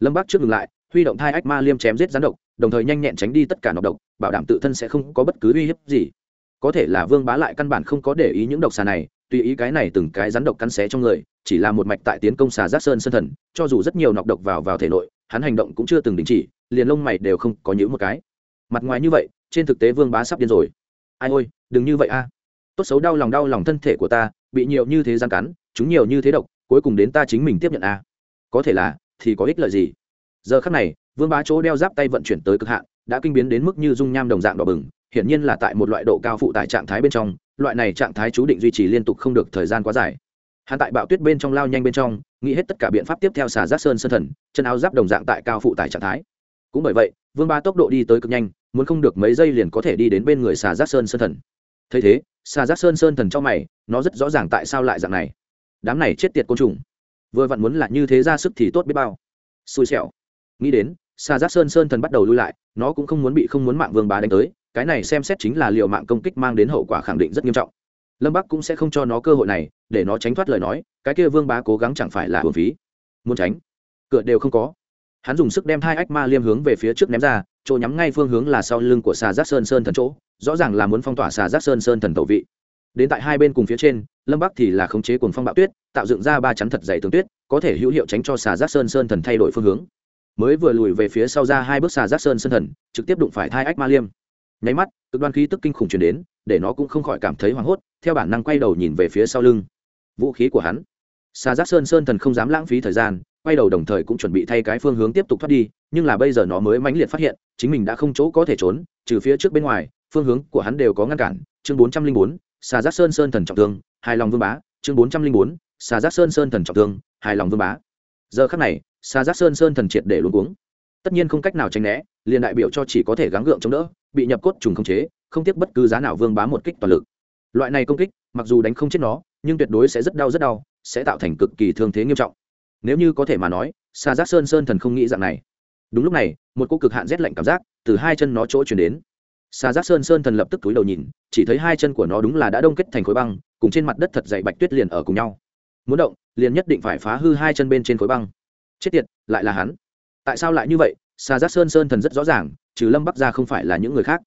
Lâm bắc trước ngừng lại, huy động thai ách ma liêm chém giết rắn độc, đồng thời nhanh nhẹn tránh đi tất cả nọc độc, bảo đảm tự thân sẽ không có bất cứ uy hiếp gì có thể là vương bá lại căn bản không có để ý những độc xà này, tùy ý cái này từng cái rắn độc cắn xé trong người, chỉ là một mạch tại tiến công xà giác sơn sơn thần, cho dù rất nhiều nọc độc vào vào thể nội, hắn hành động cũng chưa từng đình chỉ, liền lông mày đều không có những một cái. Mặt ngoài như vậy, trên thực tế vương bá sắp điên rồi. Ai ôi, đừng như vậy a. Tốt xấu đau lòng đau lòng thân thể của ta, bị nhiều như thế gian cắn, chúng nhiều như thế độc, cuối cùng đến ta chính mình tiếp nhận a. Có thể là, thì có ích lợi gì? Giờ khắc này, vương bá chỗ đeo giáp tay vận chuyển tới cực hạn, đã kinh biến đến mức như dung nham đồng dạng đỏ bừng hiển nhiên là tại một loại độ cao phụ tải trạng thái bên trong, loại này trạng thái chú định duy trì liên tục không được thời gian quá dài. Hắn tại bạo tuyết bên trong lao nhanh bên trong, nghĩ hết tất cả biện pháp tiếp theo xà giác sơn sơn thần, chân áo giáp đồng dạng tại cao phụ tải trạng thái. Cũng bởi vậy, vương ba tốc độ đi tới cực nhanh, muốn không được mấy giây liền có thể đi đến bên người xà giác sơn sơn thần. Thấy thế xà giác sơn sơn thần trong mày, nó rất rõ ràng tại sao lại dạng này. Đám này chết tiệt côn trùng, vừa vặn muốn là như thế ra sức thì tốt biết bao. Xui xẻo. Nghĩ đến xà giác sơn sơn thần bắt đầu lui lại, nó cũng không muốn bị không muốn mạng vương bá đánh tới cái này xem xét chính là liệu mạng công kích mang đến hậu quả khẳng định rất nghiêm trọng. Lâm bắc cũng sẽ không cho nó cơ hội này, để nó tránh thoát lời nói, cái kia vương bá cố gắng chẳng phải là hồn phí. Muốn tránh? Cửa đều không có. Hắn dùng sức đem hai ách ma liêm hướng về phía trước ném ra, chỗ nhắm ngay phương hướng là sau lưng của xà giác sơn sơn thần chỗ, rõ ràng là muốn phong tỏa xà giác sơn sơn thần tẩu vị. Đến tại hai bên cùng phía trên, lâm bắc thì là khống chế cuồng phong bạo tuyết, tạo dựng ra ba chắn thật dày tường tuyết, có thể hữu hiệu tránh cho xà giác sơn sơn thần thay đổi phương hướng. Mới vừa lùi về phía sau ra hai bước xà giác sơn sơn thần, trực tiếp đụng phải thai ách ma liêm nháy mắt cực đoan khí tức kinh khủng chuyển đến để nó cũng không khỏi cảm thấy hoảng hốt theo bản năng quay đầu nhìn về phía sau lưng. Vũ khí của hắn. Xà giác sơn sơn thần không dám lãng phí thời gian quay đầu đồng thời cũng chuẩn bị thay cái phương hướng tiếp tục thoát đi nhưng là bây giờ nó mới mãnh liệt phát hiện chính mình đã không chỗ có thể trốn trừ phía trước bên ngoài phương hướng của hắn đều có ngăn cản. Chương bốn trăm linh bốn xà giác sơn sơn thần trọng thương hài lòng vương bá. Chương bốn trăm linh bốn xà giác sơn sơn thần trọng thương hài lòng vương bá. Giờ khắc này xà giác sơn sơn thần triệt để luôn cuống, tất nhiên không cách nào tránh né liền đại biểu cho chỉ có thể gắng gượng chống đỡ bị nhập cốt trùng khống chế, không tiếc bất cứ giá nào vương bá một kích toàn lực. Loại này công kích, mặc dù đánh không chết nó, nhưng tuyệt đối sẽ rất đau rất đau, sẽ tạo thành cực kỳ thương thế nghiêm trọng. Nếu như có thể mà nói xa giác sơn sơn thần không nghĩ dạng này. Đúng lúc này, một cô cực hạn rét lạnh cảm giác từ hai chân nó chỗ chuyển đến. Xa giác sơn sơn thần lập tức túi đầu nhìn, chỉ thấy hai chân của nó đúng là đã đông kết thành khối băng, cùng trên mặt đất thật dày bạch tuyết liền ở cùng nhau. Muốn động, liền nhất định phải phá hư hai chân bên trên khối băng. Chết tiệt, lại là hắn. Tại sao lại như vậy? Xa giác sơn sơn thần rất rõ ràng trừ lâm bắc ra không phải là những người khác.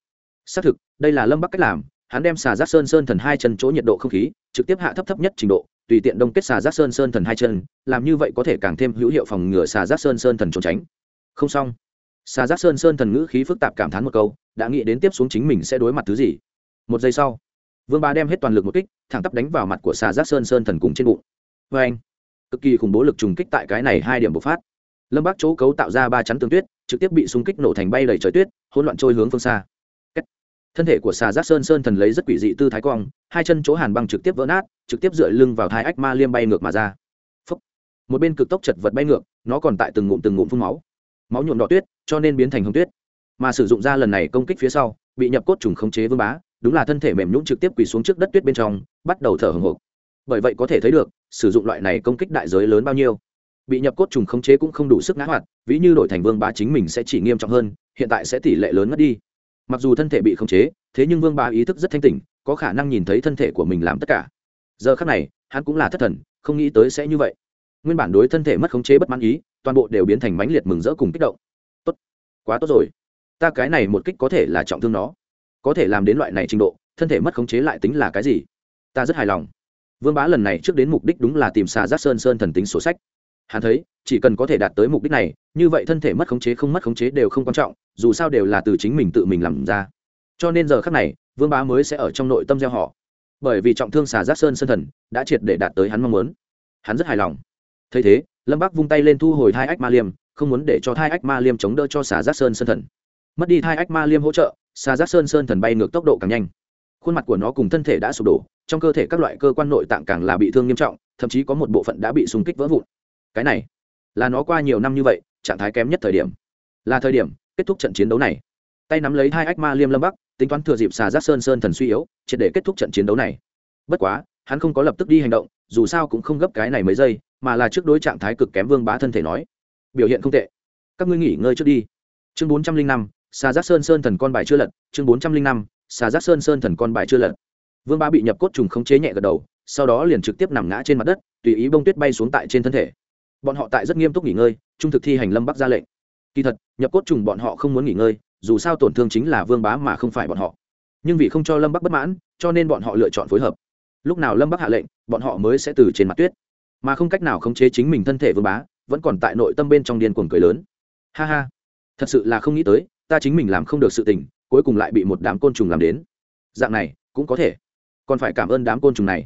Xác thực, đây là lâm bắc cách làm, hắn đem xà giác sơn sơn thần hai chân chỗ nhiệt độ không khí, trực tiếp hạ thấp thấp nhất trình độ, tùy tiện đông kết xà giác sơn sơn thần hai chân, làm như vậy có thể càng thêm hữu hiệu phòng ngừa xà giác sơn sơn thần trốn tránh. Không xong. Xà giác sơn sơn thần ngữ khí phức tạp cảm thán một câu, đã nghĩ đến tiếp xuống chính mình sẽ đối mặt thứ gì. Một giây sau, vương ba đem hết toàn lực một kích, thẳng tắp đánh vào mặt của xà giác sơn sơn thần cùng trên bụng. Vê anh cực kỳ khủng bố lực trùng kích tại cái này hai điểm bộc phát. Lâm bắc chỗ cấu tạo ra ba chắn tường tuyết trực tiếp bị xung kích nổ thành bay đầy trời tuyết, hỗn loạn trôi hướng phương xa. Thân thể của xà giác sơn sơn thần lấy rất quỷ dị tư thái cong, hai chân chỗ hàn băng trực tiếp vỡ nát, trực tiếp dựa lưng vào thai ách ma liêm bay ngược mà ra. Phúc. một bên cực tốc chật vật bay ngược, nó còn tại từng ngụm từng ngụm phun máu. Máu nhuộm đỏ tuyết, cho nên biến thành hồng tuyết. Mà sử dụng ra lần này công kích phía sau, bị nhập cốt trùng khống chế vương bá, đúng là thân thể mềm nhũng trực tiếp quỳ xuống trước đất tuyết bên trong, bắt đầu thở hồng hộc. Bởi vậy có thể thấy được, sử dụng loại này công kích đại giới lớn bao nhiêu bị nhập cốt trùng khống chế cũng không đủ sức ngã hoạt, ví như đổi thành vương bá chính mình sẽ chỉ nghiêm trọng hơn, hiện tại sẽ tỷ lệ lớn mất đi. Mặc dù thân thể bị khống chế, thế nhưng vương bá ý thức rất thanh tỉnh, có khả năng nhìn thấy thân thể của mình làm tất cả. Giờ khác này, hắn cũng là thất thần, không nghĩ tới sẽ như vậy. Nguyên bản đối thân thể mất khống chế bất mãn ý, toàn bộ đều biến thành mãnh liệt mừng rỡ cùng kích động. Tốt, quá tốt rồi. Ta cái này một kích có thể là trọng thương nó. Có thể làm đến loại này trình độ, thân thể mất khống chế lại tính là cái gì? Ta rất hài lòng. Vương bá lần này trước đến mục đích đúng là tìm xà giác sơn sơn thần tính sổ sách hắn thấy, chỉ cần có thể đạt tới mục đích này, như vậy thân thể mất khống chế không mất khống chế đều không quan trọng, dù sao đều là từ chính mình tự mình làm ra. Cho nên giờ khác này, vương bá mới sẽ ở trong nội tâm gieo họ. Bởi vì trọng thương xà giác sơn sơn thần đã triệt để đạt tới hắn mong muốn. Hắn rất hài lòng. Thấy thế, lâm bắc vung tay lên thu hồi thai ách ma liêm, không muốn để cho thai ách ma liêm chống đỡ cho xà giác sơn sơn thần. Mất đi thai ách ma liêm hỗ trợ xà giác sơn sơn thần bay ngược tốc độ càng nhanh. Khuôn mặt của nó cùng thân thể đã sụp đổ, trong cơ thể các loại cơ quan nội tạng càng là bị thương nghiêm trọng, thậm chí có một bộ phận đã bị súng kích vỡ vụn cái này là nó qua nhiều năm như vậy, trạng thái kém nhất thời điểm. Là thời điểm kết thúc trận chiến đấu này. Tay nắm lấy hai ách ma liêm lâm bắc, tính toán thừa dịp xà giác sơn sơn thần suy yếu, triệt để kết thúc trận chiến đấu này. Bất quá, hắn không có lập tức đi hành động, dù sao cũng không gấp cái này mấy giây, mà là trước đối trạng thái cực kém vương bá thân thể nói, biểu hiện không tệ. Các ngươi nghỉ ngơi trước đi. Chương bốn trăm linh năm, xà giác sơn sơn thần con bài chưa lật, chương bốn trăm linh năm, xà giác sơn sơn thần con bài chưa lật. Vương bá bị nhập cốt trùng khống chế nhẹ gật đầu, sau đó liền trực tiếp nằm ngã trên mặt đất, tùy ý bông tuyết bay xuống tại trên thân thể bọn họ tại rất nghiêm túc nghỉ ngơi, trung thực thi hành lâm bắc ra lệnh. Kỳ thật, nhập cốt trùng bọn họ không muốn nghỉ ngơi, dù sao tổn thương chính là vương bá mà không phải bọn họ. Nhưng vì không cho lâm bắc bất mãn, cho nên bọn họ lựa chọn phối hợp. Lúc nào lâm bắc hạ lệnh, bọn họ mới sẽ từ trên mặt tuyết. Mà không cách nào khống chế chính mình thân thể vương bá, vẫn còn tại nội tâm bên trong điên cuồng cười lớn. Ha ha, thật sự là không nghĩ tới, ta chính mình làm không được sự tình, cuối cùng lại bị một đám côn trùng làm đến. Dạng này, cũng có thể. Còn phải cảm ơn đám côn trùng này.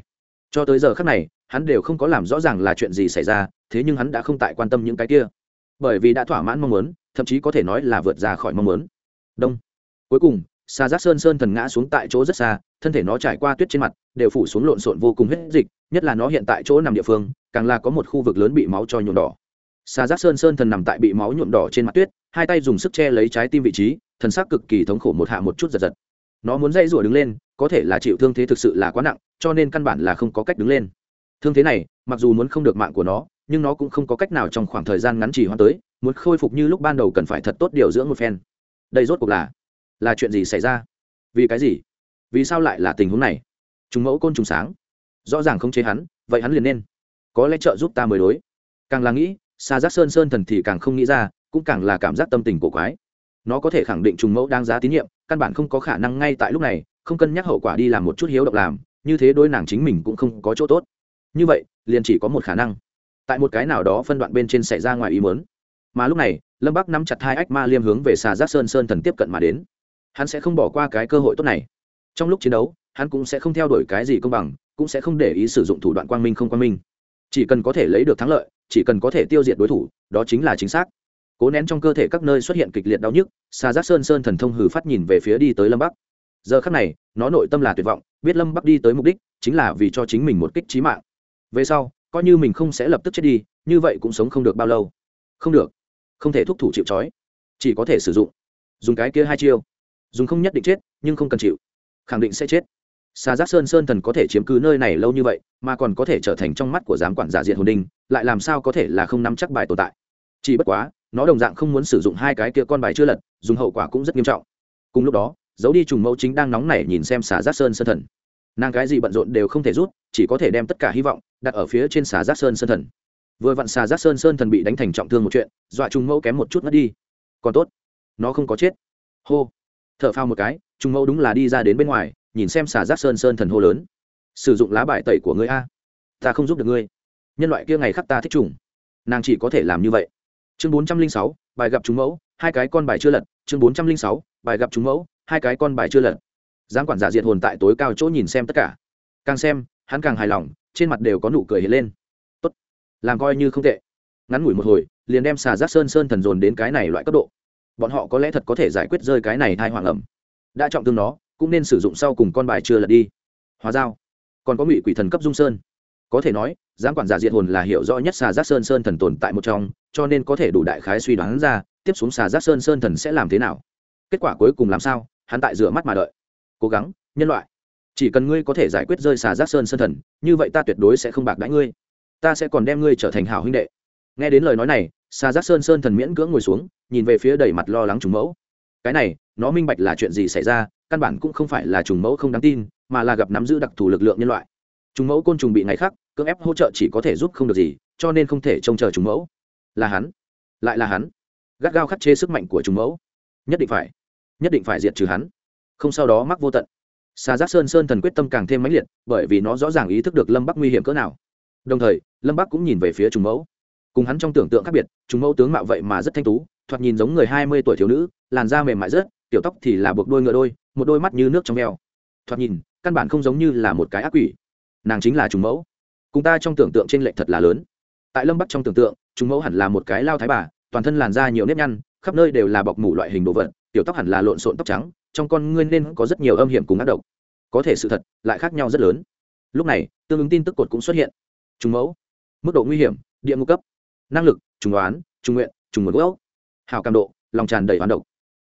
Cho tới giờ khác này hắn đều không có làm rõ ràng là chuyện gì xảy ra, thế nhưng hắn đã không tại quan tâm những cái kia. Bởi vì đã thỏa mãn mong muốn, thậm chí có thể nói là vượt ra khỏi mong muốn. Đông. Cuối cùng xa giác sơn sơn thần ngã xuống tại chỗ rất xa, thân thể nó trải qua tuyết trên mặt, đều phủ xuống lộn xộn vô cùng hết dịch, nhất là nó hiện tại chỗ nằm địa phương, càng là có một khu vực lớn bị máu cho nhuộm đỏ. Xa giác sơn sơn thần nằm tại bị máu nhuộm đỏ trên mặt tuyết, hai tay dùng sức che lấy trái tim vị trí, thần sắc cực kỳ thống khổ một hạ một chút giật giật. Nó muốn dây rủa đứng lên, có thể là chịu thương thế thực sự là quá nặng, cho nên căn bản là không có cách đứng lên thương thế này, mặc dù muốn không được mạng của nó, nhưng nó cũng không có cách nào trong khoảng thời gian ngắn chỉ hoãn tới, muốn khôi phục như lúc ban đầu cần phải thật tốt điều dưỡng một phen. Đây rốt cuộc là là chuyện gì xảy ra? Vì cái gì? Vì sao lại là tình huống này? Chúng mẫu côn trùng sáng. Rõ ràng không chế hắn, vậy hắn liền nên. Có lẽ trợ giúp ta mới đối. Càng là nghĩ xa giác sơn sơn thần thì càng không nghĩ ra, cũng càng là cảm giác tâm tình cổ quái. Nó có thể khẳng định trùng mẫu đáng giá tín nhiệm, căn bản không có khả năng ngay tại lúc này, không cân nhắc hậu quả đi làm một chút hiếu động làm, như thế đôi nàng chính mình cũng không có chỗ tốt như vậy, liền chỉ có một khả năng. Tại một cái nào đó phân đoạn bên trên xảy ra ngoài ý mớn mà lúc này, lâm bắc nắm chặt hai ách ma liêm hướng về xà giác sơn sơn thần tiếp cận mà đến. Hắn sẽ không bỏ qua cái cơ hội tốt này. Trong lúc chiến đấu, hắn cũng sẽ không theo đuổi cái gì công bằng, cũng sẽ không để ý sử dụng thủ đoạn quang minh không quang minh. Chỉ cần có thể lấy được thắng lợi, chỉ cần có thể tiêu diệt đối thủ, đó chính là chính xác. Cố nén trong cơ thể các nơi xuất hiện kịch liệt đau nhức, xà giác sơn sơn thần thông hử phát nhìn về phía đi tới lâm bắc. Giờ khắc này, nó nội tâm là tuyệt vọng, biết lâm bắc đi tới mục đích chính là vì cho chính mình một kích trí mạng về sau, coi như mình không sẽ lập tức chết đi, như vậy cũng sống không được bao lâu. Không được. Không thể thúc thủ chịu trói. Chỉ có thể sử dụng. Dùng cái kia hai chiêu. Dùng không nhất định chết, nhưng không cần chịu. Khẳng định sẽ chết. Xà giác sơn sơn thần có thể chiếm cứ nơi này lâu như vậy, mà còn có thể trở thành trong mắt của giám quản giả diện hồn đinh, lại làm sao có thể là không nắm chắc bài tồn tại? Chỉ bất quá, nó đồng dạng không muốn sử dụng hai cái kia con bài chưa lật, dùng hậu quả cũng rất nghiêm trọng. Cùng lúc đó giấu đi trùng mẫu chính đang nóng nảy nhìn xem xà giác sơn sơn thần nàng cái gì bận rộn đều không thể rút, chỉ có thể đem tất cả hy vọng đặt ở phía trên xà giác sơn sơn thần. Vừa vặn xà giác sơn sơn thần bị đánh thành trọng thương một chuyện, dọa trùng mẫu kém một chút mất đi. Còn tốt, nó không có chết. Hô t h ở phao một cái trùng mẫu đúng là đi ra đến bên ngoài, nhìn xem xà giác sơn sơn thần hô lớn. Sử dụng lá bài tẩy của ngươi a, ta không giúp được ngươi. Nhân loại kia ngày khắc ta thích trùng. Nàng chỉ có thể làm như vậy. Chương bốn trăm linh sáu, bài gặp trung mẫu, hai cái con bài chưa lật. Chương bốn trăm linh sáu, bài gặp trung mẫu, hai cái con bài chưa lật giáng quản giả diệt hồn tại tối cao chỗ nhìn xem tất cả. Càng xem, hắn càng hài lòng, trên mặt đều có nụ cười hiện lên. Tốt. Làm coi như không tệ. Ngắn ngủi một hồi, liền đem xà giác sơn sơn thần dồn đến cái này loại cấp độ. Bọn họ có lẽ thật có thể giải quyết rơi cái này thai hoàng ẩm. Đã trọng thương nó, cũng nên sử dụng sau cùng con bài chưa lật đi. Hóa dao. Còn có ngụy quỷ thần cấp dung sơn. Có thể nói, giám quản giả diệt hồn là hiểu rõ nhất xà giác sơn sơn thần tồn tại một trong, cho nên có thể đủ đại khái suy đoán ra, tiếp xuống xà giác sơn sơn thần sẽ làm thế nào. Kết quả cuối cùng làm sao, hắn tại rửa mắt mà đợi cố gắng, nhân loại. Chỉ cần ngươi có thể giải quyết rơi xà giác sơn sơn thần, như vậy ta tuyệt đối sẽ không bạc đãi ngươi. Ta sẽ còn đem ngươi trở thành hảo huynh đệ. Nghe đến lời nói này, xà giác sơn sơn thần miễn cưỡng ngồi xuống, nhìn về phía đầy mặt lo lắng trùng mẫu. Cái này, nó minh bạch là chuyện gì xảy ra, căn bản cũng không phải là trùng mẫu không đáng tin, mà là gặp nắm giữ đặc thù lực lượng nhân loại. Trùng mẫu côn trùng bị ngày khác, cưỡng ép hỗ trợ chỉ có thể giúp không được gì, cho nên không thể trông chờ trùng mẫu. Là hắn, lại là hắn. Gắt gao khắc chế sức mạnh của trùng mẫu. Nhất định phải, nhất định phải diệt trừ hắn không sau đó mắc vô tận. Xà giác sơn sơn thần quyết tâm càng thêm mãnh liệt, bởi vì nó rõ ràng ý thức được lâm bắc nguy hiểm cỡ nào. Đồng thời, lâm bắc cũng nhìn về phía trùng mẫu. Cùng hắn trong tưởng tượng khác biệt, trùng mẫu tướng mạo vậy mà rất thanh tú, thoạt nhìn giống người hai mươi tuổi thiếu nữ, làn da mềm mại rất, tiểu tóc thì là buộc đôi ngựa đôi, một đôi mắt như nước trong veo. Thoạt nhìn, căn bản không giống như là một cái ác quỷ. Nàng chính là trùng mẫu. Cùng ta trong tưởng tượng trên lệnh thật là lớn. Tại lâm bắc trong tưởng tượng, trùng mẫu hẳn là một cái lao thái bà, toàn thân làn da nhiều nếp nhăn, khắp nơi đều là bọc mủ loại hình đồ vật, tiểu tóc hẳn là lộn xộn tóc trắng trong con ngươi nên có rất nhiều âm hiểm cùng ác độc. Có thể sự thật lại khác nhau rất lớn. Lúc này, tương ứng tin tức cột cũng xuất hiện. Trùng mẫu, mức độ nguy hiểm, địa ngục cấp. Năng lực, trùng đoán trùng nguyện, trùng nguồn gốc. Hào cảm độ, lòng tràn đầy hoán độc.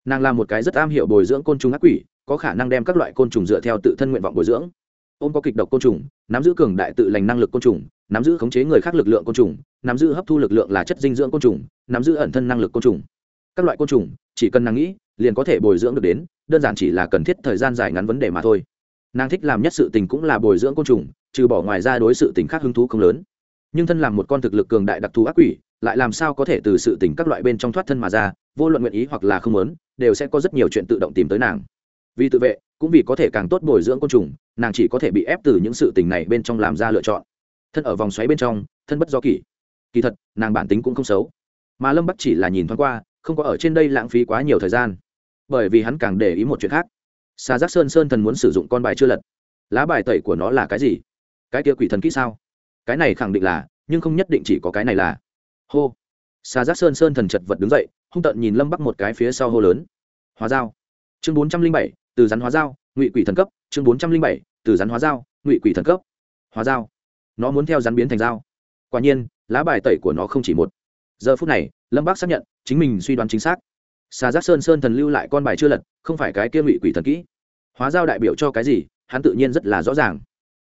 Nàng là một cái rất am hiểu bồi dưỡng côn trùng ác quỷ, có khả năng đem các loại côn trùng dựa theo tự thân nguyện vọng bồi dưỡng. Ôm có kịch độc côn trùng, nắm giữ cường đại tự lành năng lực côn trùng, nắm giữ khống chế người khác lực lượng côn trùng, nắm giữ hấp thu lực lượng là chất dinh dưỡng côn trùng, nắm giữ ẩn thân năng lực côn trùng. Các loại côn trùng, chỉ cần nàng nghĩ liền có thể bồi dưỡng được đến, đơn giản chỉ là cần thiết thời gian dài ngắn vấn đề mà thôi. Nàng thích làm nhất sự tình cũng là bồi dưỡng côn trùng, trừ bỏ ngoài ra đối sự tình khác hứng thú không lớn. Nhưng thân làm một con thực lực cường đại đặc thù ác quỷ, lại làm sao có thể từ sự tình các loại bên trong thoát thân mà ra, vô luận nguyện ý hoặc là không muốn, đều sẽ có rất nhiều chuyện tự động tìm tới nàng. Vì tự vệ, cũng vì có thể càng tốt bồi dưỡng côn trùng, nàng chỉ có thể bị ép từ những sự tình này bên trong làm ra lựa chọn. Thân ở vòng xoáy bên trong, thân bất do kỳ kỳ thật, nàng bản tính cũng không xấu. Mà lâm bắc chỉ là nhìn thoáng qua, không có ở trên đây lãng phí quá nhiều thời gian bởi vì hắn càng để ý một chuyện khác. Xa giác sơn sơn thần muốn sử dụng con bài chưa lật. Lá bài tẩy của nó là cái gì? Cái kia quỷ thần kỹ sao? Cái này khẳng định là, nhưng không nhất định chỉ có cái này là. Hô. Xa giác sơn sơn thần chật vật đứng dậy, hung tợn nhìn lâm bắc một cái phía sau hô lớn. Hóa dao chương bốn trăm linh bảy, từ rắn hóa dao, ngụy quỷ thần cấp. Chương bốn trăm linh bảy, từ rắn hóa dao, ngụy quỷ thần cấp. Hóa dao nó muốn theo rắn biến thành dao. Quả nhiên, lá bài tẩy của nó không chỉ một. Giờ phút này, lâm bác xác nhận, chính mình suy đoán chính xác xà giác sơn sơn thần lưu lại con bài chưa lật, không phải cái kia ngụy quỷ thần kỹ. Hóa dao đại biểu cho cái gì, hắn tự nhiên rất là rõ ràng.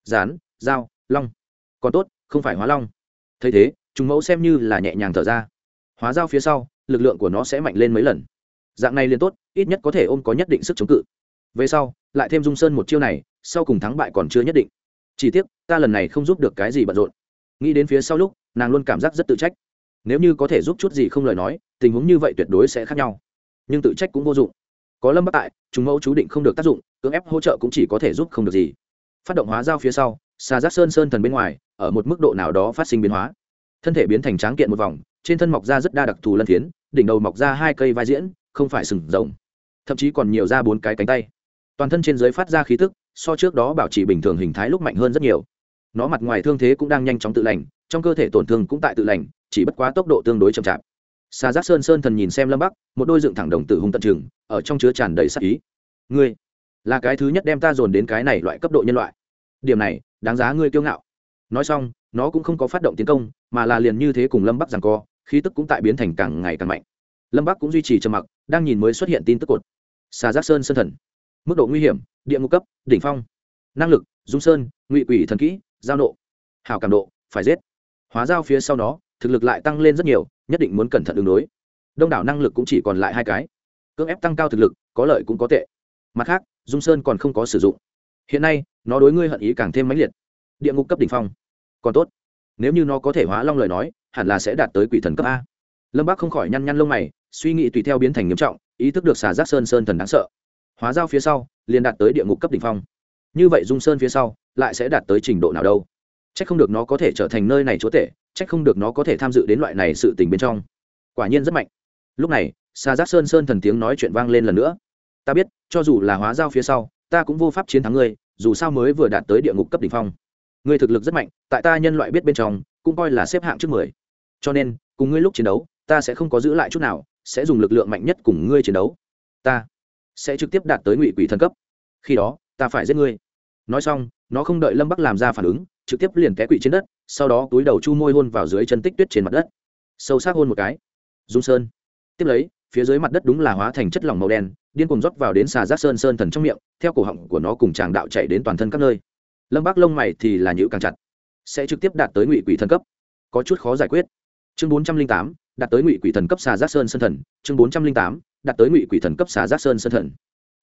Rán dao long. Còn tốt, không phải hóa long. Thấy thế chúng mẫu xem như là nhẹ nhàng thở ra. Hóa dao phía sau, lực lượng của nó sẽ mạnh lên mấy lần. Dạng này liền tốt, ít nhất có thể ôm có nhất định sức chống cự. Về sau, lại thêm dung sơn một chiêu này, sau cùng thắng bại còn chưa nhất định. Chỉ tiếc, ta lần này không giúp được cái gì bận rộn. Nghĩ đến phía sau lúc, nàng luôn cảm giác rất tự trách. Nếu như có thể giúp chút gì không lời nói, tình huống như vậy tuyệt đối sẽ khác nhau nhưng tự trách cũng vô dụng. Có lâm bắc tại, chúng mẫu chú định không được tác dụng, cưỡng ép hỗ trợ cũng chỉ có thể giúp không được gì. Phát động hóa giao phía sau xà giác sơn sơn thần bên ngoài, ở một mức độ nào đó phát sinh biến hóa. Thân thể biến thành tráng kiện một vòng, trên thân mọc ra rất đa đặc thù lân phiến, đỉnh đầu mọc ra hai cây vai diễn, không phải sừng rồng. Thậm chí còn nhiều ra bốn cái cánh tay. Toàn thân trên giới phát ra khí tức, so trước đó bảo trì bình thường hình thái lúc mạnh hơn rất nhiều. Nó mặt ngoài thương thế cũng đang nhanh chóng tự lành, trong cơ thể tổn thương cũng tại tự lành, chỉ bất quá tốc độ tương đối chậm chạp xa giác sơn sơn thần nhìn xem lâm bắc, một đôi dựng thẳng đồng tử hung tận chừng ở trong chứa tràn đầy sắc ý. Ngươi là cái thứ nhất đem ta dồn đến cái này loại cấp độ nhân loại. Điểm này, đáng giá ngươi kiêu ngạo. Nói xong, nó cũng không có phát động tiến công, mà là liền như thế cùng lâm bắc rằng co, khí tức cũng tại biến thành càng ngày càng mạnh. Lâm bắc cũng duy trì trầm mặc, đang nhìn mới xuất hiện tin tức cột. Xà giác sơn sơn thần. Mức độ nguy hiểm, địa ngục cấp, đỉnh phong. Năng lực, dung sơn, ngụy quỷ thần kỹ, giao nộ. Hảo cảm độ, phải giết. Hóa giao phía sau nó, thực lực lại tăng lên rất nhiều nhất định muốn cẩn thận ứng đối. Đông đảo năng lực cũng chỉ còn lại hai cái. Cưỡng ép tăng cao thực lực, có lợi cũng có tệ. Mặt khác, dung sơn còn không có sử dụng. Hiện nay, nó đối ngươi hận ý càng thêm mãnh liệt. Địa ngục cấp đ ỉ n h phong. Còn tốt. Nếu như nó có thể hóa long lời nói, hẳn là sẽ đạt tới quỷ thần cấp a. Lâm bác không khỏi nhăn nhăn lông mày, suy nghĩ tùy theo biến thành nghiêm trọng, ý thức được xà giác sơn sơn thần đáng sợ. Hóa giao phía sau, liền đạt tới địa ngục cấp đ ỉ n h phong. Như vậy dung sơn phía sau, lại sẽ đạt tới trình độ nào đâu? Chắc không được nó có thể trở thành nơi này chúa tể, chắc không được nó có thể tham dự đến loại này sự tình bên trong. Quả nhiên rất mạnh. Lúc này xa giác sơn sơn thần tiếng nói chuyện vang lên lần nữa. Ta biết, cho dù là hóa giao phía sau, ta cũng vô pháp chiến thắng ngươi, dù sao mới vừa đạt tới địa ngục cấp đ ỉ n h phong. Ngươi thực lực rất mạnh, tại ta nhân loại biết bên trong, cũng coi là xếp hạng trước mười. Cho nên, cùng ngươi lúc chiến đấu, ta sẽ không có giữ lại chút nào, sẽ dùng lực lượng mạnh nhất cùng ngươi chiến đấu. Ta sẽ trực tiếp đạt tới ngụy quỷ thần cấp. Khi đó, ta phải giết ngươi. Nói xong, nó không đợi lâm bắc làm ra phản ứng trực tiếp liền té quỵ trên đất, sau đó túi đầu chu môi hôn vào dưới chân tích tuyết trên mặt đất. Sâu sắc hôn một cái. Dung sơn. Tiếp lấy, phía dưới mặt đất đúng là hóa thành chất lỏng màu đen, điên cùng rót vào đến xà giác sơn sơn thần trong miệng, theo cổ họng của nó cùng tràng đạo chạy đến toàn thân các nơi. Lâm bác lông mày thì là nhữ càng chặt. Sẽ trực tiếp đạt tới ngụy quỷ thần cấp. Có chút khó giải quyết. Chương bốn trăm linh tám, đạt tới ngụy quỷ thần cấp xà giác sơn sơn thần. Chương bốn trăm linh tám, đạt tới ngụy quỷ thần cấp xà giác sơn sơn thần.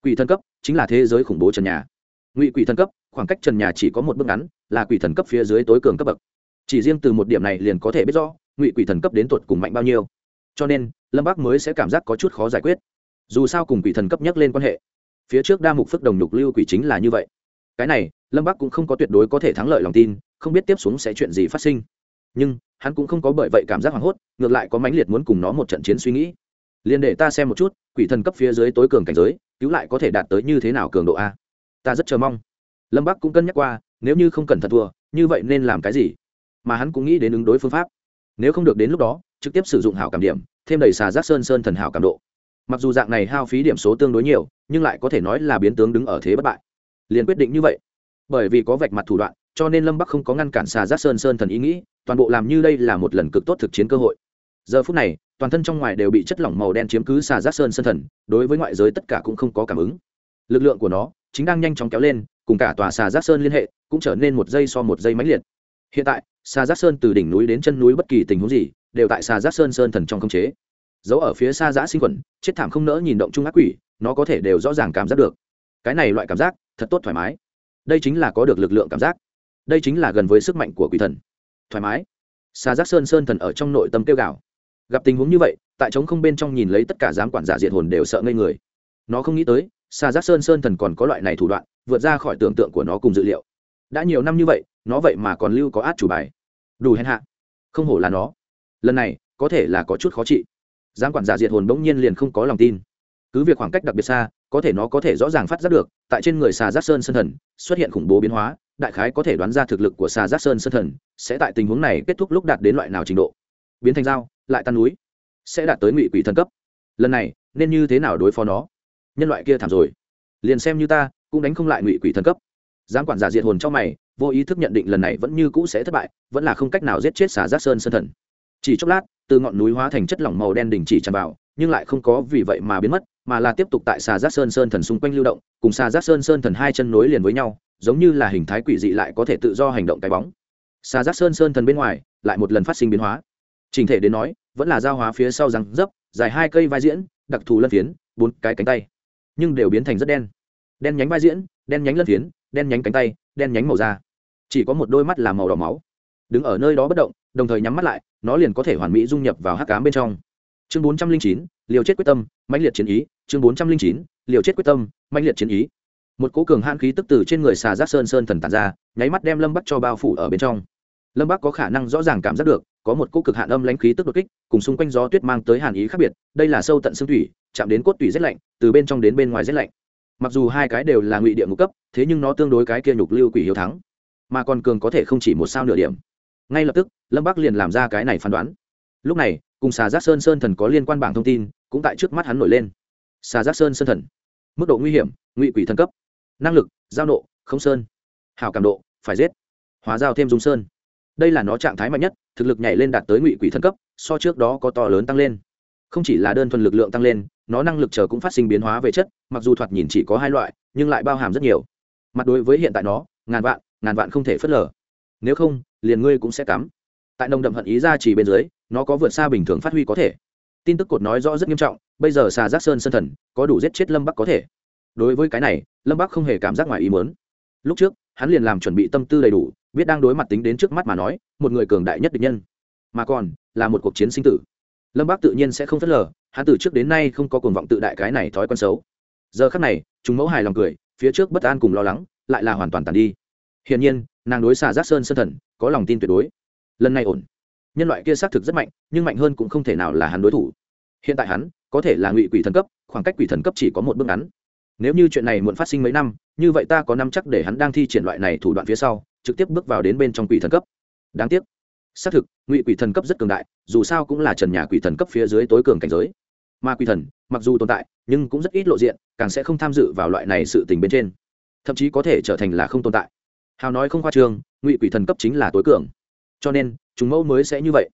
Quỷ thần cấp chính là thế giới khủng bố trần nhà. Ngụy quỷ thần cấp khoảng cách trần nhà chỉ có một bước ngắn, là quỷ thần cấp phía dưới tối cường cấp bậc. Chỉ riêng từ một điểm này liền có thể biết rõ, ngụy quỷ thần cấp đến tột cùng mạnh bao nhiêu. Cho nên, lâm bác mới sẽ cảm giác có chút khó giải quyết. Dù sao cùng quỷ thần cấp nhắc lên quan hệ, phía trước đa mục phức đồng nhục lưu quỷ chính là như vậy. Cái này, lâm bác cũng không có tuyệt đối có thể thắng lợi lòng tin, không biết tiếp xuống sẽ chuyện gì phát sinh. Nhưng, hắn cũng không có bởi vậy cảm giác hoảng hốt, ngược lại có mãnh liệt muốn cùng nó một trận chiến suy nghĩ. Liền để ta xem một chút, quỷ thần cấp phía dưới tối cường cảnh giới, cứu lại có thể đạt tới như thế nào cường độ a? Ta rất chờ mong lâm bắc cũng cân nhắc qua, nếu như không cần thật thua, như vậy nên làm cái gì? Mà hắn cũng nghĩ đến ứng đối phương pháp. Nếu không được đến lúc đó, trực tiếp sử dụng hảo cảm điểm, thêm đầy xà giác sơn sơn thần hảo cảm độ. Mặc dù dạng này hao phí điểm số tương đối nhiều, nhưng lại có thể nói là biến tướng đứng ở thế bất bại. Liền quyết định như vậy. Bởi vì có vạch mặt thủ đoạn, cho nên lâm bắc không có ngăn cản xà giác sơn sơn thần ý nghĩ, toàn bộ làm như đây là một lần cực tốt thực chiến cơ hội. Giờ phút này, toàn thân trong ngoài đều bị chất lỏng màu đen chiếm cứ xà giác sơn sơn thần, đối với ngoại giới tất cả cũng không có cảm ứng. Lực lượng của nó chính đang nhanh chóng kéo lên cùng cả tòa xà giác sơn liên hệ, cũng trở nên một giây so một giây mãnh liệt. Hiện tại, xà giác sơn từ đỉnh núi đến chân núi bất kỳ tình huống gì, đều tại xà giác sơn sơn thần trong khống chế. Giấu ở phía xa giã sinh quẩn, chết thảm không nỡ nhìn động chung ác quỷ, nó có thể đều rõ ràng cảm giác được. Cái này loại cảm giác, thật tốt thoải mái. Đây chính là có được lực lượng cảm giác. Đây chính là gần với sức mạnh của quỷ thần. Thoải mái. Xà giác sơn sơn thần ở trong nội tâm kêu gào. Gặp tình huống như vậy, tại trống không bên trong nhìn lấy tất cả giám quản giả diện hồn đều sợ ngây người. Nó không nghĩ tới, xà giác sơn sơn thần còn có loại này thủ đoạn vượt ra khỏi tưởng tượng của nó cùng dự liệu. Đã nhiều năm như vậy, nó vậy mà còn lưu có át chủ bài. Đủ hèn hạ. Không hổ là nó. Lần này, có thể là có chút khó trị giám quản giả diệt hồn bỗng nhiên liền không có lòng tin. Cứ việc khoảng cách đặc biệt xa, có thể nó có thể rõ ràng phát giác được, tại trên người xà giác sơn sơn thần, xuất hiện khủng bố biến hóa, đại khái có thể đoán ra thực lực của xà giác sơn sơn thần sẽ tại tình huống này kết thúc lúc đạt đến loại nào trình độ. Biến thành dao, lại tan núi, sẽ đạt tới ngụy quỷ thần cấp. Lần này, nên như thế nào đối phó nó? Nhân loại kia thảm rồi. Liền xem như ta cũng đánh không lại ngụy quỷ thần cấp. Giám quản giả diệt hồn trong mày, vô ý thức nhận định lần này vẫn như cũ sẽ thất bại, vẫn là không cách nào giết chết xà giác sơn sơn thần. Chỉ chốc lát, từ ngọn núi hóa thành chất lỏng màu đen đình chỉ tràn vào, nhưng lại không có vì vậy mà biến mất, mà là tiếp tục tại xà giác sơn sơn thần xung quanh lưu động, cùng xà giác sơn sơn thần hai chân nối liền với nhau, giống như là hình thái quỷ dị lại có thể tự do hành động cái bóng. Xà giác sơn sơn thần bên ngoài, lại một lần phát sinh biến hóa. Trình thể đến nói, vẫn là giao hóa phía sau răng dấp, dài hai cây vai diễn, đặc thù lân phiến, bốn cái cánh tay, nhưng đều biến thành rất đen đen nhánh vai diễn, đen nhánh lân phiến, đen nhánh cánh tay, đen nhánh màu da. Chỉ có một đôi mắt là màu đỏ máu. Đứng ở nơi đó bất động, đồng thời nhắm mắt lại, nó liền có thể hoàn mỹ dung nhập vào hắc cám bên trong. Chương bốn trăm linh chín, liều chết quyết tâm, mãnh liệt chiến ý. Chương bốn trăm linh chín, liều chết quyết tâm, mãnh liệt chiến ý. Một cố cường hãn khí tức từ trên người xà giác sơn sơn thần tàn ra, nháy mắt đem lâm bắc cho bao phủ ở bên trong. Lâm bắc có khả năng rõ ràng cảm giác được, có một cỗ cực hạn âm lãnh khí tức đột kích, cùng xung quanh gió tuyết mang tới hàn ý khác biệt, đây là sâu tận xương thủy, chạm đến cốt tủy rét lạnh, từ bên trong đến bên ngoài rét lạnh mặc dù hai cái đều là ngụy địa ngũ cấp, thế nhưng nó tương đối cái kia nhục lưu quỷ hiếu thắng. Mà còn cường có thể không chỉ một sao nửa điểm. Ngay lập tức, lâm bắc liền làm ra cái này phán đoán. Lúc này, cùng xà giác sơn sơn thần có liên quan bảng thông tin, cũng tại trước mắt hắn nổi lên. Xà giác sơn sơn thần. Mức độ nguy hiểm, ngụy quỷ thần cấp. Năng lực, giao nộ, không sơn. Hào cảm độ, phải giết. Hóa giao thêm dung sơn. Đây là nó trạng thái mạnh nhất, thực lực nhảy lên đạt tới ngụy quỷ thần cấp, so trước đó có to lớn tăng lên không chỉ là đơn thuần lực lượng tăng lên, nó năng lực chờ cũng phát sinh biến hóa về chất, mặc dù thoạt nhìn chỉ có hai loại, nhưng lại bao hàm rất nhiều. Mặt đối với hiện tại nó, ngàn vạn ngàn vạn không thể phớt lờ. Nếu không, liền ngươi cũng sẽ cắm. Tại nồng đậm hận ý ra chỉ bên dưới, nó có vượt xa bình thường phát huy có thể. Tin tức cột nói rõ rất nghiêm trọng, bây giờ xà giác sơn sơn thần, có đủ giết chết lâm bắc có thể. Đối với cái này, lâm bắc không hề cảm giác ngoài ý mớn lúc trước, hắn liền làm chuẩn bị tâm tư đầy đủ, biết đang đối mặt tính đến trước mắt mà nói, một người cường đại nhất định nhân. Mà còn, là một cuộc chiến sinh tử lâm bác tự nhiên sẽ không phớt lờ, hắn từ trước đến nay không có cuồng vọng tự đại cái này thói quen xấu. Giờ khắc này, chúng mẫu hài lòng cười, phía trước bất an cùng lo lắng, lại là hoàn toàn tàn đi. Hiển nhiên, nàng đối xà giác sơn sơn thần, có lòng tin tuyệt đối. Lần này ổn. Nhân loại kia xác thực rất mạnh, nhưng mạnh hơn cũng không thể nào là hắn đối thủ. Hiện tại hắn, có thể là ngụy quỷ thần cấp, khoảng cách quỷ thần cấp chỉ có một bước ngắn. Nếu như chuyện này muộn phát sinh mấy năm, như vậy ta có năm chắc để hắn đang thi triển loại này thủ đoạn phía sau, trực tiếp bước vào đến bên trong quỷ thần cấp. Đáng tiếc xác thực, ngụy quỷ thần cấp rất cường đại, dù sao cũng là trần nhà quỷ thần cấp phía dưới tối cường cảnh giới. Mà quỷ thần, mặc dù tồn tại, nhưng cũng rất ít lộ diện, càng sẽ không tham dự vào loại này sự tình bên trên. Thậm chí có thể trở thành là không tồn tại. Hào nói không khoa trương, ngụy quỷ thần cấp chính là tối cường. Cho nên, chúng mẫu mới sẽ như vậy.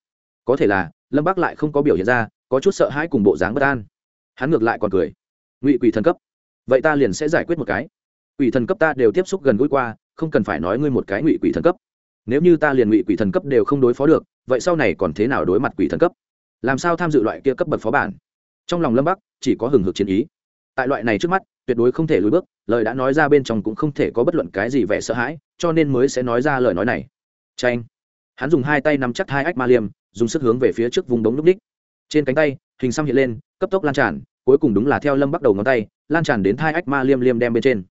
Có thể là, lâm bác lại không có biểu hiện ra, có chút sợ hãi cùng bộ dáng bất an. Hắn ngược lại còn cười. Ngụy quỷ thần cấp. Vậy ta liền sẽ giải quyết một cái. Quỷ thần cấp ta đều tiếp xúc gần gũi qua, không cần phải nói ngươi một cái ngụy quỷ thần cấp nếu như ta liền ngụy quỷ thần cấp đều không đối phó được, vậy sau này còn thế nào đối mặt quỷ thần cấp? Làm sao tham dự loại kia cấp bậc phó bản? Trong lòng lâm bắc, chỉ có hừng hực chiến ý. Tại loại này trước mắt, tuyệt đối không thể lùi bước, lời đã nói ra bên trong cũng không thể có bất luận cái gì vẻ sợ hãi, cho nên mới sẽ nói ra lời nói này. Tranh hắn dùng hai tay nắm chắc hai ách ma liêm, dùng sức hướng về phía trước vùng đống núp đích. Trên cánh tay, hình xăm hiện lên, cấp tốc lan tràn, cuối cùng đúng là theo lâm bắt đầu ngón tay, lan tràn đến hai ách ma liêm liêm đem bên trên.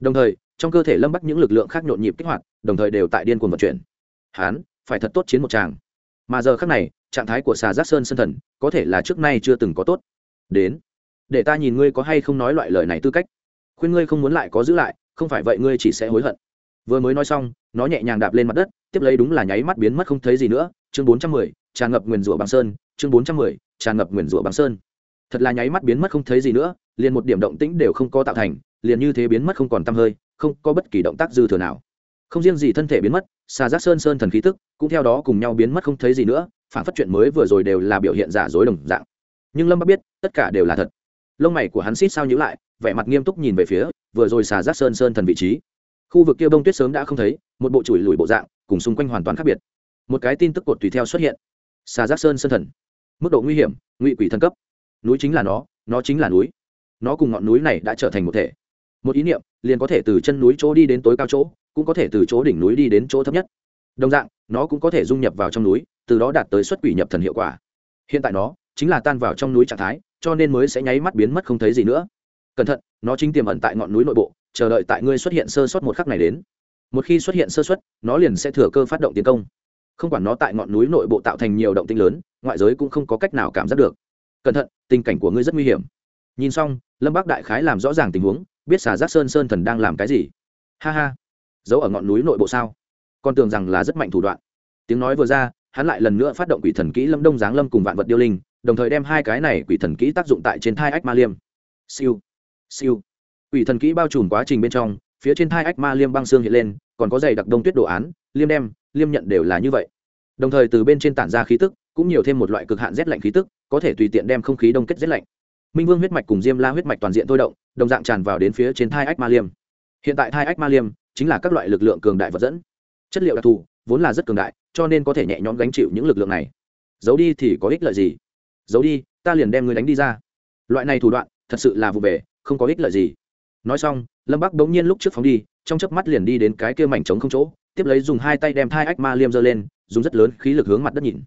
Đồng thời trong cơ thể lâm bắt những lực lượng khác nhộn nhịp kích hoạt, đồng thời đều tại điên cuồng vận chuyển. Hắn phải thật tốt chiến một tràng. Mà giờ khác này, trạng thái của xà giác sơn sân thần, có thể là trước nay chưa từng có tốt. Đến, để ta nhìn ngươi có hay không nói loại lời này tư cách. Khuyên ngươi không muốn lại có giữ lại, không phải vậy ngươi chỉ sẽ hối hận. Vừa mới nói xong, nó nhẹ nhàng đạp lên mặt đất, tiếp lấy đúng là nháy mắt biến mất không thấy gì nữa. Chương bốn trăm mười, tràn ngập nguyền rủa bằng sơn. Chương bốn trăm mười, tràn ngập nguyền rủa bằng sơn. Thật là nháy mắt biến mất không thấy gì nữa, liền một điểm động tĩnh đều không có tạo thành, liền như thế biến mất không còn t hơi không có bất kỳ động tác dư thừa nào. Không riêng gì thân thể biến mất, xà giác sơn sơn thần khí tức cũng theo đó cùng nhau biến mất không thấy gì nữa, phản phát chuyện mới vừa rồi đều là biểu hiện giả dối đồng dạng. Nhưng lâm bắc biết, tất cả đều là thật. Lông mày của hắn xít sao nhữ lại, vẻ mặt nghiêm túc nhìn về phía vừa rồi xà giác sơn sơn thần vị trí. Khu vực kia bông tuyết sớm đã không thấy, một bộ chùi lùi bộ dạng, cùng xung quanh hoàn toàn khác biệt. Một cái tin tức cột tùy theo xuất hiện. Xà giác sơn sơn thần. Mức độ nguy hiểm, ngụy quỷ thân cấp. Núi chính là nó nó chính là núi. Nó cùng ngọn núi này đã trở thành một thể. Một ý niệm liền có thể từ chân núi chỗ đi đến tối cao chỗ, cũng có thể từ chỗ đỉnh núi đi đến chỗ thấp nhất. Đồng dạng, nó cũng có thể dung nhập vào trong núi, từ đó đạt tới xuất quỷ nhập thần hiệu quả. Hiện tại nó chính là tan vào trong núi trạng thái, cho nên mới sẽ nháy mắt biến mất không thấy gì nữa. Cẩn thận, nó chính tiềm ẩn tại ngọn núi nội bộ, chờ đợi tại ngươi xuất hiện sơ suất một khắc này đến. Một khi xuất hiện sơ suất, nó liền sẽ thừa cơ phát động tiến công. Không quản nó tại ngọn núi nội bộ tạo thành nhiều động tinh lớn, ngoại giới cũng không có cách nào cảm giác được. Cẩn thận, tình cảnh của ngươi rất nguy hiểm. Nhìn xong, lâm bắc đại khái làm rõ ràng tình huống biết xà giác sơn sơn thần đang làm cái gì? Ha ha. Giấu ở ngọn núi nội bộ sao? Con tưởng rằng là rất mạnh thủ đoạn. Tiếng nói vừa ra, hắn lại lần nữa phát động quỷ thần kỹ lâm đông giáng lâm cùng vạn vật điêu linh, đồng thời đem hai cái này quỷ thần kỹ tác dụng tại trên thai ách ma liêm. Siêu. Siêu. Quỷ thần kỹ bao trùm quá trình bên trong, phía trên thai ách ma liêm băng xương hiện lên, còn có dày đặc đông tuyết đồ án, liêm đem, liêm nhận đều là như vậy. Đồng thời từ bên trên tản ra khí tức, cũng nhiều thêm một loại cực hạn rét lạnh khí tức, có thể tùy tiện đem không khí đông kết rét lạnh minh vương huyết mạch cùng diêm la huyết mạch toàn diện thôi động, đồng dạng tràn vào đến phía trên thai ách ma liêm. Hiện tại thai ách ma liêm chính là các loại lực lượng cường đại vật dẫn. Chất liệu đặc thù vốn là rất cường đại, cho nên có thể nhẹ nhõm gánh chịu những lực lượng này. Giấu đi thì có ích lợi gì? Giấu đi, ta liền đem người đánh đi ra. Loại này thủ đoạn thật sự là vụ về, không có ích lợi gì. Nói xong, lâm bắc bỗng nhiên lúc trước phóng đi, trong chớp mắt liền đi đến cái kia mảnh trống không chỗ, tiếp lấy dùng hai tay đem thai ách ma liêm giơ lên, dùng rất lớn khí lực hướng mặt đất nhìn.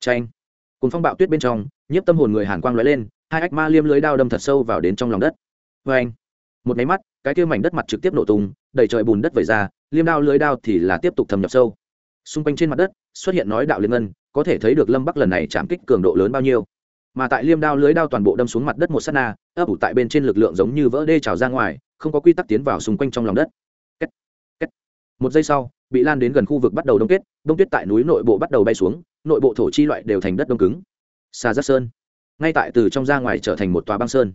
Tranh cùng phong bạo tuyết bên trong, nhiếp tâm hồn người hàn quang lóe lên hai ách ma liêm lưới đao đâm thật sâu vào đến trong lòng đất. Vê anh, một máy mắt, cái kia mảnh đất mặt trực tiếp nổ tung đẩy trời bùn đất vẩy ra, liêm đao lưới đao thì là tiếp tục thâm nhập sâu. Xung quanh trên mặt đất, xuất hiện nói đạo liên ngân, có thể thấy được lâm bắc lần này chạm kích cường độ lớn bao nhiêu. Mà tại liêm đao lưới đao toàn bộ đâm xuống mặt đất một s á t na, ấp ủ tại bên trên lực lượng giống như vỡ đê trào ra ngoài, không có quy tắc tiến vào xung quanh trong lòng đất. Kết. Kết. một giây sau, bị lan đến gần khu vực bắt đầu đông kết, đông tuyết tại núi nội bộ bắt đầu bay xuống, nội bộ thổ chi loại đều thành đất đông cứng. Xa giác sơn ngay tại từ trong ra ngoài trở thành một tòa băng sơn.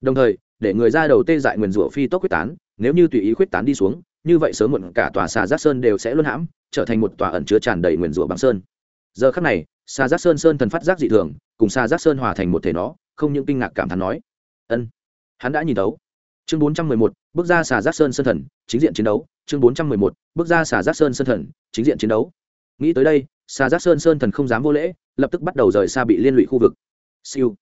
Đồng thời, để người ra đầu tê dại nguyền rủa phi tốc quyết tán, nếu như tùy ý quyết tán đi xuống, như vậy sớm muộn cả tòa xà giác sơn đều sẽ luân hãm, trở thành một tòa ẩn chứa tràn đầy nguyền rủa băng sơn. Giờ khắc này xà giác sơn sơn thần phát giác dị thường, cùng xà giác sơn hòa thành một thể nó, không những kinh ngạc cảm thán nói, ân, hắn đã nhìn đấu. chương bốn trăm mười một, bước ra xà giác sơn sơn thần, chính diện chiến đấu. Chương bốn trăm mười một, bước ra xà giác sơn sơn thần, chính diện chiến đấu. Nghĩ tới đây xà giác sơn sơn thần không dám vô lễ, lập tức bắt đầu rời xa bị liên lụy khu vực siêu.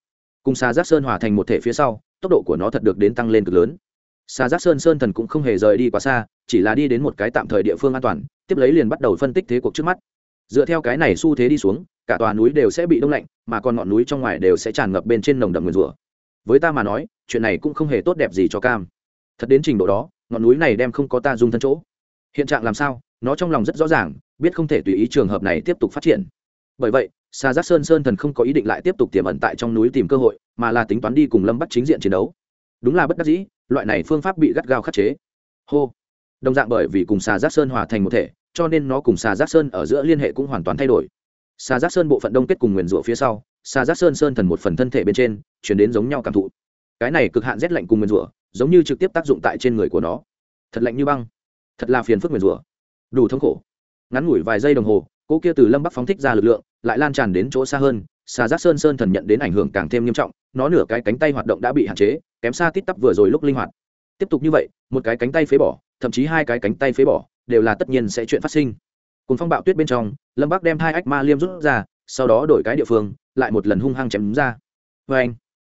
Cùng xà giác sơn hòa thành một thể phía sau, tốc độ của nó thật được đến tăng lên cực lớn. Xà giác sơn sơn thần cũng không hề rời đi quá xa, chỉ là đi đến một cái tạm thời địa phương an toàn, tiếp lấy liền bắt đầu phân tích thế cuộc trước mắt. Dựa theo cái này xu thế đi xuống, cả tòa núi đều sẽ bị đông lạnh, mà còn ngọn núi trong ngoài đều sẽ tràn ngập bên trên nồng đậm nguyền rủa. Với ta mà nói, chuyện này cũng không hề tốt đẹp gì cho cam. Thật đến trình độ đó, ngọn núi này đem không có ta dung thân chỗ. Hiện trạng làm sao, nó trong lòng rất rõ ràng, biết không thể tùy ý trường hợp này tiếp tục phát triển. Bởi vậy xa giác sơn sơn thần không có ý định lại tiếp tục tiềm ẩn tại trong núi tìm cơ hội, mà là tính toán đi cùng lâm bắt chính diện chiến đấu. Đúng là bất đắc dĩ, loại này phương pháp bị gắt gao khắc chế. Hô. Đồng dạng bởi vì cùng xà giác sơn hòa thành một thể, cho nên nó cùng xà giác sơn ở giữa liên hệ cũng hoàn toàn thay đổi. Xà giác sơn bộ phận đông kết cùng nguyền rủa phía sau xà giác sơn sơn thần một phần thân thể bên trên, chuyển đến giống nhau cảm thụ. Cái này cực hạn rét lạnh cùng nguyền rủa, giống như trực tiếp tác dụng tại trên người của nó. Thật lạnh như băng. Thật là phiền phức nguyền rủa. Đủ thống khổ. Ngắn ngủi vài giây đồng hồ cô kia từ lâm bắc phóng thích ra lực lượng lại lan tràn đến chỗ xa hơn, xà giác sơn sơn thần nhận đến ảnh hưởng càng thêm nghiêm trọng, nó nửa cái cánh tay hoạt động đã bị hạn chế, kém xa tít tắp vừa rồi lúc linh hoạt. Tiếp tục như vậy, một cái cánh tay phế bỏ, thậm chí hai cái cánh tay phế bỏ, đều là tất nhiên sẽ chuyện phát sinh. Cùng phong bạo tuyết bên trong, lâm bắc đem hai ách ma liêm rút ra, sau đó đổi cái địa phương, lại một lần hung hăng chém ra. Vê anh,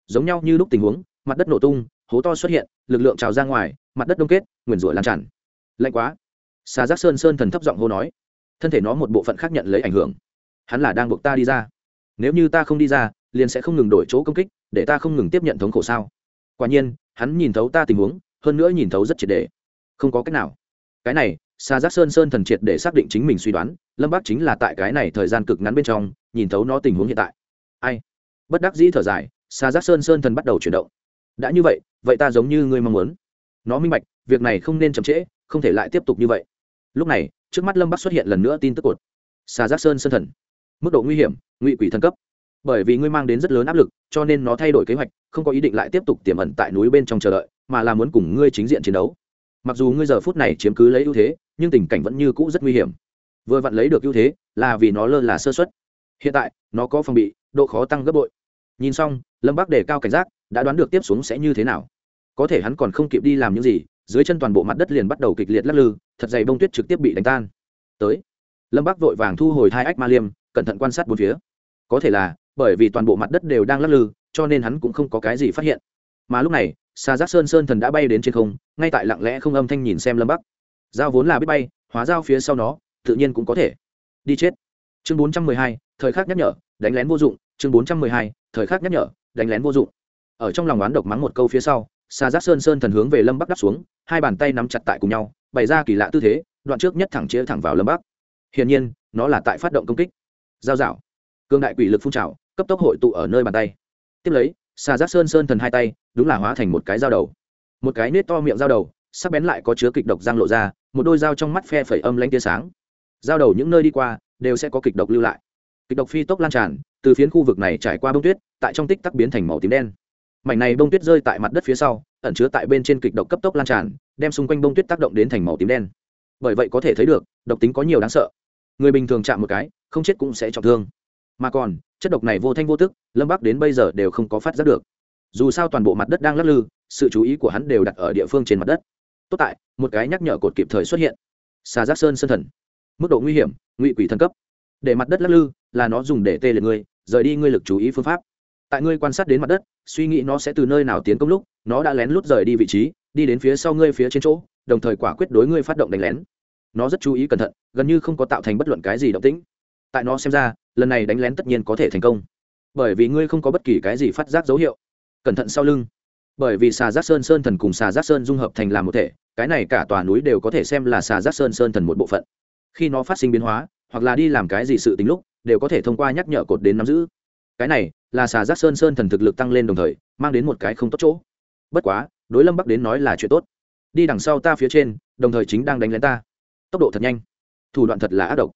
giống nhau như lúc tình huống, mặt đất nổ tung, hố to xuất hiện, lực lượng trào ra ngoài, mặt đất đông kết, nguyền rủa lan tràn. Lạnh quá. Xà giác sơn sơn thần thấp giọng hô nói. Thân thể nó một bộ phận khác nhận lấy ảnh hưởng hắn là đang buộc ta đi ra. Nếu như ta không đi ra, liền sẽ không ngừng đổi chỗ công kích, để ta không ngừng tiếp nhận thống khổ sao? Quả nhiên, hắn nhìn thấu ta tình huống, hơn nữa nhìn thấu rất triệt để. Không có cách nào. Cái này xa giác sơn sơn thần triệt để xác định chính mình suy đoán, lâm bác chính là tại cái này thời gian cực ngắn bên trong, nhìn thấu nó tình huống hiện tại. Ai? Bất đắc dĩ thở dài xa giác sơn sơn thần bắt đầu chuyển động. Đã như vậy vậy ta giống như ngươi mong muốn. Nó minh bạch, việc này không nên chậm trễ, không thể lại tiếp tục như vậy. Lúc này, trước mắt lâm bắc xuất hiện lần nữa tin tức cột. Xà giác sơn sơn thần mức độ nguy hiểm, ngụy quỷ thần cấp. Bởi vì ngươi mang đến rất lớn áp lực, cho nên nó thay đổi kế hoạch, không có ý định lại tiếp tục tiềm ẩn tại núi bên trong chờ đợi, mà là muốn cùng ngươi chính diện chiến đấu. Mặc dù ngươi giờ phút này chiếm cứ lấy ưu thế, nhưng tình cảnh vẫn như cũ rất nguy hiểm. Vừa vặn lấy được ưu thế, là vì nó lơ là sơ xuất hiện tại, nó có phòng bị, độ khó tăng gấp bội. Nhìn xong, lâm bắc đề cao cảnh giác, đã đoán được tiếp xuống sẽ như thế nào. Có thể hắn còn không kịp đi làm những gì, dưới chân toàn bộ mặt đất liền bắt đầu kịch liệt lắc lư, thật dày bông tuyết trực tiếp bị đánh tan. Tới, lâm bắc vội vàng thu hồi hai ách ma liêm cẩn thận quan sát bốn phía. Có thể là, bởi vì toàn bộ mặt đất đều đang lắc lư, cho nên hắn cũng không có cái gì phát hiện. Mà lúc này xa giác sơn sơn thần đã bay đến trên không, ngay tại lặng lẽ không âm thanh nhìn xem lâm bắc. Dao vốn là biết bay, hóa dao phía sau nó, tự nhiên cũng có thể. Đi chết. Chương bốn trăm mười hai, thời khắc nhắc nhở, đánh lén vô dụng. Chương bốn trăm mười hai, thời khắc nhắc nhở, đánh lén vô dụng. Ở trong lòng oán độc mắng một câu phía sau xa giác sơn sơn thần hướng về lâm bắc đắp xuống, hai bàn tay nắm chặt tại cùng nhau, bày ra kỳ lạ tư thế, đoạn trước nhất thẳng chĩa thẳng vào lâm bắc. Hiển nhiên, nó là tại phát động công kích giao dạo. Cương đại quỷ lực phun trào, cấp tốc hội tụ ở nơi bàn tay. Tiếp lấy, xà giác sơn sơn thần hai tay, đúng là hóa thành một cái dao đầu. Một cái nết to miệng dao đầu, sắc bén lại có chứa kịch độc giang lộ ra, một đôi dao trong mắt phe phẩy âm lanh tia sáng. Dao đầu những nơi đi qua, đều sẽ có kịch độc lưu lại. Kịch độc phi tốc lan tràn, từ phiến khu vực này trải qua bông tuyết, tại trong tích tắc biến thành màu tím đen. Mảnh này bông tuyết rơi tại mặt đất phía sau, ẩn chứa tại bên trên kịch độc cấp tốc lan tràn, đem xung quanh bông tuyết tác động đến thành màu tím đen. Bởi vậy có thể thấy được, độc tính có nhiều đáng sợ. Người bình thường chạm một cái không chết cũng sẽ trọng thương. Mà còn, chất độc này vô thanh vô tức, lâm bắc đến bây giờ đều không có phát giác được. Dù sao toàn bộ mặt đất đang lắc lư, sự chú ý của hắn đều đặt ở địa phương trên mặt đất. Tốt tại, một cái nhắc nhở cột kịp thời xuất hiện. Xà giác sơn sơn thần. Mức độ nguy hiểm, ngụy quỷ thần cấp. Để mặt đất lắc lư, là nó dùng để tê liệt ngươi, rời đi ngươi lực chú ý phương pháp. Tại ngươi quan sát đến mặt đất, suy nghĩ nó sẽ từ nơi nào tiến công lúc, nó đã lén lút rời đi vị trí, đi đến phía sau ngươi phía trên chỗ, đồng thời quả quyết đối ngươi phát động đánh lén. Nó rất chú ý cẩn thận, gần như không có tạo thành bất luận cái gì động tĩnh tại nó xem ra, lần này đánh lén tất nhiên có thể thành công. Bởi vì ngươi không có bất kỳ cái gì phát giác dấu hiệu. Cẩn thận sau lưng. Bởi vì xà giác sơn sơn thần cùng xà giác sơn dung hợp thành làm một thể, cái này cả tòa núi đều có thể xem là xà giác sơn sơn thần một bộ phận. Khi nó phát sinh biến hóa, hoặc là đi làm cái gì sự tính lúc, đều có thể thông qua nhắc nhở cột đến nắm giữ. Cái này là xà giác sơn sơn thần thực lực tăng lên đồng thời, mang đến một cái không tốt chỗ. Bất quá, đối lâm bắc đến nói là chuyện tốt. Đi đằng sau ta phía trên, đồng thời chính đang đánh lén ta. Tốc độ thật nhanh. Thủ đoạn thật là ác độc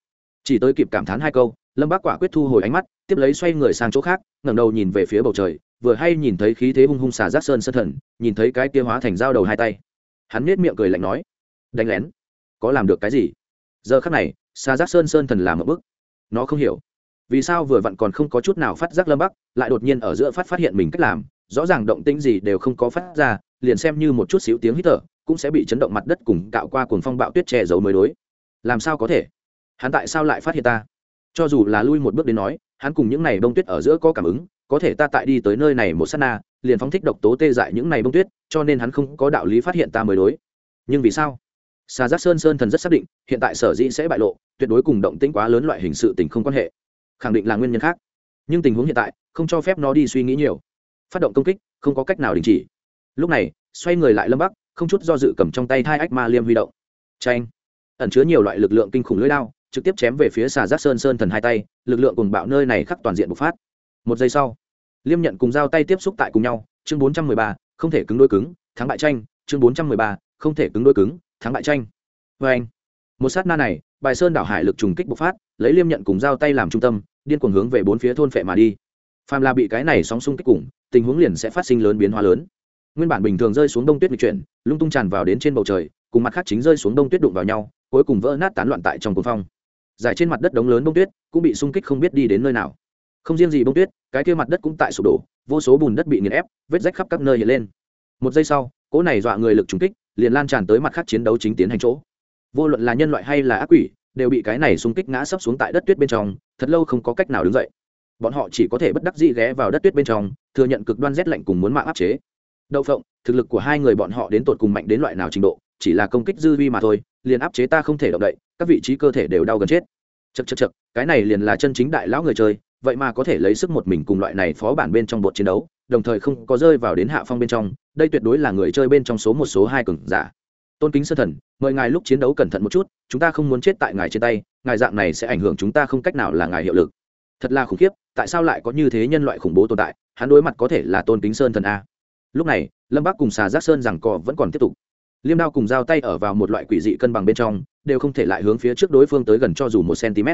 chỉ tới kịp cảm thán hai câu, lâm bác quả quyết thu hồi ánh mắt, tiếp lấy xoay người sang chỗ khác, ngẩng đầu nhìn về phía bầu trời, vừa hay nhìn thấy khí thế hung hung xà giác sơn sân thần, nhìn thấy cái kia hóa thành dao đầu hai tay. Hắn nết miệng cười lạnh nói, đánh lén? Có làm được cái gì? Giờ khắc này, xà giác sơn sơn thần làm một bức nó không hiểu, vì sao vừa vặn còn không có chút nào phát giác lâm bắc, lại đột nhiên ở giữa phát phát hiện mình cách làm, rõ ràng động tĩnh gì đều không có phát ra, liền xem như một chút xíu tiếng hít thở, cũng sẽ bị chấn động mặt đất cùng cạo qua cuồng phong bạo tuyết che giấu mới đối. Làm sao có thể? Hắn tại sao lại phát hiện ta? Cho dù là lui một bước đến nói, hắn cùng những này bông tuyết ở giữa có cảm ứng, có thể ta tại đi tới nơi này một s á t na, liền phóng thích độc tố tê dại những này bông tuyết, cho nên hắn không có đạo lý phát hiện ta mới đối. Nhưng vì sao? Xà giác sơn sơn thần rất xác định, hiện tại sở dĩ sẽ bại lộ, tuyệt đối cùng động tĩnh quá lớn loại hình sự tình không quan hệ. Khẳng định là nguyên nhân khác. Nhưng tình huống hiện tại, không cho phép nó đi suy nghĩ nhiều. Phát động công kích, không có cách nào đình chỉ. Lúc này, xoay người lại lâm bắc, không chút do dự cầm trong tay hai ách ma liêm huy động. Tranh ẩn chứa nhiều loại lực lượng kinh khủng lưỡi lao trực tiếp chém về phía xà giác sơn sơn thần hai tay, lực lượng cùng bạo nơi này khắc toàn diện bộc phát. Một giây sau, liêm nhận cùng dao tay tiếp xúc tại cùng nhau, chương bốn trăm mười ba, không thể cứng đôi cứng, thắng bại tranh, chương bốn trăm mười ba, không thể cứng đôi cứng, thắng bại tranh. Vê anh, một sát na này, bài sơn đảo hải lực trùng kích bộc phát, lấy liêm nhận cùng dao tay làm trung tâm, điên cuồng hướng về bốn phía thôn phệ mà đi. Phàm là bị cái này sóng xung kích cùng, tình huống liền sẽ phát sinh lớn biến hóa lớn. Nguyên bản bình thường rơi xuống đông tuyết bị chuyển, lung tung tràn vào đến trên bầu trời, cùng mặt khác chính rơi xuống đông tuyết đụng vào nhau, cuối cùng vỡ nát tán loạn tại trong cuồng phong giải trên mặt đất đống lớn bông tuyết, cũng bị xung kích không biết đi đến nơi nào. Không riêng gì bông tuyết, cái kia mặt đất cũng tại sụp đổ, vô số bùn đất bị nghiền ép, vết rách khắp các nơi hiện lên. Một giây sau, cỗ này dọa người lực trúng kích, liền lan tràn tới mặt khác chiến đấu chính tiến hành chỗ. Vô luận là nhân loại hay là ác quỷ, đều bị cái này xung kích ngã sấp xuống tại đất tuyết bên trong, thật lâu không có cách nào đứng dậy. Bọn họ chỉ có thể bất đắc dĩ ghé vào đất tuyết bên trong, thừa nhận cực đoan rét lạnh cùng muốn mạng áp chế. Đậu phộng, thực lực của hai người bọn họ đến tột cùng mạnh đến loại nào trình độ chỉ là công kích dư vi mà thôi, liền áp chế ta không thể động đậy, các vị trí cơ thể đều đau gần chết. Chật chật chật cái này liền là chân chính đại lão người chơi, vậy mà có thể lấy sức một mình cùng loại này phó bản bên trong bột chiến đấu, đồng thời không có rơi vào đến hạ phong bên trong, đây tuyệt đối là người chơi bên trong số một, số hai cường giả. Tôn kính sơ thần, mời ngài lúc chiến đấu cẩn thận một chút, chúng ta không muốn chết tại ngài trên tay, ngài dạng này sẽ ảnh hưởng chúng ta không cách nào là ngài hiệu lực. Thật là khủng khiếp, tại sao lại có như thế nhân loại khủng bố tồn tại, hắn đối mặt có thể là tôn kính sơn thần a. Lúc này, lâm bác cùng xà giác sơn rằng cò vẫn còn tiếp tục liêm đao cùng dao tay ở vào một loại quỷ dị cân bằng bên trong, đều không thể lại hướng phía trước đối phương tới gần cho dù một cm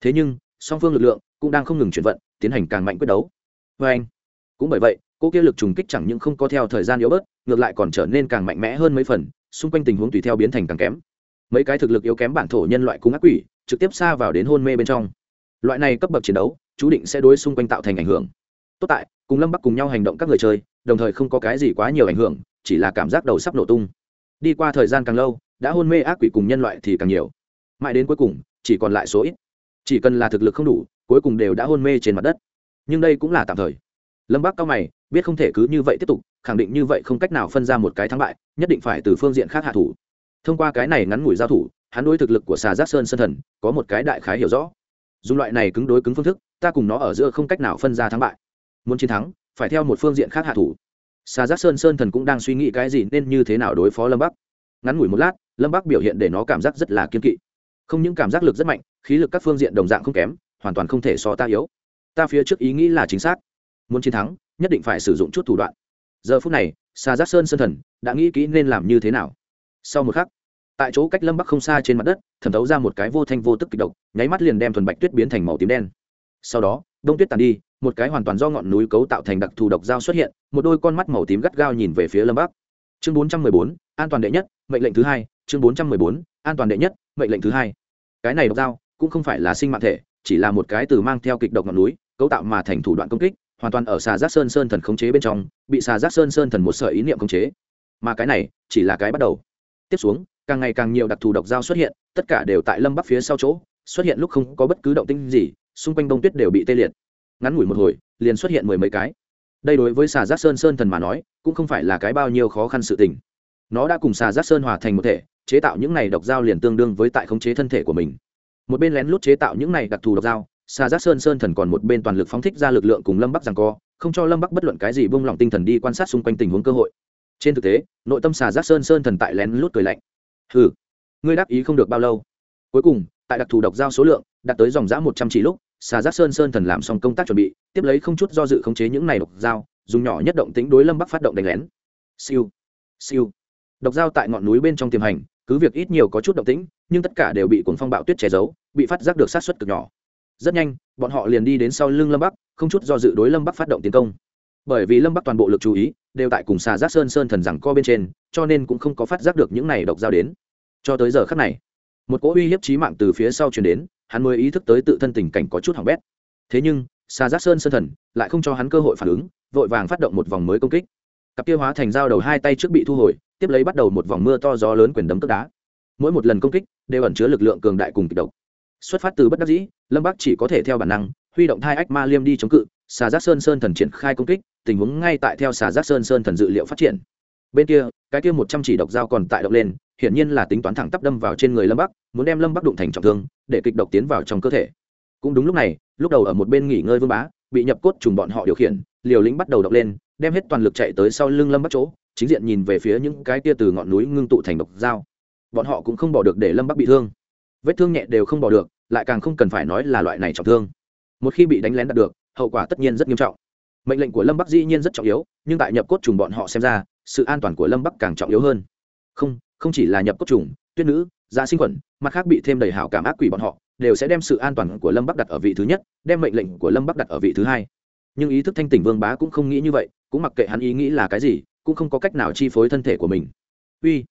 thế nhưng, song phương lực lượng cũng đang không ngừng chuyển vận, tiến hành càng mạnh quyết đấu. Vê anh, cũng bởi vậy, cỗ kia lực trùng kích chẳng những không có theo thời gian yếu bớt, ngược lại còn trở nên càng mạnh mẽ hơn mấy phần, xung quanh tình huống tùy theo biến thành càng kém. Mấy cái thực lực yếu kém bản thổ nhân loại cung ác quỷ, trực tiếp xa vào đến hôn mê bên trong. Loại này cấp bậc chiến đấu, chú định sẽ đối xung quanh tạo thành ảnh hưởng. Tốt tại, cùng lâm bắc cùng nhau hành động các người chơi, đồng thời không có cái gì quá nhiều ảnh hưởng, chỉ là cảm giác đầu sắp nổ tung đi qua thời gian càng lâu, đã hôn mê ác quỷ cùng nhân loại thì càng nhiều. Mãi đến cuối cùng, chỉ còn lại số ít. Chỉ cần là thực lực không đủ, cuối cùng đều đã hôn mê trên mặt đất. Nhưng đây cũng là tạm thời. Lâm bắc cao mày, biết không thể cứ như vậy tiếp tục, khẳng định như vậy không cách nào phân ra một cái thắng bại, nhất định phải từ phương diện khác hạ thủ. Thông qua cái này ngắn ngủi giao thủ, hắn đối thực lực của xà giác sơn sân thần có một cái đại khái hiểu rõ. Dùng loại này cứng đối cứng phương thức, ta cùng nó ở giữa không cách nào phân ra thắng bại. Muốn chiến thắng, phải theo một phương diện khác hạ thủ xà giác sơn sơn thần cũng đang suy nghĩ cái gì nên như thế nào đối phó lâm bắc. Ngắn ngủi một lát, lâm bắc biểu hiện để nó cảm giác rất là kiên kỵ. Không những cảm giác lực rất mạnh, khí lực các phương diện đồng dạng không kém, hoàn toàn không thể so ta yếu. Ta phía trước ý nghĩ là chính xác. Muốn chiến thắng, nhất định phải sử dụng chút thủ đoạn. Giờ phút này xà giác sơn sơn thần đã nghĩ kỹ nên làm như thế nào. Sau một khắc, tại chỗ cách lâm bắc không xa trên mặt đất, thẩm thấu ra một cái vô thanh vô tức kịch độc, nháy mắt liền đem thuần bạch tuyết biến thành màu tím đen. Sau đó, đông tuyết tàn đi một cái hoàn toàn do ngọn núi cấu tạo thành đặc thù độc dao xuất hiện, một đôi con mắt màu tím gắt gao nhìn về phía lâm bắc. Chương bốn trăm mười bốn, an toàn đệ nhất, mệnh lệnh thứ hai. Chương bốn trăm mười bốn, an toàn đệ nhất, mệnh lệnh thứ hai. Cái này độc dao cũng không phải là sinh mạng thể, chỉ là một cái từ mang theo kịch độc ngọn núi, cấu tạo mà thành thủ đoạn công kích, hoàn toàn ở xà giác sơn sơn thần khống chế bên trong, bị xà giác sơn sơn thần một sợi ý niệm khống chế. Mà cái này chỉ là cái bắt đầu. Tiếp xuống, càng ngày càng nhiều đặc thù độc dao xuất hiện, tất cả đều tại lâm bắc phía sau chỗ, xuất hiện lúc không có bất cứ động tinh gì, xung quanh đông tuyết đều bị tê liệt ngắn ngủi một hồi, liền xuất hiện mười mấy cái. Đây đối với xà giác sơn sơn thần mà nói, cũng không phải là cái bao nhiêu khó khăn sự tình. Nó đã cùng xà giác sơn hòa thành một thể, chế tạo những này độc dao liền tương đương với tại khống chế thân thể của mình. Một bên lén lút chế tạo những này đặc thù độc dao, xà giác sơn sơn thần còn một bên toàn lực phóng thích ra lực lượng cùng lâm bắc rằng co, không cho lâm bắc bất luận cái gì buông lỏng tinh thần đi quan sát xung quanh tình huống cơ hội. Trên thực tế, nội tâm xà giác sơn sơn thần tại lén lút cười lạnh. Hừ, ngươi đáp ý không được bao lâu. Cuối cùng tại đặc thù độc giao số lượng, đạt tới dòng giã một trăm chỉ lúc xà giác sơn sơn thần làm xong công tác chuẩn bị, tiếp lấy không chút do dự khống chế những này độc dao dùng nhỏ nhất động tính đối lâm bắc phát động đánh lén. Siêu siêu. Độc dao tại ngọn núi bên trong tiềm hành, cứ việc ít nhiều có chút động tĩnh, nhưng tất cả đều bị cuồng phong bạo tuyết che giấu, bị phát giác được sát xuất cực nhỏ. Rất nhanh, bọn họ liền đi đến sau lưng lâm bắc, không chút do dự đối lâm bắc phát động tiến công. Bởi vì lâm bắc toàn bộ lực chú ý, đều tại cùng xà giác sơn sơn thần rằng co bên trên, cho nên cũng không có phát giác được những này độc dao đến. Cho tới giờ khắc này một cỗ uy hiếp trí mạng từ phía sau chuyển đến, hắn mới ý thức tới tự thân tình cảnh có chút hỏng bét. Thế nhưng xa giác sơn sơn thần lại không cho hắn cơ hội phản ứng, vội vàng phát động một vòng mới công kích. Cặp kia hóa thành dao đầu hai tay trước bị thu hồi, tiếp lấy bắt đầu một vòng mưa to gió lớn quyền đấm tức đá. Mỗi một lần công kích đều ẩn chứa lực lượng cường đại cùng kịch độc. Xuất phát từ bất đắc dĩ, lâm bắc chỉ có thể theo bản năng, huy động thai ách ma liêm đi chống cự xà giác sơn sơn thần triển khai công kích, tình huống ngay tại theo xà giác sơn sơn thần dự liệu phát triển. Bên kia, cái kia một trăm chỉ độc dao còn tại động lên hiển nhiên là tính toán thẳng tắp đâm vào trên người lâm bắc, muốn đem lâm bắc đụng thành trọng thương, để kịch độc tiến vào trong cơ thể. Cũng đúng lúc này, lúc đầu ở một bên nghỉ ngơi vương bá, bị nhập cốt trùng bọn họ điều khiển, liều lĩnh bắt đầu động lên, đem hết toàn lực chạy tới sau lưng lâm bắc chỗ, chính diện nhìn về phía những cái tia từ ngọn núi ngưng tụ thành độc dao. Bọn họ cũng không bỏ được để lâm bắc bị thương. Vết thương nhẹ đều không bỏ được, lại càng không cần phải nói là loại này trọng thương. Một khi bị đánh lén đạt được, hậu quả tất nhiên rất nghiêm trọng. Mệnh lệnh của lâm bắc dĩ nhiên rất trọng yếu, nhưng tại nhập cốt trùng bọn họ xem ra, sự an toàn của lâm bắc càng trọng yếu hơn. Không không chỉ là nhập cốt trùng, tuyết nữ giá sinh khuẩn, mặt khác bị thêm đầy hảo cảm ác quỷ bọn họ, đều sẽ đem sự an toàn của lâm bắc đặt ở vị thứ nhất, đem mệnh lệnh của lâm bắc đặt ở vị thứ hai. Nhưng ý thức thanh tỉnh vương bá cũng không nghĩ như vậy, cũng mặc kệ hắn ý nghĩ là cái gì, cũng không có cách nào chi phối thân thể của mình. Uy,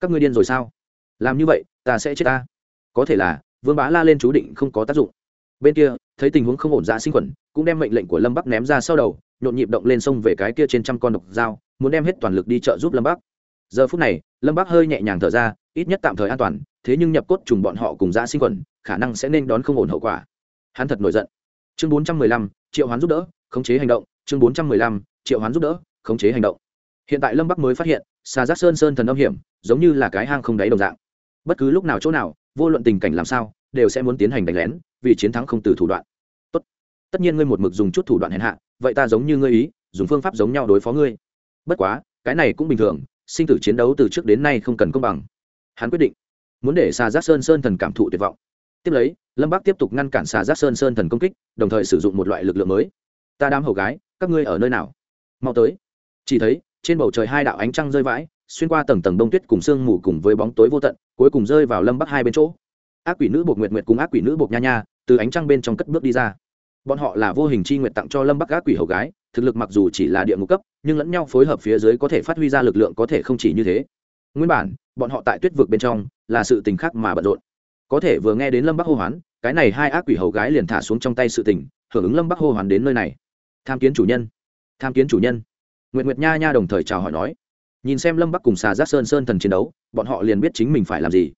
các ngươi điên rồi sao? Làm như vậy, ta sẽ chết ta. Có thể là, vương bá la lên chú định không có tác dụng. Bên kia, thấy tình huống không ổn dạ sinh khuẩn, cũng đem mệnh lệnh của lâm bắc ném ra sau đầu, nhộn nhịp động lên sông về cái kia trên trăm con độc dao, muốn đem hết toàn lực đi trợ giúp lâm bắc giờ phút này, lâm bắc hơi nhẹ nhàng thở ra, ít nhất tạm thời an toàn, thế nhưng nhập cốt trùng bọn họ cùng ra sinh khuẩn khả năng sẽ nên đón không ổn hậu quả. Hắn thật nổi giận. Chương bốn trăm mười lăm, triệu hoán giúp đỡ, khống chế hành động. Chương bốn trăm mười lăm, triệu hoán giúp đỡ, khống chế hành động. Hiện tại lâm bắc mới phát hiện, xà giác sơn sơn thần âm hiểm, giống như là cái hang không đáy đồng dạng. Bất cứ lúc nào chỗ nào, vô luận tình cảnh làm sao, đều sẽ muốn tiến hành đánh lén, vì chiến thắng không từ thủ đoạn. Tốt. tất nhiên ngươi một mực dùng chút thủ đoạn hèn hạ, vậy ta giống như ngươi ý, dùng phương pháp giống nhau đối phó ngươi. Bất quá, cái này cũng bình thường sinh tử chiến đấu từ trước đến nay không cần công bằng. Hắn quyết định muốn để xà giác sơn sơn thần cảm thụ tuyệt vọng. Tiếp lấy, lâm bắc tiếp tục ngăn cản xà giác sơn sơn thần công kích, đồng thời sử dụng một loại lực lượng mới. Ta đám hầu gái, các ngươi ở nơi nào? Mau tới. Chỉ thấy, trên bầu trời hai đạo ánh trăng rơi vãi, xuyên qua tầng tầng đông tuyết cùng sương mù cùng với bóng tối vô tận, cuối cùng rơi vào lâm bắc hai bên chỗ. Ác quỷ nữ bột nguyệt nguyệt cùng ác quỷ nữ bột nha nha, từ ánh trăng bên trong cất bước đi ra bọn họ là vô hình chi nguyệt tặng cho lâm bắc ác quỷ hầu gái, thực lực mặc dù chỉ là địa ngục cấp, nhưng lẫn nhau phối hợp phía dưới có thể phát huy ra lực lượng có thể không chỉ như thế. Nguyên bản, bọn họ tại tuyết vực bên trong là sự tình khác mà bận rộn. Có thể vừa nghe đến lâm bắc hô hoán, cái này hai ác quỷ hầu gái liền thả xuống trong tay sự tình, hưởng ứng lâm bắc hô hoán đến nơi này. Tham kiến chủ nhân. Tham kiến chủ nhân. Nguyệt nguyệt nha nha đồng thời chào hỏi nói. Nhìn xem lâm bắc cùng xà giác sơn sơn thần chiến đấu, bọn họ liền biết chính mình phải làm gì.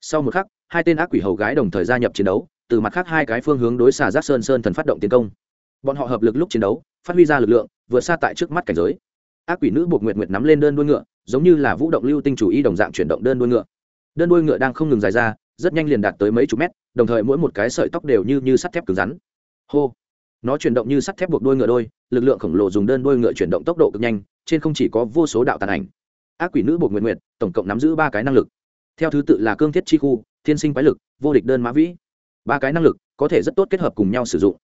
Sau một khắc, hai tên ác quỷ hầu gái đồng thời gia nhập chiến đấu từ mặt khác hai cái phương hướng đối xà giác sơn sơn thần phát động tiến công. Bọn họ hợp lực lúc chiến đấu, phát huy ra lực lượng vượt xa tại trước mắt cảnh giới. Ác quỷ nữ buộc nguyệt nguyệt nắm lên đơn đuôi ngựa, giống như là vũ động lưu tinh chủ y đồng dạng chuyển động đơn đuôi ngựa. Đơn đuôi ngựa đang không ngừng dài ra, rất nhanh liền đạt tới mấy chục mét, đồng thời mỗi một cái sợi tóc đều như như sắt thép cứng rắn. Hô! Nó chuyển động như sắt thép buộc đuôi ngựa đôi, lực lượng khổng lồ dùng đơn đuôi ngựa chuyển động tốc độ cực nhanh, trên không chỉ có vô số đạo tàn ảnh. Ác quỷ nữ buộc nguyện nguyện tổng cộng nắm giữ ba cái năng lực. Theo thứ tự là cương thiết chi khu, thiên sinh quái lực, vô địch đơn mã vĩ ba cái năng lực có thể rất tốt kết hợp cùng nhau sử dụng.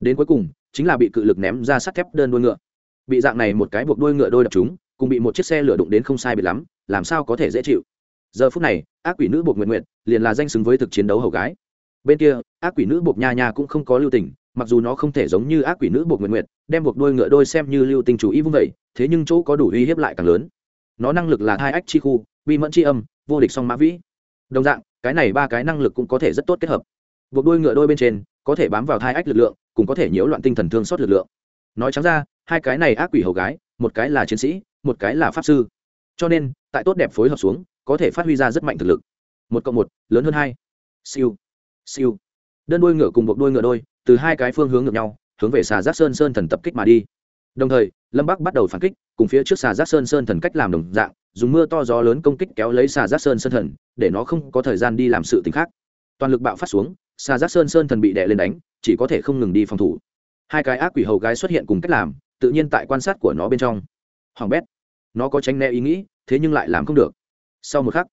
Đến cuối cùng, chính là bị cự lực ném ra sắt thép đơn đuôi ngựa. Bị dạng này một cái buộc đuôi ngựa đôi đập chúng, cùng bị một chiếc xe lửa đụng đến không sai biệt lắm, làm sao có thể dễ chịu? Giờ phút này, ác quỷ nữ buộc nguyện nguyện liền là danh xứng với thực chiến đấu hầu gái. Bên kia, ác quỷ nữ buộc nha nha cũng không có lưu tình, mặc dù nó không thể giống như ác quỷ nữ buộc nguyện nguyện đem buộc đuôi ngựa đôi xem như lưu tình chủ ý vung vẩy thế nhưng chỗ có đủ uy hiếp lại càng lớn. Nó năng lực là hai ách chi khu, bi mẫn chi âm, vô địch song mã vĩ. Đồng dạng, cái này ba cái năng lực cũng có thể rất tốt kết hợp buộc đuôi ngựa đôi bên trên, có thể bám vào thai ách lực lượng cũng có thể nhiễu loạn tinh thần thương xót lực lượng. Nói trắng ra, hai cái này ác quỷ hầu gái, một cái là chiến sĩ, một cái là pháp sư. Cho nên, tại tốt đẹp phối hợp xuống, có thể phát huy ra rất mạnh thực lực. Một cộng một, lớn hơn hai. Siêu. Siêu. Đơn đuôi ngựa cùng buộc đuôi ngựa đôi, từ hai cái phương hướng ngược nhau, hướng về xà giác sơn sơn thần tập kích mà đi. Đồng thời, lâm bắc bắt đầu phản kích, cùng phía trước xà giác sơn sơn thần cách làm đồng dạng, dùng mưa to gió lớn công kích kéo lấy xà giác sơn sơn thần, để nó không có thời gian đi làm sự t khác. Toàn lực bạo phát xuống xà giác sơn sơn thần bị đè lên đánh, chỉ có thể không ngừng đi phòng thủ. Hai cái ác quỷ hầu gái xuất hiện cùng cách làm, tự nhiên tại quan sát của nó bên trong. Hoàng bét, nó có tránh né ý nghĩ, thế nhưng lại làm không được. Sau một khắc,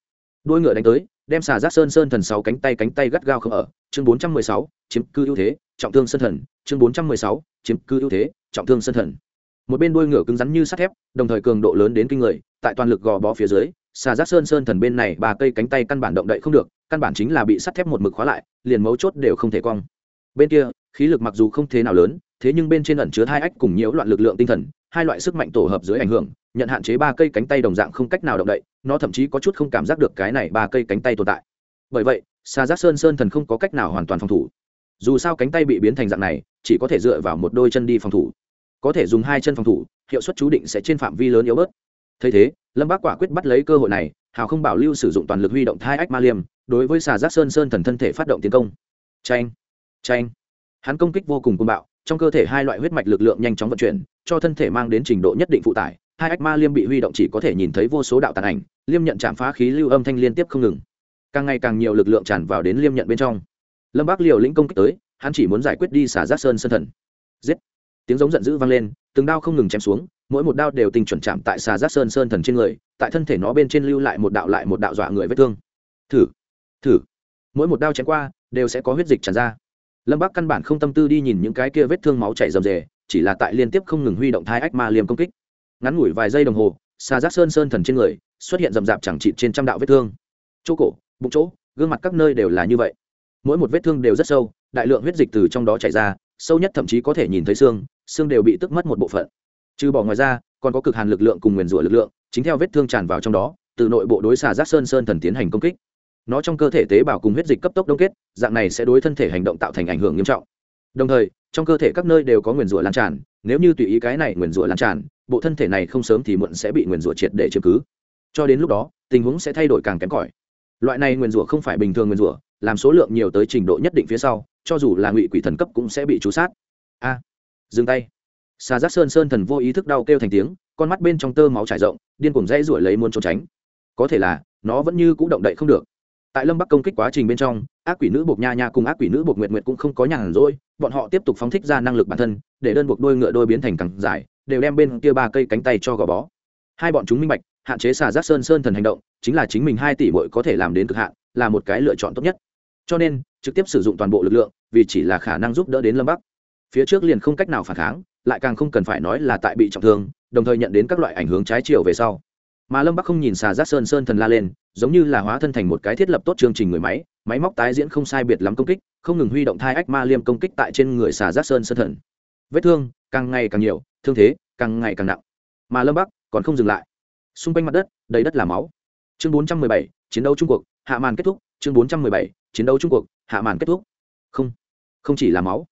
đuôi ngựa đánh tới, đem xà giác sơn sơn thần sáu cánh tay cánh tay gắt gao không ở. Chương bốn trăm mười sáu, chiếm cư ưu thế, trọng thương sơn thần. Chương bốn trăm mười sáu, chiếm cư ưu thế, trọng thương sơn thần. Một bên đuôi ngựa cứng rắn như sắt thép, đồng thời cường độ lớn đến kinh người, tại toàn lực gò bó phía dưới xà giác sơn sơn thần bên này ba cây cánh tay căn bản động đậy không được, căn bản chính là bị sắt thép một mực khóa lại, liền mấu chốt đều không thể cong. Bên kia, khí lực mặc dù không thế nào lớn, thế nhưng bên trên ẩn chứa hai ách cùng nhiễu loạn lực lượng tinh thần, hai loại sức mạnh tổ hợp dưới ảnh hưởng, nhận hạn chế ba cây cánh tay đồng dạng không cách nào động đậy, nó thậm chí có chút không cảm giác được cái này ba cây cánh tay tồn tại. Bởi vậy, xà giác sơn sơn thần không có cách nào hoàn toàn phòng thủ. Dù sao cánh tay bị biến thành dạng này, chỉ có thể dựa vào một đôi chân đi phòng thủ. Có thể dùng hai chân phòng thủ, hiệu suất chú định sẽ trên phạm vi lớn yếu bớt thấy thế, lâm bác quả quyết bắt lấy cơ hội này, hào không bảo lưu sử dụng toàn lực huy động hai ách ma liêm, đối với xà giác sơn sơn thần thân thể phát động tiến công. Tranh tranh hắn công kích vô cùng côn bạo, trong cơ thể hai loại huyết mạch lực lượng nhanh chóng vận chuyển, cho thân thể mang đến trình độ nhất định phụ tải hai ách ma liêm bị huy động chỉ có thể nhìn thấy vô số đạo tàn ảnh, liêm nhận chạm phá khí lưu âm thanh liên tiếp không ngừng. Càng ngày càng nhiều lực lượng tràn vào đến liêm nhận bên trong. Lâm bác liều lĩnh công kích tới, hắn chỉ muốn giải quyết đi xả giác sơn sơn thần. Giết tiếng giống giận dữ vang lên, từng đao không ngừng chém xuống, mỗi một đao đều tình chuẩn chạm tại xà giác sơn sơn thần trên người, tại thân thể nó bên trên lưu lại một đạo lại một đạo dọa người vết thương. Thử thử. Mỗi một đao chém qua, đều sẽ có huyết dịch tràn ra. Lâm bắc căn bản không tâm tư đi nhìn những cái kia vết thương máu chảy rầm rề, chỉ là tại liên tiếp không ngừng huy động thai ách ma liềm công kích. Ngắn ngủi vài giây đồng hồ, xà giác sơn sơn thần trên người xuất hiện rầm rạp chẳng trị trên trăm đạo vết thương. Chỗ cổ, bụng chỗ, gương mặt các nơi đều là như vậy. Mỗi một vết thương đều rất sâu, đại lượng huyết dịch từ trong đó chảy ra, sâu nhất thậm chí có thể nhìn thấy xương xương đều bị tức mất một bộ phận. Trừ bỏ ngoài ra, còn có cực hàn lực lượng cùng nguyền rủa lực lượng, chính theo vết thương tràn vào trong đó, từ nội bộ đối xà giác sơn sơn thần tiến hành công kích. Nó trong cơ thể tế bào cùng huyết dịch cấp tốc đông kết, dạng này sẽ đối thân thể hành động tạo thành ảnh hưởng nghiêm trọng. Đồng thời, trong cơ thể các nơi đều có nguyền rủa lan tràn, nếu như tùy ý cái này nguyền rủa lan tràn, bộ thân thể này không sớm thì muộn sẽ bị nguyền rủa triệt để chứng cứ. Cho đến lúc đó, tình huống sẽ thay đổi càng kém cỏi. Loại này nguyền rủa không phải bình thường nguyền rủa, làm số lượng nhiều tới trình độ nhất định phía sau, cho dù là ngụy quỷ thần cấp cũng sẽ bị trú sát. A dừng tay. Xà giác sơn sơn thần vô ý thức đau kêu thành tiếng, con mắt bên trong tơ máu trải rộng, điên cuồng dãy ruổi lấy muốn trốn tránh. Có thể là, nó vẫn như c ũ động đậy không được. Tại lâm bắc công kích quá trình bên trong, ác quỷ nữ buộc nha nha cùng ác quỷ nữ buộc nguyệt nguyệt cũng không có nhàn rỗi, bọn họ tiếp tục phóng thích ra năng lực bản thân, để đơn buộc đôi ngựa đôi biến thành cẳng dài, đều đem bên kia ba cây cánh tay cho gò bó. Hai bọn chúng minh bạch, hạn chế xà giác sơn sơn thần hành động, chính là chính mình hai tỷ bội có thể làm đến cực hạn, là một cái lựa chọn tốt nhất. Cho nên, trực tiếp sử dụng toàn bộ lực lượng, vì chỉ là khả năng giúp đỡ đến lâm bắc phía trước liền không cách nào phản kháng, lại càng không cần phải nói là tại bị trọng thương, đồng thời nhận đến các loại ảnh hưởng trái chiều về sau. Mà lâm bắc không nhìn xà giác sơn sơn thần la lên, giống như là hóa thân thành một cái thiết lập tốt chương trình người máy máy móc tái diễn không sai biệt lắm công kích, không ngừng huy động thai ách ma liêm công kích tại trên người xà giác sơn sơn thần. Vết thương càng ngày càng nhiều, thương thế càng ngày càng nặng. Mà lâm bắc còn không dừng lại. Xung quanh mặt đất, đầy đất là máu. Chương bốn trăm mười bảy, chiến đấu trung cuộc hạ màn kết thúc. Chương bốn trăm mười bảy, chiến đấu trung cuộc hạ màn kết thúc. Không không chỉ là máu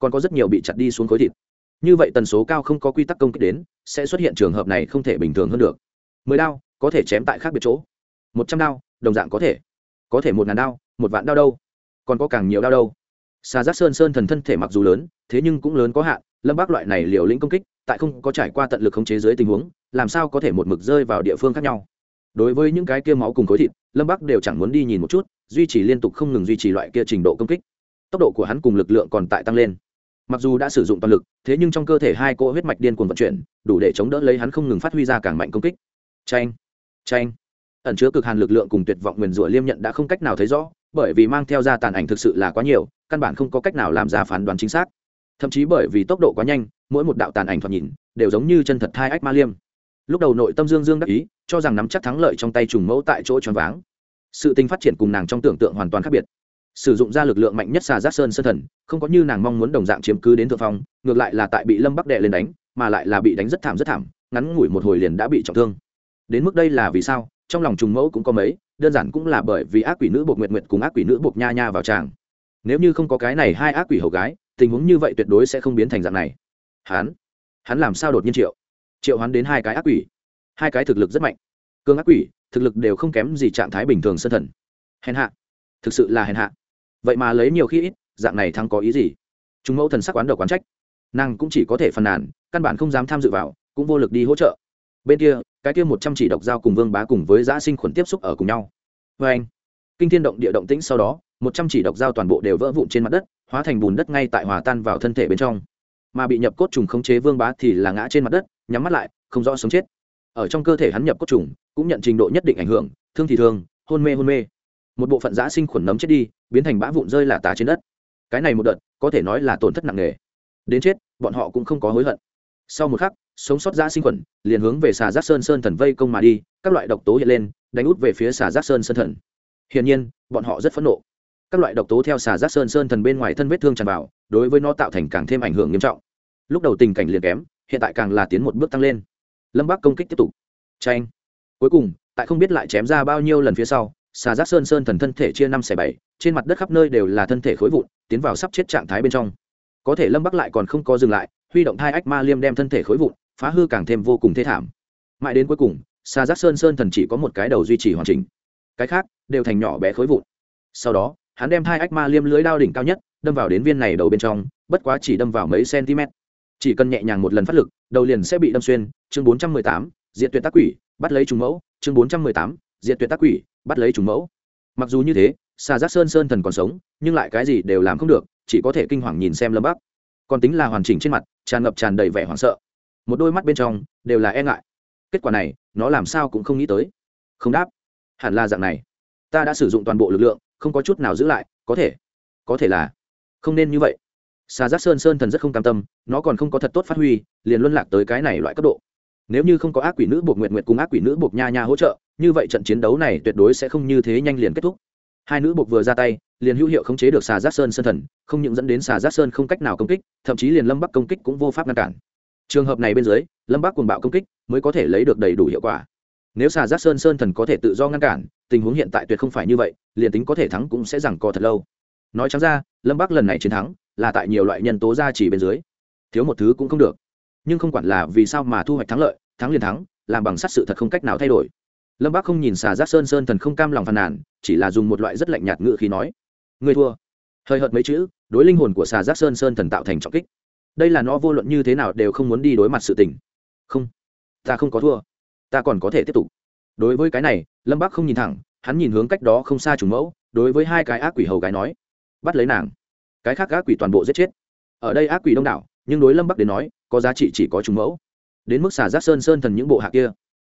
còn có rất nhiều bị chặt đi xuống khối thịt. Như vậy tần số cao không có quy tắc công kích đến, sẽ xuất hiện trường hợp này không thể bình thường hơn được. Mười đao, có thể chém tại khác biệt chỗ. Một trăm đao, đồng dạng có thể. Có thể một ngàn đao, một vạn đao đâu. Còn có càng nhiều đao đâu. Xà giác sơn sơn thần thân thể mặc dù lớn, thế nhưng cũng lớn có hạn, lâm bác loại này liều lĩnh công kích, tại không có trải qua tận lực khống chế dưới tình huống, làm sao có thể một mực rơi vào địa phương khác nhau. Đối với những cái kia máu cùng khối thịt, lâm bắc đều chẳng muốn đi nhìn một chút, duy trì liên tục không ngừng duy trì loại kia trình độ công kích. Tốc độ của hắn cùng lực lượng còn tại tăng lên mặc dù đã sử dụng toàn lực, thế nhưng trong cơ thể hai cỗ huyết mạch điên cuồng vận chuyển, đủ để chống đỡ lấy hắn không ngừng phát huy ra càng mạnh công kích. Tranh tranh ẩn chứa cực hàn lực lượng cùng tuyệt vọng nguyền rủa liêm nhận đã không cách nào thấy rõ, bởi vì mang theo ra tàn ảnh thực sự là quá nhiều, căn bản không có cách nào làm ra phán đoán chính xác. Thậm chí bởi vì tốc độ quá nhanh, mỗi một đạo tàn ảnh thoạt nhìn, đều giống như chân thật hai ách ma liêm. Lúc đầu nội tâm dương dương đắc ý, cho rằng nắm chắc thắng lợi trong tay trùng mẫu tại chỗ tròn váng. Sự tình phát triển cùng nàng trong tưởng tượng hoàn toàn khác biệt sử dụng ra lực lượng mạnh nhất xà giác sơn sơn thần, không có như nàng mong muốn đồng dạng chiếm cứ đến thượng phong, ngược lại là tại bị lâm bắc đệ lên đánh, mà lại là bị đánh rất thảm rất thảm, ngắn ngủi một hồi liền đã bị trọng thương. Đến mức đây là vì sao? Trong lòng trùng mẫu cũng có mấy, đơn giản cũng là bởi vì ác quỷ nữ buộc nguyệt nguyệt cùng ác quỷ nữ buộc nha nha vào tràng. Nếu như không có cái này hai ác quỷ hầu gái, tình huống như vậy tuyệt đối sẽ không biến thành dạng này. Hắn hắn làm sao đột nhiên triệu? Triệu hắn đến hai cái ác quỷ. Hai cái thực lực rất mạnh. Cương ác quỷ, thực lực đều không kém gì trạng thái bình thường sân thần. Hèn hạ. Thực sự là hèn hạ vậy mà lấy nhiều khi ít, dạng này thắng có ý gì? Chúng mẫu thần sắc quán đầu quán trách. Nàng cũng chỉ có thể phàn nàn, căn bản không dám tham dự vào, cũng vô lực đi hỗ trợ. Bên kia, cái kia một trăm chỉ độc dao cùng vương bá cùng với giã sinh khuẩn tiếp xúc ở cùng nhau. Vê anh, kinh thiên động địa động tĩnh sau đó, một trăm chỉ độc dao toàn bộ đều vỡ vụn trên mặt đất, hóa thành bùn đất ngay tại hòa tan vào thân thể bên trong. Mà bị nhập cốt trùng khống chế vương bá thì là ngã trên mặt đất, nhắm mắt lại, không rõ sống chết. Ở trong cơ thể hắn nhập cốt trùng, cũng nhận trình độ nhất định ảnh hưởng, thương thì thương, hôn mê hôn mê một bộ phận giã sinh khuẩn nấm chết đi, biến thành bã vụn rơi là tá trên đất. Cái này một đợt, có thể nói là tổn thất nặng nề. Đến chết, bọn họ cũng không có hối hận. Sau một khắc, sống sót giã sinh khuẩn, liền hướng về xà giác sơn sơn thần vây công mà đi, các loại độc tố hiện lên, đánh út về phía xà giác sơn sơn thần. Hiển nhiên, bọn họ rất phẫn nộ. Các loại độc tố theo xà giác sơn sơn thần bên ngoài thân vết thương tràn vào, đối với nó tạo thành càng thêm ảnh hưởng nghiêm trọng. Lúc đầu tình cảnh liền kém, hiện tại càng là tiến một bước tăng lên. Lâm bắc công kích tiếp tục. Tranh cuối cùng, tại không biết lại chém ra bao nhiêu lần phía sau xà giác sơn sơn thần thân thể chia năm xẻ bảy trên mặt đất khắp nơi đều là thân thể khối vụn tiến vào sắp chết trạng thái bên trong. Có thể lâm bắc lại còn không có dừng lại huy động hai ách ma liêm đem thân thể khối vụn phá hư càng thêm vô cùng thê thảm. Mãi đến cuối cùng xà giác sơn sơn thần chỉ có một cái đầu duy trì hoàn chỉnh. Cái khác đều thành nhỏ bé khối vụn. Sau đó hắn đem hai ách ma liêm lưới đao đỉnh cao nhất đâm vào đến viên này đầu bên trong bất quá chỉ đâm vào mấy cm chỉ cần nhẹ nhàng một lần phát lực đầu liền sẽ bị đâm xuyên. Chương 418, diện tuyệt tác quỷ bắt lấy trùng mẫu. Chương 418, diệt tuyệt tác quỷ, bắt lấy chúng mẫu. Mặc dù như thế, Sa giác sơn sơn thần còn sống, nhưng lại cái gì đều làm không được, chỉ có thể kinh hoàng nhìn xem lâm bắc. Còn tính là hoàn chỉnh trên mặt, tràn ngập tràn đầy vẻ hoảng sợ. Một đôi mắt bên trong đều là e ngại. Kết quả này, nó làm sao cũng không nghĩ tới. Không đáp. Hẳn là dạng này. Ta đã sử dụng toàn bộ lực lượng, không có chút nào giữ lại, có thể. Có thể là. Không nên như vậy. Sa giác sơn sơn thần rất không cam tâm, nó còn không có thật tốt phát huy, liền luân lạc tới cái này loại cấp độ. Nếu như không có ác quỷ nữ buộc Nguyệt Nguyệt cùng ác quỷ nữ buộc nha nha hỗ trợ như vậy trận chiến đấu này tuyệt đối sẽ không như thế nhanh liền kết thúc. Hai nữ buộc vừa ra tay, liền hữu hiệu khống chế được xà giác sơn sơn thần, không những dẫn đến xà giác sơn không cách nào công kích, thậm chí liền lâm bắc công kích cũng vô pháp ngăn cản. Trường hợp này bên dưới, lâm bắc cuồng bạo công kích mới có thể lấy được đầy đủ hiệu quả. Nếu xà giác sơn sơn thần có thể tự do ngăn cản, tình huống hiện tại tuyệt không phải như vậy, liền tính có thể thắng cũng sẽ rằng co thật lâu. Nói chẳng ra, lâm bắc lần này chiến thắng là tại nhiều loại nhân tố gia chỉ bên dưới. Thiếu một thứ cũng không được. Nhưng không quản là vì sao mà thu hoạch thắng lợi, thắng liền thắng, làm bằng sắt sự thật không cách nào thay đổi lâm bác không nhìn xà giác sơn sơn thần không cam lòng phàn nàn, chỉ là dùng một loại rất lạnh nhạt ngự khí nói người thua. Hơi hợt mấy chữ, đối linh hồn của xà giác sơn sơn thần tạo thành trọng kích. Đây là nó vô luận như thế nào đều không muốn đi đối mặt sự tình. Không, ta không có thua, ta còn có thể tiếp tục. Đối với cái này, lâm bác không nhìn thẳng, hắn nhìn hướng cách đó không xa trùng mẫu, đối với hai cái ác quỷ hầu gái nói, bắt lấy nàng, cái khác ác quỷ toàn bộ giết chết. Ở đây ác quỷ đông đảo, nhưng đối lâm bắc đến nói, có giá trị chỉ có trùng mẫu. Đến mức xà giác sơn sơn thần những bộ hạ kia,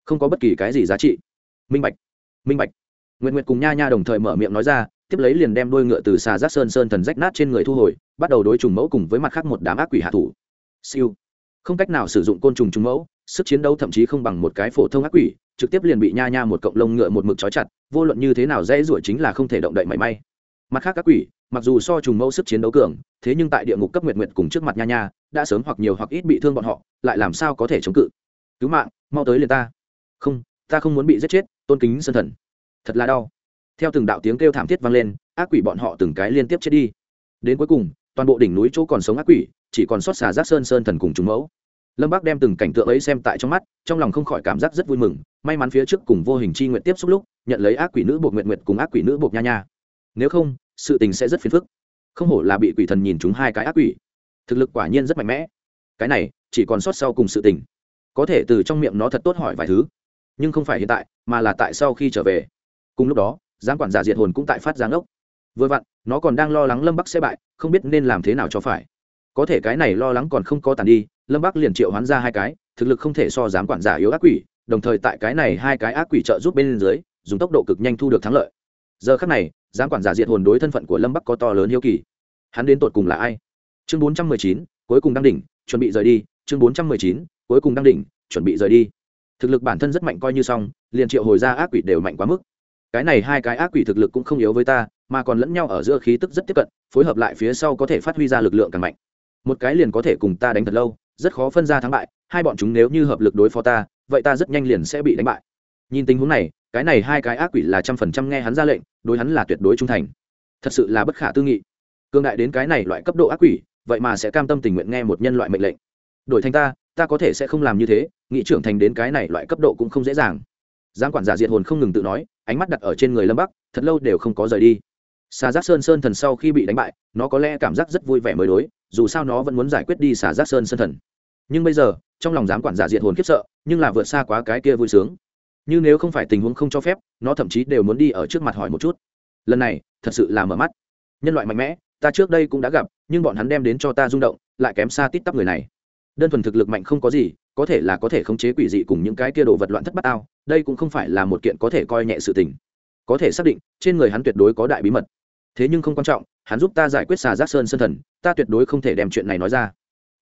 không có bất kỳ cái gì giá trị minh bạch minh bạch. Nguyện nguyện cùng nha nha đồng thời mở miệng nói ra, tiếp lấy liền đem đôi ngựa từ xà giác sơn sơn thần rách nát trên người thu hồi, bắt đầu đối trùng mẫu cùng với mặt khác một đám ác quỷ hạ thủ. Siêu. Không cách nào sử dụng côn trùng trùng mẫu, sức chiến đấu thậm chí không bằng một cái phổ thông ác quỷ, trực tiếp liền bị nha nha một cộng lông ngựa một mực trói chặt, vô luận như thế nào dễ rủa chính là không thể động đậy mảy may. Mặt khác ác quỷ, mặc dù so trùng mẫu sức chiến đấu cường, thế nhưng tại địa ngục cấp nguyệt nguyệt cùng trước mặt nha nha, đã sớm hoặc nhiều hoặc ít bị thương bọn họ, lại làm sao có thể chống cự? Cứu mạng, mau tới liền ta. Không ta không muốn bị giết chết tôn kính sân thần. Thật là đau. Theo từng đạo tiếng kêu thảm thiết vang lên, ác quỷ bọn họ từng cái liên tiếp chết đi. Đến cuối cùng, toàn bộ đỉnh núi chỗ còn sống ác quỷ, chỉ còn sót xà giác sơn sơn thần cùng chúng mẫu. Lâm bác đem từng cảnh tượng ấy xem tại trong mắt, trong lòng không khỏi cảm giác rất vui mừng, may mắn phía trước cùng vô hình chi nguyện tiếp xúc lúc, nhận lấy ác quỷ nữ buộc nguyện nguyện cùng ác quỷ nữ buộc nha nha. Nếu không, sự tình sẽ rất phiền phức. Không hổ là bị quỷ thần nhìn chúng hai cái ác quỷ. Thực lực quả nhiên rất mạnh mẽ. Cái này, chỉ còn sót sau cùng sự tình. Có thể từ trong miệng nó thật tốt hỏi vài thứ nhưng không phải hiện tại, mà là tại sau khi trở về. Cùng lúc đó, giám quản giả diệt hồn cũng tại phát giáng ốc vừa vặn, nó còn đang lo lắng lâm bắc sẽ bại, không biết nên làm thế nào cho phải. Có thể cái này lo lắng còn không có tàn đi, lâm bắc liền triệu hoán ra hai cái, thực lực không thể so giám quản giả yếu ác quỷ, đồng thời tại cái này hai cái ác quỷ trợ giúp bên dưới, dùng tốc độ cực nhanh thu được thắng lợi. Giờ khắc này, giám quản giả diệt hồn đối thân phận của lâm bắc có to lớn hiếu kỳ. Hắn đến tột cùng là ai? Chương bốn trăm mười chín, cuối cùng đăng đỉnh, chuẩn bị rời đi. Chương bốn trăm mười chín, cuối cùng đăng đỉnh, chuẩn bị rời đi thực lực bản thân rất mạnh coi như xong, liền triệu hồi ra ác quỷ đều mạnh quá mức. Cái này hai cái ác quỷ thực lực cũng không yếu với ta, mà còn lẫn nhau ở giữa khí tức rất tiếp cận, phối hợp lại phía sau có thể phát huy ra lực lượng càng mạnh. Một cái liền có thể cùng ta đánh thật lâu, rất khó phân ra thắng bại, hai bọn chúng nếu như hợp lực đối phó ta, vậy ta rất nhanh liền sẽ bị đánh bại. Nhìn tình huống này, cái này hai cái ác quỷ là trăm phần trăm nghe hắn ra lệnh, đối hắn là tuyệt đối trung thành. Thật sự là bất khả tư nghị. Cương đại đến cái này loại cấp độ ác quỷ, vậy mà sẽ cam tâm tình nguyện nghe một nhân loại mệnh lệnh. Đổi thành ta ta có thể sẽ không làm như thế, nghị trưởng thành đến cái này loại cấp độ cũng không dễ dàng. Giang quản giả diệt hồn không ngừng tự nói, ánh mắt đặt ở trên người lâm bắc, thật lâu đều không có rời đi. Xà giác sơn sơn thần sau khi bị đánh bại, nó có lẽ cảm giác rất vui vẻ mới đối, dù sao nó vẫn muốn giải quyết đi xà giác sơn sơn thần. Nhưng bây giờ, trong lòng giám quản giả diệt hồn khiếp sợ, nhưng là vượt xa quá cái kia vui sướng. Như nếu không phải tình huống không cho phép, nó thậm chí đều muốn đi ở trước mặt hỏi một chút. Lần này, thật sự là mở mắt. Nhân loại mạnh mẽ, ta trước đây cũng đã gặp, nhưng bọn hắn đem đến cho ta rung động, lại kém xa tít tắp người này đơn thuần thực lực mạnh không có gì, có thể là có thể khống chế quỷ dị cùng những cái kia đồ vật loạn thất bát ao đây cũng không phải là một kiện có thể coi nhẹ sự tình. Có thể xác định, trên người hắn tuyệt đối có đại bí mật. Thế nhưng không quan trọng, hắn giúp ta giải quyết xà giác sơn sơn thần, ta tuyệt đối không thể đem chuyện này nói ra.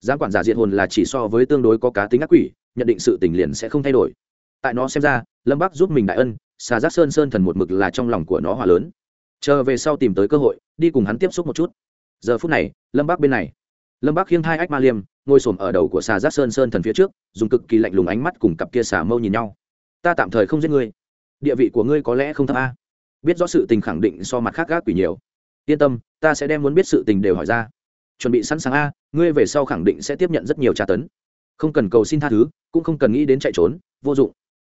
Giám quản giả diệt hồn là chỉ so với tương đối có cá tính ác quỷ, nhận định sự tình liền sẽ không thay đổi. Tại nó xem ra, lâm bắc giúp mình đại ân, xà giác sơn sơn thần một mực là trong lòng của nó hòa lớn. Chờ về sau tìm tới cơ hội, đi cùng hắn tiếp xúc một chút. Giờ phút này, lâm bắc bên này. Lâm bắc khiêng hai ách ma liêm ngồi xổm ở đầu của xà giác sơn sơn thần phía trước, dùng cực kỳ lạnh lùng ánh mắt cùng cặp kia xà mâu nhìn nhau. Ta tạm thời không giết ngươi. Địa vị của ngươi có lẽ không thấp a. Biết rõ sự tình khẳng định so mặt khác gác quỷ nhiều. Yên tâm, ta sẽ đem muốn biết sự tình đều hỏi ra. Chuẩn bị sẵn sàng a, ngươi về sau khẳng định sẽ tiếp nhận rất nhiều tra tấn. Không cần cầu xin tha thứ, cũng không cần nghĩ đến chạy trốn, vô dụng.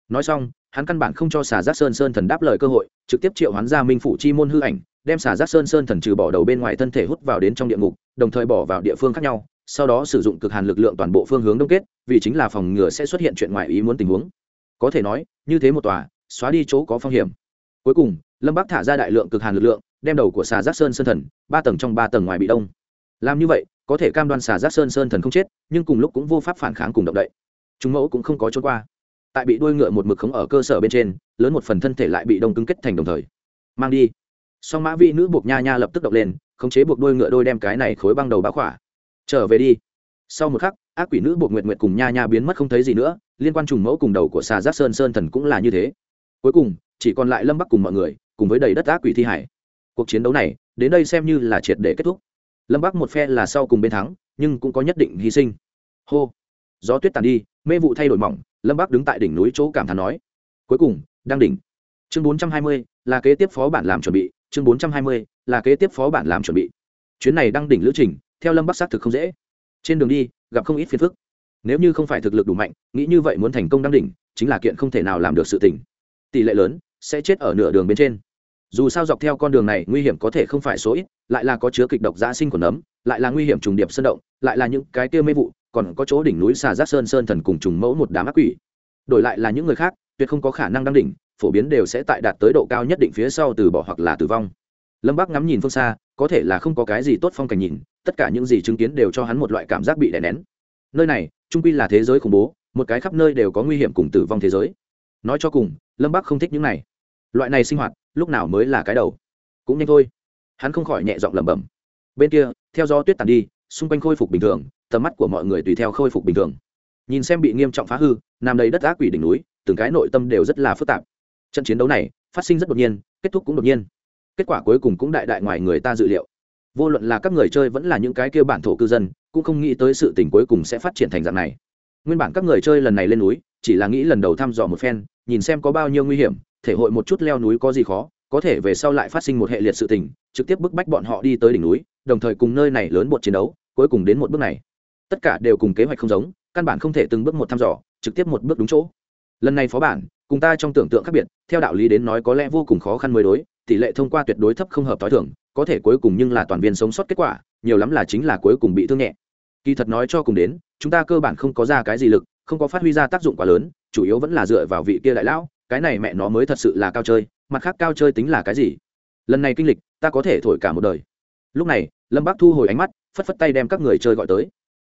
Nói xong, hắn căn bản không cho xà giác sơn sơn thần đáp lời cơ hội, trực tiếp triệu hắn ra minh phủ chi môn hư ảnh, đem xà giác sơn sơn thần trừ bỏ đầu bên ngoài thân thể hút vào đến trong địa ngục, đồng thời bỏ vào địa phương khác nhau sau đó sử dụng cực hàn lực lượng toàn bộ phương hướng đông kết, vì chính là phòng ngừa sẽ xuất hiện chuyện ngoài ý muốn tình huống. Có thể nói, như thế một tòa, xóa đi chỗ có phong hiểm. Cuối cùng, lâm bắc thả ra đại lượng cực hàn lực lượng, đem đầu của xà giác sơn sơn thần, ba tầng trong ba tầng ngoài bị đông. Làm như vậy, có thể cam đoan xà giác sơn sơn thần không chết, nhưng cùng lúc cũng vô pháp phản kháng cùng động đậy. Chúng mẫu cũng không có trốn qua. Tại bị đuôi ngựa một mực khống ở cơ sở bên trên, lớn một phần thân thể lại bị đông cứng kết thành đồng thời. Mang đi. Song mã vi nữ buộc nha nha lập tức động lên, khống chế buộc đuôi ngựa đôi đem cái này khối băng đầu bá khỏa trở về đi. Sau một khắc, ác quỷ nữ buộc nguyệt nguyệt cùng nha nha biến mất không thấy gì nữa, liên quan trùng mẫu cùng đầu của xà giác sơn sơn thần cũng là như thế. Cuối cùng, chỉ còn lại lâm bắc cùng mọi người, cùng với đầy đất ác quỷ thi hải. Cuộc chiến đấu này, đến đây xem như là triệt để kết thúc. Lâm bắc một phe là sau cùng bên thắng, nhưng cũng có nhất định hy sinh. Hô. Gió tuyết tàn đi, mê vụ thay đổi mỏng, lâm bắc đứng tại đỉnh núi chỗ cảm thán nói. Cuối cùng, đang đỉnh. Chương bốn trăm hai mươi, là kế tiếp phó bản làm chuẩn bị, chương bốn trăm hai mươi, là kế tiếp phó bản làm chuẩn bị. Chuyến này đang đỉnh lữ trình theo lâm bắc xác thực không dễ. Trên đường đi, gặp không ít phiền phức. Nếu như không phải thực lực đủ mạnh, nghĩ như vậy muốn thành công đăng đỉnh, chính là kiện không thể nào làm được sự tỉnh tỷ lệ lớn sẽ chết ở nửa đường bên trên. Dù sao dọc theo con đường này, nguy hiểm có thể không phải số ít, lại là có chứa kịch độc giã sinh của nấm, lại là nguy hiểm trùng điệp sơn động, lại là những cái tiêu mê vụ, còn có chỗ đỉnh núi xà giác sơn sơn thần cùng trùng mẫu một đám ác quỷ. Đổi lại là những người khác, tuyệt không có khả năng đăng đỉnh, phổ biến đều sẽ tại đạt tới độ cao nhất định phía sau từ bỏ hoặc là tử vong. Lâm bắc ngắm nhìn phương xa có thể là không có cái gì tốt phong cảnh nhìn, tất cả những gì chứng kiến đều cho hắn một loại cảm giác bị đè nén. Nơi này, trung quy là thế giới khủng bố, một cái khắp nơi đều có nguy hiểm cùng tử vong thế giới. Nói cho cùng, lâm bắc không thích những này. Loại này sinh hoạt, lúc nào mới là cái đầu? Cũng nhanh thôi. Hắn không khỏi nhẹ giọng lẩm bẩm. Bên kia, theo gió tuyết tàn đi, xung quanh khôi phục bình thường, tầm mắt của mọi người tùy theo khôi phục bình thường. Nhìn xem bị nghiêm trọng phá hư, nằm đầy đất ác quỷ đỉnh núi, từng cái nội tâm đều rất là phức tạp. Trận chiến đấu này, phát sinh rất đột nhiên, kết thúc cũng đột nhiên kết quả cuối cùng cũng đại đại ngoài người ta dự liệu. Vô luận là các người chơi vẫn là những cái kia bản thổ cư dân, cũng không nghĩ tới sự tình cuối cùng sẽ phát triển thành dạng này. Nguyên bản các người chơi lần này lên núi, chỉ là nghĩ lần đầu thăm dò một phen, nhìn xem có bao nhiêu nguy hiểm, thể hội một chút leo núi có gì khó, có thể về sau lại phát sinh một hệ liệt sự tình, trực tiếp bức bách bọn họ đi tới đỉnh núi, đồng thời cùng nơi này lớn một chiến đấu, cuối cùng đến một bước này. Tất cả đều cùng kế hoạch không giống, căn bản không thể từng bước một thăm dò, trực tiếp một bước đúng chỗ. Lần này phó bản, cùng ta trong tưởng tượng khác biệt, theo đạo lý đến nói có lẽ vô cùng khó khăn mới đối tỷ lệ thông qua tuyệt đối thấp không hợp t h o i thưởng có thể cuối cùng nhưng là toàn viên sống sót kết quả, nhiều lắm là chính là cuối cùng bị thương nhẹ. Kỳ thật nói cho cùng đến, chúng ta cơ bản không có ra cái gì lực, không có phát huy ra tác dụng quá lớn, chủ yếu vẫn là dựa vào vị kia đại lão, cái này mẹ nó mới thật sự là cao chơi, mặt khác cao chơi tính là cái gì? Lần này kinh lịch, ta có thể thổi cả một đời. Lúc này, lâm bác thu hồi ánh mắt, phất phất tay đem các người chơi gọi tới.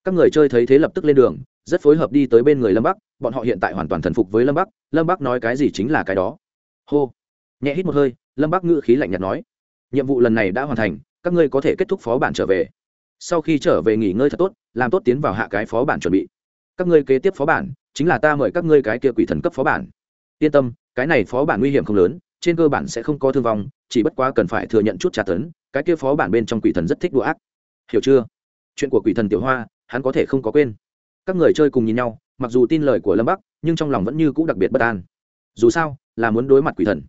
Các người chơi thấy thế lập tức lên đường, rất phối hợp đi tới bên người lâm bắc, bọn họ hiện tại hoàn toàn thần phục với lâm bắc lâm bắc nói cái gì chính là cái đó. Hô. Nhẹ hít một hơi lâm bắc ngữ khí lạnh nhạt nói, nhiệm vụ lần này đã hoàn thành, các ngươi có thể kết thúc phó bản trở về. Sau khi trở về nghỉ ngơi thật tốt, làm tốt tiến vào hạ cái phó bản chuẩn bị. Các ngươi kế tiếp phó bản, chính là ta mời các ngươi cái kia quỷ thần cấp phó bản. Yên tâm, cái này phó bản nguy hiểm không lớn, trên cơ bản sẽ không có thương vong, chỉ bất quá cần phải thừa nhận chút trả tấn, cái kia phó bản bên trong quỷ thần rất thích đùa ác. Hiểu chưa? Chuyện của quỷ thần tiểu hoa, hắn có thể không có quên. Các người chơi cùng nhìn nhau, mặc dù tin lời của lâm bắc, nhưng trong lòng vẫn như c ũ đặc biệt bất an. Dù sao, là muốn đối mặt quỷ thần.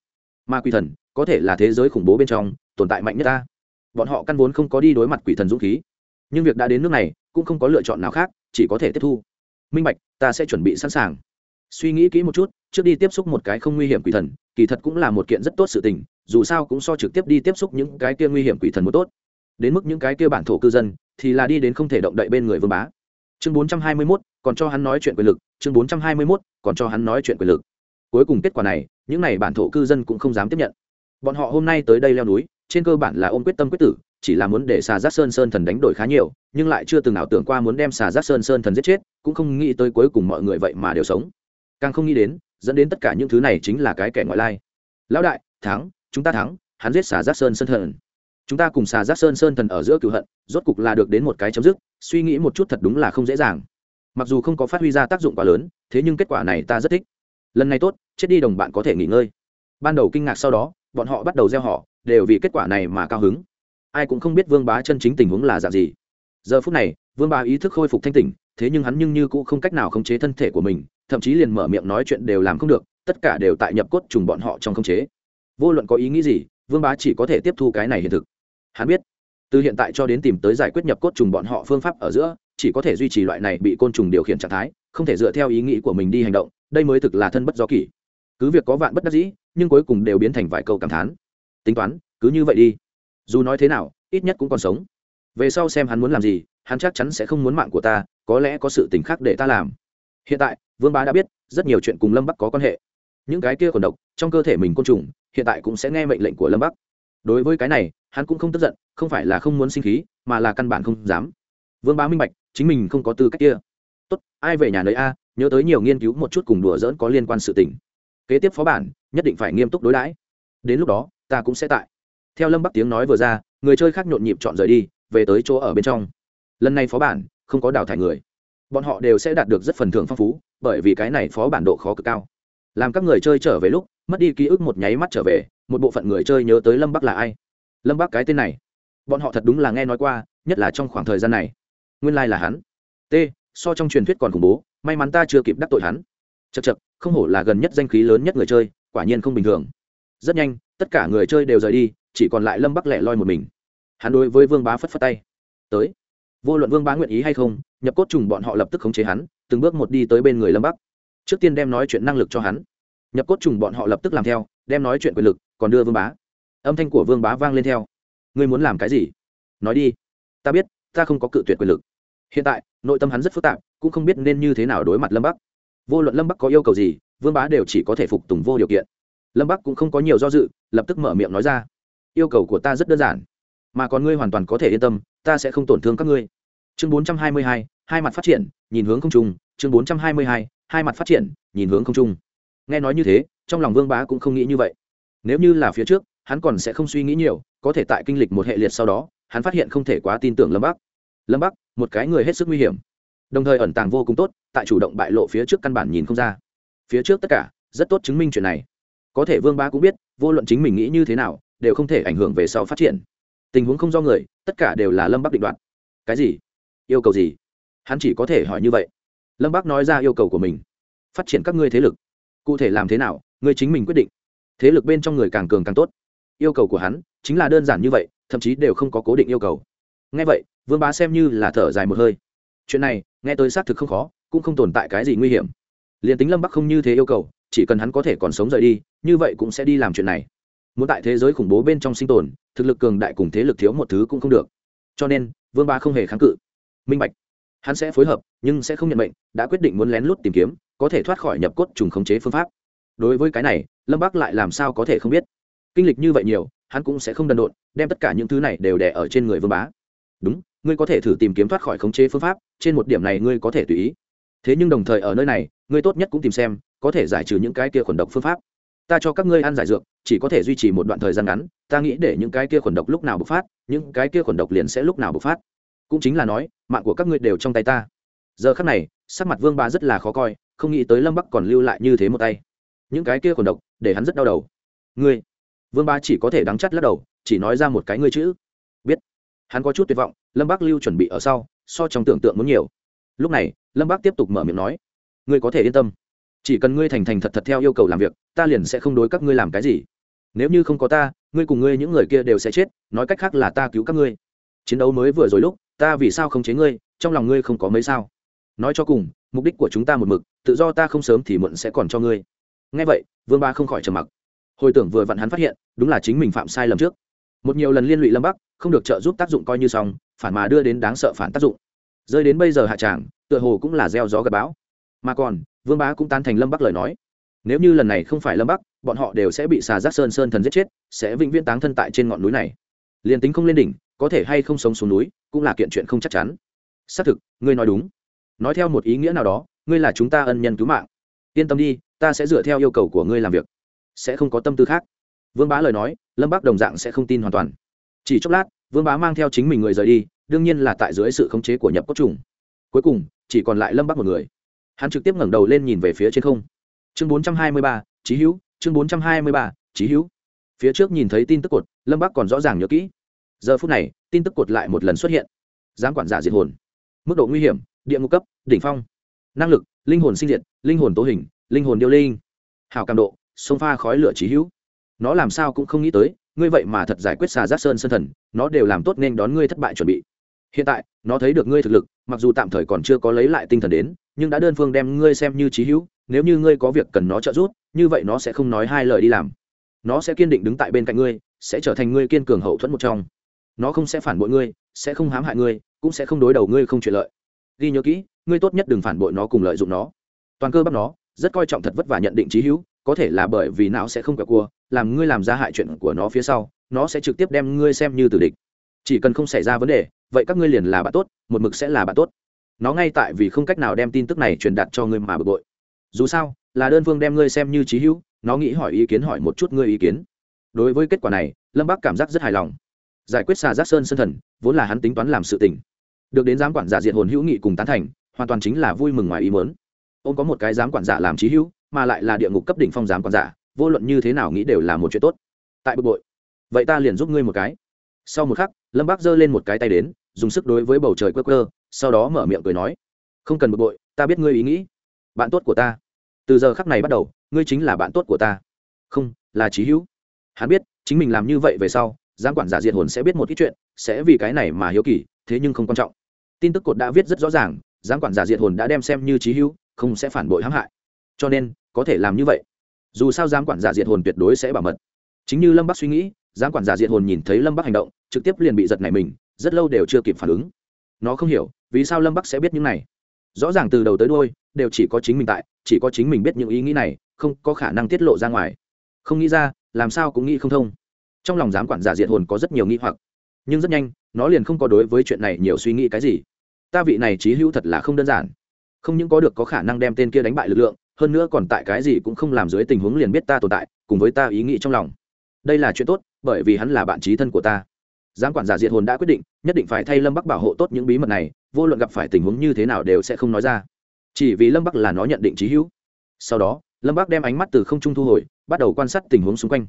Mà quỷ thần có thể là thế giới khủng bố bên trong tồn tại mạnh nhất ta. Bọn họ căn vốn không có đi đối mặt quỷ thần dũng khí nhưng việc đã đến nước này cũng không có lựa chọn nào khác chỉ có thể tiếp thu. Minh bạch ta sẽ chuẩn bị sẵn sàng. Suy nghĩ kỹ một chút trước đi tiếp xúc một cái không nguy hiểm quỷ thần kỳ thật cũng là một kiện rất tốt sự tình dù sao cũng so trực tiếp đi tiếp xúc những cái kia nguy hiểm quỷ thần một tốt. Đến mức những cái kia bản thổ cư dân thì là đi đến không thể động đậy bên người vương bá. Chương bốn trăm hai mươi 421, còn cho hắn nói chuyện quyền lực chương bốn trăm hai mươi 421, còn cho hắn nói chuyện quyền lực. Cuối cùng kết quả này những này bản thổ cư dân cũng không dám tiếp nhận bọn họ hôm nay tới đây leo núi, trên cơ bản là ôm quyết tâm quyết tử, chỉ là muốn để xà giác sơn sơn thần đánh đổi khá nhiều, nhưng lại chưa từng ảo tưởng qua muốn đem xà giác sơn sơn thần giết chết, cũng không nghĩ tới cuối cùng mọi người vậy mà đều sống. Càng không nghĩ đến, dẫn đến tất cả những thứ này chính là cái kẻ ngoại lai. Lão đại, thắng, chúng ta thắng, hắn giết xà giác sơn sơn thần. Chúng ta cùng xà giác sơn sơn thần ở giữa cựu hận, rốt cục là được đến một cái chấm dứt, suy nghĩ một chút thật đúng là không dễ dàng. Mặc dù không có phát huy ra tác dụng quá lớn, thế nhưng kết quả này ta rất thích. Lần này tốt, chết đi đồng bạn có thể nghỉ ngơi. Ban đầu kinh ngạc sau đó bọn họ bắt đầu gieo họ, đều vì kết quả này mà cao hứng. Ai cũng không biết vương bá chân chính tình huống là dạng gì. Giờ phút này, vương bá ý thức khôi phục thanh tỉnh, thế nhưng hắn nhưng như cũng không cách nào khống chế thân thể của mình, thậm chí liền mở miệng nói chuyện đều làm không được, tất cả đều tại nhập cốt trùng bọn họ trong khống chế. Vô luận có ý nghĩ gì, vương bá chỉ có thể tiếp thu cái này hiện thực. Hắn biết, từ hiện tại cho đến tìm tới giải quyết nhập cốt trùng bọn họ phương pháp ở giữa, chỉ có thể duy trì loại này bị côn trùng điều khiển trạng thái, không thể dựa theo ý nghĩ của mình đi hành động, đây mới thực là thân bất do kỷ. Cứ việc có vạn bất đắc dĩ nhưng cuối cùng đều biến thành vài câu cảm thán. Tính toán, cứ như vậy đi. Dù nói thế nào, ít nhất cũng còn sống. Về sau xem hắn muốn làm gì, hắn chắc chắn sẽ không muốn mạng của ta, có lẽ có sự tình khác để ta làm. Hiện tại, vương bá đã biết, rất nhiều chuyện cùng lâm bắc có quan hệ. Những cái kia còn độc, trong cơ thể mình côn trùng, hiện tại cũng sẽ nghe mệnh lệnh của lâm bắc. Đối với cái này, hắn cũng không tức giận, không phải là không muốn sinh khí, mà là căn bản không dám. Vương bá minh bạch, chính mình không có tư cách kia. Tốt, ai về nhà nơi a, nhớ tới nhiều nghiên cứu một chút cùng đùa dỡn có liên quan sự tình kế tiếp phó bản, nhất định phải nghiêm túc đối đãi. Đến lúc đó, ta cũng sẽ tại. Theo lâm bắc tiếng nói vừa ra, người chơi khác nhộn nhịp chọn rời đi, về tới chỗ ở bên trong. Lần này phó bản, không có đào thải người. Bọn họ đều sẽ đạt được rất phần thưởng phong phú, bởi vì cái này phó bản độ khó cực cao. Làm các người chơi trở về lúc, mất đi ký ức một nháy mắt trở về, một bộ phận người chơi nhớ tới lâm bắc là ai. Lâm bắc cái tên này, bọn họ thật đúng là nghe nói qua, nhất là trong khoảng thời gian này. Nguyên lai là hắn. T, so trong truyền thuyết còn khủng bố, may mắn ta chưa kịp đắc tội hắn chật chật, không hổ là gần nhất danh khí lớn nhất người chơi, quả nhiên không bình thường. Rất nhanh, tất cả người chơi đều rời đi, chỉ còn lại lâm bắc lẻ loi một mình. Hắn đối với vương bá phất phất tay. Tới. Vô luận vương bá nguyện ý hay không, nhập cốt trùng bọn họ lập tức khống chế hắn, từng bước một đi tới bên người lâm bắc. Trước tiên đem nói chuyện năng lực cho hắn. Nhập cốt trùng bọn họ lập tức làm theo, đem nói chuyện quyền lực còn đưa vương bá. Âm thanh của vương bá vang lên theo. Ngươi muốn làm cái gì? Nói đi. Ta biết, ta không có cự tuyệt quyền lực. Hiện tại, nội tâm hắn rất phức tạp, cũng không biết nên như thế nào đối mặt lâm bắc vô luận lâm bắc có yêu cầu gì vương bá đều chỉ có thể phục tùng vô điều kiện lâm bắc cũng không có nhiều do dự lập tức mở miệng nói ra yêu cầu của ta rất đơn giản mà còn ngươi hoàn toàn có thể yên tâm ta sẽ không tổn thương các ngươi chương bốn trăm hai mươi hai hai mặt phát triển, nhìn hướng không trung, chương bốn trăm hai mươi hai hai mặt phát triển, nhìn hướng không trung. Nghe nói như thế, trong lòng vương bá cũng không nghĩ như vậy. Nếu như là phía trước, hắn còn sẽ không suy nghĩ nhiều, có thể tại kinh lịch một hệ liệt sau đó, hắn phát hiện không thể quá tin tưởng lâm bắc. Lâm bắc, một cái người hết sức nguy hiểm đồng thời ẩn tàng vô cùng tốt, tại chủ động bại lộ phía trước căn bản nhìn không ra. Phía trước tất cả, rất tốt chứng minh chuyện này. Có thể vương bá cũng biết, vô luận chính mình nghĩ như thế nào, đều không thể ảnh hưởng về sau phát triển. Tình huống không do người, tất cả đều là lâm bắc định đoạt. Cái gì? Yêu cầu gì? Hắn chỉ có thể hỏi như vậy. Lâm bắc nói ra yêu cầu của mình. Phát triển các ngươi thế lực. Cụ thể làm thế nào ngươi chính mình quyết định. Thế lực bên trong người càng cường càng tốt. Yêu cầu của hắn chính là đơn giản như vậy, thậm chí đều không có cố định yêu cầu. Ngay vậy, vương bá xem như là thở dài một hơi chuyện này, nghe tới xác thực không khó, cũng không tồn tại cái gì nguy hiểm. Liền tính lâm bắc không như thế yêu cầu, chỉ cần hắn có thể còn sống rời đi, như vậy cũng sẽ đi làm chuyện này. Muốn tại thế giới khủng bố bên trong sinh tồn, thực lực cường đại cùng thế lực thiếu một thứ cũng không được. Cho nên, vương ba không hề kháng cự. Minh bạch. Hắn sẽ phối hợp, nhưng sẽ không nhận mệnh, đã quyết định muốn lén lút tìm kiếm, có thể thoát khỏi nhập cốt trùng khống chế phương pháp. Đối với cái này, lâm bắc lại làm sao có thể không biết? Kinh lịch như vậy nhiều, hắn cũng sẽ không đần độn, đem tất cả những thứ này đều đẻ ở trên người vương bá. Đúng ngươi có thể thử tìm kiếm thoát khỏi khống chế phương pháp, trên một điểm này ngươi có thể tùy ý. Thế nhưng đồng thời ở nơi này, ngươi tốt nhất cũng tìm xem, có thể giải trừ những cái kia khuẩn độc phương pháp. Ta cho các ngươi ăn giải dược, chỉ có thể duy trì một đoạn thời gian ngắn, ta nghĩ để những cái kia khuẩn độc lúc nào bộc phát, những cái kia khuẩn độc liền sẽ lúc nào bộc phát. Cũng chính là nói, mạng của các ngươi đều trong tay ta. Giờ khắc này, sắc mặt vương ba rất là khó coi, không nghĩ tới lâm bắc còn lưu lại như thế một tay. Những cái kia khuẩn độc, để hắn rất đau đầu. Ngươi, vương ba chỉ có thể đắng chắt lắc đầu, chỉ nói ra một cái ngươi chữ. Biết, hắn có chút tuyệt vọng lâm bác lưu chuẩn bị ở sau, so trong tưởng tượng muốn nhiều. Lúc này, lâm bác tiếp tục mở miệng nói, ngươi có thể yên tâm. Chỉ cần ngươi thành thành thật thật theo yêu cầu làm việc, ta liền sẽ không đối các ngươi làm cái gì. Nếu như không có ta, ngươi cùng ngươi những người kia đều sẽ chết, nói cách khác là ta cứu các ngươi. Chiến đấu mới vừa rồi lúc, ta vì sao không chế ngươi, trong lòng ngươi không có mấy sao. Nói cho cùng, mục đích của chúng ta một mực, tự do ta không sớm thì muộn sẽ còn cho ngươi. Ngay vậy, vương ba không khỏi trầm mặc. Hồi tưởng vừa vặn hắn phát hiện, đúng là chính mình phạm sai lầm trước. Một nhiều lần liên lụy lâm bắc không được trợ giúp tác dụng coi như xong, phản mà đưa đến đáng sợ phản tác dụng. Rơi đến bây giờ hạ tràng, tựa hồ cũng là gieo gió gặp bão. Mà còn, vương bá cũng tán thành lâm bắc lời nói. Nếu như lần này không phải lâm bắc, bọn họ đều sẽ bị xà giác sơn sơn thần giết chết, sẽ vĩnh viễn táng thân tại trên ngọn núi này. Liền tính không lên đỉnh, có thể hay không sống xuống núi, cũng là kiện chuyện không chắc chắn. Xác thực, ngươi nói đúng. Nói theo một ý nghĩa nào đó, ngươi là chúng ta ân nhân cứu mạng. Yên tâm đi, ta sẽ dựa theo yêu cầu của ngươi làm việc. Sẽ không có tâm tư khác. Vương bá lời nói, lâm bắc đồng dạng sẽ không tin hoàn toàn. Chỉ chốc lát vương bá mang theo chính mình người rời đi, đương nhiên là tại dưới sự khống chế của nhập cốt trùng. Cuối cùng, chỉ còn lại lâm bắc một người. Hắn trực tiếp ngẩng đầu lên nhìn về phía trên không. Chương bốn trăm hai mươi ba trí hữu, chương bốn trăm hai mươi ba trí hữu. Phía trước nhìn thấy tin tức cột, lâm bắc còn rõ ràng nhớ kỹ. Giờ phút này, tin tức cột lại một lần xuất hiện. Giám quản giả diệt hồn. Mức độ nguy hiểm, địa ngục cấp, đỉnh phong. Năng lực, linh hồn sinh diệt, linh hồn tố hình, linh hồn điêu linh. Hào cảm độ, sông pha khói lửa trí hữu. Nó làm sao cũng không nghĩ tới ngươi vậy mà thật giải quyết xà giác sơn sơn thần, nó đều làm tốt nên đón ngươi thất bại chuẩn bị. Hiện tại, nó thấy được ngươi thực lực, mặc dù tạm thời còn chưa có lấy lại tinh thần đến, nhưng đã đơn phương đem ngươi xem như trí hữu, nếu như ngươi có việc cần nó trợ giúp, như vậy nó sẽ không nói hai lời đi làm. Nó sẽ kiên định đứng tại bên cạnh ngươi, sẽ trở thành ngươi kiên cường hậu thuẫn một trong. Nó không sẽ phản bội ngươi, sẽ không hãm hại ngươi, cũng sẽ không đối đầu ngươi không chuyện lợi. Ghi nhớ kỹ, ngươi tốt nhất đừng phản bội nó cùng lợi dụng nó. Toàn cơ bắp nó, rất coi trọng thật vất vả nhận định trí hữu có thể là bởi vì não sẽ không cả cua, làm ngươi làm ra hại chuyện của nó phía sau, nó sẽ trực tiếp đem ngươi xem như tử địch. Chỉ cần không xảy ra vấn đề, vậy các ngươi liền là bạn tốt, một mực sẽ là bạn tốt. Nó ngay tại vì không cách nào đem tin tức này truyền đạt cho ngươi mà bực bội. Dù sao, là đơn phương đem ngươi xem như trí hữu, nó nghĩ hỏi ý kiến hỏi một chút ngươi ý kiến. Đối với kết quả này, lâm bắc cảm giác rất hài lòng. Giải quyết xà giác sơn sân thần, vốn là hắn tính toán làm sự tình. Được đến giám quản giả diện hồn hữu nghị cùng tán thành, hoàn toàn chính là vui mừng ngoài ý mớn ông có một cái giám quản giả làm trí hữu mà lại là địa ngục cấp đỉnh phong giám quản giả, vô luận như thế nào nghĩ đều là một chuyện tốt. Tại bực bội. Vậy ta liền giúp ngươi một cái. Sau một khắc, lâm bác giơ lên một cái tay đến, dùng sức đối với bầu trời quơ quơ, sau đó mở miệng cười nói, không cần bực bội, ta biết ngươi ý nghĩ. Bạn tốt của ta. Từ giờ khắc này bắt đầu, ngươi chính là bạn tốt của ta. Không, là trí hữu. Hắn biết, chính mình làm như vậy về sau, giám quản giả diệt hồn sẽ biết một ít chuyện, sẽ vì cái này mà hiếu kỳ, thế nhưng không quan trọng. Tin tức cột đã viết rất rõ ràng, giám quản giả diệt hồn đã đem xem như trí hữu, không sẽ phản bội hãm hại. Cho nên có thể làm như vậy. Dù sao giám quản giả diệt hồn tuyệt đối sẽ bảo mật. Chính như lâm bắc suy nghĩ, giám quản giả diệt hồn nhìn thấy lâm bắc hành động, trực tiếp liền bị giật này mình, rất lâu đều chưa kịp phản ứng. Nó không hiểu, vì sao lâm bắc sẽ biết những này. Rõ ràng từ đầu tới đôi đều chỉ có chính mình tại, chỉ có chính mình biết những ý nghĩ này, không có khả năng tiết lộ ra ngoài. Không nghĩ ra, làm sao cũng nghĩ không thông. Trong lòng giám quản giả diệt hồn có rất nhiều nghi hoặc. Nhưng rất nhanh, nó liền không có đối với chuyện này nhiều suy nghĩ cái gì. Ta vị này trí hữu thật là không đơn giản không những có được có khả năng đem tên kia đánh bại lực lượng, hơn nữa còn tại cái gì cũng không làm dưới tình huống liền biết ta tồn tại, cùng với ta ý nghĩ trong lòng. Đây là chuyện tốt, bởi vì hắn là bạn trí thân của ta. Giám quản giả diệt hồn đã quyết định, nhất định phải thay lâm bắc bảo hộ tốt những bí mật này, vô luận gặp phải tình huống như thế nào đều sẽ không nói ra. Chỉ vì lâm bắc là nó nhận định trí hữu. Sau đó, lâm bác đem ánh mắt từ không trung thu hồi, bắt đầu quan sát tình huống xung quanh.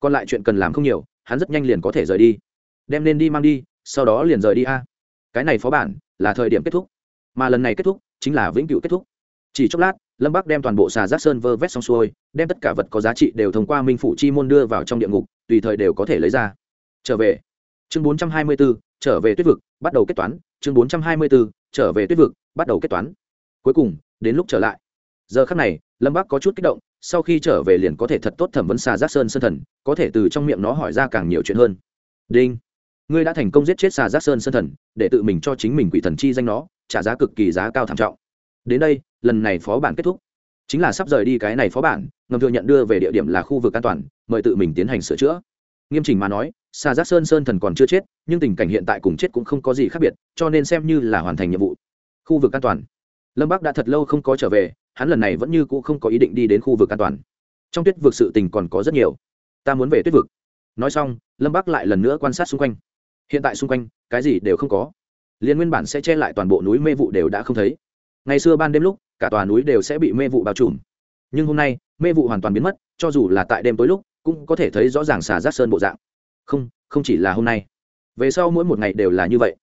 Còn lại chuyện cần làm không nhiều, hắn rất nhanh liền có thể rời đi. Đem nên đi mang đi, sau đó liền rời đi a. Cái này phó bản là thời điểm kết thúc. Mà lần này kết thúc chính là vĩnh cửu kết thúc. Chỉ chốc lát lâm bắc đem toàn bộ xà giác sơn vơ vét xong xuôi đem tất cả vật có giá trị đều thông qua minh phủ chi môn đưa vào trong địa ngục tùy thời đều có thể lấy ra. Trở về. Chương 424, trở về tuyết vực bắt đầu kết toán. Chương 424, trở về tuyết vực bắt đầu kết toán. Cuối cùng đến lúc trở lại. Giờ khắc này lâm bắc có chút kích động sau khi trở về liền có thể thật tốt thẩm vấn xà giác sơn sơn thần có thể từ trong miệng nó hỏi ra càng nhiều chuyện hơn. Đinh ngươi đã thành công giết chết xà giác sơn sơn thần, để tự mình cho chính mình quỷ thần chi danh nó, trả giá cực kỳ giá cao thảm trọng. Đến đây, lần này phó bản kết thúc. Chính là sắp rời đi cái này phó bản, ngầm thừa nhận đưa về địa điểm là khu vực an toàn, mời tự mình tiến hành sửa chữa. Nghiêm chỉnh mà nói xà giác sơn sơn thần còn chưa chết, nhưng tình cảnh hiện tại cùng chết cũng không có gì khác biệt, cho nên xem như là hoàn thành nhiệm vụ. Khu vực an toàn. Lâm bắc đã thật lâu không có trở về, hắn lần này vẫn như cũ không có ý định đi đến khu vực an toàn. Trong tuyết vực sự tình còn có rất nhiều. Ta muốn về tuyết vực. Nói xong, lâm bắc lại lần nữa quan sát xung quanh hiện tại xung quanh, cái gì đều không có. Liên nguyên bản sẽ che lại toàn bộ núi mê vụ đều đã không thấy. Ngày xưa ban đêm lúc, cả tòa núi đều sẽ bị mê vụ bao trùm. Nhưng hôm nay, mê vụ hoàn toàn biến mất, cho dù là tại đêm tối lúc, cũng có thể thấy rõ ràng xà giác sơn bộ dạng. Không không chỉ là hôm nay. Về sau mỗi một ngày đều là như vậy.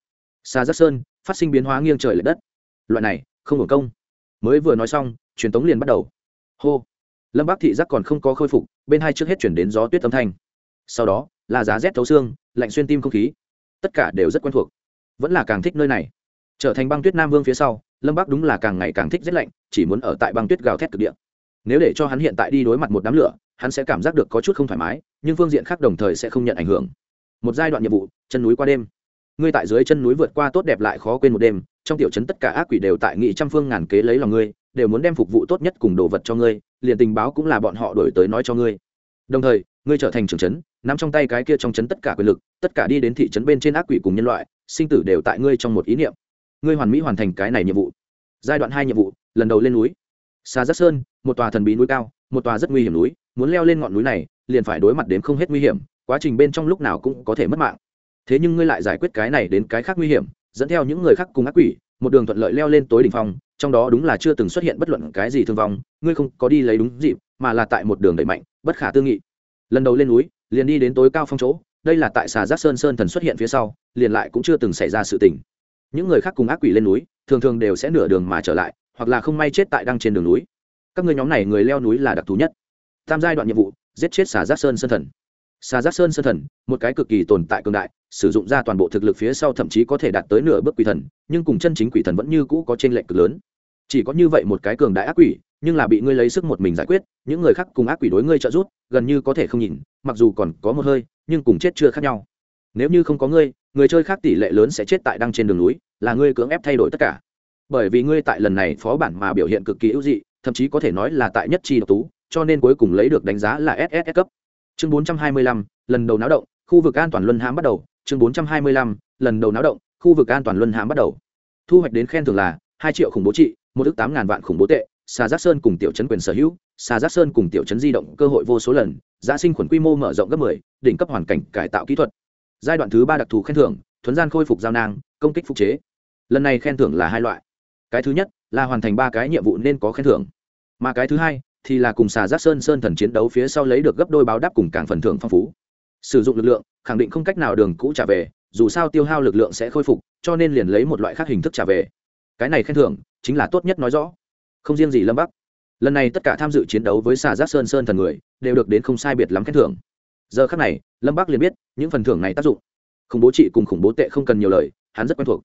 Xà giác sơn, phát sinh biến hóa nghiêng trời l ệ đất. Loại này, không hưởng công. Mới vừa nói xong, truyền tống liền bắt đầu. Hô. Lâm bắc thị giác còn không có khôi phục, bên hai trước hết chuyển đến gió tuyết âm thanh. Sau đó, là giá rét thấu xương, lạnh xuyên tim không khí tất cả đều rất quen thuộc. Vẫn là càng thích nơi này. Trở thành băng tuyết nam vương phía sau, lâm bắc đúng là càng ngày càng thích rét lạnh, chỉ muốn ở tại băng tuyết gào thét cực địa. Nếu để cho hắn hiện tại đi đối mặt một đám lửa, hắn sẽ cảm giác được có chút không thoải mái, nhưng phương diện khác đồng thời sẽ không nhận ảnh hưởng. Một giai đoạn nhiệm vụ, chân núi qua đêm. Ngươi tại dưới chân núi vượt qua tốt đẹp lại khó quên một đêm, trong tiểu trấn tất cả ác quỷ đều tại nghị trăm phương ngàn kế lấy lòng ngươi, đều muốn đem phục vụ tốt nhất cùng đồ vật cho ngươi, liền tình báo cũng là bọn họ đổi tới nói cho ngươi. Đồng thời ngươi trở thành trưởng trấn, nắm trong tay cái kia trong trấn tất cả quyền lực, tất cả đi đến thị trấn bên trên ác quỷ cùng nhân loại, sinh tử đều tại ngươi trong một ý niệm. Ngươi hoàn mỹ hoàn thành cái này nhiệm vụ. Giai đoạn hai nhiệm vụ, lần đầu lên núi. Xa giác sơn, một tòa thần bí núi cao, một tòa rất nguy hiểm núi, muốn leo lên ngọn núi này, liền phải đối mặt đến không hết nguy hiểm, quá trình bên trong lúc nào cũng có thể mất mạng. Thế nhưng ngươi lại giải quyết cái này đến cái khác nguy hiểm, dẫn theo những người khác cùng ác quỷ, một đường thuận lợi leo lên tối đỉnh phong, trong đó đúng là chưa từng xuất hiện bất luận cái gì thương vong, ngươi không có đi lấy đúng dịp, mà là tại một đường đẩy mạnh, bất khả tư nghị lần đầu lên núi, liền đi đến tối cao phong chỗ, đây là tại xà giác sơn sơn thần xuất hiện phía sau, liền lại cũng chưa từng xảy ra sự tình. Những người khác cùng ác quỷ lên núi, thường thường đều sẽ nửa đường mà trở lại, hoặc là không may chết tại đăng trên đường núi. Các người nhóm này người leo núi là đặc thù nhất. Tam giai đoạn nhiệm vụ, giết chết xà giác sơn sơn thần. Xà giác sơn sơn thần, một cái cực kỳ tồn tại cường đại, sử dụng ra toàn bộ thực lực phía sau thậm chí có thể đạt tới nửa bước quỷ thần, nhưng cùng chân chính quỷ thần vẫn như cũ có t r ê n lệch cực lớn chỉ có như vậy một cái cường đại ác quỷ nhưng là bị ngươi lấy sức một mình giải quyết những người khác cùng ác quỷ đối ngươi trợ giúp gần như có thể không nhìn mặc dù còn có một hơi nhưng cùng chết chưa khác nhau. Nếu như không có ngươi người chơi khác tỷ lệ lớn sẽ chết tại đăng trên đường núi là ngươi cưỡng ép thay đổi tất cả. Bởi vì ngươi tại lần này phó bản mà biểu hiện cực kỳ ưu dị thậm chí có thể nói là tại nhất chi độc tú cho nên cuối cùng lấy được đánh giá là ss cấp. Chương 425, lần đầu náo động khu vực an toàn luân hãm bắt đầu. Chương 425, lần đầu náo động khu vực an toàn luân hãm bắt đầu. Thu hoạch đến khen thưởng là hai triệu khủng bố trị một ước tám ngàn vạn khủng bố tệ xà giác sơn cùng tiểu chấn quyền sở hữu xà giác sơn cùng tiểu chấn di động cơ hội vô số lần giá sinh khuẩn quy mô mở rộng gấp 10, đỉnh cấp hoàn cảnh cải tạo kỹ thuật. Giai đoạn thứ ba đặc thù khen thưởng thuấn gian khôi phục giao nang công kích phục chế. Lần này khen thưởng là hai loại. Cái thứ nhất là hoàn thành ba cái nhiệm vụ nên có khen thưởng. Mà cái thứ hai thì là cùng xà giác sơn sơn thần chiến đấu phía sau lấy được gấp đôi báo đáp cùng càng phần thưởng phong phú. Sử dụng lực lượng khẳng định không cách nào đường cũ trả về dù sao tiêu hao lực lượng sẽ khôi phục cho nên liền lấy một loại khác hình thức trả về cái này khen thưởng chính là tốt nhất nói rõ. Không riêng gì lâm bắc, lần này tất cả tham dự chiến đấu với xà giác sơn sơn thần người đều được đến không sai biệt lắm khen thưởng. Giờ khác này, lâm bắc liền biết những phần thưởng này tác dụng. Khủng bố trị cùng khủng bố tệ không cần nhiều lời, hắn rất quen thuộc.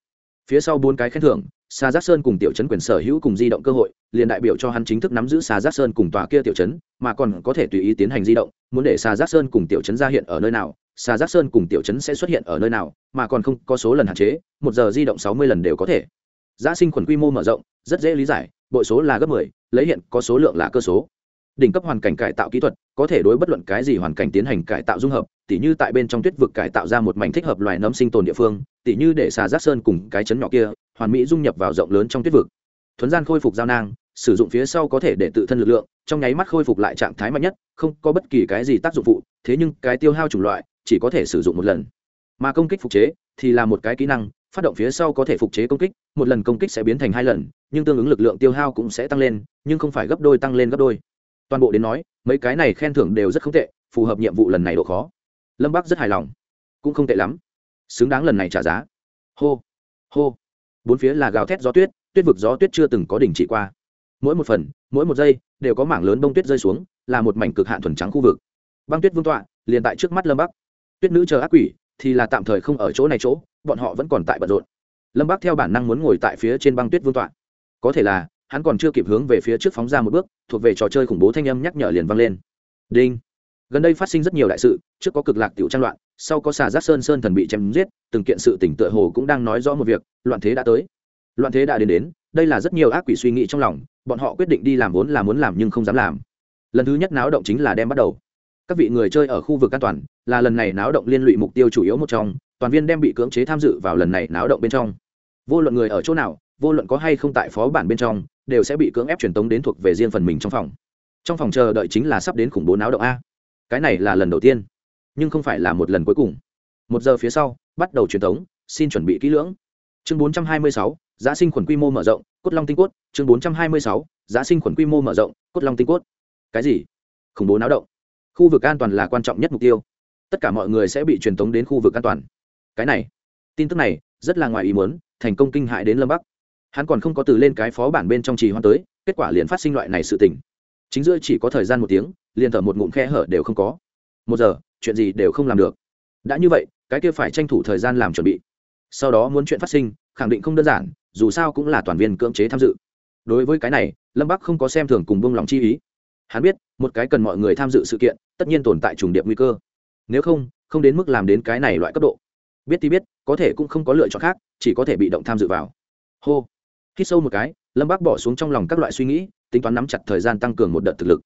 Phía sau bốn cái khen thưởng xà giác sơn cùng tiểu chấn quyền sở hữu cùng di động cơ hội, liền đại biểu cho hắn chính thức nắm giữ xà giác sơn cùng tòa kia tiểu chấn, mà còn có thể tùy ý tiến hành di động, muốn để xà giác sơn cùng tiểu chấn ra hiện ở nơi nào xà giác sơn cùng tiểu chấn sẽ xuất hiện ở nơi nào, mà còn không có số lần hạn chế, một giờ di động sáu mươi lần đều có thể giá sinh khuẩn quy mô mở rộng, rất dễ lý giải, bội số là gấp mười, lấy hiện có số lượng là cơ số. Đỉnh cấp hoàn cảnh cải tạo kỹ thuật có thể đối bất luận cái gì hoàn cảnh tiến hành cải tạo dung hợp, tỉ như tại bên trong tuyết vực cải tạo ra một mảnh thích hợp loài nấm sinh tồn địa phương, tỉ như để xà giác sơn cùng cái chấn nhỏ kia, hoàn mỹ dung nhập vào rộng lớn trong tuyết vực. Thuấn gian khôi phục giao nang, sử dụng phía sau có thể để tự thân lực lượng, trong nháy mắt khôi phục lại trạng thái mạnh nhất, không có bất kỳ cái gì tác dụng phụ, thế nhưng cái tiêu hao chủng loại chỉ có thể sử dụng một lần. Mà công kích phục chế thì là một cái kỹ năng phát động phía sau có thể phục chế công kích, một lần công kích sẽ biến thành hai lần, nhưng tương ứng lực lượng tiêu hao cũng sẽ tăng lên, nhưng không phải gấp đôi tăng lên gấp đôi. Toàn bộ đến nói, mấy cái này khen thưởng đều rất không tệ, phù hợp nhiệm vụ lần này độ khó. Lâm bắc rất hài lòng. Cũng không tệ lắm. Xứng đáng lần này trả giá. Hô hô. Bốn phía là gào thét gió tuyết tuyết vực gió tuyết chưa từng có đỉnh chỉ qua. Mỗi một phần, mỗi một giây đều có mảng lớn bông tuyết rơi xuống, là một mảnh cực hạn thuần trắng khu vực. Băng tuyết vương tọa, liền tại trước mắt lâm bắc. Tuyết nữ chờ ác quỷ thì là tạm thời không ở chỗ này chỗ bọn họ vẫn còn tại bận rộn. Lâm bác theo bản năng muốn ngồi tại phía trên băng tuyết vương tọa. Có thể là, hắn còn chưa kịp hướng về phía trước phóng ra một bước, thuộc về trò chơi khủng bố thanh âm nhắc nhở liền vang lên. Đinh. Gần đây phát sinh rất nhiều đại sự, trước có cực lạc tiểu trang loạn, sau có xà giác sơn sơn thần bị chém giết, từng kiện sự tỉnh tựa hồ cũng đang nói rõ một việc, loạn thế đã tới. Loạn thế đã đến đến, đây là rất nhiều ác quỷ suy nghĩ trong lòng, bọn họ quyết định đi làm vốn là muốn làm nhưng không dám làm. Lần thứ nhất náo động chính là đem bắt đầu. Các vị người chơi ở khu vực an toàn, là lần này náo động liên lụy mục tiêu chủ yếu một trong toàn viên đem bị cưỡng chế tham dự vào lần này náo động bên trong. Vô luận người ở chỗ nào vô luận có hay không tại phó bản bên trong đều sẽ bị cưỡng ép truyền tống đến thuộc về riêng phần mình trong phòng. Trong phòng chờ đợi chính là sắp đến khủng bố náo động a. Cái này là lần đầu tiên nhưng không phải là một lần cuối cùng. Một giờ phía sau bắt đầu truyền tống xin chuẩn bị kỹ lưỡng. Chương 426, giá sinh khuẩn quy mô mở rộng cốt long tinh cốt. Chương 426, giá sinh khuẩn quy mô mở rộng cốt long tinh cốt. Cái gì? Khủng bố náo động. Khu vực an toàn là quan trọng nhất mục tiêu. Tất cả mọi người sẽ bị truyền tống đến khu vực an toàn cái này. Tin tức này rất là ngoài ý muốn, thành công kinh hại đến lâm bắc. Hắn còn không có từ lên cái phó bản bên trong trì hoãn tới, kết quả liền phát sinh loại này sự tình. Chính giữa chỉ có thời gian một tiếng, liền thở một ngụm khe hở đều không có. Một giờ, chuyện gì đều không làm được. Đã như vậy, cái kia phải tranh thủ thời gian làm chuẩn bị. Sau đó muốn chuyện phát sinh, khẳng định không đơn giản, dù sao cũng là toàn viên cưỡng chế tham dự. Đối với cái này, lâm bắc không có xem thường cùng bông lòng chi ý. Hắn biết, một cái cần mọi người tham dự sự kiện, tất nhiên tồn tại trùng điệp nguy cơ. Nếu không không đến mức làm đến cái này loại cấp độ biết thì biết, có thể cũng không có lựa chọn khác, chỉ có thể bị động tham dự vào. Hô. Hít sâu một cái, lâm bác bỏ xuống trong lòng các loại suy nghĩ, tính toán nắm chặt thời gian tăng cường một đợt thực lực.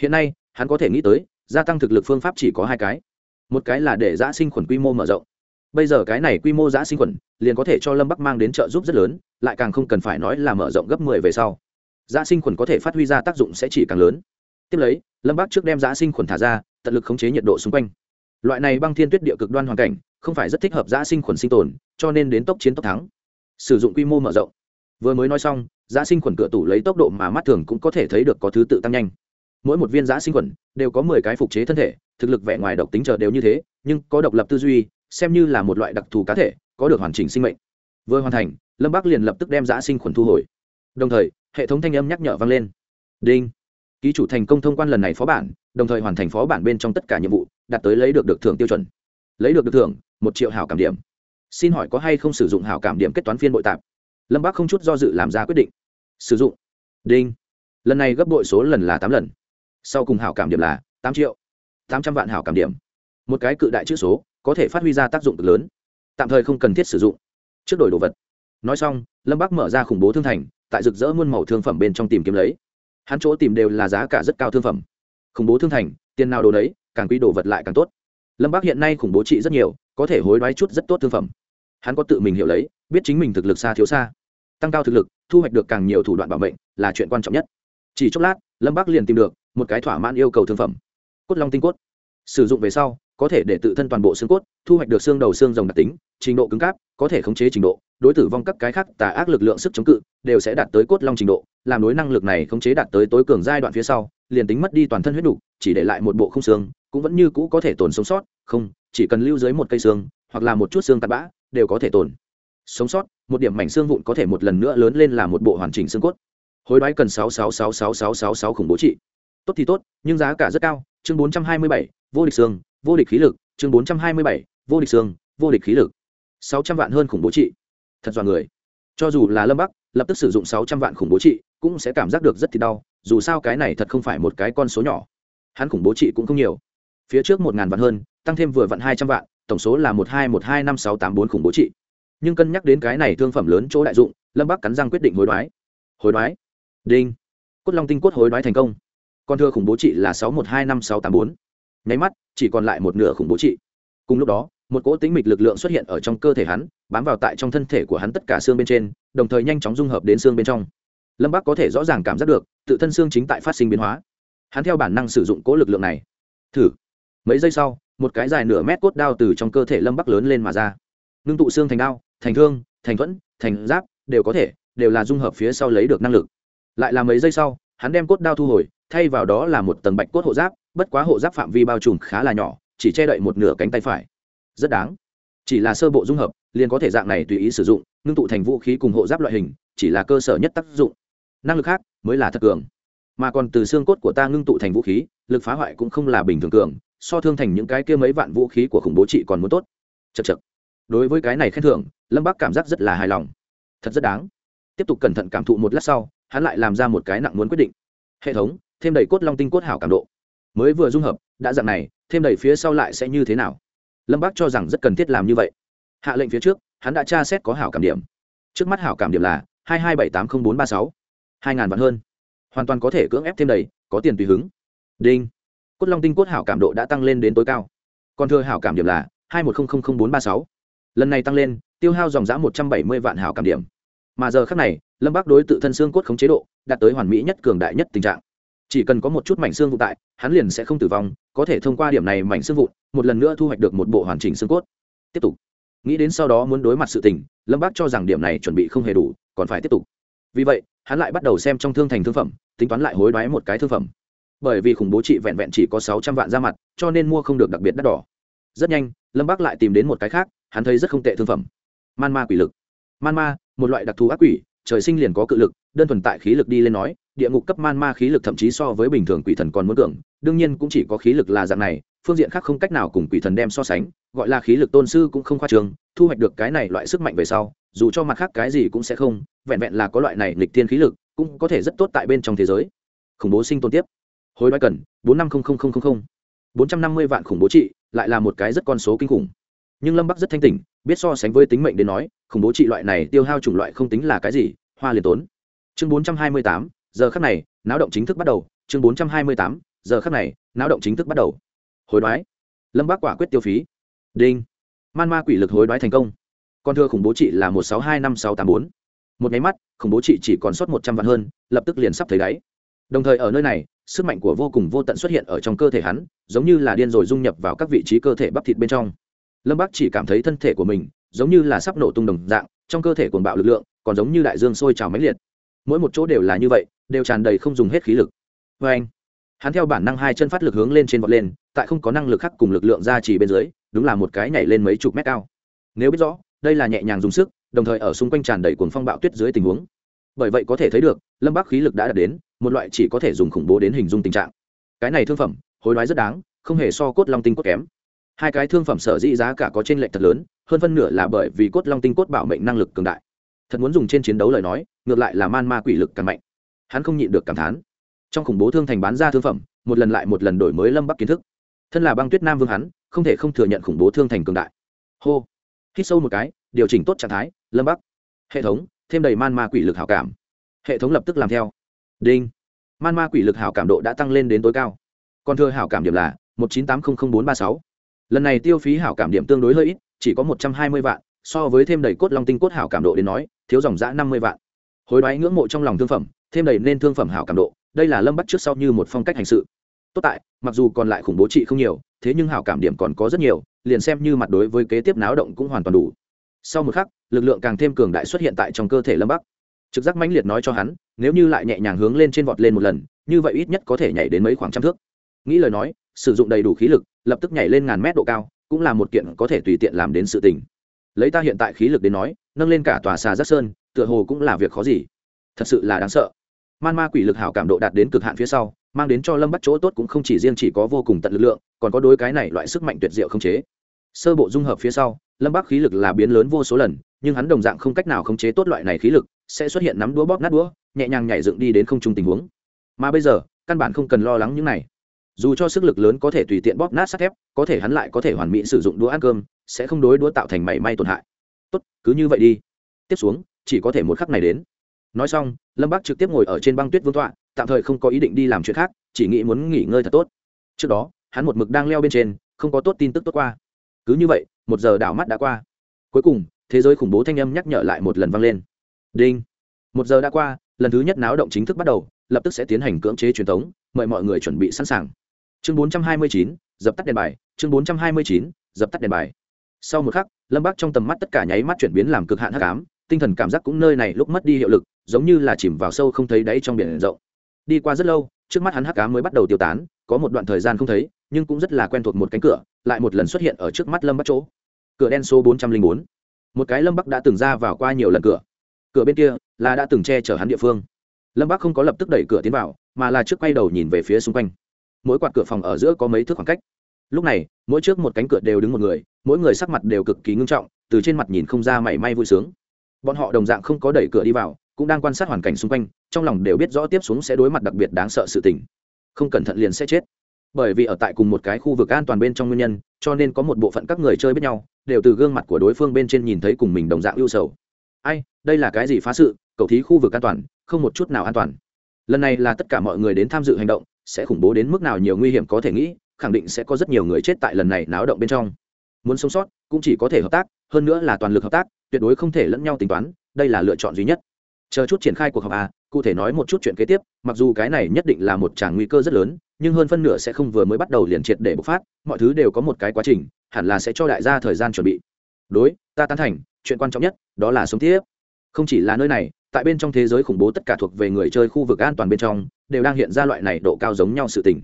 Hiện nay, hắn có thể nghĩ tới, gia tăng thực lực phương pháp chỉ có hai cái. Một cái là để giã sinh khuẩn quy mô mở rộng. Bây giờ cái này quy mô giã sinh khuẩn, liền có thể cho lâm bắc mang đến trợ giúp rất lớn, lại càng không cần phải nói là mở rộng gấp mười về sau. Giã sinh khuẩn có thể phát huy ra tác dụng sẽ chỉ càng lớn. Tiếp lấy, lâm bắc trước đem giã sinh khuẩn thả ra, tận lực khống chế nhiệt độ xung quanh loại này băng thiên tuyết địa cực đoan hoàn cảnh, không phải rất thích hợp giã sinh khuẩn sinh tồn, cho nên đến tốc chiến tốc thắng. Sử dụng quy mô mở rộng. Vừa mới nói xong, giã sinh khuẩn cửa tủ lấy tốc độ mà mắt thường cũng có thể thấy được có thứ tự tăng nhanh. Mỗi một viên giã sinh khuẩn đều có mười cái phục chế thân thể, thực lực vẻ ngoài độc tính chờ đều như thế, nhưng có độc lập tư duy, xem như là một loại đặc thù cá thể, có được hoàn chỉnh sinh mệnh. Vừa hoàn thành, lâm bắc liền lập tức đem giã sinh khuẩn thu hồi. Đồng thời, hệ thống thanh âm nhắc nhở vang lên. Đinh. Ký chủ thành công thông quan lần này phó bản, đồng thời hoàn thành phó bản bên trong tất cả nhiệm vụ đạt tới lấy được được thưởng tiêu chuẩn. Lấy được được thưởng, một triệu hảo cảm điểm. Xin hỏi có hay không sử dụng hảo cảm điểm kết toán phiên bội tạp? Lâm bác không chút do dự làm ra quyết định. Sử dụng. Đinh. Lần này gấp bội số lần là tám lần. Sau cùng hảo cảm điểm là tám triệu, tám trăm vạn hảo cảm điểm. Một cái cự đại chữ số, có thể phát huy ra tác dụng cực lớn. Tạm thời không cần thiết sử dụng. Trước đổi đồ vật. Nói xong, lâm bác mở ra khủng bố thương thành, tại rực rỡ muôn màu thương phẩm bên trong tìm kiếm lấy. Hắn chỗ tìm đều là giá cả rất cao thương phẩm. Khủng bố thương thành tiền nào đồ đấy càng quý đồ vật lại càng tốt. Lâm bác hiện nay khủng bố trị rất nhiều có thể hối đoái chút rất tốt thương phẩm. Hắn có tự mình hiểu lấy biết chính mình thực lực xa thiếu xa. Tăng cao thực lực thu hoạch được càng nhiều thủ đoạn bảo mệnh là chuyện quan trọng nhất. Chỉ chốc lát lâm bác liền tìm được một cái thỏa mãn yêu cầu thương phẩm. Cốt long tinh cốt. Sử dụng về sau có thể để tự thân toàn bộ xương cốt thu hoạch được xương đầu xương rồng đặc tính trình độ cứng cáp có thể khống chế trình độ đối tử vong các cái khác tà ác lực lượng sức chống cự đều sẽ đạt tới cốt long trình độ làm đối năng lực này khống chế đạt tới tối cường giai đoạn phía sau liền tính mất đi toàn thân huyết đủ, chỉ để lại một bộ không xương, cũng vẫn như cũ có thể tồn sống sót, không, chỉ cần lưu dưới một cây xương, hoặc là một chút xương tạt bã, đều có thể tồn. Sống sót, một điểm mảnh xương vụn có thể một lần nữa lớn lên là một bộ hoàn chỉnh xương cốt. Hối đoái cần sáu sáu sáu sáu sáu sáu sáu khủng bố trị. Tốt thì tốt, nhưng giá cả rất cao, chương bốn trăm hai mươi bảy, vô địch xương, vô địch khí lực, chương bốn trăm hai mươi bảy, vô địch xương, vô địch khí lực. Sáu trăm vạn hơn khủng bố trị. Thật dọa người. Cho dù là lâm bắc, lập tức sử dụng sáu trăm vạn khủng bố trị, cũng sẽ cảm giác được rất thì đau, dù sao cái này thật không phải một cái con số nhỏ hắn khủng bố trị cũng không nhiều. Phía trước một ngàn vạn hơn, tăng thêm vừa vặn hai trăm vạn, tổng số là một hai một hai năm sáu tám bốn khủng bố trị. Nhưng cân nhắc đến cái này thương phẩm lớn chỗ đại dụng, lâm bắc cắn răng quyết định hối đoái. Hối đoái? Đinh. Cốt long tinh cốt hối đoái thành công. Con thưa khủng bố trị là sáu một hai năm sáu tám bốn. Nháy mắt, chỉ còn lại một nửa khủng bố trị. Cùng lúc đó, một cỗ tính mịch lực lượng xuất hiện ở trong cơ thể hắn, bám vào tại trong thân thể của hắn tất cả xương bên trên, đồng thời nhanh chóng dung hợp đến xương bên trong. Lâm bắc có thể rõ ràng cảm giác được, tự thân xương chính tại phát sinh biến hóa hắn theo bản năng sử dụng cố lực lượng này. Thử. Mấy giây sau, một cái dài nửa mét cốt đao từ trong cơ thể lâm bắc lớn lên mà ra. Ngưng tụ xương thành đao, thành thương, thành thuẫn, thành giáp, đều có thể, đều là dung hợp phía sau lấy được năng lực. Lại là mấy giây sau, hắn đem cốt đao thu hồi, thay vào đó là một tầng bạch cốt hộ giáp, bất quá hộ giáp phạm vi bao trùm khá là nhỏ, chỉ che đậy một nửa cánh tay phải. Rất đáng. Chỉ là sơ bộ dung hợp, liền có thể dạng này tùy ý sử dụng, ngưng tụ thành vũ khí cùng hộ giáp loại hình, chỉ là cơ sở nhất tác dụng. Năng lực khác mới là thật cường mà còn từ xương cốt của ta ngưng tụ thành vũ khí, lực phá hoại cũng không là bình thường cường, so thương thành những cái kia mấy vạn vũ khí của khủng bố trị còn muốn tốt. Chật chật đối với cái này khen thưởng, lâm bắc cảm giác rất là hài lòng. Thật rất đáng. Tiếp tục cẩn thận cảm thụ một lát sau, hắn lại làm ra một cái nặng muốn quyết định. Hệ thống, thêm đầy cốt long tinh cốt hảo cảm độ. Mới vừa dung hợp, đã dặn này, thêm đầy phía sau lại sẽ như thế nào? Lâm bác cho rằng rất cần thiết làm như vậy. Hạ lệnh phía trước, hắn đã tra xét có hảo cảm điểm. Trước mắt hảo cảm điểm là hai hai bảy tám không bốn ba sáu. Hai ngàn vạn hơn hoàn toàn có thể cưỡng ép thêm đầy, có tiền tùy hứng. Đinh. Cốt long tinh cốt hảo cảm độ đã tăng lên đến tối cao. Còn thừa hảo cảm điểm là hai một bốn ba sáu. Lần này tăng lên, tiêu hao dòng giã một trăm bảy mươi vạn hảo cảm điểm. Mà giờ khác này, lâm bác đối tự thân xương cốt khống chế độ, đạt tới hoàn mỹ nhất cường đại nhất tình trạng. Chỉ cần có một chút mảnh xương vụ tại, hắn liền sẽ không tử vong, có thể thông qua điểm này mảnh xương vụn, một lần nữa thu hoạch được một bộ hoàn chỉnh xương cốt. Tiếp tục. Nghĩ đến sau đó muốn đối mặt sự tình, lâm bác cho rằng điểm này chuẩn bị không hề đủ, còn phải tiếp tục. Vì vậy hắn lại bắt đầu xem trong thương thành thương phẩm, tính toán lại hối đoái một cái thương phẩm. Bởi vì khủng bố trị vẹn vẹn chỉ có sáu trăm vạn ra mặt, cho nên mua không được đặc biệt đắt đỏ. Rất nhanh, lâm bác lại tìm đến một cái khác, hắn thấy rất không tệ thương phẩm. Man ma quỷ lực. Man ma, một loại đặc thù ác quỷ, trời sinh liền có cự lực, đơn thuần tại khí lực đi lên nói, địa ngục cấp man ma khí lực thậm chí so với bình thường quỷ thần còn muốn cường, đương nhiên cũng chỉ có khí lực là dạng này, phương diện khác không cách nào cùng quỷ thần đem so sánh, gọi là khí lực tôn sư cũng không khoa trường thu hoạch được cái này loại sức mạnh về sau dù cho mặt khác cái gì cũng sẽ không, vẹn vẹn là có loại này lịch tiên khí lực, cũng có thể rất tốt tại bên trong thế giới. Khủng bố sinh tồn tiếp. Hối đoái cần, bốn năm bốn trăm năm mươi vạn khủng bố trị, lại là một cái rất con số kinh khủng. Nhưng lâm bắc rất thanh tỉnh, biết so sánh với tính mệnh đến nói, khủng bố trị loại này tiêu hao chủng loại không tính là cái gì, hoa liền tốn. Chương bốn trăm hai mươi tám, giờ khắc này, náo động chính thức bắt đầu. Chương bốn trăm hai mươi tám, giờ khắc này, náo động chính thức bắt đầu. Hối đoái. Lâm bắc quả quyết tiêu phí. Đinh. Man ma quỷ lực hối đoái thành công con thưa khủng bố trị là một sáu hai năm sáu tám bốn. Một nháy mắt, khủng bố trị chỉ còn sót một trăm vạn hơn, lập tức liền sắp thấy đáy. Đồng thời ở nơi này, sức mạnh của vô cùng vô tận xuất hiện ở trong cơ thể hắn, giống như là điên rồi dung nhập vào các vị trí cơ thể bắp thịt bên trong. Lâm bác chỉ cảm thấy thân thể của mình, giống như là sắp nổ tung đồng dạng, trong cơ thể cuồng bạo lực lượng, còn giống như đại dương sôi trào mãnh liệt. Mỗi một chỗ đều là như vậy, đều tràn đầy không dùng hết khí lực. Vê anh, hắn theo bản năng hai chân phát lực hướng lên trên vọt lên, tại không có năng lực khác cùng lực lượng ra chỉ bên dưới, đúng là một cái nhảy lên mấy chục mét cao. Nếu biết rõ đây là nhẹ nhàng dùng sức, đồng thời ở xung quanh tràn đầy cuồng phong bạo tuyết dưới tình huống. Bởi vậy có thể thấy được, lâm bắc khí lực đã đạt đến, một loại chỉ có thể dùng khủng bố đến hình dung tình trạng. Cái này thương phẩm, hối đoái rất đáng, không hề so cốt long tinh cốt kém. Hai cái thương phẩm sở dĩ giá cả có trên lệnh thật lớn, hơn phân nửa là bởi vì cốt long tinh cốt bảo mệnh năng lực cường đại. Thật muốn dùng trên chiến đấu lời nói, ngược lại là man ma quỷ lực càng mạnh. Hắn không nhịn được cảm thán. Trong khủng bố thương thành bán ra thương phẩm, một lần lại một lần đổi mới lâm bắc kiến thức. Thân là băng tuyết nam vương hắn, không thể không thừa nhận khủng bố thương thành cường đại. Hô hít sâu một cái, điều chỉnh tốt trạng thái, lâm bắc. Hệ thống, thêm đầy man ma quỷ lực hảo cảm. Hệ thống lập tức làm theo. Đinh. Man ma quỷ lực hảo cảm độ đã tăng lên đến tối cao. Còn thừa hảo cảm điểm là một chín tám không không bốn ba sáu. Lần này tiêu phí hảo cảm điểm tương đối hơi ít, chỉ có một trăm hai mươi vạn, so với thêm đầy cốt long tinh cốt hảo cảm độ đến nói, thiếu dòng giã năm mươi vạn. Hối đoái ngưỡng mộ trong lòng thương phẩm, thêm đầy nên thương phẩm hảo cảm độ, đây là lâm bắt trước sau như một phong cách hành sự. Tốt tại, mặc dù còn lại khủng bố trị không nhiều, thế nhưng hảo cảm điểm còn có rất nhiều liền xem như mặt đối với kế tiếp náo động cũng hoàn toàn đủ. Sau một khắc, lực lượng càng thêm cường đại xuất hiện tại trong cơ thể lâm bắc. Trực giác mãnh liệt nói cho hắn, nếu như lại nhẹ nhàng hướng lên trên vọt lên một lần, như vậy ít nhất có thể nhảy đến mấy khoảng trăm thước. Nghĩ lời nói, sử dụng đầy đủ khí lực, lập tức nhảy lên ngàn mét độ cao, cũng là một kiện có thể tùy tiện làm đến sự tình. Lấy ta hiện tại khí lực đến nói, nâng lên cả tòa xà giác sơn, tựa hồ cũng là việc khó gì. Thật sự là đáng sợ. Man ma quỷ lực hảo cảm độ đạt đến cực hạn phía sau, mang đến cho lâm bắt chỗ tốt cũng không chỉ riêng chỉ có vô cùng tận lực lượng còn có đối cái này loại sức mạnh tuyệt diệu không chế. Sơ bộ dung hợp phía sau, lâm bắc khí lực là biến lớn vô số lần, nhưng hắn đồng dạng không cách nào khống chế tốt loại này khí lực, sẽ xuất hiện nắm đũa bóp nát đũa, nhẹ nhàng nhảy dựng đi đến không trung tình huống. Mà bây giờ, căn bản không cần lo lắng những này. Dù cho sức lực lớn có thể tùy tiện bóp nát sắt thép, có thể hắn lại có thể hoàn mỹ sử dụng đũa ăn cơm, sẽ không đối đũa tạo thành mảy may tổn hại. Tốt, cứ như vậy đi. Tiếp xuống, chỉ có thể một khắc này đến. Nói xong, lâm bắc trực tiếp ngồi ở trên băng tuyết vương tọa, tạm thời không có ý định đi làm chuyện khác, chỉ nghĩ muốn nghỉ ngơi thật tốt. Trước đó hắn một mực đang leo bên trên, không có tốt tin tức tốt qua. Cứ như vậy, một giờ đảo mắt đã qua. Cuối cùng, thế giới khủng bố thanh âm nhắc nhở lại một lần vang lên. Đinh. Một giờ đã qua, lần thứ nhất náo động chính thức bắt đầu, lập tức sẽ tiến hành cưỡng chế truyền thống, mời mọi người chuẩn bị sẵn sàng. Chương bốn trăm hai mươi chín, dập tắt đèn bài. Chương bốn trăm hai mươi chín, dập tắt đèn bài. Sau một khắc, lâm bác trong tầm mắt tất cả nháy mắt chuyển biến làm cực hạn hắc ám, tinh thần cảm giác cũng nơi này lúc mất đi hiệu lực, giống như là chìm vào sâu không thấy đáy trong biển rộng. Đi qua rất lâu, trước mắt hắn hắc ám mới bắt đầu tiêu tán, có một đoạn thời gian không thấy nhưng cũng rất là quen thuộc một cánh cửa, lại một lần xuất hiện ở trước mắt lâm bắc chỗ. Cửa đen số bốn trăm linh bốn. Một cái lâm bắc đã từng ra vào qua nhiều lần cửa. Cửa bên kia là đã từng che chở hắn địa phương. Lâm bắc không có lập tức đẩy cửa tiến vào, mà là trước quay đầu nhìn về phía xung quanh. Mỗi quạt cửa phòng ở giữa có mấy thước khoảng cách. Lúc này, mỗi trước một cánh cửa đều đứng một người, mỗi người sắc mặt đều cực kỳ ngưng trọng, từ trên mặt nhìn không ra mảy may vui sướng. Bọn họ đồng dạng không có đẩy cửa đi vào, cũng đang quan sát hoàn cảnh xung quanh, trong lòng đều biết rõ tiếp xuống sẽ đối mặt đặc biệt đáng sợ sự tình. Không cẩn thận liền sẽ chết bởi vì ở tại cùng một cái khu vực an toàn bên trong nguyên nhân, cho nên có một bộ phận các người chơi biết nhau, đều từ gương mặt của đối phương bên trên nhìn thấy cùng mình đồng dạng ưu sầu. Ai, đây là cái gì phá sự? Cầu thí khu vực an toàn, không một chút nào an toàn. Lần này là tất cả mọi người đến tham dự hành động, sẽ khủng bố đến mức nào nhiều nguy hiểm có thể nghĩ, khẳng định sẽ có rất nhiều người chết tại lần này náo động bên trong. Muốn sống sót, cũng chỉ có thể hợp tác, hơn nữa là toàn lực hợp tác, tuyệt đối không thể lẫn nhau tính toán, đây là lựa chọn duy nhất. Chờ chút triển khai cuộc họp à cụ thể nói một chút chuyện kế tiếp, mặc dù cái này nhất định là một tràng nguy cơ rất lớn nhưng hơn phân nửa sẽ không vừa mới bắt đầu liền triệt để bộc phát, mọi thứ đều có một cái quá trình, hẳn là sẽ cho đại gia thời gian chuẩn bị. Đối, ta tán thành, chuyện quan trọng nhất, đó là sống tiếp. Không chỉ là nơi này, tại bên trong thế giới khủng bố tất cả thuộc về người chơi khu vực an toàn bên trong, đều đang hiện ra loại này độ cao giống nhau sự tình.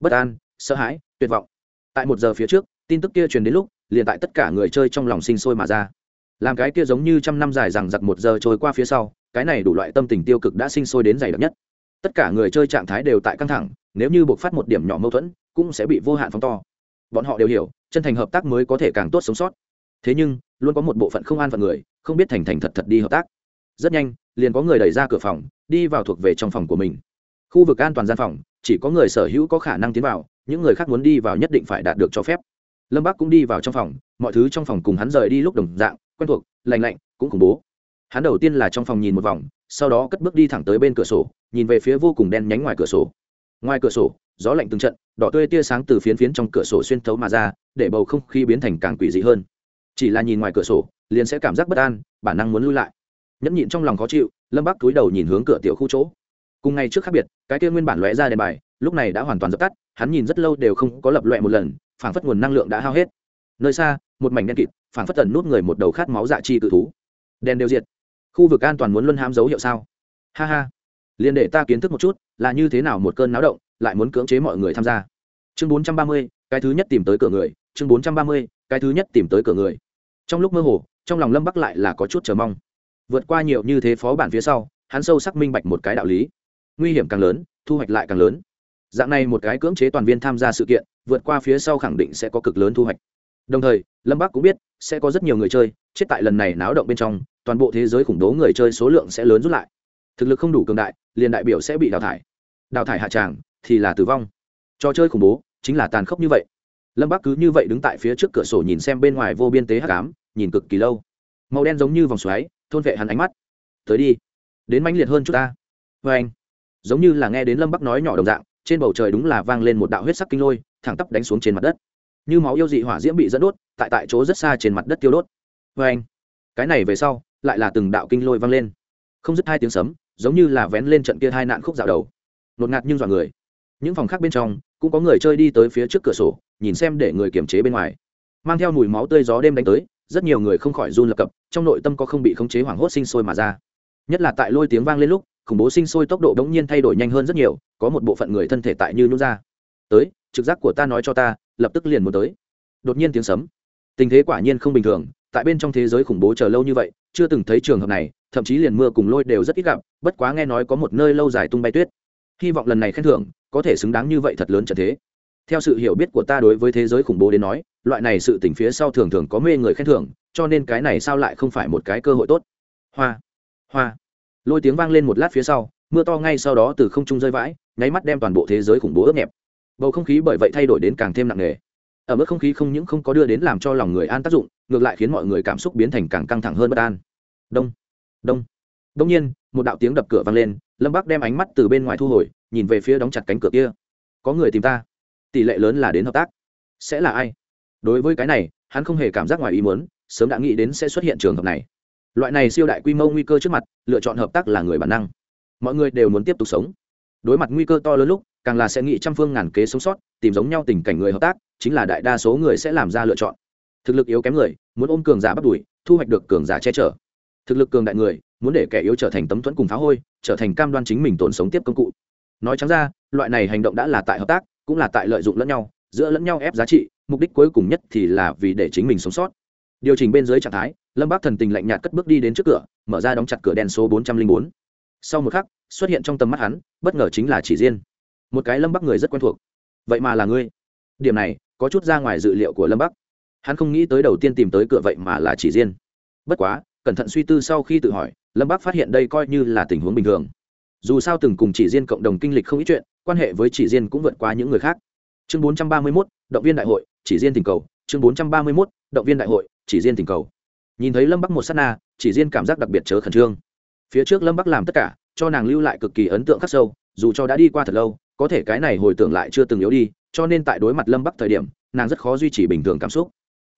Bất an, sợ hãi, tuyệt vọng. Tại một giờ phía trước, tin tức kia truyền đến lúc, liền tại tất cả người chơi trong lòng sinh sôi mà ra. Làm cái kia giống như trăm năm dài rằng giặc một giờ trôi qua phía sau, cái này đủ loại tâm tình tiêu cực đã sinh sôi đến dày đặc nhất. Tất cả người chơi trạng thái đều tại căng thẳng nếu như buộc phát một điểm nhỏ mâu thuẫn, cũng sẽ bị vô hạn phóng to. Bọn họ đều hiểu, chân thành hợp tác mới có thể càng tốt sống sót. Thế nhưng, luôn có một bộ phận không an phận người, không biết thành thành thật thật đi hợp tác. Rất nhanh, liền có người đẩy ra cửa phòng, đi vào thuộc về trong phòng của mình. Khu vực an toàn gian phòng, chỉ có người sở hữu có khả năng tiến vào, những người khác muốn đi vào nhất định phải đạt được cho phép. Lâm bác cũng đi vào trong phòng, mọi thứ trong phòng cùng hắn rời đi lúc đồng dạng, quen thuộc, lành lạnh, cũng khủng bố. Hắn đầu tiên là trong phòng nhìn một vòng, sau đó cất bước đi thẳng tới bên cửa sổ, nhìn về phía vô cùng đen nhánh ngoài cửa sổ ngoài cửa sổ, gió lạnh từng trận, đỏ tươi tia sáng từ phiến phiến trong cửa sổ xuyên thấu mà ra, để bầu không khí biến thành càng quỷ dị hơn. Chỉ là nhìn ngoài cửa sổ, liền sẽ cảm giác bất an, bản năng muốn lui lại. Nhẫn nhịn trong lòng khó chịu, lâm bắc túi đầu nhìn hướng cửa tiểu khu chỗ. Cùng ngày trước khác biệt, cái kia nguyên bản lóe ra đèn bài, lúc này đã hoàn toàn dập tắt, hắn nhìn rất lâu đều không có lập loẹ một lần, phảng phất nguồn năng lượng đã hao hết. Nơi xa, một mảnh đen kịt, phảng phất tần nút người một đầu khát máu dạ chi cự thú. Đèn đều diệt. Khu vực an toàn muốn luân hãm dấu hiệu sao? Ha ha liền để ta kiến thức một chút, là như thế nào một cơn náo động, lại muốn cưỡng chế mọi người tham gia. Chương bốn trăm ba mươi, cái thứ nhất tìm tới cửa người. Chương bốn trăm ba mươi, cái thứ nhất tìm tới cửa người. Trong lúc mơ hồ, trong lòng lâm bắc lại là có chút chờ mong. Vượt qua nhiều như thế phó bản phía sau, hắn sâu sắc minh bạch một cái đạo lý. Nguy hiểm càng lớn, thu hoạch lại càng lớn. Dạng này một cái cưỡng chế toàn viên tham gia sự kiện, vượt qua phía sau khẳng định sẽ có cực lớn thu hoạch. Đồng thời, lâm bắc cũng biết, sẽ có rất nhiều người chơi, chết tại lần này náo động bên trong, toàn bộ thế giới khủng bố người chơi số lượng sẽ lớn rút lại thực lực không đủ cường đại, liền đại biểu sẽ bị đào thải. Đào thải hạ tràng thì là tử vong. Trò chơi khủng bố chính là tàn khốc như vậy. Lâm bắc cứ như vậy đứng tại phía trước cửa sổ nhìn xem bên ngoài vô biên tế hắc ám, nhìn cực kỳ lâu. Màu đen giống như vòng xoáy, thôn vệ hắn ánh mắt. Tới đi, đến mãnh liệt hơn chút ta. Vê anh, giống như là nghe đến lâm bắc nói nhỏ đồng dạng, trên bầu trời đúng là vang lên một đạo huyết sắc kinh lôi, thẳng tắp đánh xuống trên mặt đất. Như máu yêu dị hỏa diễm bị dẫn đốt, tại tại chỗ rất xa trên mặt đất tiêu đốt. Vê anh, cái này về sau, lại là từng đạo kinh lôi vang lên. Không dứt hai tiếng sấm giống như là vén lên trận kia hai nạn khúc dạo đầu. Nột ngạt nhưng dọa người. Những phòng khác bên trong, cũng có người chơi đi tới phía trước cửa sổ, nhìn xem để người kiềm chế bên ngoài. Mang theo mùi máu tươi gió đêm đánh tới, rất nhiều người không khỏi run lập cập, trong nội tâm có không bị khống chế hoảng hốt sinh sôi mà ra. Nhất là tại lôi tiếng vang lên lúc, khủng bố sinh sôi tốc độ đống nhiên thay đổi nhanh hơn rất nhiều, có một bộ phận người thân thể tại như nút ra. Tới, trực giác của ta nói cho ta, lập tức liền muốn tới. Đột nhiên tiếng sấm. Tình thế quả nhiên không bình thường, tại bên trong thế giới khủng bố chờ lâu như vậy, chưa từng thấy trường hợp này thậm chí liền mưa cùng lôi đều rất ít gặp, bất quá nghe nói có một nơi lâu dài tung bay tuyết. Hy vọng lần này khen thưởng có thể xứng đáng như vậy thật lớn trở thế. Theo sự hiểu biết của ta đối với thế giới khủng bố đến nói, loại này sự tỉnh phía sau thường thường có mê người khen thưởng, cho nên cái này sao lại không phải một cái cơ hội tốt? Hoa hoa. Lôi tiếng vang lên một lát phía sau, mưa to ngay sau đó từ không trung rơi vãi, nháy mắt đem toàn bộ thế giới khủng bố ướt nhẹp. Bầu không khí bởi vậy thay đổi đến càng thêm nặng nề. Ở mức không khí không những không có đưa đến làm cho lòng người an tác dụng, ngược lại khiến mọi người cảm xúc biến thành càng căng thẳng hơn bất an. Đông đông. Đông nhiên, một đạo tiếng đập cửa vang lên, lâm bắc đem ánh mắt từ bên ngoài thu hồi, nhìn về phía đóng chặt cánh cửa kia. Có người tìm ta. Tỷ lệ lớn là đến hợp tác. Sẽ là ai? Đối với cái này, hắn không hề cảm giác ngoài ý muốn, sớm đã nghĩ đến sẽ xuất hiện trường hợp này. Loại này siêu đại quy mô nguy cơ trước mặt, lựa chọn hợp tác là người bản năng. Mọi người đều muốn tiếp tục sống. Đối mặt nguy cơ to lớn lúc, càng là sẽ nghĩ trăm phương ngàn kế sống sót, tìm giống nhau tình cảnh người hợp tác, chính là đại đa số người sẽ làm ra lựa chọn. Thực lực yếu kém người, muốn ôm cường giả bắt đuổi, thu hoạch được cường giả che chở thực lực cường đại người, muốn để kẻ yếu trở thành tấm thuẫn cùng phá hôi, trở thành cam đoan chính mình tồn sống tiếp công cụ. Nói trắng ra, loại này hành động đã là tại hợp tác, cũng là tại lợi dụng lẫn nhau, giữa lẫn nhau ép giá trị, mục đích cuối cùng nhất thì là vì để chính mình sống sót. Điều chỉnh bên dưới trạng thái, lâm bác thần tình lạnh nhạt cất bước đi đến trước cửa, mở ra đóng chặt cửa đèn số bốn trăm linh bốn. Sau một khắc, xuất hiện trong tầm mắt hắn, bất ngờ chính là chỉ riêng. Một cái lâm bắc người rất quen thuộc. Vậy mà là ngươi? Điểm này, có chút ra ngoài dự liệu của lâm bắc. Hắn không nghĩ tới đầu tiên tìm tới cửa vậy mà là chỉ riêng. Bất quá cẩn thận suy tư sau khi tự hỏi lâm bắc phát hiện đây coi như là tình huống bình thường. Dù sao từng cùng chỉ riêng cộng đồng kinh lịch không ít chuyện quan hệ với chỉ riêng cũng vượt qua những người khác. Chương 431, động viên đại hội chỉ riêng tình cầu. Chương 431, động viên đại hội chỉ riêng tình cầu. Nhìn thấy lâm bắc một s á t na chỉ riêng cảm giác đặc biệt chớ khẩn trương. Phía trước lâm bắc làm tất cả cho nàng lưu lại cực kỳ ấn tượng khắc sâu dù cho đã đi qua thật lâu có thể cái này hồi tưởng lại chưa từng yếu đi cho nên tại đối mặt lâm bắc thời điểm nàng rất khó duy trì bình thường cảm xúc.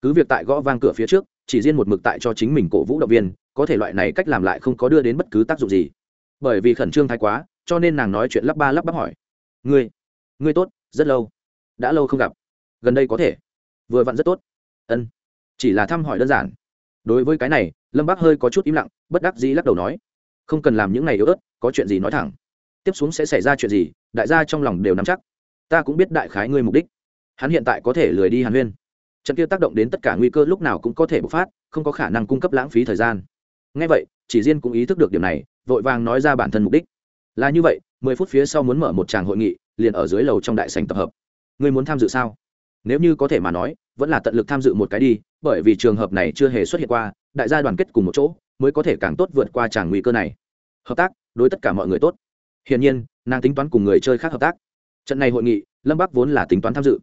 Cứ việc tại gõ vang cửa phía trước chỉ riêng một mực tại cho chính mình cổ vũ động viên, có thể loại này cách làm lại không có đưa đến bất cứ tác dụng gì. Bởi vì khẩn trương thái quá, cho nên nàng nói chuyện lắp ba lắp bắp hỏi. Ngươi ngươi tốt, rất lâu. Đã lâu không gặp. Gần đây có thể. Vừa vặn rất tốt. Ân. Chỉ là thăm hỏi đơn giản. Đối với cái này, lâm bác hơi có chút im lặng, bất đắc dĩ lắc đầu nói. Không cần làm những ngày yếu ớt, có chuyện gì nói thẳng. Tiếp xuống sẽ xảy ra chuyện gì, đại gia trong lòng đều nắm chắc. Ta cũng biết đại khái ngươi mục đích. Hắn hiện tại có thể lười đi hàn huyên trận kia tác động đến tất cả nguy cơ lúc nào cũng có thể bộc phát, không có khả năng cung cấp lãng phí thời gian. Ngay vậy, chỉ riêng cũng ý thức được điểm này, vội vàng nói ra bản thân mục đích. Là như vậy, mười phút phía sau muốn mở một tràng hội nghị, liền ở dưới lầu trong đại sành tập hợp. Ngươi muốn tham dự sao? Nếu như có thể mà nói, vẫn là tận lực tham dự một cái đi, bởi vì trường hợp này chưa hề xuất hiện qua, đại gia đoàn kết cùng một chỗ, mới có thể càng tốt vượt qua tràng nguy cơ này. Hợp tác, đối tất cả mọi người tốt. Hiển nhiên, nàng tính toán cùng người chơi khác hợp tác. Trận này hội nghị, lâm bắc vốn là tính toán tham dự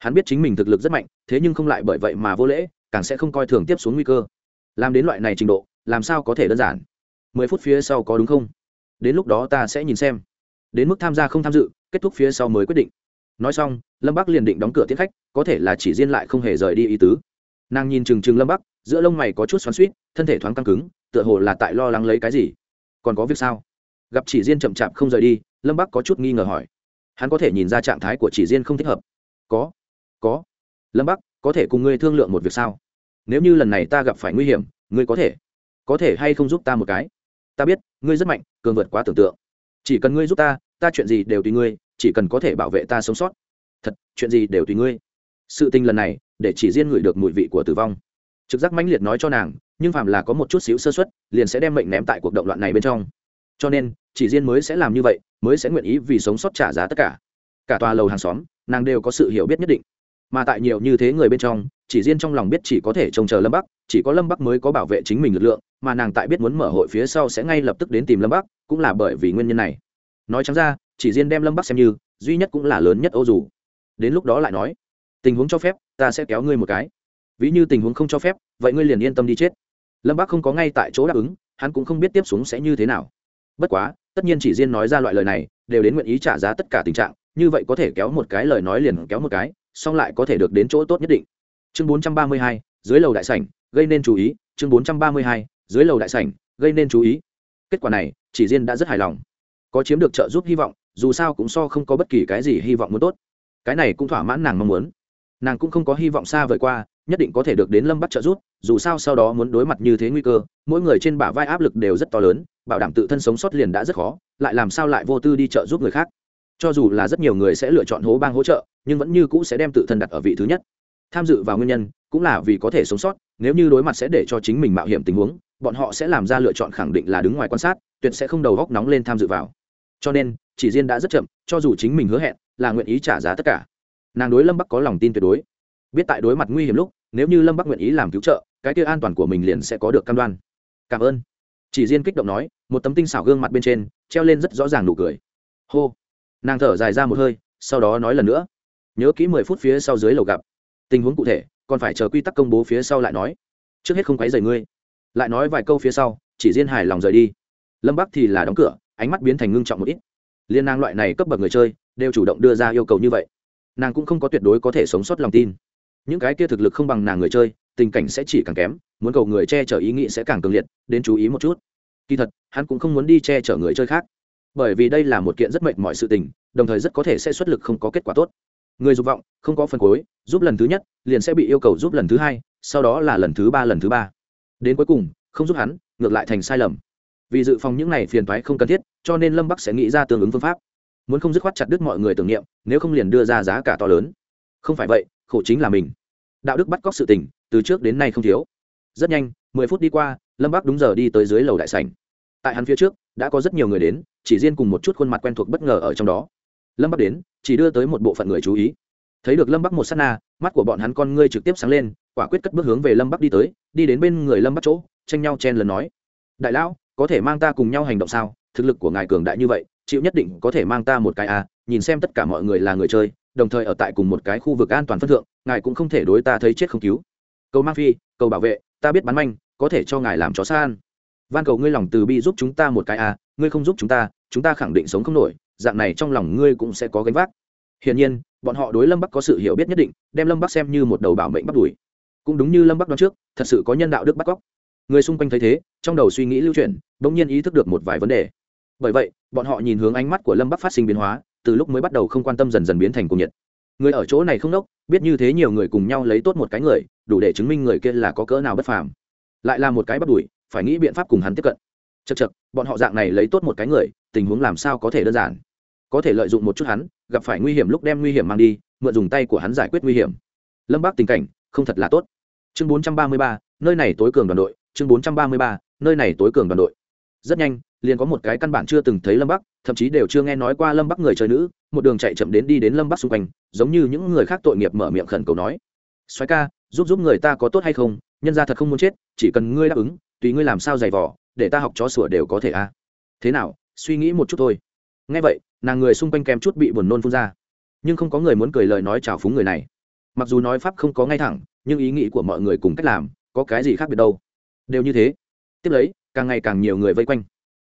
hắn biết chính mình thực lực rất mạnh, thế nhưng không lại bởi vậy mà vô lễ, càng sẽ không coi thường tiếp xuống nguy cơ. Làm đến loại này trình độ, làm sao có thể đơn giản? Mười phút phía sau có đúng không? Đến lúc đó ta sẽ nhìn xem. Đến mức tham gia không tham dự, kết thúc phía sau mới quyết định. Nói xong, lâm bắc liền định đóng cửa tiết khách, có thể là chỉ riêng lại không hề rời đi ý tứ. Nàng nhìn trừng trừng lâm bắc, giữa lông mày có chút xoắn suýt thân thể thoáng căng cứng, tựa hồ là tại lo lắng lấy cái gì. Còn có việc sao? Gặp chỉ riêng chậm chạp không rời đi, lâm bắc có chút nghi ngờ hỏi. Hắn có thể nhìn ra trạng thái của chỉ riêng không thích hợp. Có có. Lâm bắc, có thể cùng ngươi thương lượng một việc sao? Nếu như lần này ta gặp phải nguy hiểm, ngươi có thể. Có thể hay không giúp ta một cái? Ta biết, ngươi rất mạnh, cường vượt quá tưởng tượng. Chỉ cần ngươi giúp ta ta chuyện gì đều tùy ngươi, chỉ cần có thể bảo vệ ta sống sót. Thật, chuyện gì đều tùy ngươi. Sự tình lần này, để chỉ riêng ngửi được mùi vị của tử vong. Trực giác mãnh liệt nói cho nàng, nhưng phàm là có một chút xíu sơ xuất liền sẽ đem mệnh ném tại cuộc động loạn này bên trong. Cho nên, chỉ riêng mới sẽ làm như vậy, mới sẽ nguyện ý vì sống sót trả giá tất cả. Cả tòa lầu hàng xóm, nàng đều có sự hiểu biết nhất định mà tại nhiều như thế người bên trong, chỉ riêng trong lòng biết chỉ có thể trông chờ lâm bắc, chỉ có lâm bắc mới có bảo vệ chính mình lực lượng, mà nàng tại biết muốn mở hội phía sau sẽ ngay lập tức đến tìm lâm bắc, cũng là bởi vì nguyên nhân này. Nói chẳng ra, chỉ riêng đem lâm bắc xem như, duy nhất cũng là lớn nhất ô dù. Đến lúc đó lại nói, tình huống cho phép, ta sẽ kéo ngươi một cái. Ví như tình huống không cho phép, vậy ngươi liền yên tâm đi chết. Lâm bắc không có ngay tại chỗ đáp ứng, hắn cũng không biết tiếp xuống sẽ như thế nào. Bất quá, tất nhiên chỉ riêng nói ra loại lời này, đều đến nguyện ý trả giá tất cả tình trạng, như vậy có thể kéo một cái lời nói liền kéo một cái song lại có thể được đến chỗ tốt nhất định. Chương 432, dưới lầu đại sảnh gây nên chú ý. Chương 432, dưới lầu đại sảnh gây nên chú ý. Kết quả này chỉ riêng đã rất hài lòng. Có chiếm được trợ giúp hy vọng dù sao cũng so không có bất kỳ cái gì hy vọng muốn tốt. Cái này cũng thỏa mãn nàng mong muốn. Nàng cũng không có hy vọng xa vời qua nhất định có thể được đến lâm bắt trợ giúp dù sao sau đó muốn đối mặt như thế nguy cơ mỗi người trên bả vai áp lực đều rất to lớn bảo đảm tự thân sống sót liền đã rất khó lại làm sao lại vô tư đi trợ giúp người khác. Cho dù là rất nhiều người sẽ lựa chọn hố bang hỗ trợ nhưng vẫn như cũ sẽ đem tự thân đặt ở vị thứ nhất. Tham dự vào nguyên nhân cũng là vì có thể sống sót, nếu như đối mặt sẽ để cho chính mình mạo hiểm tình huống, bọn họ sẽ làm ra lựa chọn khẳng định là đứng ngoài quan sát, tuyệt sẽ không đầu góc nóng lên tham dự vào. Cho nên, chỉ riêng đã rất chậm, cho dù chính mình hứa hẹn, là nguyện ý trả giá tất cả. Nàng đối lâm bắc có lòng tin tuyệt đối. Biết tại đối mặt nguy hiểm lúc, nếu như lâm bắc nguyện ý làm cứu trợ, cái kia an toàn của mình liền sẽ có được cam đoan. Cảm ơn. Chỉ riêng kích động nói, một tấm tinh xảo gương mặt bên trên, treo lên rất rõ ràng nụ cười. Hô. Nàng thở dài ra một hơi, sau đó nói lần nữa nhớ kỹ mười phút phía sau dưới lầu gặp. Tình huống cụ thể, còn phải chờ quy tắc công bố phía sau lại nói. Trước hết không quấy rầy ngươi. Lại nói vài câu phía sau, chỉ riêng hài lòng rời đi. Lâm bắc thì là đóng cửa, ánh mắt biến thành ngưng trọng một ít. Liên nàng loại này cấp bậc người chơi, đều chủ động đưa ra yêu cầu như vậy. Nàng cũng không có tuyệt đối có thể sống sót lòng tin. Những cái kia thực lực không bằng nàng người chơi, tình cảnh sẽ chỉ càng kém, muốn cầu người che chở ý nghĩ sẽ càng cường liệt, đến chú ý một chút. Kỳ thật, hắn cũng không muốn đi che chở người chơi khác. Bởi vì đây là một kiện rất mệnh mọi sự tình, đồng thời rất có thể sẽ xuất lực không có kết quả tốt người dục vọng, không có phần cuối, giúp lần thứ nhất, liền sẽ bị yêu cầu giúp lần thứ hai, sau đó là lần thứ ba, lần thứ ba. Đến cuối cùng, không giúp hắn, ngược lại thành sai lầm. Vì dự phòng những này phiền toái không cần thiết, cho nên lâm bắc sẽ nghĩ ra tương ứng phương pháp. Muốn không dứt khoát chặt đứt mọi người tưởng niệm, nếu không liền đưa ra giá cả to lớn. Không phải vậy, khổ chính là mình. Đạo đức bắt cóc sự tình, từ trước đến nay không thiếu. Rất nhanh, mười phút đi qua, lâm bắc đúng giờ đi tới dưới lầu đại sảnh. Tại hắn phía trước, đã có rất nhiều người đến, chỉ riêng cùng một chút khuôn mặt quen thuộc bất ngờ ở trong đó. Lâm bắc đến chỉ đưa tới một bộ phận người chú ý. Thấy được lâm bắc một s á t na, mắt của bọn hắn con ngươi trực tiếp sáng lên, quả quyết cất bước hướng về lâm bắc đi tới, đi đến bên người lâm bắc chỗ, tranh nhau chen lần nói, đại lão, có thể mang ta cùng nhau hành động sao? Thực lực của ngài cường đại như vậy, chịu nhất định có thể mang ta một cái à? Nhìn xem tất cả mọi người là người chơi, đồng thời ở tại cùng một cái khu vực an toàn phân thượng, ngài cũng không thể đối ta thấy chết không cứu. Cầu mang phi, cầu bảo vệ, ta biết bắn manh, có thể cho ngài làm chó san van cầu ngươi lòng từ bi giúp chúng ta một cái à? Ngươi không giúp chúng ta chúng ta khẳng định sống không nổi dạng này trong lòng ngươi cũng sẽ có gánh vác. Hiển nhiên, bọn họ đối lâm bắc có sự hiểu biết nhất định, đem lâm bắc xem như một đầu bảo mệnh bắt đuổi. Cũng đúng như lâm bắc đoán trước, thật sự có nhân đạo đức bắt cóc. Người xung quanh thấy thế, trong đầu suy nghĩ lưu chuyển đ ỗ n g nhiên ý thức được một vài vấn đề. Bởi vậy, bọn họ nhìn hướng ánh mắt của lâm bắc phát sinh biến hóa, từ lúc mới bắt đầu không quan tâm dần dần biến thành cùng nhiệt. Người ở chỗ này không đốc, biết như thế nhiều người cùng nhau lấy tốt một cái người, đủ để chứng minh người kia là có cỡ nào bất phàm. Lại là một cái bắt đuổi, phải nghĩ biện pháp cùng hắn tiếp cận. Chật chật bọn họ dạng này lấy tốt một cái người, tình huống làm sao có thể đơn giản? Có thể lợi dụng một chút hắn, gặp phải nguy hiểm lúc đem nguy hiểm mang đi, mượn dùng tay của hắn giải quyết nguy hiểm. Lâm bắc tình cảnh, không thật là tốt. Chương bốn trăm ba mươi ba, nơi này tối cường đoàn đội. Chương bốn trăm ba mươi ba, nơi này tối cường đoàn đội. Rất nhanh, liền có một cái căn bản chưa từng thấy lâm bắc, thậm chí đều chưa nghe nói qua lâm bắc người chơi nữ. Một đường chạy chậm đến đi đến lâm bắc xung quanh, giống như những người khác tội nghiệp mở miệng khẩn cầu nói. Xoáy ca, giúp giúp người ta có tốt hay không? Nhân ra thật không muốn chết, chỉ cần ngươi đáp ứng, tùy ngươi làm sao giày vỏ để ta học chó sủa đều có thể a. À. thế nào? Suy nghĩ một chút thôi. Ngay vậy nàng người xung quanh kèm chút bị buồn nôn phun ra. Nhưng không có người muốn cười lời nói chào phúng người này. Mặc dù nói pháp không có ngay thẳng, nhưng ý nghĩ của mọi người cùng cách làm, có cái gì khác biệt đâu. Đều như thế. Tiếp lấy, càng ngày càng nhiều người vây quanh.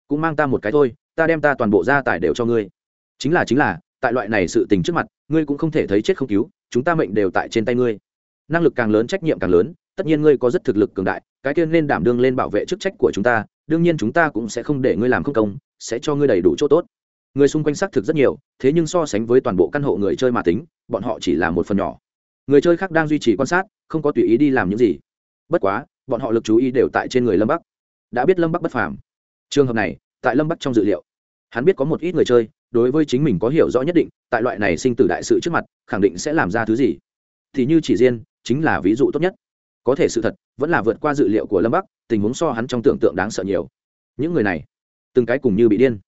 Cũng mang ta một cái thôi, ta đem ta toàn bộ gia tài đều cho ngươi. Chính là chính là, tại loại này sự tình trước mặt, ngươi cũng không thể thấy chết không cứu, chúng ta mệnh đều tại trên tay ngươi. Năng lực càng lớn, trách nhiệm càng lớn, tất nhiên ngươi có rất thực lực cường đại, cái kia nên đảm đương lên bảo vệ chức trách của chúng ta, đương nhiên chúng ta cũng sẽ không để ngươi làm không công, sẽ cho ngươi đầy đủ chỗ tốt người xung quanh xác thực rất nhiều, thế nhưng so sánh với toàn bộ căn hộ người chơi mà tính, bọn họ chỉ là một phần nhỏ. Người chơi khác đang duy trì quan sát, không có tùy ý đi làm những gì. Bất quá, bọn họ lực chú ý đều tại trên người lâm bắc. Đã biết lâm bắc bất phàm. Trường hợp này, tại lâm bắc trong dự liệu, hắn biết có một ít người chơi, đối với chính mình có hiểu rõ nhất định, tại loại này sinh tử đại sự trước mặt, khẳng định sẽ làm ra thứ gì. Thì như chỉ riêng, chính là ví dụ tốt nhất. Có thể sự thật, vẫn là vượt qua dự liệu của lâm bắc, tình huống so hắn trong tưởng tượng đáng sợ nhiều. Những người này, từng cái cùng như bị điên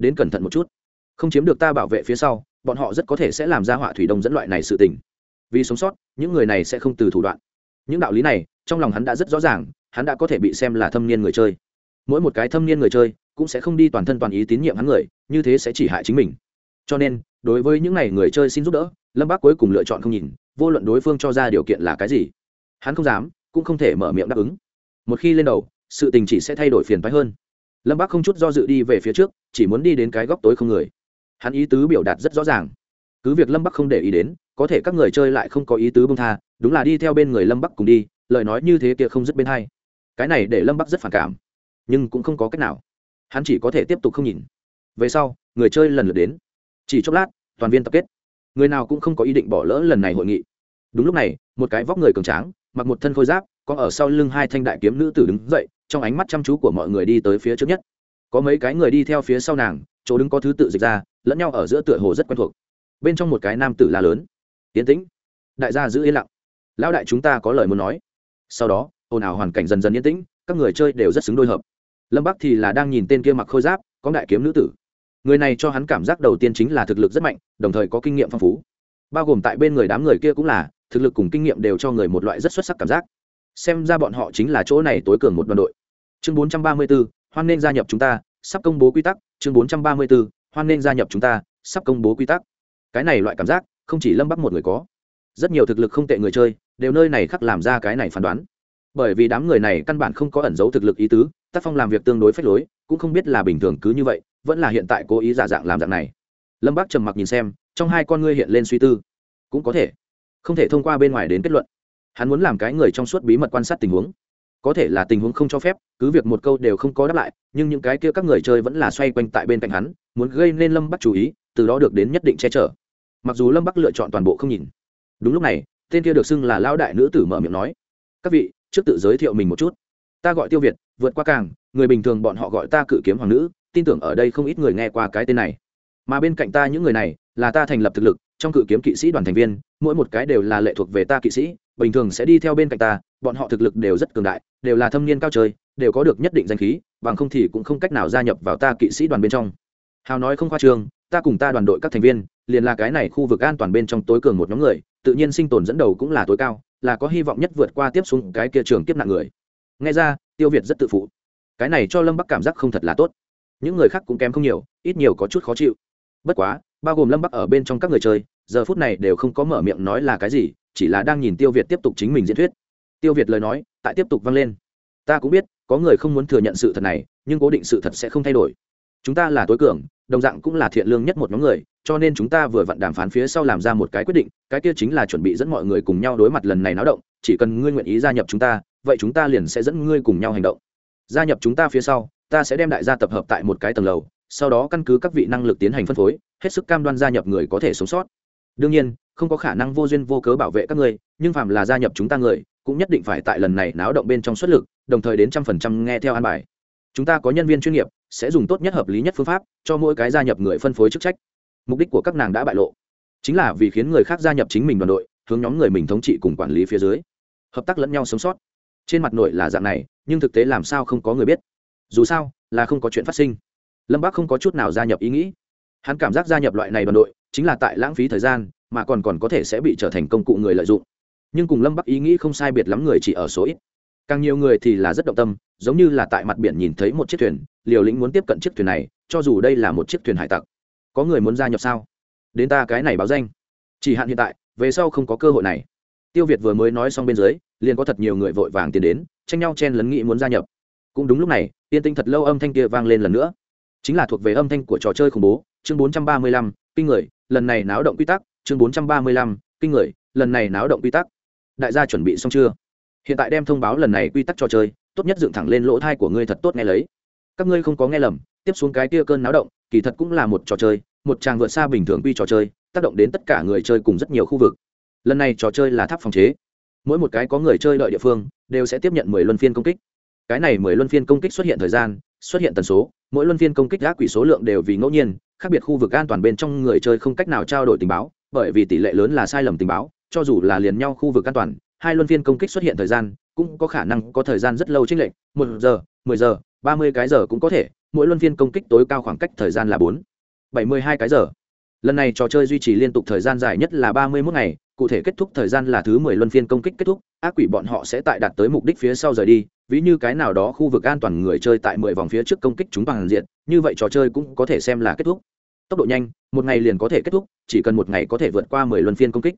đến cẩn thận một chút. Không chiếm được ta bảo vệ phía sau, bọn họ rất có thể sẽ làm ra họa thủy đông dẫn loại này sự tình. Vì sống sót, những người này sẽ không từ thủ đoạn. Những đạo lý này, trong lòng hắn đã rất rõ ràng, hắn đã có thể bị xem là thâm niên người chơi. Mỗi một cái thâm niên người chơi cũng sẽ không đi toàn thân toàn ý tín nhiệm hắn người, như thế sẽ chỉ hại chính mình. Cho nên, đối với những n à y người chơi xin giúp đỡ, lâm bác cuối cùng lựa chọn không nhìn, vô luận đối phương cho ra điều kiện là cái gì, hắn không dám, cũng không thể mở miệng đáp ứng. Một khi lên đầu, sự tình chỉ sẽ thay đổi phiền phái hơn lâm bác không chút do dự đi về phía trước, chỉ muốn đi đến cái góc tối không người. Hắn ý tứ biểu đạt rất rõ ràng. Cứ việc lâm bắc không để ý đến, có thể các người chơi lại không có ý tứ bông tha, đúng là đi theo bên người lâm bắc cùng đi, lời nói như thế kia không dứt bên hay cái này để lâm bắc rất phản cảm, nhưng cũng không có cách nào. Hắn chỉ có thể tiếp tục không nhìn. Về sau, người chơi lần lượt đến. Chỉ chốc lát, toàn viên tập kết. Người nào cũng không có ý định bỏ lỡ lần này hội nghị. Đúng lúc này, một cái vóc người cường tráng, mặc một thân khôi giáp, có ở sau lưng hai thanh đại kiếm nữ tử đứng dậy trong ánh mắt chăm chú của mọi người đi tới phía trước nhất. Có mấy cái người đi theo phía sau nàng, chỗ đứng có thứ tự dịch ra, lẫn nhau ở giữa tựa hồ rất quen thuộc. Bên trong một cái nam tử la lớn tiến tĩnh, đại gia giữ yên lặng. Lão đại chúng ta có lời muốn nói. Sau đó, ồn ào hoàn cảnh dần dần yên tĩnh, các người chơi đều rất xứng đôi hợp. Lâm bắc thì là đang nhìn tên kia mặc khôi giáp, có đại kiếm nữ tử. Người này cho hắn cảm giác đầu tiên chính là thực lực rất mạnh, đồng thời có kinh nghiệm phong phú. Bao gồm tại bên người đám người kia cũng là, thực lực cùng kinh nghiệm đều cho người một loại rất xuất sắc cảm giác. Xem ra bọn họ chính là chỗ này tối cường một đoàn đội chương 434, hoan nên gia nhập chúng ta sắp công bố quy tắc. Chương 434, hoan nên gia nhập chúng ta sắp công bố quy tắc. Cái này loại cảm giác không chỉ lâm bắc một người có. Rất nhiều thực lực không tệ người chơi đều nơi này khắc làm ra cái này phán đoán. Bởi vì đám người này căn bản không có ẩn giấu thực lực ý tứ tác phong làm việc tương đối phách lối cũng không biết là bình thường cứ như vậy vẫn là hiện tại cố ý giả dạng làm dạng này. Lâm bác trầm mặc nhìn xem trong hai con ngươi hiện lên suy tư. Cũng có thể. Không thể thông qua bên ngoài đến kết luận. Hắn muốn làm cái người trong suốt bí mật quan sát tình huống có thể là tình huống không cho phép, cứ việc một câu đều không có đáp lại, nhưng những cái kia các người chơi vẫn là xoay quanh tại bên cạnh hắn, muốn gây nên lâm bắc chú ý, từ đó được đến nhất định che chở. Mặc dù lâm bắc lựa chọn toàn bộ không nhìn. Đúng lúc này, tên kia được xưng là lão đại nữ tử mở miệng nói, các vị, trước tự giới thiệu mình một chút. Ta gọi tiêu việt, vượt qua càng người bình thường bọn họ gọi ta cự kiếm hoàng nữ, tin tưởng ở đây không ít người nghe qua cái tên này. Mà bên cạnh ta những người này, là ta thành lập thực lực, trong cự kiếm kỵ sĩ đoàn thành viên, mỗi một cái đều là lệ thuộc về ta kỵ sĩ, bình thường sẽ đi theo bên cạnh ta bọn họ thực lực đều rất cường đại, đều là thâm niên cao chơi đều có được nhất định danh khí, bằng không thì cũng không cách nào gia nhập vào ta kỵ sĩ đoàn bên trong. Hào nói không khoa trương, ta cùng ta đoàn đội các thành viên, liền là cái này khu vực an toàn bên trong tối cường một nhóm người, tự nhiên sinh tồn dẫn đầu cũng là tối cao, là có hy vọng nhất vượt qua tiếp xuống cái kia trường tiếp nặng người. Nghe ra, tiêu việt rất tự phụ. Cái này cho lâm bắc cảm giác không thật là tốt. Những người khác cũng kém không nhiều, ít nhiều có chút khó chịu. Bất quá, bao gồm lâm bắc ở bên trong các người chơi, giờ phút này đều không có mở miệng nói là cái gì, chỉ là đang nhìn tiêu việt tiếp tục chính mình diễn thuyết tiêu việt lời nói, tại tiếp tục vang lên. Ta cũng biết, có người không muốn thừa nhận sự thật này, nhưng cố định sự thật sẽ không thay đổi. Chúng ta là tối cường, đồng dạng cũng là thiện lương nhất một nhóm người, cho nên chúng ta vừa vặn đàm phán phía sau làm ra một cái quyết định, cái kia chính là chuẩn bị dẫn mọi người cùng nhau đối mặt lần này náo động, chỉ cần ngươi nguyện ý gia nhập chúng ta, vậy chúng ta liền sẽ dẫn ngươi cùng nhau hành động. Gia nhập chúng ta phía sau, ta sẽ đem đại gia tập hợp tại một cái tầng lầu, sau đó căn cứ các vị năng lực tiến hành phân phối, hết sức cam đoan gia nhập người có thể sống sót. Đương nhiên không có khả năng vô duyên vô cớ bảo vệ các ngươi, nhưng phạm là gia nhập chúng ta người, cũng nhất định phải tại lần này náo động bên trong xuất lực, đồng thời đến trăm phần trăm nghe theo an bài. Chúng ta có nhân viên chuyên nghiệp, sẽ dùng tốt nhất hợp lý nhất phương pháp, cho mỗi cái gia nhập người phân phối chức trách. Mục đích của các nàng đã bại lộ. Chính là vì khiến người khác gia nhập chính mình đoàn đội, hướng nhóm người mình thống trị cùng quản lý phía dưới. Hợp tác lẫn nhau sống sót. Trên mặt nội là dạng này, nhưng thực tế làm sao không có người biết. Dù sao, là không có chuyện phát sinh. Lâm bác không có chút nào gia nhập ý nghĩ. Hắn cảm giác gia nhập loại này đoàn đội, chính là tại lãng phí thời gian mà còn còn có thể sẽ bị trở thành công cụ người lợi dụng. Nhưng cùng lâm bắc ý nghĩ không sai biệt lắm người chỉ ở số ít. Càng nhiều người thì là rất động tâm giống như là tại mặt biển nhìn thấy một chiếc thuyền liều lĩnh muốn tiếp cận chiếc thuyền này cho dù đây là một chiếc thuyền hải tặc. Có người muốn gia nhập sao? Đến ta cái này báo danh. Chỉ hạn hiện tại về sau không có cơ hội này. Tiêu việt vừa mới nói xong bên dưới liền có thật nhiều người vội vàng tiến đến tranh nhau chen lấn nghị muốn gia nhập. Cũng đúng lúc này yên tinh thật lâu âm thanh kia vang lên lần nữa. Chính là thuộc về âm thanh của trò chơi khủng bố chương 435, kinh người lần này náo động quy tắc chương 435, kinh người lần này náo động quy tắc. Đại gia chuẩn bị xong chưa? Hiện tại đem thông báo lần này quy tắc trò chơi tốt nhất dựng thẳng lên lỗ thai của ngươi thật tốt nghe lấy. Các ngươi không có nghe lầm tiếp xuống cái kia cơn náo động kỳ thật cũng là một trò chơi một tràng vượt xa bình thường quy trò chơi tác động đến tất cả người chơi cùng rất nhiều khu vực. Lần này trò chơi là tháp phòng chế. Mỗi một cái có người chơi đợi địa phương đều sẽ tiếp nhận mười luân phiên công kích. Cái này mười luân phiên công kích xuất hiện thời gian xuất hiện tần số mỗi luân phiên công kích gác quỷ số lượng đều vì ngẫu nhiên khác biệt khu vực an toàn bên trong người chơi không cách nào trao đổi tình báo bởi vì tỷ lệ lớn là sai lầm tình báo, cho dù là liền nhau khu vực an toàn, hai luân phiên công kích xuất hiện thời gian, cũng có khả năng có thời gian rất lâu chênh lệch, một giờ, mười giờ, ba mươi cái giờ cũng có thể, mỗi luân phiên công kích tối cao khoảng cách thời gian là bốn, bảy mươi hai cái giờ. Lần này trò chơi duy trì liên tục thời gian dài nhất là ba mươi mốt ngày, cụ thể kết thúc thời gian là thứ mười luân phiên công kích kết thúc, ác quỷ bọn họ sẽ tại đạt tới mục đích phía sau rời đi, ví như cái nào đó khu vực an toàn người chơi tại mười vòng phía trước công kích chúng bằng diện, như vậy trò chơi cũng có thể xem là kết thúc tốc độ nhanh, một ngày liền có thể kết thúc, chỉ cần một ngày có thể vượt qua mười luân phiên công kích.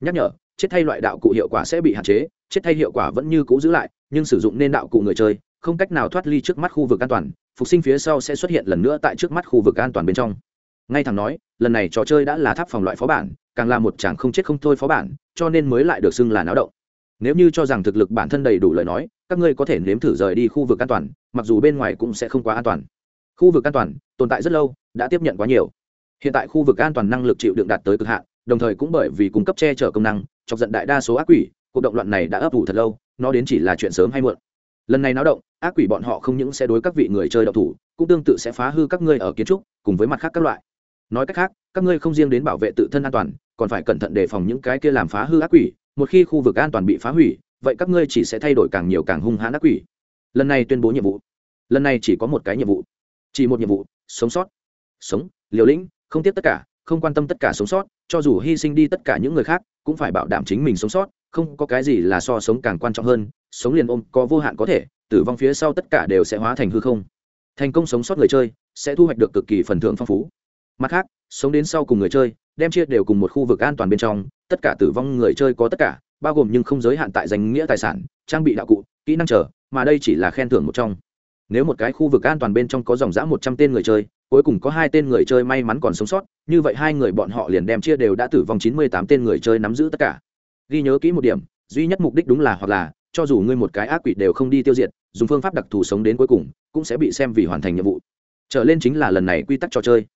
Nhắc nhở, chết thay loại đạo cụ hiệu quả sẽ bị hạn chế, chết thay hiệu quả vẫn như cũ giữ lại, nhưng sử dụng nên đạo cụ người chơi, không cách nào thoát ly trước mắt khu vực an toàn, phục sinh phía sau sẽ xuất hiện lần nữa tại trước mắt khu vực an toàn bên trong. Ngay thẳng nói, lần này trò chơi đã là tháp phòng loại phó bản, càng là một chàng không chết không thôi phó bản, cho nên mới lại được xưng là náo động. Nếu như cho rằng thực lực bản thân đầy đủ lời nói, các ngươi có thể nếm thử rời đi khu vực an toàn, mặc dù bên ngoài cũng sẽ không quá an toàn khu vực an toàn tồn tại rất lâu, đã tiếp nhận quá nhiều. Hiện tại khu vực an toàn năng lực chịu đựng đạt tới cực hạn, đồng thời cũng bởi vì cung cấp che chở công năng, chọc giận đại đa số ác quỷ, cuộc động loạn này đã ấp ủ thật lâu, nó đến chỉ là chuyện sớm hay muộn. Lần này náo động, ác quỷ bọn họ không những sẽ đối các vị người chơi độc thủ, cũng tương tự sẽ phá hư các ngươi ở kiến trúc, cùng với mặt khác các loại. Nói cách khác, các ngươi không riêng đến bảo vệ tự thân an toàn, còn phải cẩn thận đề phòng những cái kia làm phá hư ác quỷ, một khi khu vực an toàn bị phá hủy, vậy các ngươi chỉ sẽ thay đổi càng nhiều càng hung hãn ác quỷ. Lần này tuyên bố nhiệm vụ. Lần này chỉ có một cái nhiệm vụ chỉ một nhiệm vụ, sống sót. Sống, liều lĩnh, không tiếp tất cả, không quan tâm tất cả sống sót, cho dù hy sinh đi tất cả những người khác, cũng phải bảo đảm chính mình sống sót, không có cái gì là so sống càng quan trọng hơn, sống liền ôm, có vô hạn có thể, tử vong phía sau tất cả đều sẽ hóa thành hư không. Thành công sống sót người chơi, sẽ thu hoạch được cực kỳ phần thưởng phong phú. Mặt khác, sống đến sau cùng người chơi, đem chia đều cùng một khu vực an toàn bên trong, tất cả tử vong người chơi có tất cả, bao gồm nhưng không giới hạn tại danh nghĩa tài sản, trang bị đạo cụ, kỹ năng trở mà đây chỉ là khen thưởng một trong nếu một cái khu vực an toàn bên trong có dòng dã một trăm tên người chơi cuối cùng có hai tên người chơi may mắn còn sống sót như vậy hai người bọn họ liền đem chia đều đã tử vong chín mươi tám tên người chơi nắm giữ tất cả. Ghi nhớ kỹ một điểm duy nhất mục đích đúng là hoặc là cho dù ngươi một cái ác quỷ đều không đi tiêu diệt dùng phương pháp đặc thù sống đến cuối cùng cũng sẽ bị xem vì hoàn thành nhiệm vụ. Trở lên chính là lần này quy tắc trò chơi.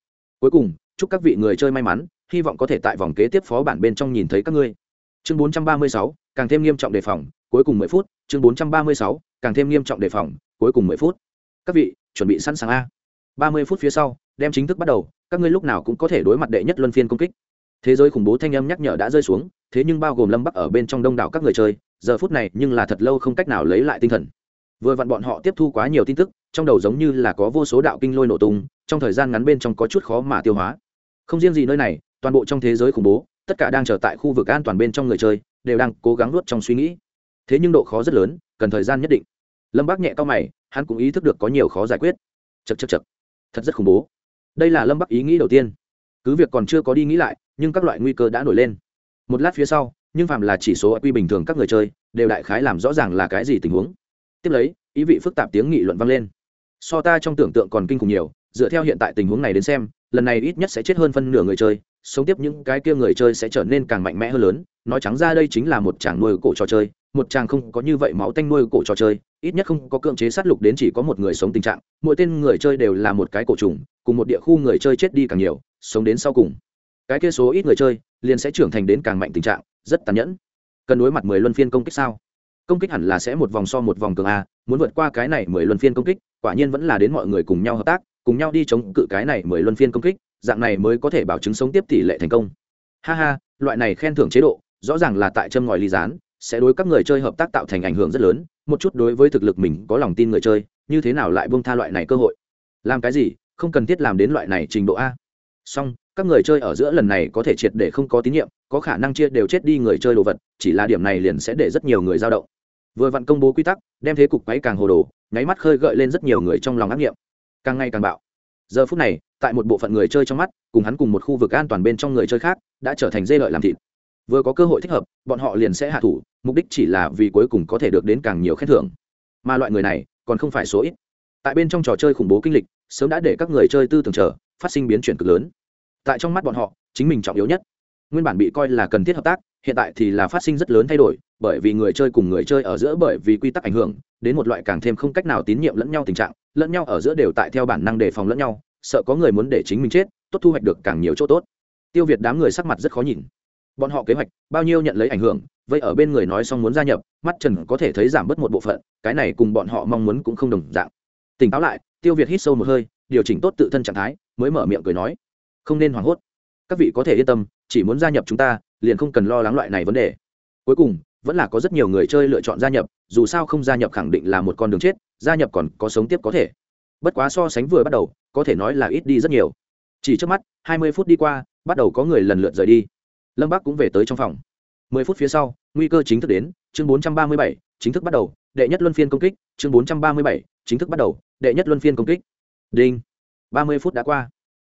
Cuối cùng chúc các vị người chơi may mắn hy vọng có thể tại vòng kế tiếp phó bản bên trong nhìn thấy các ngươi. Chương 436, càng thêm nghiêm trọng đề phòng cuối cùng 10 phút chương 436, càng thêm nghiêm trọng đề phòng cuối cùng 10 phút. Các vị, chuẩn bị sẵn sàng a. 30 phút phía sau, đem chính thức bắt đầu, các ngươi lúc nào cũng có thể đối mặt đệ nhất luân phiên công kích. Thế giới khủng bố thanh âm nhắc nhở đã rơi xuống, thế nhưng bao gồm lâm bắc ở bên trong đông đảo các người chơi, giờ phút này nhưng là thật lâu không cách nào lấy lại tinh thần. Vừa vặn bọn họ tiếp thu quá nhiều tin tức, trong đầu giống như là có vô số đạo kinh lôi nổ tung, trong thời gian ngắn bên trong có chút khó mà tiêu hóa. Không riêng gì nơi này, toàn bộ trong thế giới khủng bố, tất cả đang chờ tại khu vực an toàn bên trong người chơi, đều đang cố gắng nuốt trong suy nghĩ. Thế nhưng độ khó rất lớn, cần thời gian nhất định lâm bác nhẹ cao mày, hắn cũng ý thức được có nhiều khó giải quyết. Chật chật chật thật rất khủng bố. Đây là lâm bắc ý nghĩ đầu tiên. Cứ việc còn chưa có đi nghĩ lại, nhưng các loại nguy cơ đã nổi lên. Một lát phía sau, nhưng phạm là chỉ số q bình thường các người chơi, đều đại khái làm rõ ràng là cái gì tình huống. Tiếp lấy, ý vị phức tạp tiếng nghị luận vang lên. So ta trong tưởng tượng còn kinh khủng nhiều, dựa theo hiện tại tình huống này đến xem, lần này ít nhất sẽ chết hơn phân nửa người chơi, sống tiếp những cái kia người chơi sẽ trở nên càng mạnh mẽ hơn lớn, nói trắng ra đây chính là một chàng nuôi cổ trò chơi một chàng không có như vậy máu tanh nuôi cổ trò chơi, ít nhất không có cưỡng chế sát lục đến chỉ có một người sống tình trạng, mỗi tên người chơi đều là một cái cổ trùng, cùng một địa khu người chơi chết đi càng nhiều, sống đến sau cùng. Cái kia số ít người chơi, liền sẽ trưởng thành đến càng mạnh tình trạng, rất tàn nhẫn. Cần đối mặt mười luân phiên công kích sao? Công kích hẳn là sẽ một vòng so một vòng cường a, muốn vượt qua cái này mười luân phiên công kích, quả nhiên vẫn là đến mọi người cùng nhau hợp tác, cùng nhau đi chống cự cái này mười luân phiên công kích, dạng này mới có thể bảo chứng sống tiếp tỷ lệ thành công. Ha ha, loại này khen thưởng chế độ, rõ ràng là tại châm ngòi ly gián sẽ đối các người chơi hợp tác tạo thành ảnh hưởng rất lớn, một chút đối với thực lực mình có lòng tin người chơi, như thế nào lại buông tha loại này cơ hội? Làm cái gì? Không cần thiết làm đến loại này trình độ a. Song các người chơi ở giữa lần này có thể triệt để không có tín nhiệm, có khả năng chia đều chết đi người chơi đồ vật, chỉ là điểm này liền sẽ để rất nhiều người dao động. Vừa vặn công bố quy tắc, đem thế cục quấy càng hồ đồ, nháy mắt khơi gợi lên rất nhiều người trong lòng ác nghiệm. Càng ngày càng bạo. Giờ phút này, tại một bộ phận người chơi trong mắt, cùng hắn cùng một khu vực an toàn bên trong người chơi khác, đã trở thành dê lợi làm thịt vừa có cơ hội thích hợp, bọn họ liền sẽ hạ thủ, mục đích chỉ là vì cuối cùng có thể được đến càng nhiều khen thưởng. Mà loại người này, còn không phải số ít. Tại bên trong trò chơi khủng bố kinh lịch, sớm đã để các người chơi tư tưởng chờ, phát sinh biến chuyển cực lớn. Tại trong mắt bọn họ, chính mình trọng yếu nhất. Nguyên bản bị coi là cần thiết hợp tác, hiện tại thì là phát sinh rất lớn thay đổi, bởi vì người chơi cùng người chơi ở giữa bởi vì quy tắc ảnh hưởng, đến một loại càng thêm không cách nào tín nhiệm lẫn nhau tình trạng, lẫn nhau ở giữa đều tại theo bản năng đề phòng lẫn nhau, sợ có người muốn để chính mình chết, tốt thu hoạch được càng nhiều chỗ tốt. Tiêu việt đám người sắc mặt rất khó nhìn bọn họ kế hoạch, bao nhiêu nhận lấy ảnh hưởng, vậy ở bên người nói xong muốn gia nhập, mắt trần có thể thấy giảm bớt một bộ phận, cái này cùng bọn họ mong muốn cũng không đồng dạng. Tỉnh táo lại, tiêu việt hít sâu một hơi, điều chỉnh tốt tự thân trạng thái, mới mở miệng cười nói, không nên hoảng hốt. Các vị có thể yên tâm, chỉ muốn gia nhập chúng ta, liền không cần lo lắng loại này vấn đề. Cuối cùng, vẫn là có rất nhiều người chơi lựa chọn gia nhập, dù sao không gia nhập khẳng định là một con đường chết, gia nhập còn có sống tiếp có thể. Bất quá so sánh vừa bắt đầu, có thể nói là ít đi rất nhiều. Chỉ trước mắt, hai mươi phút đi qua, bắt đầu có người lần lượt rời đi lâm bắc cũng về tới trong phòng mười phút phía sau nguy cơ chính thức đến chương bốn trăm ba mươi bảy chính thức bắt đầu đệ nhất luân phiên công kích chương bốn trăm ba mươi bảy chính thức bắt đầu đệ nhất luân phiên công kích đinh ba mươi phút đã qua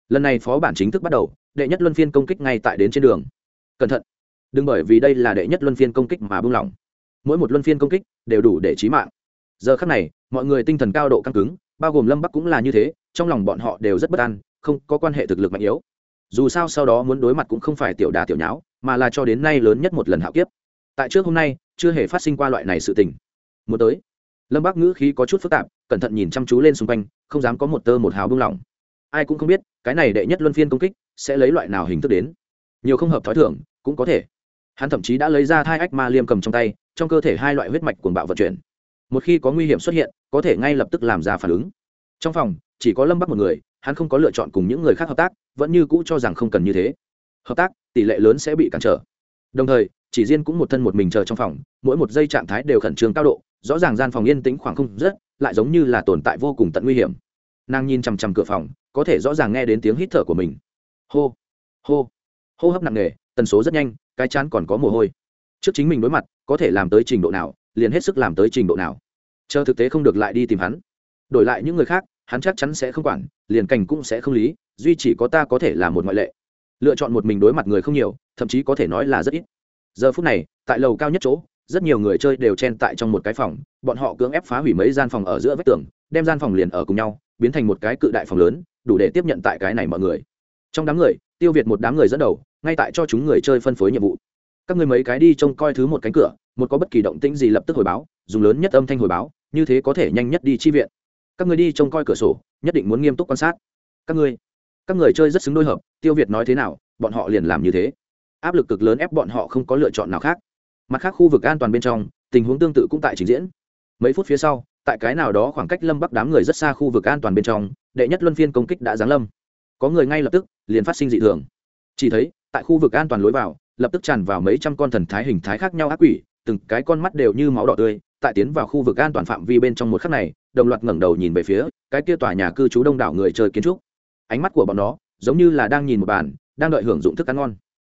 lần này phó bản chính thức bắt đầu đệ nhất luân phiên công kích ngay tại đến trên đường cẩn thận đừng bởi vì đây là đệ nhất luân phiên công kích mà buông lỏng mỗi một luân phiên công kích đều đủ để trí mạng giờ khắc này mọi người tinh thần cao độ căng cứng bao gồm lâm bắc cũng là như thế trong lòng bọn họ đều rất bất an không có quan hệ thực lực mạnh yếu dù sao sau đó muốn đối mặt cũng không phải tiểu đà tiểu nháo, mà là cho đến nay lớn nhất một lần hạo kiếp. Tại trước hôm nay, chưa hề phát sinh qua loại này sự tình. Muốn tới. Lâm bác ngữ khí có chút phức tạp, cẩn thận nhìn chăm chú lên xung quanh, không dám có một tơ một hào bung lỏng. Ai cũng không biết, cái này đệ nhất luân phiên công kích sẽ lấy loại nào hình thức đến. Nhiều không hợp thói thưởng cũng có thể. Hắn thậm chí đã lấy ra thai ách ma liêm cầm trong tay, trong cơ thể hai loại huyết mạch cuồng bạo vận chuyển. Một khi có nguy hiểm xuất hiện, có thể ngay lập tức làm ra phản ứng. Trong phòng, chỉ có lâm bắc một người, hắn không có lựa chọn cùng những người khác hợp tác vẫn như cũ cho rằng không cần như thế. Hợp tác, tỷ lệ lớn sẽ bị cản trở. Đồng thời, chỉ riêng cũng một thân một mình chờ trong phòng, mỗi một giây trạng thái đều khẩn trương cao độ, rõ ràng gian phòng yên tĩnh khoảng không rất, lại giống như là tồn tại vô cùng tận nguy hiểm. Nàng nhìn chằm chằm cửa phòng, có thể rõ ràng nghe đến tiếng hít thở của mình. Hô hô hô hấp nặng nề, tần số rất nhanh, cái chán còn có mồ hôi. Trước chính mình đối mặt, có thể làm tới trình độ nào, liền hết sức làm tới trình độ nào. Chờ thực tế không được lại đi tìm hắn. Đổi lại những người khác, hắn chắc chắn sẽ không quản liền cảnh cũng sẽ không lý, duy chỉ có ta có thể là một ngoại lệ. Lựa chọn một mình đối mặt người không nhiều, thậm chí có thể nói là rất ít. Giờ phút này, tại lầu cao nhất chỗ, rất nhiều người chơi đều chen tại trong một cái phòng, bọn họ cưỡng ép phá hủy mấy gian phòng ở giữa vách tường, đem gian phòng liền ở cùng nhau, biến thành một cái cự đại phòng lớn, đủ để tiếp nhận tại cái này mọi người. Trong đám người, tiêu việt một đám người dẫn đầu, ngay tại cho chúng người chơi phân phối nhiệm vụ. Các người mấy cái đi trông coi thứ một cánh cửa, một có bất kỳ động tĩnh gì lập tức hồi báo, dùng lớn nhất âm thanh hồi báo, như thế có thể nhanh nhất đi chi viện các người đi trông coi cửa sổ, nhất định muốn nghiêm túc quan sát. Các ngươi, các người chơi rất xứng đôi hợp, tiêu việt nói thế nào, bọn họ liền làm như thế. Áp lực cực lớn ép bọn họ không có lựa chọn nào khác. Mặt khác khu vực an toàn bên trong, tình huống tương tự cũng tại trình diễn. Mấy phút phía sau, tại cái nào đó khoảng cách lâm bắc đám người rất xa khu vực an toàn bên trong, đệ nhất luân phiên công kích đã giáng lâm. Có người ngay lập tức liền phát sinh dị thường. Chỉ thấy, tại khu vực an toàn lối vào, lập tức tràn vào mấy trăm con thần thái hình thái khác nhau ác quỷ, từng cái con mắt đều như máu đỏ tươi tại tiến vào khu vực an toàn phạm vi bên trong một khắc này, đồng loạt ngẩng đầu nhìn về phía cái kia tòa nhà cư trú đông đảo người chơi kiến trúc. Ánh mắt của bọn nó giống như là đang nhìn một bàn, đang đợi hưởng dụng thức ăn ngon.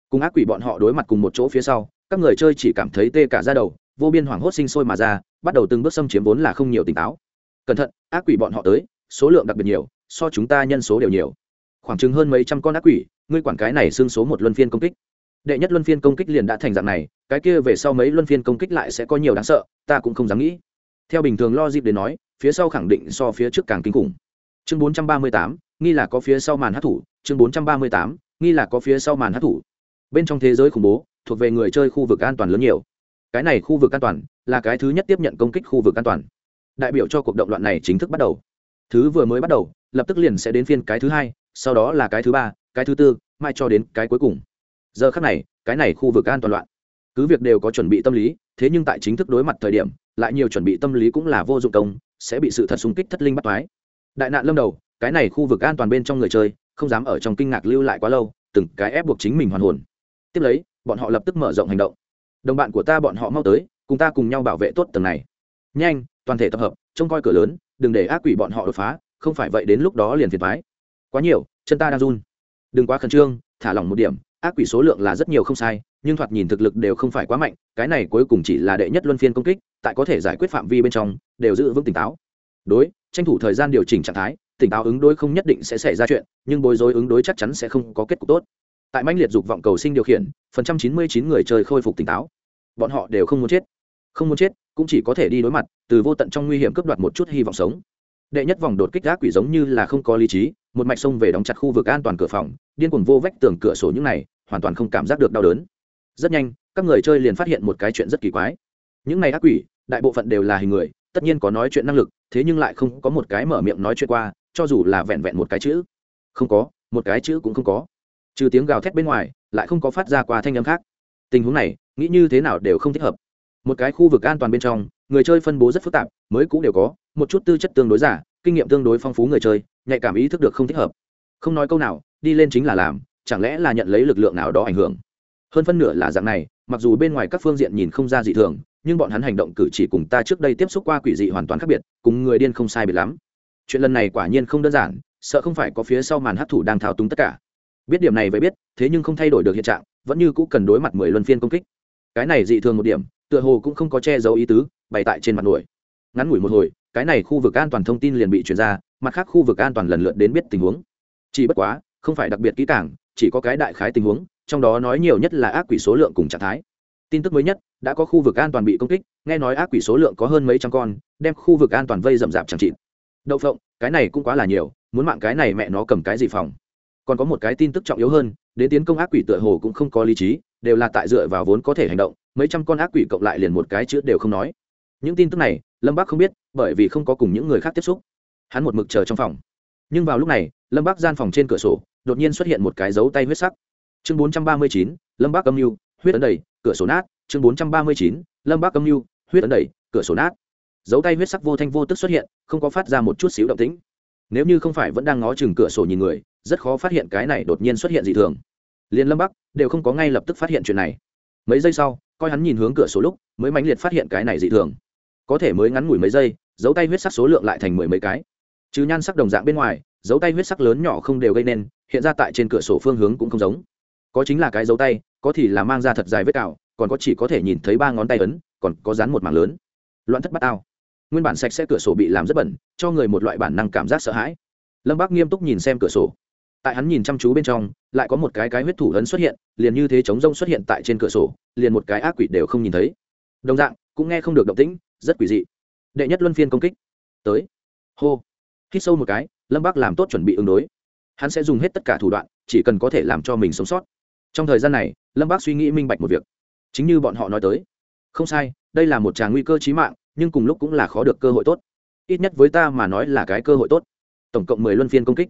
Cùng ác quỷ bọn họ đối mặt cùng một chỗ phía sau, các người chơi chỉ cảm thấy tê cả ra đầu, vô biên hoảng hốt sinh sôi mà ra, bắt đầu từng bước xâm chiếm vốn là không nhiều tỉnh táo. Cẩn thận, ác quỷ bọn họ tới, số lượng đặc biệt nhiều, so chúng ta nhân số đều nhiều. Khoảng chừng hơn mấy trăm con ác quỷ, ngươi quản cái này xương số một luân phiên công kích đệ nhất luân phiên công kích liền đã thành dạng này cái kia về sau mấy luân phiên công kích lại sẽ có nhiều đáng sợ ta cũng không dám nghĩ. Theo bình thường lo dịp để nói phía sau khẳng định so phía trước càng kinh khủng. Chương 438, nghi là có phía sau màn hát thủ. Chương 438, nghi là có phía sau màn hát thủ. Bên trong thế giới khủng bố thuộc về người chơi khu vực an toàn lớn nhiều. Cái này khu vực an toàn là cái thứ nhất tiếp nhận công kích khu vực an toàn. Đại biểu cho cuộc động loạn này chính thức bắt đầu. Thứ vừa mới bắt đầu lập tức liền sẽ đến phiên cái thứ hai sau đó là cái thứ ba cái thứ tư mai cho đến cái cuối cùng giờ khắc này, cái này khu vực an toàn loạn. Cứ việc đều có chuẩn bị tâm lý, thế nhưng tại chính thức đối mặt thời điểm, lại nhiều chuẩn bị tâm lý cũng là vô dụng công, sẽ bị sự thật xung kích thất linh bắt toái. Đại nạn lâm đầu, cái này khu vực an toàn bên trong người chơi, không dám ở trong kinh ngạc lưu lại quá lâu, từng cái ép buộc chính mình hoàn hồn. Tiếp lấy, bọn họ lập tức mở rộng hành động. Đồng bạn của ta bọn họ mau tới, cùng ta cùng nhau bảo vệ tốt tầng này. Nhanh, toàn thể tập hợp, trông coi cửa lớn, đừng để ác quỷ bọn họ đột phá, không phải vậy đến lúc đó liền phiền thoái quá nhiều, chân ta đang run. Đừng quá khẩn trương, thả lỏng một điểm ác quỷ số lượng là rất nhiều không sai, nhưng thoạt nhìn thực lực đều không phải quá mạnh, cái này cuối cùng chỉ là đệ nhất luân phiên công kích, tại có thể giải quyết phạm vi bên trong, đều giữ vững tỉnh táo. Đối, tranh thủ thời gian điều chỉnh trạng thái, tỉnh táo ứng đối không nhất định sẽ xảy ra chuyện, nhưng bối rối ứng đối chắc chắn sẽ không có kết cục tốt. Tại mãnh liệt dục vọng cầu sinh điều khiển, phần trăm chín mươi chín người chơi khôi phục tỉnh táo. Bọn họ đều không muốn chết. Không muốn chết, cũng chỉ có thể đi đối mặt, từ vô tận trong nguy hiểm cướp đoạt một chút hy vọng sống. Đệ nhất vòng đột kích gác quỷ giống như là không có lý trí một mạch sông về đóng chặt khu vực an toàn cửa phòng, điên cuồng vô vách tường cửa sổ những này, hoàn toàn không cảm giác được đau đớn. Rất nhanh, các người chơi liền phát hiện một cái chuyện rất kỳ quái. Những này ác quỷ, đại bộ phận đều là hình người, tất nhiên có nói chuyện năng lực, thế nhưng lại không có một cái mở miệng nói chuyện qua, cho dù là vẹn vẹn một cái chữ. Không có, một cái chữ cũng không có. Trừ tiếng gào thét bên ngoài, lại không có phát ra qua thanh âm khác. Tình huống này, nghĩ như thế nào đều không thích hợp. Một cái khu vực an toàn bên trong, người chơi phân bố rất phức tạp, mới cũng đều có, một chút tư chất tương đối giả, kinh nghiệm tương đối phong phú người chơi nhạy cảm ý thức được không thích hợp. Không nói câu nào, đi lên chính là làm, chẳng lẽ là nhận lấy lực lượng nào đó ảnh hưởng? Hơn phân nửa là dạng này, mặc dù bên ngoài các phương diện nhìn không ra dị thường, nhưng bọn hắn hành động cử chỉ cùng ta trước đây tiếp xúc qua quỷ dị hoàn toàn khác biệt, cùng người điên không sai biệt lắm. Chuyện lần này quả nhiên không đơn giản, sợ không phải có phía sau màn hấp thủ đang thao túng tất cả. Biết điểm này vậy biết, thế nhưng không thay đổi được hiện trạng, vẫn như cũ cần đối mặt mười luân phiên công kích. Cái này dị thường một điểm, tựa hồ cũng không có che giấu ý tứ, bày tại trên mặt nổi. Ngắn ngủi một hồi, cái này khu vực an toàn thông tin liền bị chuyển ra mặt khác khu vực an toàn lần lượt đến biết tình huống. Chỉ bất quá, không phải đặc biệt kỹ càng, chỉ có cái đại khái tình huống, trong đó nói nhiều nhất là ác quỷ số lượng cùng trạng thái. Tin tức mới nhất, đã có khu vực an toàn bị công kích, nghe nói ác quỷ số lượng có hơn mấy trăm con, đem khu vực an toàn vây rậm rạp chẳng chịt. Đậu phộng, cái này cũng quá là nhiều, muốn mạng cái này mẹ nó cầm cái gì phòng. Còn có một cái tin tức trọng yếu hơn, đến tiến công ác quỷ tựa hồ cũng không có lý trí, đều là tại dựa vào vốn có thể hành động, mấy trăm con ác quỷ cộng lại liền một cái chữ đều không nói. Những tin tức này, lâm bác không biết, bởi vì không có cùng những người khác tiếp xúc hắn một mực chờ trong phòng. Nhưng vào lúc này, lâm bác gian phòng trên cửa sổ, đột nhiên xuất hiện một cái dấu tay huyết sắc. Chương bốn trăm ba mươi chín, lâm bác âm mưu, huyết ấn đầy, cửa sổ nát. Chương bốn trăm ba mươi chín, lâm bác âm mưu, huyết ấn đầy, cửa sổ nát. Dấu tay huyết sắc vô thanh vô tức xuất hiện, không có phát ra một chút xíu động tĩnh. Nếu như không phải vẫn đang ngó chừng cửa sổ nhìn người, rất khó phát hiện cái này đột nhiên xuất hiện dị thường. Liền lâm bắc đều không có ngay lập tức phát hiện chuyện này. Mấy giây sau, coi hắn nhìn hướng cửa sổ lúc, mới mãnh liệt phát hiện cái này dị thường. Có thể mới ngắn ngủi mấy giây, dấu tay huyết sắc số lượng lại thành mười mấy cái chứ nhan sắc đồng dạng bên ngoài, dấu tay huyết sắc lớn nhỏ không đều gây nên, hiện ra tại trên cửa sổ phương hướng cũng không giống. Có chính là cái dấu tay, có thì là mang ra thật dài vết cào, còn có chỉ có thể nhìn thấy ba ngón tay ấn, còn có dán một mảng lớn. Loạn thất bát ao. Nguyên bản sạch sẽ cửa sổ bị làm rất bẩn, cho người một loại bản năng cảm giác sợ hãi. Lâm bác nghiêm túc nhìn xem cửa sổ. Tại hắn nhìn chăm chú bên trong, lại có một cái cái huyết thủ ấn xuất hiện, liền như thế chống rông xuất hiện tại trên cửa sổ, liền một cái ác quỷ đều không nhìn thấy. Đồng dạng, cũng nghe không được động tĩnh, rất quỷ dị. Đệ nhất luân phiên công kích. Tới. Hô hít sâu một cái, lâm bác làm tốt chuẩn bị ứng đối. Hắn sẽ dùng hết tất cả thủ đoạn, chỉ cần có thể làm cho mình sống sót. Trong thời gian này, lâm bác suy nghĩ minh bạch một việc. Chính như bọn họ nói tới, không sai, đây là một tràng nguy cơ trí mạng, nhưng cùng lúc cũng là khó được cơ hội tốt. Ít nhất với ta mà nói là cái cơ hội tốt. Tổng cộng mười luân phiên công kích.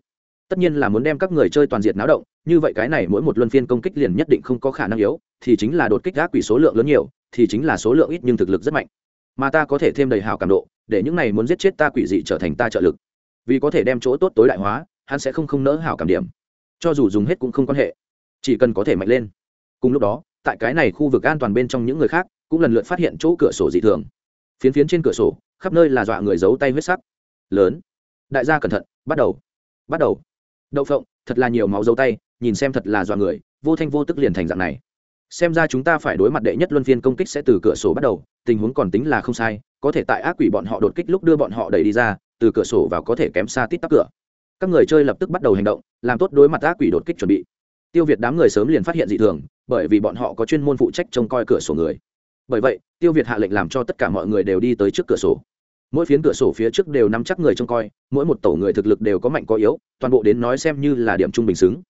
Tất nhiên là muốn đem các người chơi toàn diện náo động, như vậy cái này mỗi một luân phiên công kích liền nhất định không có khả năng yếu, thì chính là đột kích gác quỷ số lượng lớn nhiều, thì chính là số lượng ít nhưng thực lực rất mạnh. Mà ta có thể thêm đầy hào cảm độ, để những này muốn giết chết ta quỷ dị trở thành ta trợ lực vì có thể đem chỗ tốt tối đại hóa, hắn sẽ không không nỡ hảo cảm điểm. Cho dù dùng hết cũng không quan hệ, chỉ cần có thể mạnh lên. Cùng lúc đó, tại cái này khu vực an toàn bên trong những người khác, cũng lần lượt phát hiện chỗ cửa sổ dị thường. Phiến phiến trên cửa sổ, khắp nơi là dọa người giấu tay huyết sắc. Lớn. Đại gia cẩn thận, bắt đầu. Bắt đầu. Đậu phộng, thật là nhiều máu dấu tay, nhìn xem thật là dọa người, vô thanh vô tức liền thành dạng này. Xem ra chúng ta phải đối mặt đệ nhất luân phiên công kích sẽ từ cửa sổ bắt đầu, tình huống còn tính là không sai, có thể tại ác quỷ bọn họ đột kích lúc đưa bọn họ đẩy đi ra từ cửa sổ vào có thể kém xa tít tắp cửa. Các người chơi lập tức bắt đầu hành động, làm tốt đối mặt ác quỷ đột kích chuẩn bị. Tiêu việt đám người sớm liền phát hiện dị thường, bởi vì bọn họ có chuyên môn phụ trách trông coi cửa sổ người. Bởi vậy, tiêu việt hạ lệnh làm cho tất cả mọi người đều đi tới trước cửa sổ. Mỗi phiến cửa sổ phía trước đều nắm chắc người trông coi, mỗi một tổ người thực lực đều có mạnh có yếu, toàn bộ đến nói xem như là điểm trung bình xứng.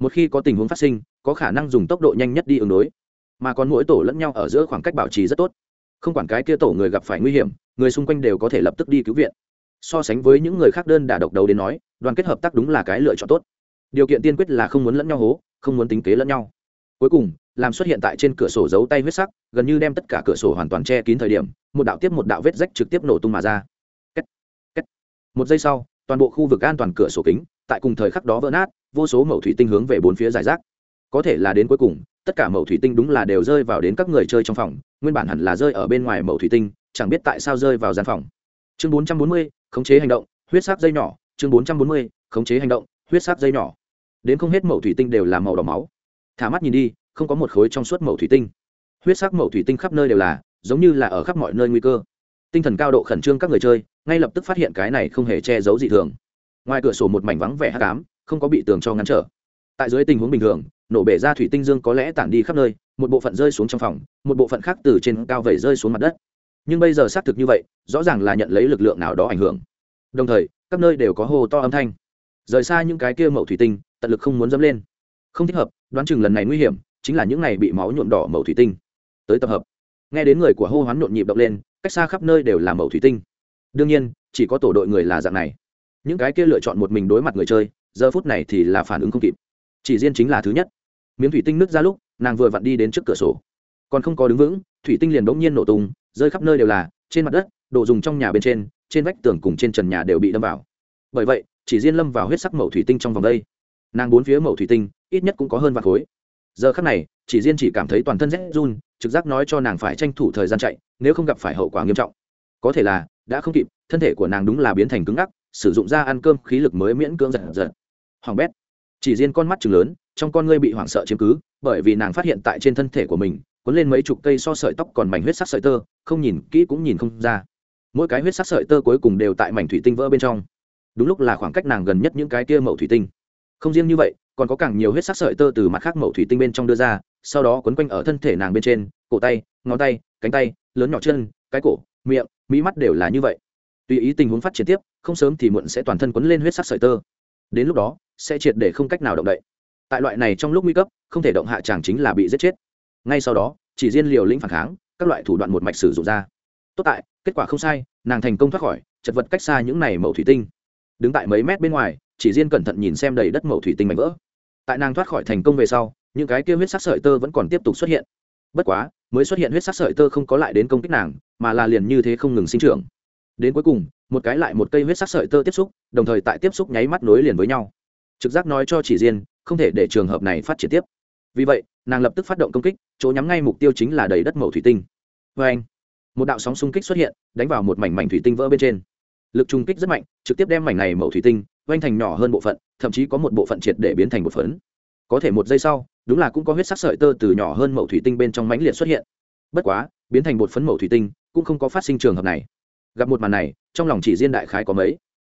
Một khi có tình huống phát sinh, có khả năng dùng tốc độ nhanh nhất đi ứng đối. Mà còn mỗi tổ lẫn nhau ở giữa khoảng cách bảo trì rất tốt. Không quản cái kia tổ người gặp phải nguy hiểm, người xung quanh đều có thể lập tức đi cứu viện so sánh với những người khác đơn đả độc đấu đến nói, đoàn kết hợp tác đúng là cái lựa chọn tốt điều kiện tiên quyết là không muốn lẫn nhau hố, không muốn tính kế lẫn nhau cuối cùng, làm xuất hiện tại trên cửa sổ giấu tay huyết sắc, gần như đem tất cả cửa sổ hoàn toàn che kín thời điểm, một đạo tiếp một đạo vết rách trực tiếp nổ tung mà ra Kết. Kết. một giây sau, toàn bộ khu vực an toàn cửa sổ kính, tại cùng thời khắc đó vỡ nát, vô số mẫu thủy tinh hướng về bốn phía giải rác có thể là đến cuối cùng, tất cả mẫu thủy tinh đúng là đều rơi vào đến các người chơi trong phòng, nguyên bản hẳn là rơi ở bên ngoài mẫu thủy tinh, chẳng biết tại sao rơi vào gian phòng chương bốn trăm bốn mươi khống chế hành động, huyết sắc dây nhỏ, chương bốn trăm bốn mươi, khống chế hành động, huyết sắc dây nhỏ. Đến không hết mẫu thủy tinh đều là màu đỏ máu. Thả mắt nhìn đi, không có một khối trong suốt mẫu thủy tinh. Huyết sắc mẫu thủy tinh khắp nơi đều là, giống như là ở khắp mọi nơi nguy cơ. Tinh thần cao độ khẩn trương các người chơi, ngay lập tức phát hiện cái này không hề che giấu gì thường. Ngoài cửa sổ một mảnh vắng vẻ hát cám không có bị tường cho ngăn trở. Tại dưới tình huống bình thường, nổ bể ra thủy tinh dương có lẽ tản đi khắp nơi, một bộ phận rơi xuống trong phòng, một bộ phận khác từ trên cao vẩy rơi xuống mặt đất nhưng bây giờ xác thực như vậy, rõ ràng là nhận lấy lực lượng nào đó ảnh hưởng. Đồng thời, các nơi đều có hô to âm thanh. Rời xa những cái kia mậu thủy tinh, tận lực không muốn dẫm lên. Không thích hợp, đoán chừng lần này nguy hiểm, chính là những này bị máu nhuộm đỏ màu thủy tinh. Tới tập hợp. Nghe đến người của hô hoán nhộn nhịp động lên, cách xa khắp nơi đều là màu thủy tinh. Đương nhiên, chỉ có tổ đội người là dạng này. Những cái kia lựa chọn một mình đối mặt người chơi, giờ phút này thì là phản ứng không kịp. Chỉ riêng chính là thứ nhất. Miếng thủy tinh nứt ra lúc, nàng vừa vặn đi đến trước cửa sổ. Còn không có đứng vững, thủy tinh liền bỗng nhiên nổ tung rơi khắp nơi đều là, trên mặt đất, đồ dùng trong nhà bên trên trên vách tường cùng trên trần nhà đều bị đâm vào. Bởi vậy, chỉ riêng lâm vào huyết sắc mẫu thủy tinh trong vòng đây. Nàng bốn phía mẫu thủy tinh, ít nhất cũng có hơn vạn khối. Giờ khắc này, chỉ riêng chỉ cảm thấy toàn thân rét run, trực giác nói cho nàng phải tranh thủ thời gian chạy, nếu không gặp phải hậu quả nghiêm trọng. Có thể là, đã không kịp, thân thể của nàng đúng là biến thành cứng ngắc, sử dụng ra ăn cơm khí lực mới miễn cưỡng giật giật. Hoàng bét, chỉ riêng con mắt chừng lớn, trong con ngươi bị hoảng sợ chiếm cứ, bởi vì nàng phát hiện tại trên thân thể của mình cuốn lên mấy chục cây so sợi tóc còn mảnh huyết sắc sợi tơ, không nhìn kỹ cũng nhìn không ra. Mỗi cái huyết sắc sợi tơ cuối cùng đều tại mảnh thủy tinh vỡ bên trong. Đúng lúc là khoảng cách nàng gần nhất những cái kia mẩu thủy tinh. Không riêng như vậy, còn có càng nhiều huyết sắc sợi tơ từ mặt khác mẩu thủy tinh bên trong đưa ra, sau đó quấn quanh ở thân thể nàng bên trên, cổ tay, ngón tay, cánh tay, lớn nhỏ chân, cái cổ, miệng mỹ mắt đều là như vậy. Tùy ý tình huống phát triển tiếp, không sớm thì muộn sẽ toàn thân quấn lên huyết sắc sợi tơ. Đến lúc đó, sẽ triệt để không cách nào động đậy. Tại loại này trong lúc nguy cấp, không thể động hạ chàng chính là bị giết chết ngay sau đó, chỉ riêng liều lĩnh phản kháng, các loại thủ đoạn một mạch sử dụng ra. Tốt tại, kết quả không sai, nàng thành công thoát khỏi, chật vật cách xa những này mẫu thủy tinh. Đứng tại mấy mét bên ngoài, chỉ riêng cẩn thận nhìn xem đầy đất mẫu thủy tinh mảnh vỡ. Tại nàng thoát khỏi thành công về sau, những cái kia huyết sắc sợi tơ vẫn còn tiếp tục xuất hiện. Bất quá, mới xuất hiện huyết sắc sợi tơ không có lại đến công kích nàng, mà là liền như thế không ngừng sinh trưởng. Đến cuối cùng, một cái lại một cây huyết sắc sợi tơ tiếp xúc, đồng thời tại tiếp xúc nháy mắt nối liền với nhau. Trực giác nói cho chỉ riêng, không thể để trường hợp này phát triển tiếp vì vậy, nàng lập tức phát động công kích, chỗ nhắm ngay mục tiêu chính là đầy đất màu thủy tinh. Vê anh, một đạo sóng xung kích xuất hiện, đánh vào một mảnh mảnh thủy tinh vỡ bên trên. Lực trung kích rất mạnh, trực tiếp đem mảnh này màu thủy tinh oanh thành nhỏ hơn bộ phận, thậm chí có một bộ phận triệt để biến thành một phấn. Có thể một giây sau, đúng là cũng có huyết sắc sợi tơ từ nhỏ hơn màu thủy tinh bên trong mãnh liệt xuất hiện. Bất quá, biến thành một phấn màu thủy tinh cũng không có phát sinh trường hợp này. Gặp một màn này, trong lòng chỉ riêng đại khái có mấy.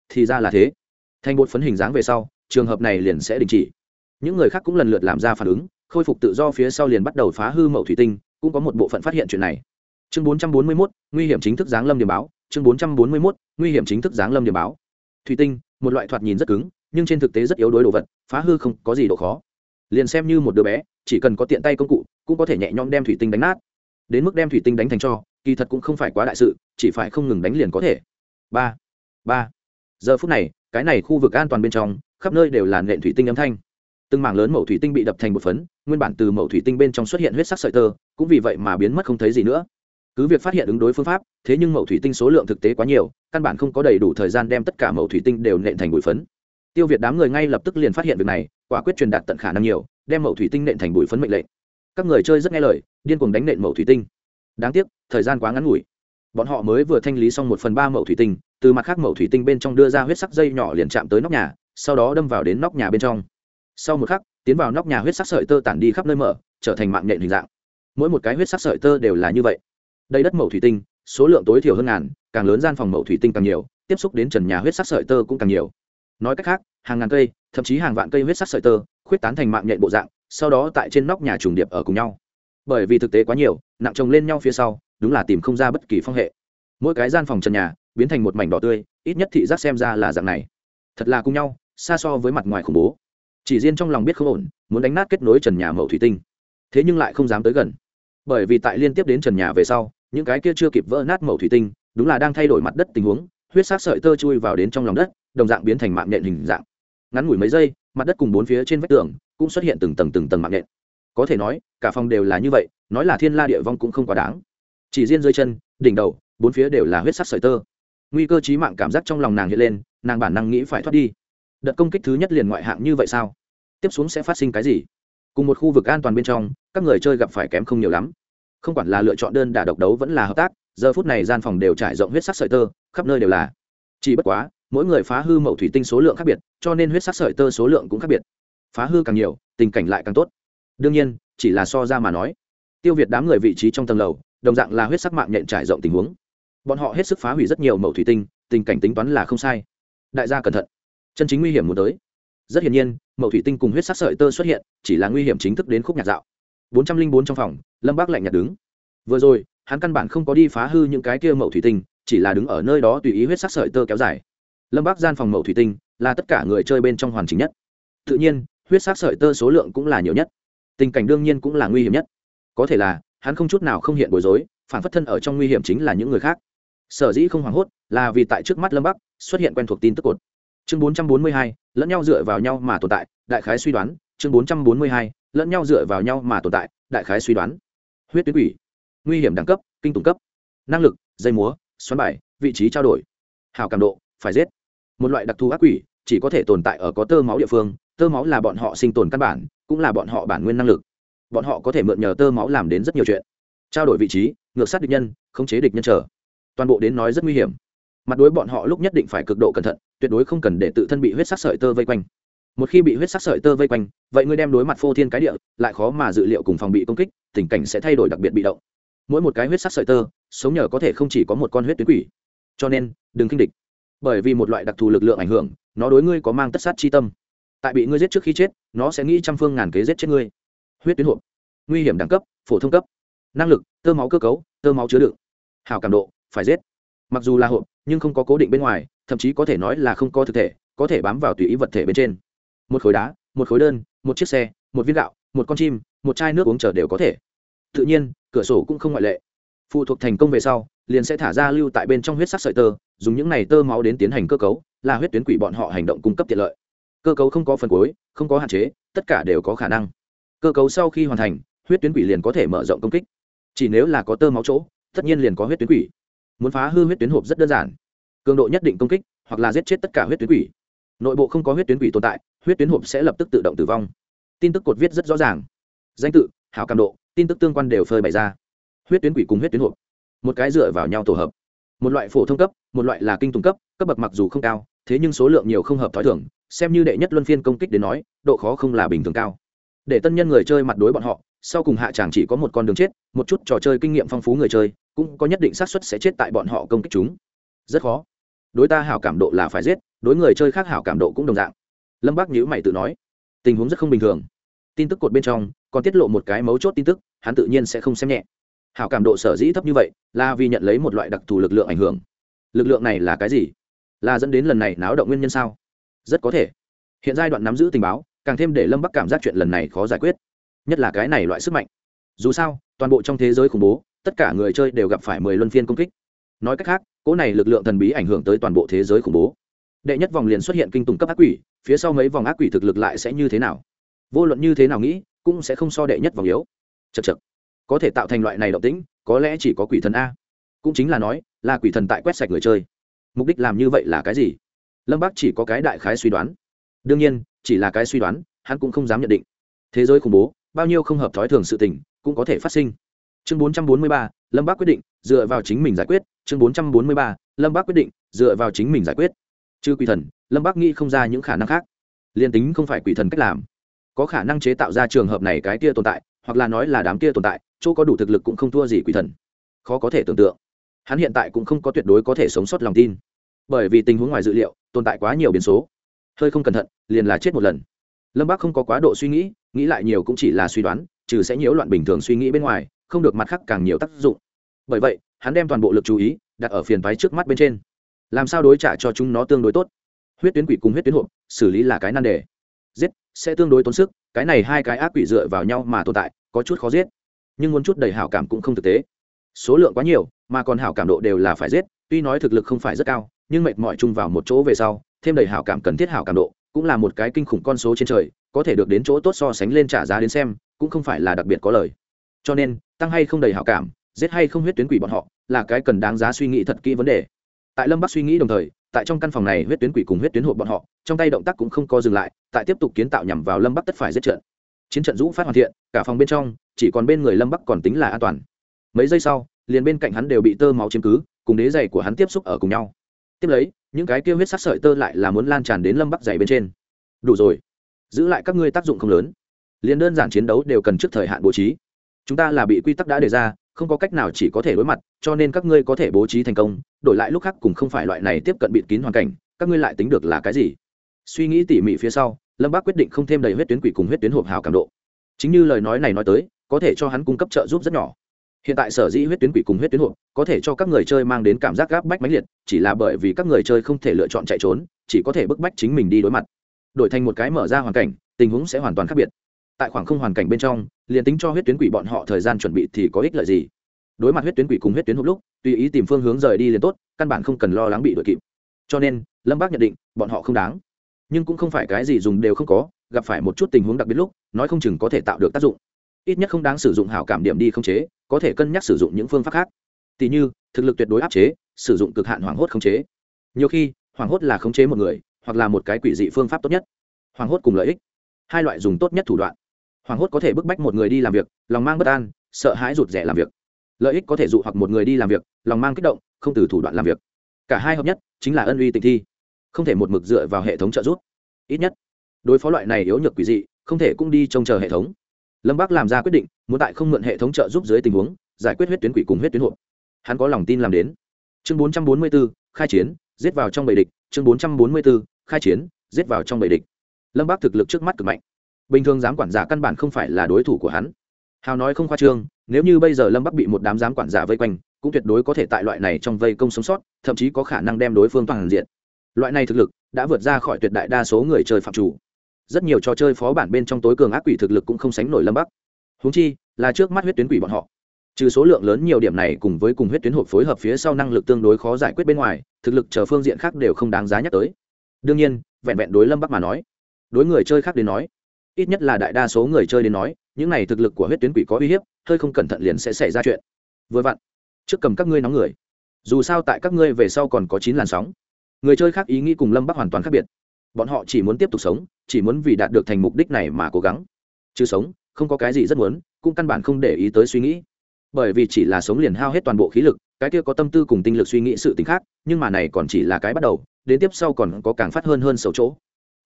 Thì ra là thế. Thành một phấn hình dáng về sau, trường hợp này liền sẽ đình chỉ. Những người khác cũng lần lượt làm ra phản ứng khôi phục tự do phía sau liền bắt đầu phá hư mậu thủy tinh cũng có một bộ phận phát hiện chuyện này. Chương 441, nguy hiểm chính thức giáng lâm điểm báo. Chương 441, nguy hiểm chính thức giáng lâm điểm báo. Thủy tinh một loại thoạt nhìn rất cứng nhưng trên thực tế rất yếu đối đồ vật phá hư không có gì độ khó. Liền xem như một đứa bé chỉ cần có tiện tay công cụ cũng có thể nhẹ nhõm đem thủy tinh đánh nát. Đến mức đem thủy tinh đánh thành cho kỳ thật cũng không phải quá đại sự chỉ phải không ngừng đánh liền có thể. Ba ba. Giờ phút này cái này khu vực an toàn bên trong khắp nơi đều là nện thủy tinh âm thanh từng mảng lớn mẫu thủy tinh bị đập thành một phấn, nguyên bản từ mẫu thủy tinh bên trong xuất hiện huyết sắc sợi tơ, cũng vì vậy mà biến mất không thấy gì nữa. Cứ việc phát hiện ứng đối phương pháp, thế nhưng mẫu thủy tinh số lượng thực tế quá nhiều, căn bản không có đầy đủ thời gian đem tất cả mẫu thủy tinh đều nện thành bụi phấn. Tiêu việt đám người ngay lập tức liền phát hiện việc này, quả quyết truyền đạt tận khả năng nhiều, đem mẫu thủy tinh nện thành bụi phấn mệnh lệnh. Các người chơi rất nghe lời, điên cuồng đánh nện mẫu thủy tinh. Đáng tiếc, thời gian quá ngắn ngủi. Bọn họ mới vừa thanh lý xong một phần ba mẫu thủy tinh, từ mặt khác mẫu thủy tinh bên trong đưa ra huyết sắc dây nhỏ liền chạm tới nóc nhà, sau đó đâm vào đến nóc nhà bên trong sau một khắc, tiến vào nóc nhà huyết sắc sợi tơ tản đi khắp nơi mở, trở thành mạng nhện hình dạng. Mỗi một cái huyết sắc sợi tơ đều là như vậy. Đây đất mẫu thủy tinh, số lượng tối thiểu hơn ngàn, càng lớn gian phòng mẫu thủy tinh càng nhiều, tiếp xúc đến trần nhà huyết sắc sợi tơ cũng càng nhiều. Nói cách khác, hàng ngàn cây, thậm chí hàng vạn cây huyết sắc sợi tơ, khuyết tán thành mạng nhện bộ dạng, sau đó tại trên nóc nhà trùng điệp ở cùng nhau. Bởi vì thực tế quá nhiều, nặng chồng lên nhau phía sau, đúng là tìm không ra bất kỳ phong hệ. Mỗi cái gian phòng trần nhà, biến thành một mảnh đỏ tươi, ít nhất thị giác xem ra là dạng này. Thật là cùng nhau, xa so với mặt ngoài khủng bố chỉ riêng trong lòng biết không ổn, muốn đánh nát kết nối trần nhà mẫu thủy tinh. Thế nhưng lại không dám tới gần. Bởi vì tại liên tiếp đến trần nhà về sau, những cái kia chưa kịp vỡ nát mẫu thủy tinh, đúng là đang thay đổi mặt đất tình huống, huyết sát sợi tơ chui vào đến trong lòng đất, đồng dạng biến thành mạng nhện hình dạng. Ngắn ngủi mấy giây, mặt đất cùng bốn phía trên vách tường cũng xuất hiện từng tầng từng tầng mạng nhện. Có thể nói, cả phòng đều là như vậy, nói là thiên la địa vong cũng không quá đáng. Chỉ riêng dưới chân, đỉnh đầu, bốn phía đều là huyết sắc sợi tơ. Nguy cơ chí mạng cảm giác trong lòng nàng hiện lên, nàng bản năng nghĩ phải thoát đi đợt công kích thứ nhất liền ngoại hạng như vậy sao? Tiếp xuống sẽ phát sinh cái gì? Cùng một khu vực an toàn bên trong, các người chơi gặp phải kém không nhiều lắm. Không quản là lựa chọn đơn đả độc đấu vẫn là hợp tác, giờ phút này gian phòng đều trải rộng huyết sắc sợi tơ, khắp nơi đều là. Chỉ bất quá, mỗi người phá hư mẫu thủy tinh số lượng khác biệt, cho nên huyết sắc sợi tơ số lượng cũng khác biệt. Phá hư càng nhiều, tình cảnh lại càng tốt. Đương nhiên, chỉ là so ra mà nói, tiêu việt đám người vị trí trong tầng lầu, đồng dạng là huyết sắc mạng nhện trải rộng tình huống. Bọn họ hết sức phá hủy rất nhiều mẫu thủy tinh, tình cảnh tính toán là không sai. Đại gia cẩn thận chân chính nguy hiểm muốn tới. Rất hiển nhiên mẫu thủy tinh cùng huyết sắc sợi tơ xuất hiện, chỉ là nguy hiểm chính thức đến khúc nhạc dạo. Bốn trăm linh bốn trong phòng, lâm bác lạnh nhạt đứng. Vừa rồi, hắn căn bản không có đi phá hư những cái kia mẫu thủy tinh, chỉ là đứng ở nơi đó tùy ý huyết sắc sợi tơ kéo dài. Lâm bác gian phòng mẫu thủy tinh là tất cả người chơi bên trong hoàn chỉnh nhất. Tự nhiên, huyết sắc sợi tơ số lượng cũng là nhiều nhất. Tình cảnh đương nhiên cũng là nguy hiểm nhất. Có thể là, hắn không chút nào không hiện bối rối, phản phất thân ở trong nguy hiểm chính là những người khác. Sở dĩ không hoảng hốt là vì tại trước mắt lâm bắc xuất hiện quen thuộc tin tức cột chương bốn trăm bốn mươi hai, lẫn nhau dựa vào nhau mà tồn tại, đại khái suy đoán, chương bốn trăm bốn mươi hai, lẫn nhau dựa vào nhau mà tồn tại, đại khái suy đoán. Huyết tuyến quỷ. Nguy hiểm đẳng cấp, kinh tùng cấp. Năng lực, dây múa, xoắn bài, vị trí trao đổi. Hào cảm độ, phải giết. Một loại đặc thù ác quỷ, chỉ có thể tồn tại ở có tơ máu địa phương, tơ máu là bọn họ sinh tồn căn bản, cũng là bọn họ bản nguyên năng lực. Bọn họ có thể mượn nhờ tơ máu làm đến rất nhiều chuyện. Trao đổi vị trí, ngược sát địch nhân, khống chế địch nhân trở toàn bộ đến nói rất nguy hiểm mặt đối bọn họ lúc nhất định phải cực độ cẩn thận, tuyệt đối không cần để tự thân bị huyết sắc sợi tơ vây quanh. Một khi bị huyết sắc sợi tơ vây quanh, vậy ngươi đem đối mặt phô thiên cái địa, lại khó mà dự liệu cùng phòng bị công kích, tình cảnh sẽ thay đổi đặc biệt bị động. Mỗi một cái huyết sắc sợi tơ, sống nhờ có thể không chỉ có một con huyết tuyến quỷ. Cho nên, đừng kinh địch. Bởi vì một loại đặc thù lực lượng ảnh hưởng, nó đối ngươi có mang tất sát chi tâm. Tại bị ngươi giết trước khi chết, nó sẽ nghĩ trăm phương ngàn kế giết chết ngươi. Huyết tuyến hộp. Nguy hiểm đẳng cấp, phổ thông cấp. Năng lực, tơ máu cơ cấu, tơ máu chứa đựng. Hào cảm độ, phải giết. Mặc dù là hộp nhưng không có cố định bên ngoài, thậm chí có thể nói là không có thực thể, có thể bám vào tùy ý vật thể bên trên. Một khối đá, một khối đơn, một chiếc xe, một viên gạo, một con chim, một chai nước uống chờ đều có thể. Tự nhiên, cửa sổ cũng không ngoại lệ. Phụ thuộc thành công về sau, liền sẽ thả ra lưu tại bên trong huyết sắc sợi tơ, dùng những này tơ máu đến tiến hành cơ cấu, là huyết tuyến quỷ bọn họ hành động cung cấp tiện lợi. Cơ cấu không có phần cuối, không có hạn chế, tất cả đều có khả năng. Cơ cấu sau khi hoàn thành, huyết tuyến quỷ liền có thể mở rộng công kích. Chỉ nếu là có tơ máu chỗ, tất nhiên liền có huyết tuyến quỷ muốn phá hư huyết tuyến hộp rất đơn giản. Cường độ nhất định công kích, hoặc là giết chết tất cả huyết tuyến quỷ. Nội bộ không có huyết tuyến quỷ tồn tại, huyết tuyến hộp sẽ lập tức tự động tử vong. Tin tức cột viết rất rõ ràng. Danh tự, hảo cảm độ, tin tức tương quan đều phơi bày ra. Huyết tuyến quỷ cùng huyết tuyến hộp. Một cái dựa vào nhau tổ hợp. Một loại phổ thông cấp, một loại là kinh tùng cấp cấp bậc mặc dù không cao, thế nhưng số lượng nhiều không hợp t h ó i thưởng xem như đệ nhất luân phiên công kích đến nói, độ khó không là bình thường cao. Để tân nhân người chơi mặt đối bọn họ sau cùng hạ chàng chỉ có một con đường chết, một chút trò chơi kinh nghiệm phong phú người chơi, cũng có nhất định xác suất sẽ chết tại bọn họ công kích chúng. Rất khó. Đối ta hảo cảm độ là phải giết, đối người chơi khác hảo cảm độ cũng đồng dạng. Lâm bác nhữ mày tự nói, tình huống rất không bình thường. Tin tức cột bên trong, còn tiết lộ một cái mấu chốt tin tức, hắn tự nhiên sẽ không xem nhẹ. Hảo cảm độ sở dĩ thấp như vậy, là vì nhận lấy một loại đặc thù lực lượng ảnh hưởng. Lực lượng này là cái gì? Là dẫn đến lần này náo động nguyên nhân sao? Rất có thể. Hiện giai đoạn nắm giữ tình báo, càng thêm để lâm bắc cảm giác chuyện lần này khó giải quyết nhất là cái này loại sức mạnh. Dù sao, toàn bộ trong thế giới khủng bố, tất cả người chơi đều gặp phải mười luân phiên công kích. Nói cách khác, cỗ này lực lượng thần bí ảnh hưởng tới toàn bộ thế giới khủng bố. Đệ nhất vòng liền xuất hiện kinh tùng cấp ác quỷ, phía sau mấy vòng ác quỷ thực lực lại sẽ như thế nào? Vô luận như thế nào nghĩ, cũng sẽ không so đệ nhất vòng yếu. Chật chật có thể tạo thành loại này động tĩnh, có lẽ chỉ có quỷ thần a. Cũng chính là nói, là quỷ thần tại quét sạch người chơi. Mục đích làm như vậy là cái gì? Lâm bác chỉ có cái đại khái suy đoán. Đương nhiên, chỉ là cái suy đoán, hắn cũng không dám nhận định. Thế giới khủng bố bao nhiêu không hợp thói thường sự tình cũng có thể phát sinh. Chương 443, lâm bác quyết định dựa vào chính mình giải quyết. Chương 443, lâm bác quyết định dựa vào chính mình giải quyết. Chứ quỷ thần lâm bác nghĩ không ra những khả năng khác. Liên tính không phải quỷ thần cách làm có khả năng chế tạo ra trường hợp này cái kia tồn tại hoặc là nói là đám kia tồn tại chỗ có đủ thực lực cũng không thua gì quỷ thần. Khó có thể tưởng tượng. Hắn hiện tại cũng không có tuyệt đối có thể sống sót lòng tin. Bởi vì tình huống ngoài dự liệu tồn tại quá nhiều biến số. Hơi không cẩn thận liền là chết một lần lâm bác không có quá độ suy nghĩ nghĩ lại nhiều cũng chỉ là suy đoán, trừ sẽ nhiễu loạn bình thường suy nghĩ bên ngoài, không được mặt khác càng nhiều tác dụng. Bởi vậy, hắn đem toàn bộ lực chú ý đặt ở phiền phái trước mắt bên trên. Làm sao đối trả cho chúng nó tương đối tốt? Huyết tuyến quỷ cùng huyết tuyến hộp, xử lý là cái nan đề. Giết, sẽ tương đối tốn sức, cái này hai cái ác quỷ dựa vào nhau mà tồn tại, có chút khó giết. Nhưng muốn chút đầy hảo cảm cũng không thực tế. Số lượng quá nhiều, mà còn hảo cảm độ đều là phải giết, tuy nói thực lực không phải rất cao, nhưng mệt mỏi chung vào một chỗ về sau, thêm đầy hảo cảm cần thiết hảo cảm độ cũng là một cái kinh khủng con số trên trời, có thể được đến chỗ tốt so sánh lên trả giá đến xem, cũng không phải là đặc biệt có lời. Cho nên, tăng hay không đầy hảo cảm, giết hay không huyết tuyến quỷ bọn họ, là cái cần đáng giá suy nghĩ thật kỹ vấn đề. Tại lâm bắc suy nghĩ đồng thời, tại trong căn phòng này huyết tuyến quỷ cùng huyết tuyến hộp bọn họ, trong tay động tác cũng không có dừng lại, tại tiếp tục kiến tạo nhằm vào lâm bắc tất phải giết trận. Chiến trận rũ phát hoàn thiện, cả phòng bên trong, chỉ còn bên người lâm bắc còn tính là an toàn. Mấy giây sau, liền bên cạnh hắn đều bị tơ máu chiếm cứ, cùng đế giày của hắn tiếp xúc ở cùng nhau. Tiếp lấy những cái kia huyết sắc sợi tơ lại là muốn lan tràn đến lâm bắc dày bên trên. Đủ rồi. Giữ lại các ngươi tác dụng không lớn. Liền đơn giản chiến đấu đều cần trước thời hạn bố trí. Chúng ta là bị quy tắc đã đề ra, không có cách nào chỉ có thể đối mặt, cho nên các ngươi có thể bố trí thành công, đổi lại lúc khác cùng không phải loại này tiếp cận bịt kín hoàn cảnh, các ngươi lại tính được là cái gì? Suy nghĩ tỉ mỉ phía sau, lâm bác quyết định không thêm đầy huyết tuyến quỷ cùng huyết tuyến hộp hào cảm độ. Chính như lời nói này nói tới, có thể cho hắn cung cấp trợ giúp rất nhỏ hiện tại sở dĩ huyết tuyến quỷ cùng huyết tuyến hộp có thể cho các người chơi mang đến cảm giác gáp bách mãnh liệt, chỉ là bởi vì các người chơi không thể lựa chọn chạy trốn, chỉ có thể bức bách chính mình đi đối mặt. Đổi thành một cái mở ra hoàn cảnh, tình huống sẽ hoàn toàn khác biệt. Tại khoảng không hoàn cảnh bên trong, liền tính cho huyết tuyến quỷ bọn họ thời gian chuẩn bị thì có ích lợi gì? Đối mặt huyết tuyến quỷ cùng huyết tuyến hộp lúc, tùy ý tìm phương hướng rời đi liền tốt, căn bản không cần lo lắng bị đuổi kịp. Cho nên, lâm bác nhận định, bọn họ không đáng. Nhưng cũng không phải cái gì dùng đều không có, gặp phải một chút tình huống đặc biệt lúc, nói không chừng có thể tạo được tác dụng. Ít nhất không đáng sử dụng hảo cảm điểm đi không chế có thể cân nhắc sử dụng những phương pháp khác. Tỉ như, thực lực tuyệt đối áp chế, sử dụng cực hạn hoảng hốt khống chế. Nhiều khi, hoảng hốt là khống chế một người, hoặc là một cái quỷ dị phương pháp tốt nhất. Hoảng hốt cùng lợi ích. Hai loại dùng tốt nhất thủ đoạn. Hoảng hốt có thể bức bách một người đi làm việc, lòng mang bất an, sợ hãi rụt rẻ làm việc. Lợi ích có thể dụ hoặc một người đi làm việc, lòng mang kích động, không từ thủ đoạn làm việc. Cả hai hợp nhất, chính là ân uy tình thi. Không thể một mực dựa vào hệ thống trợ giúp. Ít nhất, đối phó loại này yếu nhược quỷ dị, không thể cũng đi trông chờ hệ thống lâm bác làm ra quyết định muốn tại không mượn hệ thống trợ giúp dưới tình huống giải quyết huyết tuyến quỷ cùng huyết tuyến hộp hắn có lòng tin làm đến chương 444, khai chiến giết vào trong bầy địch chương 444, khai chiến giết vào trong bầy địch. Lâm bác thực lực trước mắt cực mạnh. Bình thường giám quản giả căn bản không phải là đối thủ của hắn. Hào nói không khoa trương nếu như bây giờ lâm bắc bị một đám giám quản giả vây quanh cũng tuyệt đối có thể tại loại này trong vây công sống sót thậm chí có khả năng đem đối phương toàn diện. Loại này thực lực đã vượt ra khỏi tuyệt đại đa số người chơi phạm chủ rất nhiều trò chơi phó bản bên trong tối cường ác quỷ thực lực cũng không sánh nổi lâm bắc. Húng chi, là trước mắt huyết tuyến quỷ bọn họ. Trừ số lượng lớn nhiều điểm này cùng với cùng huyết tuyến hộp phối hợp phía sau năng lực tương đối khó giải quyết bên ngoài, thực lực chờ phương diện khác đều không đáng giá nhắc tới. Đương nhiên, vẹn vẹn đối lâm bắc mà nói, đối người chơi khác đến nói, ít nhất là đại đa số người chơi đến nói, những này thực lực của huyết tuyến quỷ có uy hiếp, hơi không cẩn thận liền sẽ xảy ra chuyện. Vừa vặn, trước cầm các ngươi nóng người. Dù sao tại các ngươi về sau còn có chín làn sóng. Người chơi khác ý nghĩ cùng lâm bắc hoàn toàn khác biệt bọn họ chỉ muốn tiếp tục sống, chỉ muốn vì đạt được thành mục đích này mà cố gắng. Chứ sống, không có cái gì rất muốn, cũng căn bản không để ý tới suy nghĩ. Bởi vì chỉ là sống liền hao hết toàn bộ khí lực, cái kia có tâm tư cùng tinh lực suy nghĩ sự t ì n h khác, nhưng mà này còn chỉ là cái bắt đầu, đến tiếp sau còn có càng phát hơn hơn sầu chỗ.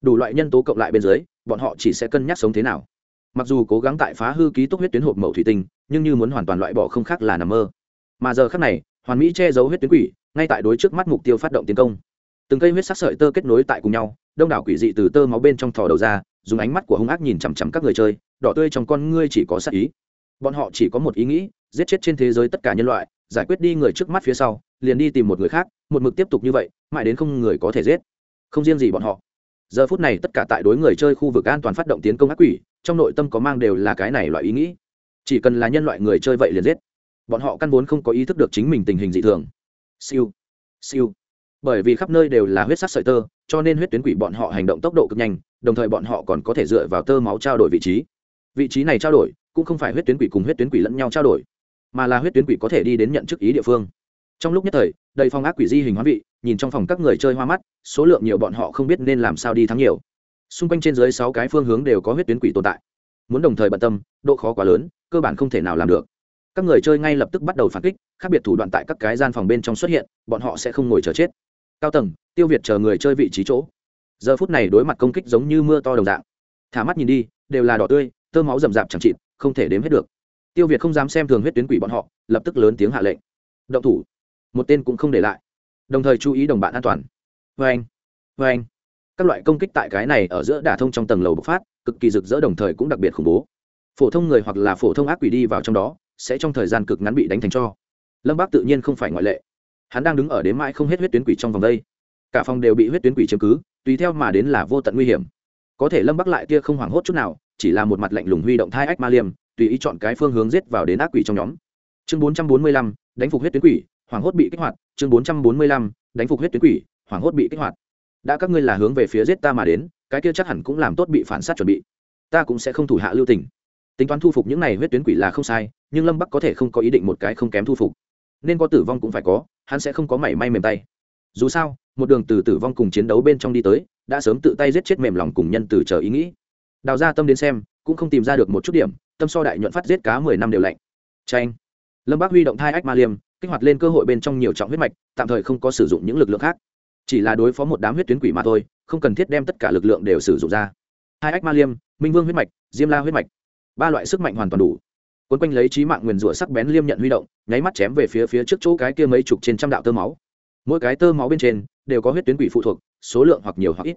Đủ loại nhân tố cộng lại bên dưới, bọn họ chỉ sẽ cân nhắc sống thế nào. Mặc dù cố gắng tại phá hư ký túc huyết tuyến hộp mẫu thủy tinh, nhưng như muốn hoàn toàn loại bỏ không khác là nằm mơ. Mà giờ khác này, hoàn mỹ che giấu huyết tuyến quỷ, ngay tại đối trước mắt mục tiêu phát động tiến công. Từng cây huyết sắc sợi tơ kết nối tại cùng nhau đông đảo quỷ dị từ tơ máu bên trong thò đầu ra, dùng ánh mắt của hung ác nhìn chằm chằm các người chơi, đỏ tươi trong con ngươi chỉ có sát ý. Bọn họ chỉ có một ý nghĩ, giết chết trên thế giới tất cả nhân loại, giải quyết đi người trước mắt phía sau, liền đi tìm một người khác, một mực tiếp tục như vậy, mãi đến không người có thể giết. Không riêng gì bọn họ. Giờ phút này tất cả tại đối người chơi khu vực an toàn phát động tiến công ác quỷ, trong nội tâm có mang đều là cái này loại ý nghĩ. Chỉ cần là nhân loại người chơi vậy liền giết. Bọn họ căn vốn không có ý thức được chính mình tình hình dị thường. Siêu. Siêu bởi vì khắp nơi đều là huyết sắc sợi tơ, cho nên huyết tuyến quỷ bọn họ hành động tốc độ cực nhanh, đồng thời bọn họ còn có thể dựa vào tơ máu trao đổi vị trí. Vị trí này trao đổi, cũng không phải huyết tuyến quỷ cùng huyết tuyến quỷ lẫn nhau trao đổi, mà là huyết tuyến quỷ có thể đi đến nhận chức ý địa phương. Trong lúc nhất thời, đầy phong ác quỷ di hình hóa vị, nhìn trong phòng các người chơi hoa mắt, số lượng nhiều bọn họ không biết nên làm sao đi thắng nhiều. Xung quanh trên dưới sáu cái phương hướng đều có huyết tuyến quỷ tồn tại. Muốn đồng thời bận tâm, độ khó quá lớn, cơ bản không thể nào làm được. Các người chơi ngay lập tức bắt đầu phản kích, khác biệt thủ đoạn tại các cái gian phòng bên trong xuất hiện, bọn họ sẽ không ngồi chờ chết cao tầng, tiêu việt chờ người chơi vị trí chỗ. Giờ phút này đối mặt công kích giống như mưa to đồng dạng. Thả mắt nhìn đi, đều là đỏ tươi, tơ máu rầm rạp chẳng chịt, không thể đếm hết được. Tiêu việt không dám xem thường huyết tuyến quỷ bọn họ, lập tức lớn tiếng hạ lệnh. Động thủ. Một tên cũng không để lại. Đồng thời chú ý đồng bạn an toàn. Vê anh vê anh. Các loại công kích tại cái này ở giữa đả thông trong tầng lầu bộc phát, cực kỳ rực rỡ đồng thời cũng đặc biệt khủng bố. Phổ thông người hoặc là phổ thông ác quỷ đi vào trong đó, sẽ trong thời gian cực ngắn bị đánh thành cho. Lâm bác tự nhiên không phải ngoại lệ hắn đang đứng ở đến mãi không hết huyết tuyến quỷ trong vòng đây. Cả phòng đều bị huyết tuyến quỷ chiếm cứ, tùy theo mà đến là vô tận nguy hiểm. Có thể lâm bắc lại kia không hoảng hốt chút nào, chỉ là một mặt lạnh lùng huy động thai ách ma liêm tùy ý chọn cái phương hướng giết vào đến ác quỷ trong nhóm. Chương bốn trăm bốn mươi lăm, đánh phục huyết tuyến quỷ, hoảng hốt bị kích hoạt. Chương bốn trăm bốn mươi lăm, đánh phục huyết tuyến quỷ, hoảng hốt bị kích hoạt. Đã các ngươi là hướng về phía giết ta mà đến, cái kia chắc hẳn cũng làm tốt bị phản sát chuẩn bị. Ta cũng sẽ không thủ hạ lưu tình. Tính toán thu phục những này huyết tuyến quỷ là không sai, nhưng lâm bắc có thể không có ý định một cái không kém thu phục. Nên có tử vong cũng phải có hắn sẽ không có mảy may mềm tay. Dù sao, một đường từ tử vong cùng chiến đấu bên trong đi tới, đã sớm tự tay giết chết mềm lòng cùng nhân từ chờ ý nghĩ. Đào ra tâm đến xem, cũng không tìm ra được một chút điểm, tâm so đại nhuận phát giết cá mười năm đều lạnh. Tranh lâm bác huy động thai ách ma liêm, kích hoạt lên cơ hội bên trong nhiều trọng huyết mạch, tạm thời không có sử dụng những lực lượng khác. Chỉ là đối phó một đám huyết tuyến quỷ mà thôi, không cần thiết đem tất cả lực lượng đều sử dụng ra. Hai ách ma liêm, minh vương huyết mạch, diêm la huyết mạch. Ba loại sức mạnh hoàn toàn đủ quấn quanh lấy trí mạng nguyền rủa sắc bén liêm nhận huy động, nháy mắt chém về phía phía trước chỗ cái kia mấy chục trên trăm đạo tơ máu. Mỗi cái tơ máu bên trên đều có huyết tuyến quỷ phụ thuộc, số lượng hoặc nhiều hoặc ít.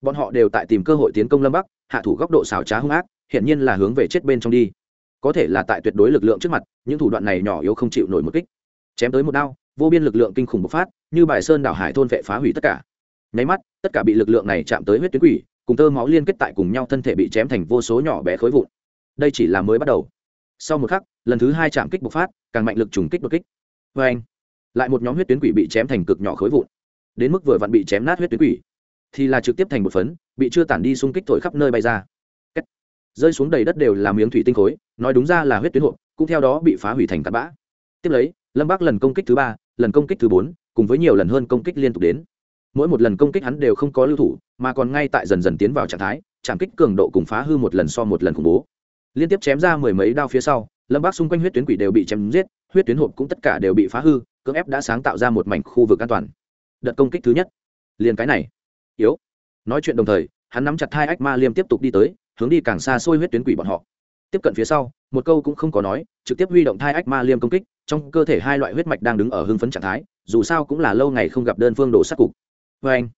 Bọn họ đều tại tìm cơ hội tiến công lâm bắc, hạ thủ góc độ xảo trá hung ác, hiển nhiên là hướng về chết bên trong đi. Có thể là tại tuyệt đối lực lượng trước mặt, những thủ đoạn này nhỏ yếu không chịu nổi một kích. Chém tới một đao, vô biên lực lượng kinh khủng bộc phát, như bài sơn đảo hải thôn vệ phá hủy tất cả. Nháy mắt, tất cả bị lực lượng này chạm tới huyết tuyến quỷ, cùng tơ máu liên kết tại cùng nhau thân thể bị chém thành vô số nhỏ bé khối vụn. Đây chỉ là mới bắt đầu sau một khắc, lần thứ hai chạm kích bộc phát, càng mạnh lực trùng kích đột kích. Vê anh, lại một nhóm huyết tuyến quỷ bị chém thành cực nhỏ khối vụn. Đến mức vừa vặn bị chém nát huyết tuyến quỷ, thì là trực tiếp thành một phấn, bị chưa tản đi xung kích thổi khắp nơi bay ra. Kết. rơi xuống đầy đất đều là miếng thủy tinh khối, nói đúng ra là huyết tuyến hộp, cũng theo đó bị phá hủy thành tạt bã. Tiếp lấy, lâm bác lần công kích thứ ba, lần công kích thứ bốn, cùng với nhiều lần hơn công kích liên tục đến. Mỗi một lần công kích hắn đều không có lưu thủ, mà còn ngay tại dần dần tiến vào trạng thái trảm kích cường độ cùng phá hư một lần so một lần khủng bố liên tiếp chém ra mười mấy đao phía sau, lâm bác xung quanh huyết tuyến quỷ đều bị chém giết, huyết tuyến hộp cũng tất cả đều bị phá hư, cưỡng ép đã sáng tạo ra một mảnh khu vực an toàn. Đợt công kích thứ nhất. Liền cái này. Yếu. Nói chuyện đồng thời, hắn nắm chặt hai ách ma liêm tiếp tục đi tới, hướng đi càng xa xôi huyết tuyến quỷ bọn họ. Tiếp cận phía sau, một câu cũng không có nói, trực tiếp huy động hai ách ma liêm công kích, trong cơ thể hai loại huyết mạch đang đứng ở hưng phấn trạng thái, dù sao cũng là lâu ngày không gặp đơn phương đổ sát cục. Vê anh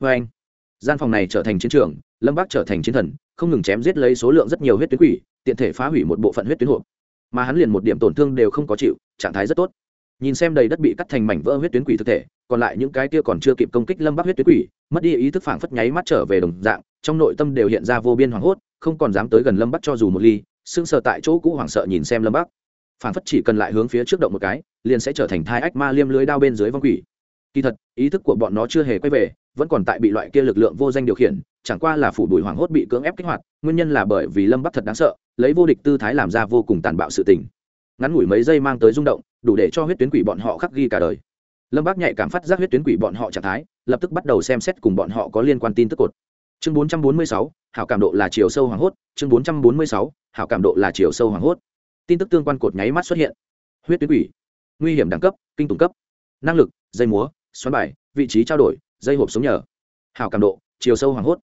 vê anh gian phòng này trở thành chiến trường, lâm bắc trở thành chiến thần không ngừng chém giết lấy số lượng rất nhiều huyết tuyến quỷ, tiện thể phá hủy một bộ phận huyết tuyến hộp. Mà hắn liền một điểm tổn thương đều không có chịu, trạng thái rất tốt. Nhìn xem đầy đất bị cắt thành mảnh vỡ huyết tuyến quỷ thực thể, còn lại những cái kia còn chưa kịp công kích lâm bắc huyết tuyến quỷ, mất đi ý thức phảng phất nháy mắt trở về đồng dạng, trong nội tâm đều hiện ra vô biên hoảng hốt, không còn dám tới gần lâm bắc cho dù một ly, sững sờ tại chỗ cũ hoảng sợ nhìn xem lâm bắc. Phảng phất chỉ cần lại hướng phía trước động một cái, liền sẽ trở thành thai ách ma liêm lưới đao bên dưới vong quỷ. Kỳ thật, ý thức của bọn nó chưa hề quay về, vẫn còn tại bị loại kia lực lượng vô danh điều khiển chẳng qua là phủ bùi hoảng hốt bị cưỡng ép kích hoạt nguyên nhân là bởi vì lâm bắc thật đáng sợ lấy vô địch tư thái làm ra vô cùng tàn bạo sự tình. Ngắn ngủi mấy giây mang tới rung động đủ để cho huyết tuyến quỷ bọn họ khắc ghi cả đời. Lâm bác nhạy cảm phát giác huyết tuyến quỷ bọn họ trạng thái lập tức bắt đầu xem xét cùng bọn họ có liên quan tin tức cột. Chương 446, hảo cảm độ là chiều sâu hoàng hốt chương 446, hảo cảm độ là chiều sâu hoàng hốt. Tin tức tương quan cột nháy mắt xuất hiện. Huyết tuyến quỷ nguy hiểm đẳng cấp kinh tùng cấp. Năng lực dây múa xoắn bài vị trí trao đổi dây hộp sống nhờ. Hảo cảm độ chiều sâu hoàng hốt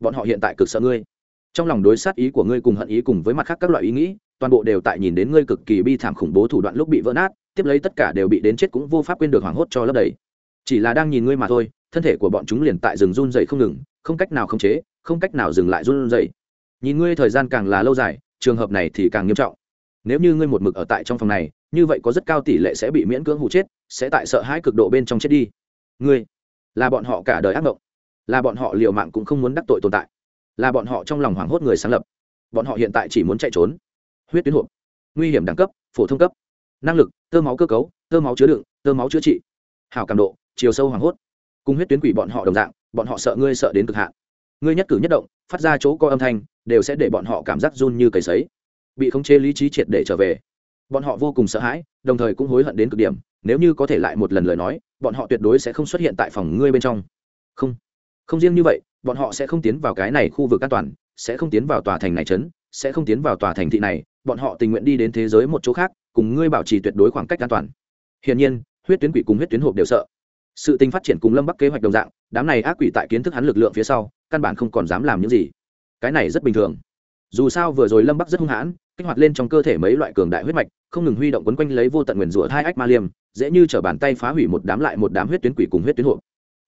bọn họ hiện tại cực sợ ngươi. Trong lòng đối sát ý của ngươi cùng hận ý cùng với mặt khác các loại ý nghĩ, toàn bộ đều tại nhìn đến ngươi cực kỳ bi thảm khủng bố thủ đoạn lúc bị vỡ nát, tiếp lấy tất cả đều bị đến chết cũng vô pháp quên được hoảng hốt cho lấp đầy. Chỉ là đang nhìn ngươi mà thôi, thân thể của bọn chúng liền tại rừng run dậy không ngừng, không cách nào khống chế, không cách nào dừng lại run dậy nhìn ngươi thời gian càng là lâu dài, trường hợp này thì càng nghiêm trọng. Nếu như ngươi một mực ở tại trong phòng này, như vậy có rất cao tỷ lệ sẽ bị miễn cưỡng hụ chết, sẽ tại sợ hãi cực độ bên trong chết đi. Ngươi là bọn họ cả đời ác mộng là bọn họ liều mạng cũng không muốn đắc tội tồn tại, là bọn họ trong lòng hoảng hốt người sáng lập. Bọn họ hiện tại chỉ muốn chạy trốn. Huyết tuyến hộp. Nguy hiểm đẳng cấp, phổ thông cấp. Năng lực, tơ máu cơ cấu, tơ máu chứa đựng, tơ máu chữa trị. Hảo cảm độ, chiều sâu hoảng hốt. Cùng huyết tuyến quỷ bọn họ đồng dạng, bọn họ sợ ngươi sợ đến cực hạn. Ngươi nhất cử nhất động, phát ra chỗ có âm thanh, đều sẽ để bọn họ cảm giác run như cầy sấy. Bị khống chế lý trí triệt để trở về. Bọn họ vô cùng sợ hãi, đồng thời cũng hối hận đến cực điểm. Nếu như có thể lại một lần lời nói, bọn họ tuyệt đối sẽ không xuất hiện tại phòng ngươi bên trong. Không không riêng như vậy, bọn họ sẽ không tiến vào cái này khu vực an toàn, sẽ không tiến vào tòa thành này trấn, sẽ không tiến vào tòa thành thị này, bọn họ tình nguyện đi đến thế giới một chỗ khác, cùng ngươi bảo trì tuyệt đối khoảng cách an toàn. Hiển nhiên, huyết tuyến quỷ cùng huyết tuyến hộp đều sợ. Sự tình phát triển cùng lâm bắc kế hoạch đồng dạng, đám này ác quỷ tại kiến thức hắn lực lượng phía sau, căn bản không còn dám làm những gì. Cái này rất bình thường. Dù sao vừa rồi lâm bắc rất hung hãn, kích hoạt lên trong cơ thể mấy loại cường đại huyết mạch, không ngừng huy động quấn quanh lấy vô tận nguyền rủa hai ách ma liêm, dễ như t bàn tay phá hủy một đám lại một đám huyết tuyến quỷ cùng huyết tuyến hộp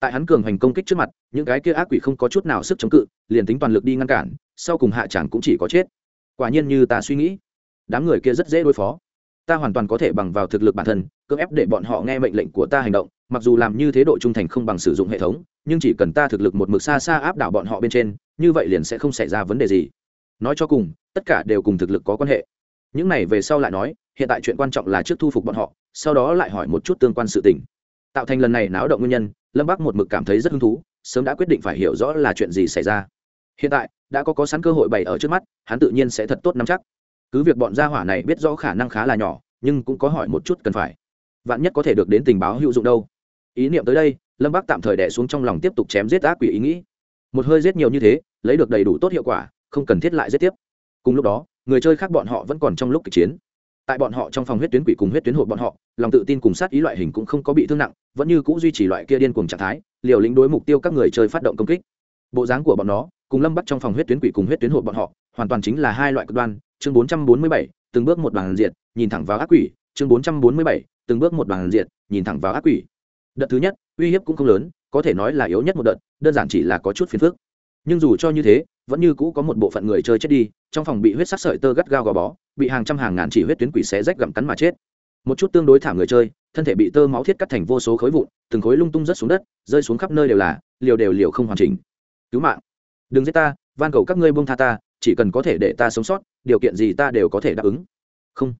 tại hắn cường hành công kích trước mặt, những cái kia ác quỷ không có chút nào sức chống cự, liền tính toàn lực đi ngăn cản, sau cùng hạ chẳng cũng chỉ có chết. Quả nhiên như ta suy nghĩ, đám người kia rất dễ đối phó. Ta hoàn toàn có thể bằng vào thực lực bản thân, cưỡng ép để bọn họ nghe mệnh lệnh của ta hành động, mặc dù làm như thế độ trung thành không bằng sử dụng hệ thống, nhưng chỉ cần ta thực lực một mực xa xa áp đảo bọn họ bên trên, như vậy liền sẽ không xảy ra vấn đề gì. Nói cho cùng, tất cả đều cùng thực lực có quan hệ. Những này về sau lại nói, hiện tại chuyện quan trọng là trước thu phục bọn họ, sau đó lại hỏi một chút tương quan sự tình. Tạo thành lần này náo động nguyên nhân lâm bắc một mực cảm thấy rất hứng thú, sớm đã quyết định phải hiểu rõ là chuyện gì xảy ra. Hiện tại, đã có có sẵn cơ hội bày ở trước mắt, hắn tự nhiên sẽ thật tốt nắm chắc. Cứ việc bọn gia hỏa này biết rõ khả năng khá là nhỏ, nhưng cũng có hỏi một chút cần phải. Vạn nhất có thể được đến tình báo hữu dụng đâu. Ý niệm tới đây, lâm bắc tạm thời đẻ xuống trong lòng tiếp tục chém giết ác quỷ ý nghĩ. Một hơi giết nhiều như thế, lấy được đầy đủ tốt hiệu quả, không cần thiết lại giết tiếp. Cùng lúc đó, người chơi khác bọn họ vẫn còn trong lúc kịch chiến tại bọn họ trong phòng huyết tuyến quỷ cùng huyết tuyến hộp bọn họ, lòng tự tin cùng sát ý loại hình cũng không có bị thương nặng, vẫn như c ũ duy trì loại kia điên cùng trạng thái, liều lĩnh đối mục tiêu các người chơi phát động công kích. Bộ dáng của bọn nó, cùng lâm bắt trong phòng huyết tuyến quỷ cùng huyết tuyến hộp bọn họ, hoàn toàn chính là hai loại cực đoan. Chương bốn trăm bốn mươi bảy, từng bước một đoàn diện nhìn thẳng vào ác quỷ. Chương bốn trăm bốn mươi bảy, từng bước một đoàn diện nhìn thẳng vào ác quỷ. Đợt thứ nhất, uy hiếp cũng không lớn, có thể nói là yếu nhất một đợt, đơn giản chỉ là có chút phiền phức. Nhưng dù cho như thế, vẫn như cũ có một bộ phận người chơi chết đi, trong phòng bị huyết sắc sợi tơ gắt gao gò bó bị hàng trăm hàng ngàn chỉ huyết tuyến quỷ xé rách gặm cắn mà chết. Một chút tương đối thảm người chơi, thân thể bị tơ máu thiết cắt thành vô số khối vụn, từng khối lung tung rất xuống đất, rơi xuống khắp nơi đều là, liều đều liều không hoàn chỉnh. Cứu mạng. Đừng giết ta, van cầu các ngươi buông tha ta, chỉ cần có thể để ta sống sót, điều kiện gì ta đều có thể đáp ứng. Không.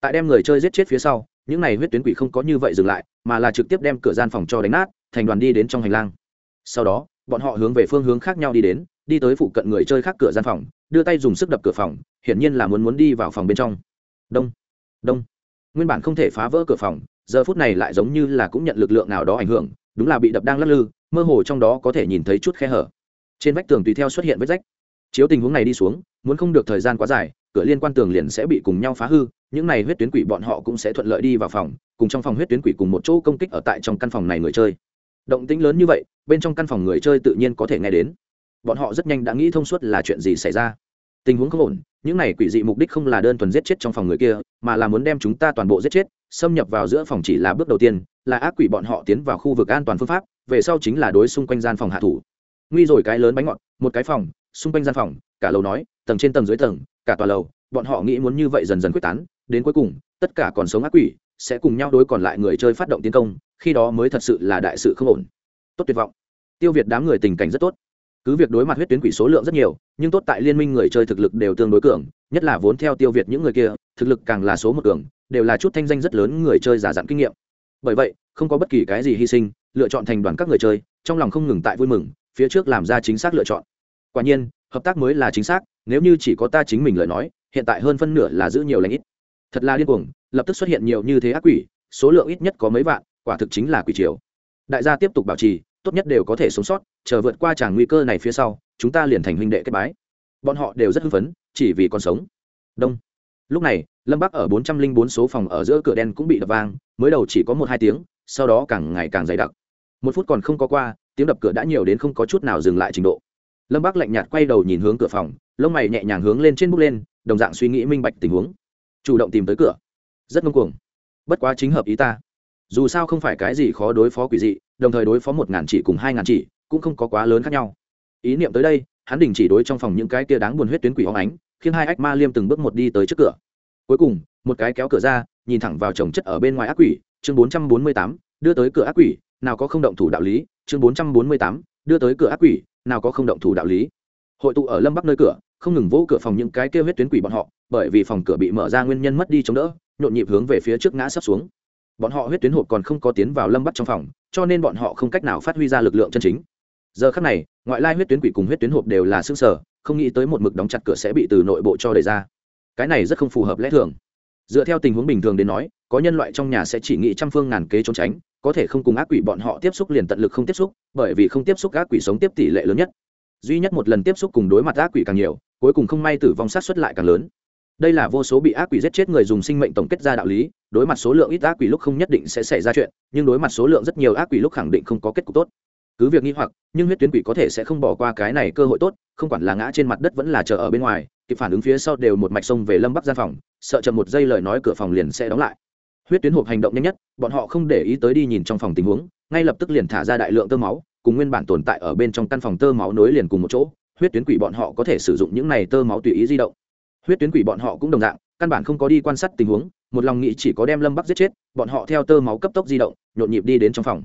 Tại đem người chơi giết chết phía sau, những này huyết tuyến quỷ không có như vậy dừng lại, mà là trực tiếp đem cửa gian phòng cho đánh nát, thành đoàn đi đến trong hành lang. Sau đó, bọn họ hướng về phương hướng khác nhau đi đến đi tới phụ cận người chơi khác cửa gian phòng, đưa tay dùng sức đập cửa phòng, hiển nhiên là muốn muốn đi vào phòng bên trong. Đông đông. Nguyên bản không thể phá vỡ cửa phòng, giờ phút này lại giống như là cũng nhận lực lượng nào đó ảnh hưởng, đúng là bị đập đang lắc lư, mơ hồ trong đó có thể nhìn thấy chút khe hở. Trên vách tường tùy theo xuất hiện vết rách. Chiếu tình huống này đi xuống, muốn không được thời gian quá dài, cửa liên quan tường liền sẽ bị cùng nhau phá hư, những này huyết tuyến quỷ bọn họ cũng sẽ thuận lợi đi vào phòng, cùng trong phòng huyết tuyến quỷ cùng một chỗ công kích ở tại trong căn phòng này người chơi. Động tĩnh lớn như vậy, bên trong căn phòng người chơi tự nhiên có thể nghe đến bọn họ rất nhanh đã nghĩ thông suốt là chuyện gì xảy ra. Tình huống không ổn, những này quỷ dị mục đích không là đơn thuần giết chết trong phòng người kia, mà là muốn đem chúng ta toàn bộ giết chết, xâm nhập vào giữa phòng chỉ là bước đầu tiên, là ác quỷ bọn họ tiến vào khu vực an toàn phương pháp, về sau chính là đối xung quanh gian phòng hạ thủ. Nguy rồi cái lớn bánh ngọt, một cái phòng, xung quanh gian phòng, cả lầu nói, tầng trên tầng dưới tầng, cả tòa lầu, bọn họ nghĩ muốn như vậy dần dần quyết tán, đến cuối cùng, tất cả còn sống ác quỷ, sẽ cùng nhau đối còn lại người chơi phát động tiến công, khi đó mới thật sự là đại sự không ổn. Tốt tuyệt vọng. Tiêu việt đám người tình cảnh rất tốt cứ việc đối mặt huyết tuyến quỷ số lượng rất nhiều, nhưng tốt tại liên minh người chơi thực lực đều tương đối cường, nhất là vốn theo tiêu việt những người kia, thực lực càng là số một cường, đều là chút thanh danh rất lớn người chơi giả dặn kinh nghiệm. Bởi vậy, không có bất kỳ cái gì hy sinh, lựa chọn thành đoàn các người chơi, trong lòng không ngừng tại vui mừng, phía trước làm ra chính xác lựa chọn. Quả nhiên, hợp tác mới là chính xác, nếu như chỉ có ta chính mình lời nói, hiện tại hơn phân nửa là giữ nhiều lãnh ít. Thật là điên cuồng, lập tức xuất hiện nhiều như thế ác quỷ, số lượng ít nhất có mấy vạn, quả thực chính là quỷ triều. Đại gia tiếp tục bảo trì tốt nhất đều có thể sống sót, chờ vượt qua tràng nguy cơ này phía sau, chúng ta liền thành huynh đệ kết bái. Bọn họ đều rất hưng phấn, chỉ vì còn sống. Đông. Lúc này, lâm bắc ở bốn trăm linh bốn số phòng ở giữa cửa đen cũng bị đập vang, mới đầu chỉ có một hai tiếng, sau đó càng ngày càng dày đặc. Một phút còn không có qua, tiếng đập cửa đã nhiều đến không có chút nào dừng lại trình độ. Lâm bắc lạnh nhạt quay đầu nhìn hướng cửa phòng, lông mày nhẹ nhàng hướng lên trên bước lên, đồng dạng suy nghĩ minh bạch tình huống. Chủ động tìm tới cửa. Rất ngông cuồng. Bất quá chính hợp ý ta dù sao không phải cái gì khó đối phó quỷ dị, đồng thời đối phó một ngàn chỉ cùng hai ngàn chỉ cũng không có quá lớn khác nhau. Ý niệm tới đây, hắn đình chỉ đối trong phòng những cái kia đáng buồn huyết tuyến quỷ hóng ánh, khiến hai ách ma liêm từng bước một đi tới trước cửa. Cuối cùng, một cái kéo cửa ra, nhìn thẳng vào trồng chất ở bên ngoài ác quỷ, chương bốn trăm bốn mươi tám, đưa tới cửa ác quỷ, nào có không động thủ đạo lý, chương bốn trăm bốn mươi tám, đưa tới cửa ác quỷ, nào có không động thủ đạo lý. Hội tụ ở lâm bắc nơi cửa, không ngừng vỗ cửa phòng những cái kêu huyết tuyến quỷ bọn họ, bởi vì phòng cửa bị mở ra nguyên nhân mất đi chống đỡ, nhộn nhịp hướng về phía trước ngã sắp xuống bọn họ huyết tuyến hộp còn không có tiến vào lâm bắc trong phòng, cho nên bọn họ không cách nào phát huy ra lực lượng chân chính. Giờ khắc này, ngoại lai huyết tuyến quỷ cùng huyết tuyến hộp đều là xương sở, không nghĩ tới một mực đóng chặt cửa sẽ bị từ nội bộ cho đẩy ra. Cái này rất không phù hợp lẽ thường. Dựa theo tình huống bình thường đến nói, có nhân loại trong nhà sẽ chỉ nghĩ trăm phương ngàn kế trốn tránh, có thể không cùng ác quỷ bọn họ tiếp xúc liền tận lực không tiếp xúc, bởi vì không tiếp xúc ác quỷ sống tiếp tỷ lệ lớn nhất. Duy nhất một lần tiếp xúc cùng đối mặt ác quỷ càng nhiều, cuối cùng không may tử vong sát xuất lại càng lớn đây là vô số bị ác quỷ giết chết người dùng sinh mệnh tổng kết ra đạo lý, đối mặt số lượng ít ác quỷ lúc không nhất định sẽ xảy ra chuyện, nhưng đối mặt số lượng rất nhiều ác quỷ lúc khẳng định không có kết cục tốt. Cứ việc nghi hoặc, nhưng huyết tuyến quỷ có thể sẽ không bỏ qua cái này cơ hội tốt, không quản là ngã trên mặt đất vẫn là chờ ở bên ngoài, kịp phản ứng phía sau đều một mạch sông về lâm bắc gian phòng, sợ chậm một giây lời nói cửa phòng liền sẽ đóng lại. Huyết tuyến hộp hành động nhanh nhất, bọn họ không để ý tới đi nhìn trong phòng tình huống, ngay lập tức liền thả ra đại lượng tơ máu, cùng nguyên bản tồn tại ở bên trong căn phòng tơ máu nối liền cùng một chỗ, huyết tuyến quỷ bọn họ có thể sử dụng những này tơ máu tùy ý di động huyết tuyến quỷ bọn họ cũng đồng dạng, căn bản không có đi quan sát tình huống, một lòng nghĩ chỉ có đem lâm bắc giết chết, bọn họ theo tơ máu cấp tốc di động, nhộn nhịp đi đến trong phòng.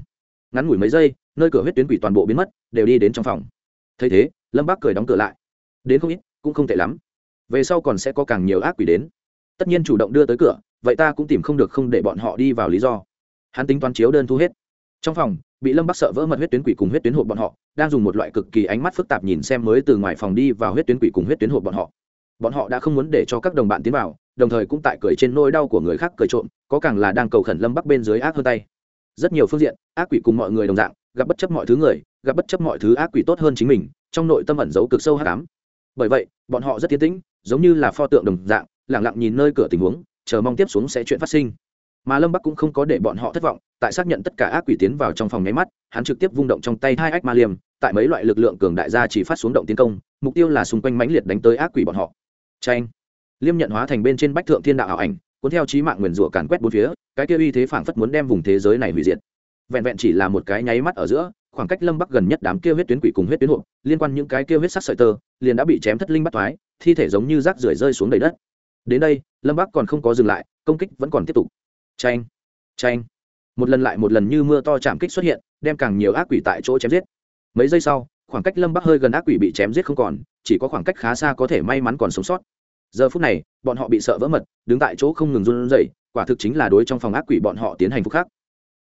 Ngắn ngủi mấy giây, nơi cửa huyết tuyến quỷ toàn bộ biến mất, đều đi đến trong phòng. Thấy thế, lâm bắc cười đóng cửa lại. Đến không ít, cũng không tệ lắm. Về sau còn sẽ có càng nhiều ác quỷ đến. Tất nhiên chủ động đưa tới cửa, vậy ta cũng tìm không được không để bọn họ đi vào lý do. Hắn tính toán chiếu đơn thu hết. Trong phòng, bị lâm bắc sợ vỡ mật huyết tuyến quỷ cùng huyết tuyến hộp bọn họ, đang dùng một loại cực kỳ ánh mắt phức tạp nhìn xem mới từ ngoài phòng đi vào huyết tuyến quỷ cùng huyết tuyến hộp bọn họ bọn họ đã không muốn để cho các đồng bạn tiến vào, đồng thời cũng tại cười trên nỗi đau của người khác cười trộm, có càng là đang cầu khẩn lâm bắc bên dưới ác hơn tay. Rất nhiều phương diện, ác quỷ cùng mọi người đồng dạng, gặp bất chấp mọi thứ người, gặp bất chấp mọi thứ ác quỷ tốt hơn chính mình, trong nội tâm ẩn giấu cực sâu hát cám bởi vậy, bọn họ rất tiến tĩnh, giống như là pho tượng đồng dạng lẳng lặng nhìn nơi cửa tình huống, chờ mong tiếp xuống sẽ chuyện phát sinh. Mà lâm bắc cũng không có để bọn họ thất vọng, tại xác nhận tất cả ác quỷ tiến vào trong phòng nháy mắt, hắn trực tiếp vung động trong tay hai ách ma liêm tại mấy loại lực lượng cường đại gia chỉ phát xuống động tiến công, mục tiêu là xung quanh mãnh liệt đánh tới ác quỷ bọn họ tranh liêm nhận hóa thành bên trên bách thượng thiên đạo ảo ảnh, cuốn theo trí mạng nguyền rủa càn quét bốn phía, cái kia uy thế phảng phất muốn đem vùng thế giới này hủy diệt. Vẹn vẹn chỉ là một cái nháy mắt ở giữa, khoảng cách lâm bắc gần nhất đám kia huyết tuyến quỷ cùng huyết tuyến hộ, liên quan những cái kia huyết sắc sợi tơ, liền đã bị chém thất linh bắt thoái thi thể giống như rác rưởi rơi xuống đầy đất. Đến đây, lâm bắc còn không có dừng lại, công kích vẫn còn tiếp tục. Tranh tranh một lần lại một lần như mưa to chạm kích xuất hiện, đem càng nhiều ác quỷ tại chỗ chém giết. Mấy giây sau, khoảng cách lâm bắc hơi gần ác quỷ bị chém giết không còn, chỉ có khoảng cách khá xa có thể may mắn còn sống sót giờ phút này, bọn họ bị sợ vỡ mật, đứng tại chỗ không ngừng run rẩy, quả thực chính là đối trong phòng ác quỷ bọn họ tiến hành phục khắc.